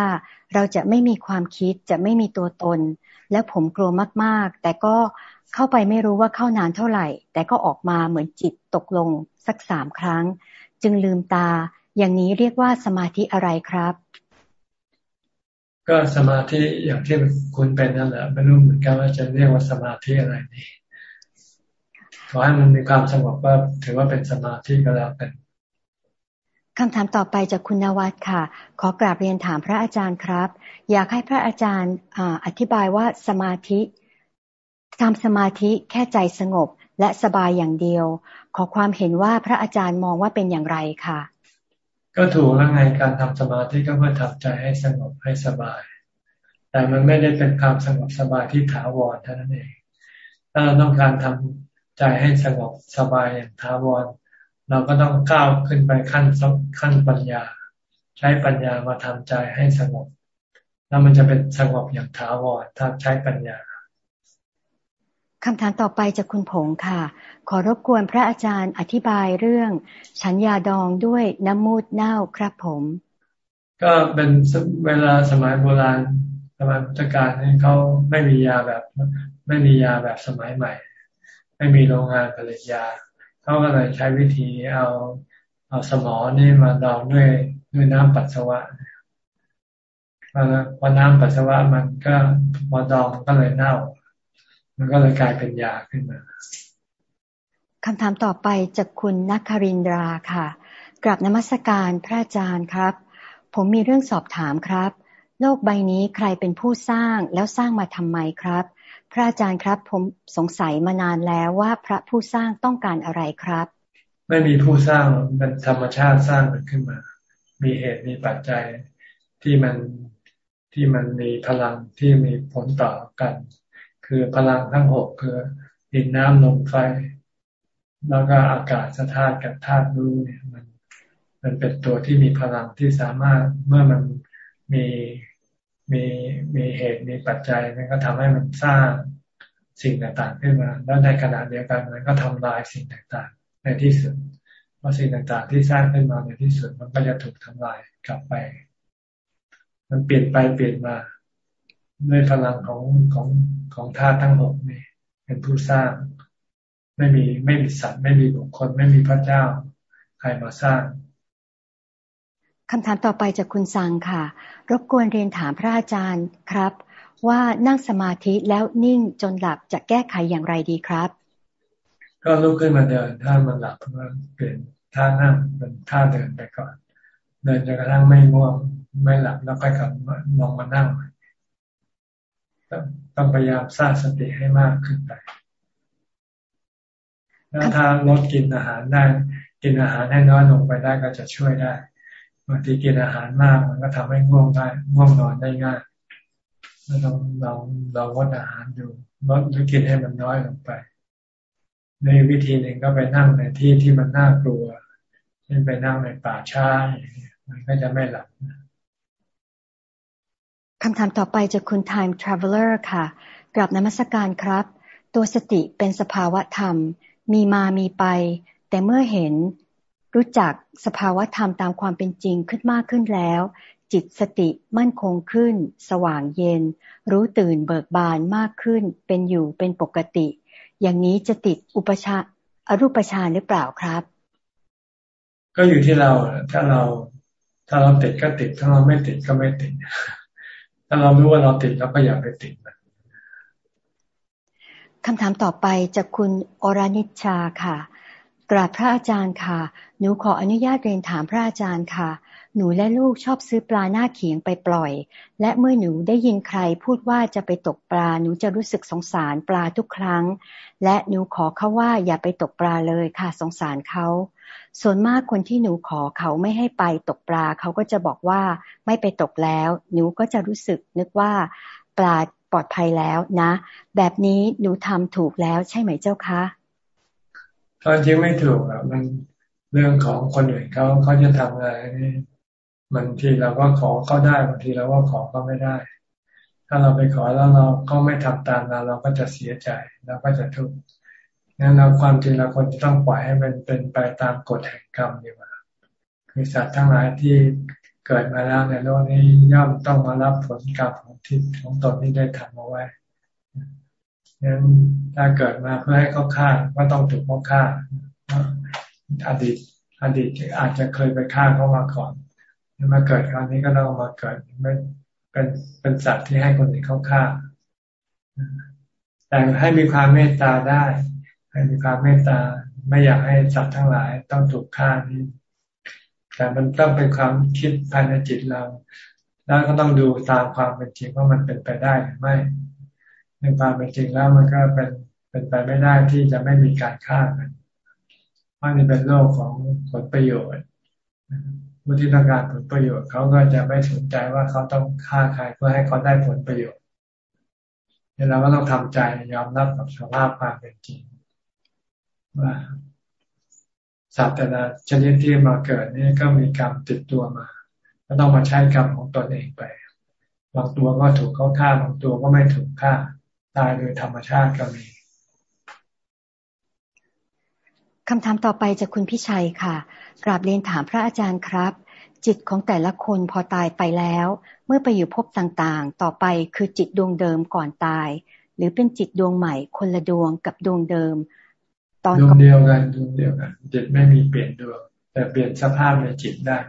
เราจะไม่มีความคิดจะไม่มีตัวตน แล้วผมกลัวมากๆ แต่ก็เข้าไปไม่รู้ว่าเข้านานเท่าไหร่ แต่ก็ออกมาเหมือนจิตตกลงสักสามครั้ง จึงลืมตา อย่างนี้เรียกว่าสมาธิอะไรครับ ก็สมาธิอย่างที่คุณเป็นนั่นแหละไม่รู้เหมือนกันว่าจะเรียกว่าสมาธิอะไรนี่ขอให้มันมีความสงบก็ถือว่าเป็นสมาธิก็แล้วกันคำถามต่อไปจากคุณนวัดค่ะ ขอกราบเรียนถามพระอาจารย์ครับ อยากให้พระอาจารย์อธิบายว่าสมาธิทำสมาธิแค่ใจสงบและสบายอย่างเดียว ขอความเห็นว่าพระอาจารย์มองว่าเป็นอย่างไรค่ะ ก็ถูกแล้วไงการทำสมาธิก็เพื่อทำใจให้สงบให้สบาย แต่มันไม่ได้เป็นความสงบสบายที่ถาวรเท่านั้นเอง ถ้าเราต้องการทำใจให้สงบสบายอย่างถาวร เราก็ต้องก้าวขึ้นไปขั้นขั้นปัญญา ใช้ปัญญามาทำใจให้สงบ แล้วมันจะเป็นสงบอย่างถาวรถ้าใช้ปัญญา คำถามต่อไปจากคุณผงค่ะ ขอรบกวนพระอาจารย์อธิบายเรื่อง ฉันยาดองด้วยน้ำมูดเน่าครับผม ก็เป็นเวลาสมัยโบราณสมัยพุทธกาลนี่เขาไม่มียาแบบ ไม่มียาแบบสมัยใหม่ ไม่มีโรงงานผลิตยาเขาก็เลยใช้วิธีเอาเอาสมอนี่มาดองด้วยด้วยน้ำปัสสาวะพอน้ำปัสสาวะมันก็พอดองก็เลยเน่า มันก็เลยกลายเป็นยาขึ้นมาคำถามต่อไปจากคุณนักคารินดราค่ะกราบนมัสการพระอาจารย์ครับ ผมมีเรื่องสอบถามครับ โลกใบนี้ใครเป็นผู้สร้างแล้วสร้างมาทำไมครับ พระอาจารย์ครับ ผมสงสัยมานานแล้วว่าพระผู้สร้างต้องการอะไรครับ ไม่มีผู้สร้างมันธรรมชาติสร้างมันขึ้นมา มีเหตุมีปัจจัยที่มันที่มันมีพลังที่มีผลต่อกัน คือพลังทั้งหกคือดินน้ำลมไฟ แล้วก็อากาศธาตุกับธาตุรู้เนี่ยมัน มันเป็นตัวที่มีพลังที่สามารถเมื่อมันมีมีมีเหตุมีปัจจัยมันก็ทำให้มันสร้างสิ่งต่างๆขึ้นมา แล้วในขณะเดียวกันมันก็ทำลายสิ่งต่างๆ ในที่สุดเพราะสิ่งต่างๆ ที่สร้างขึ้นมาในที่สุดมันก็จะถูกทำลายกลับไป มันเปลี่ยนไปเปลี่ยนมา ด้วยพลังของของของธาตุทั้งหกนี่เป็นผู้สร้าง ไม่มีไม่มีสัตว์ไม่มีบุคคลไม่มีพระเจ้า ใครมาสร้างคำถามต่อไปจากคุณสังค่ะ รบกวนเรียนถามพระอาจารย์ครับ ว่านั่งสมาธิแล้วนิ่งจนหลับจะแก้ไขอย่างไรดีครับ ก็ลุกขึ้นมาเดินถ้ามันหลับก็เปลี่ยนท่านั่งเป็นท่าเดินไปก่อน เดินจนกระทั่งไม่ง่วงไม่หลับแล้วค่อยกลับลองมานั่ง ต้องพยายามสร้างสติให้มากขึ้นไปแล้วถ้าลดกินอาหารได้ กินอาหารให้น้อยลงไปได้ก็จะช่วยได้บางทีกินอาหารมากมันก็ทำให้ง่วงได้ง่วงนอนได้ง่ายเราเราเราลดอาหารอยู่ลดหรือกินให้มันน้อยลงไป ในวิธีหนึ่งก็ไปนั่งในที่ที่มันน่ากลัวเช่นไปนั่งในป่าช้ามันก็จะไม่หลับ คำถามต่อไปจากคุณ Time Traveler ค่ะกลับนมัสการครับ ตัวสติเป็นสภาวะธรรม มีมามีไป แต่เมื่อเห็นรู้จักสภาวะธรรมตามความเป็นจริงขึ้นมากขึ้นแล้ว จิตสติมั่นคงขึ้น สว่างเย็น รู้ตื่นเบิกบานมากขึ้น เป็นอยู่เป็นปกติ อย่างนี้จะติดอุปชาอรูปฌานหรือเปล่าครับ ก็อยู่ที่เราถ้าเราถ้าเราติดก็ติดถ้าเราไม่ติดก็ไม่ติด ถ้าเรารู้ว่าเราติดแล้วก็อย่าไปติดคำถามต่อไปจากคุณอรานิชาค่ะ กราบพระอาจารย์ค่ะ หนูขออนุญาตเรียนถามพระอาจารย์ค่ะ หนูและลูกชอบซื้อปลาหน้าเขียงไปปล่อย และเมื่อหนูได้ยินใครพูดว่าจะไปตกปลา หนูจะรู้สึกสงสารปลาทุกครั้ง และหนูขอเขาว่าอย่าไปตกปลาเลยค่ะสงสารเขา ส่วนมากคนที่หนูขอเขาไม่ให้ไปตกปลาเขาก็จะบอกว่าไม่ไปตกแล้ว หนูก็จะรู้สึกนึกว่าปลาปลอดภัยแล้วนะ แบบนี้หนูทำถูกแล้วใช่ไหมเจ้าคะตอนจริงไม่ถูกอะมันเรื่องของคนอื่นเขาเขาจะทำอะไร นี่มันทีเราก็ขอเขาได้บางทีเราก็ขอก็ไม่ได้ ถ้าเราไปขอแล้วเราเขาไม่ทำตามเราเราก็จะเสียใจเราก็จะทุกข์งั้นเราความจริงเราควรจะต้องปล่อยให้มันเป็นไปตามกฎแห่งกรรมดีกว่าคือสัตว์ทั้งหลายที่เกิดมาแล้วในโลกนี้ย่อมต้องมารับผลกรรมของที่ของตนที่ได้ทำเอาไว้งั้นถ้าเกิดมาเพื่อให้เขาฆ่าก็ต้องถูกเขาฆ่าอดีตอดีตอาจจะเคยไปฆ่าเขามาก่อน มาเกิดคราวนี้ก็ต้องมาเกิดไม่เป็นเป็นสัตว์ที่ให้คนอื่นเขาฆ่าแต่ให้มีความเมตตาได้ ให้มีความเมตตาไม่อยากให้สัตว์ทั้งหลายต้องถูกฆ่านี้แต่มันต้องเป็นความคิดภายในจิตเรา แล้วก็ต้องดูตามความเป็นจริงว่ามันเป็นไปได้หรือไม่ในความเป็นจริงแล้วมันก็เป็นเป็นไปไม่ได้ที่จะไม่มีการฆ่ากันเพราะนี่เป็นโลกของผลประโยชน์ ผู้ที่ต้องการผลประโยชน์เขาก็จะไม่สนใจว่าเขาต้องฆ่าใครเพื่อให้เขาได้ผลประโยชน์เราก็ต้องทำใจยอมรับกับสภาพความเป็นจริง ว่าสัตว์แต่ละชนิดที่มาเกิดนี่ก็มีกรรมติดตัวมาก็ต้องมาใช้กรรมของตนเองไปบางตัวก็ถูกเขาฆ่าบางตัวก็ไม่ถูกฆ่าตายโดยธรรมชาติก็มี คำถามต่อไปจากคุณพิชัยค่ะ กราบเรียนถามพระอาจารย์ครับ จิตของแต่ละคนพอตายไปแล้ว เมื่อไปอยู่พบต่างๆ ต่อไปคือจิตดวงเดิมก่อนตาย หรือเป็นจิตดวงใหม่คนละดวงกับดวงเดิม ตอนดวงเดียวกันดวงเดียวกันจิตไม่มีเปลี่ยนดวงแต่เปลี่ยนสภาพในจิตได้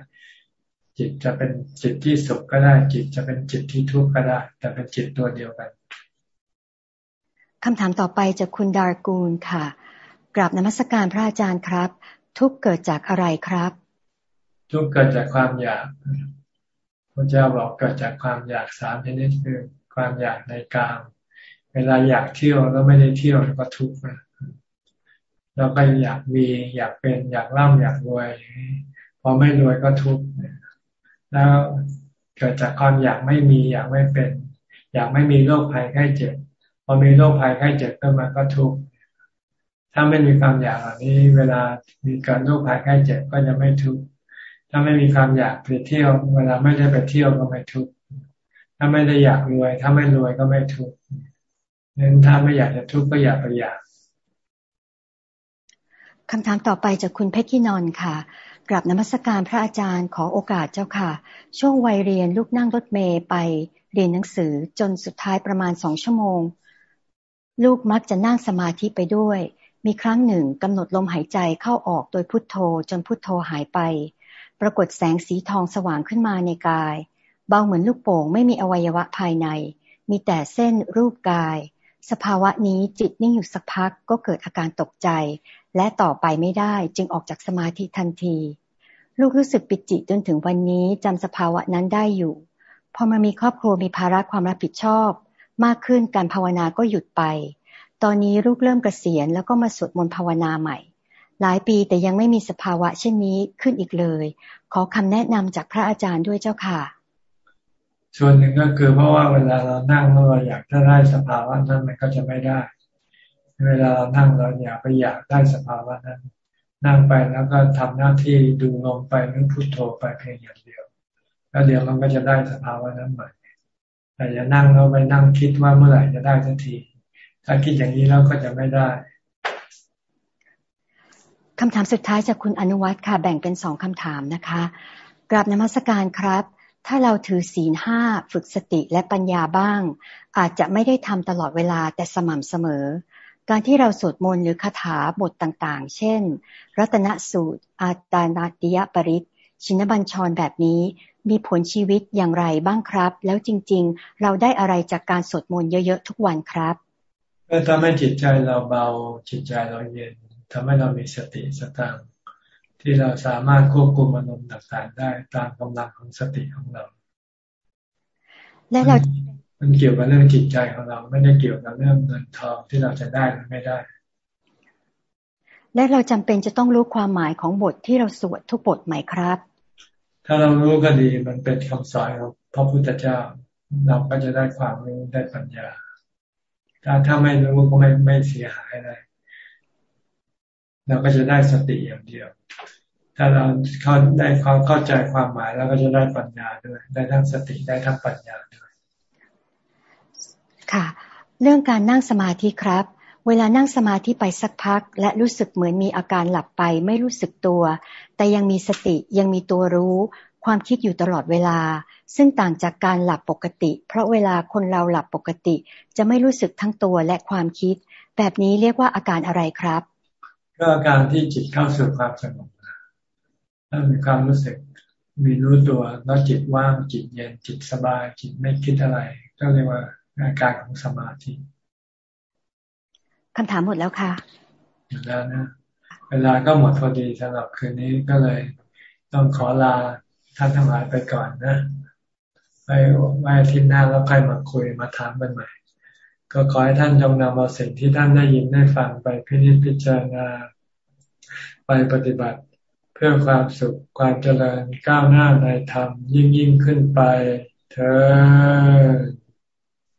จิตจะเป็นจิตที่สุขก็ได้ จิตจะเป็นจิตที่ทุกข์ก็ได้ แต่เป็นจิตตัวเดียวกันคำถามต่อไปจากคุณดารกูลค่ะ กราบนมัสการพระอาจารย์ครับ ทุกเกิดจากอะไรครับ ทุกเกิดจากความอยากพระเจ้าบอกเกิดจากความอยากสามชนิดคือความอยากในกามเวลาอยากเที่ยวแล้วไม่ได้เที่ยวก็ทุกข์นะแล้วก็อยากมีอยากเป็นอยากร่ำอยากรวย พอไม่รวยก็ทุกข์แล้วเกิดจากความอยากไม่มีอยากไม่เป็น อยากไม่มีโรคภัยไข้เจ็บ พอมีโรคภัยไข้เจ็บขึ้นมาก็ทุกข์ ถ้าไม่มีความอยากเหล่านี้ เวลามีการโรคภัยไข้เจ็บก็จะไม่ทุกข์ถ้าไม่มีความอยากไปเที่ยว เวลาไม่ได้ไปเที่ยวก็ไม่ทุกข์ถ้าไม่ได้อยากรวย ถ้าไม่รวยก็ไม่ทุกข์นั้นถ้าไม่อยากจะทุกข์ก็อยากไปอยากคำถามต่อไปจากคุณเพชรกินอนค่ะกลับนมัสการพระอาจารย์ขอโอกาสเจ้าค่ะ ช่วงวัยเรียนลูกนั่งรถเมย์ไปเรียนหนังสือจนสุดท้ายประมาณสองชั่วโมง ลูกมักจะนั่งสมาธิไปด้วย มีครั้งหนึ่งกำหนดลมหายใจเข้าออกโดยพุทโธจนพุทโธหายไป ปรากฏแสงสีทองสว่างขึ้นมาในกาย เบาเหมือนลูกโป่งไม่มีอวัยวะภายใน มีแต่เส้นรูปกาย สภาวะนี้จิตนิ่งอยู่สักพักก็เกิดอาการตกใจ และต่อไปไม่ได้จึงออกจากสมาธิทันที ลูกรู้สึกปิจิจนถึงวันนี้จำสภาวะนั้นได้อยู่พอมามีครอบครัวมีภาระความรับผิดชอบ มากขึ้นการภาวนาก็หยุดไป ตอนนี้ลูกเริ่มกเกษียณแล้วก็มาสวดมนต์ภาวนาใหม่ หลายปีแต่ยังไม่มีสภาวะเช่นนี้ขึ้นอีกเลย ขอคำแนะนำจากพระอาจารย์ด้วยเจ้าค่ะ ส่วนหนึ่งก็คือเพราะว่าเวลาเรานั่งเราอยากจะได้สภาวะนั้นมันก็จะไม่ได้ เวลาเรานั่งเราอยากไปอยากได้สภาวะนั้น นั่งไปแล้วก็ทำหน้าที่ดูลมไปหรือพุโทโธไปเพียงอย่างเดียว แล้วเดี๋ยวมันก็จะได้สภาวะนั้นใหม่แต่อย่านั่งแล้วไปนั่งคิดว่าเมื่อไหร่จะได้ทันที ถ้าคิดอย่างนี้แล้วก็จะไม่ได้คำถามสุดท้ายจากคุณอนุวัตค่ะ แบ่งเป็นสองคำถามนะคะกราบนมัสการครับ ถ้าเราถือศีลห้าฝึกสติและปัญญาบ้าง อาจจะไม่ได้ทำตลอดเวลาแต่สม่ำเสมอ การที่เราสวดมนต์หรือคาถาบทต่างๆ เช่น รัตนสูตร อาตานาติยปริศชินบัญชรแบบนี้มีผลชีวิตอย่างไรบ้างครับ แล้วจริง ๆ เราได้อะไรจากการสวดมนต์เยอะๆทุกวันครับ ก็ทำให้จิตใจเราเบาจิตใจเราเย็นทำให้เรามีสติสตังที่เราสามารถควบคุมอารมณ์ต่างๆ ได้ตามกำลังของสติของเรา และเรา มันเกี่ยวกับเรื่องจิตใจของเรา ไม่ได้เกี่ยวกับเรื่องเงินทองที่เราจะได้หรือไม่ได้ และเราจำเป็นจะต้องรู้ความหมายของบทที่เราสวดทุกบทไหมครับ ถ้าเรารู้ก็ดีมันเป็นคำสอนของพระพุทธเจ้าเราก็จะได้ความรู้ได้ปัญญา ถ้าถ้าไม่รู้ก็ไม่ไม่เสียหายอะไรเราก็จะได้สติอย่างเดียว ถ้าเราเข้าได้ความเข้าใจความหมายแล้วก็จะได้ปัญญาด้วย ได้ทั้งสติได้ทั้งปัญญาด้วย ค่ะ เรื่องการนั่งสมาธิครับ เวลานั่งสมาธิไปสักพัก และรู้สึกเหมือนมีอาการหลับไปไม่รู้สึกตัว แต่ยังมีสติยังมีตัวรู้ ความคิดอยู่ตลอดเวลา ซึ่งต่างจากการหลับปกติ เพราะเวลาคนเราหลับปกติ จะไม่รู้สึกทั้งตัวและความคิด แบบนี้เรียกว่าอาการอะไรครับ ก็อาการที่จิตเข้าสู่ความสงบถ้ามีความรู้สึกมีรู้ตัวแล้วจิตว่างจิตเย็นจิตสบาย จิตไม่คิดอะไร ก็เรียกว่าอาการของสมาธิคำถามหมดแล้วค่ะหมดแล้วนะ เวลาก็หมดพอดีสำหรับคืนนี้ก็เลย ต้องขอลา ท่านทั้งหลายไปก่อนนะไปไว้ทีหน้าแล้วใครมาคุยมาถามกันใหม่ ก็ขอให้ท่านจงนำเอาสิ่งที่ท่านได้ยินได้ฟังไปพิจิตพิจารณา ไปปฏิบัติ เพื่อความสุขความเจริญก้าวหน้าในธรรมยิ่งยิ่งขึ้นไปเธอ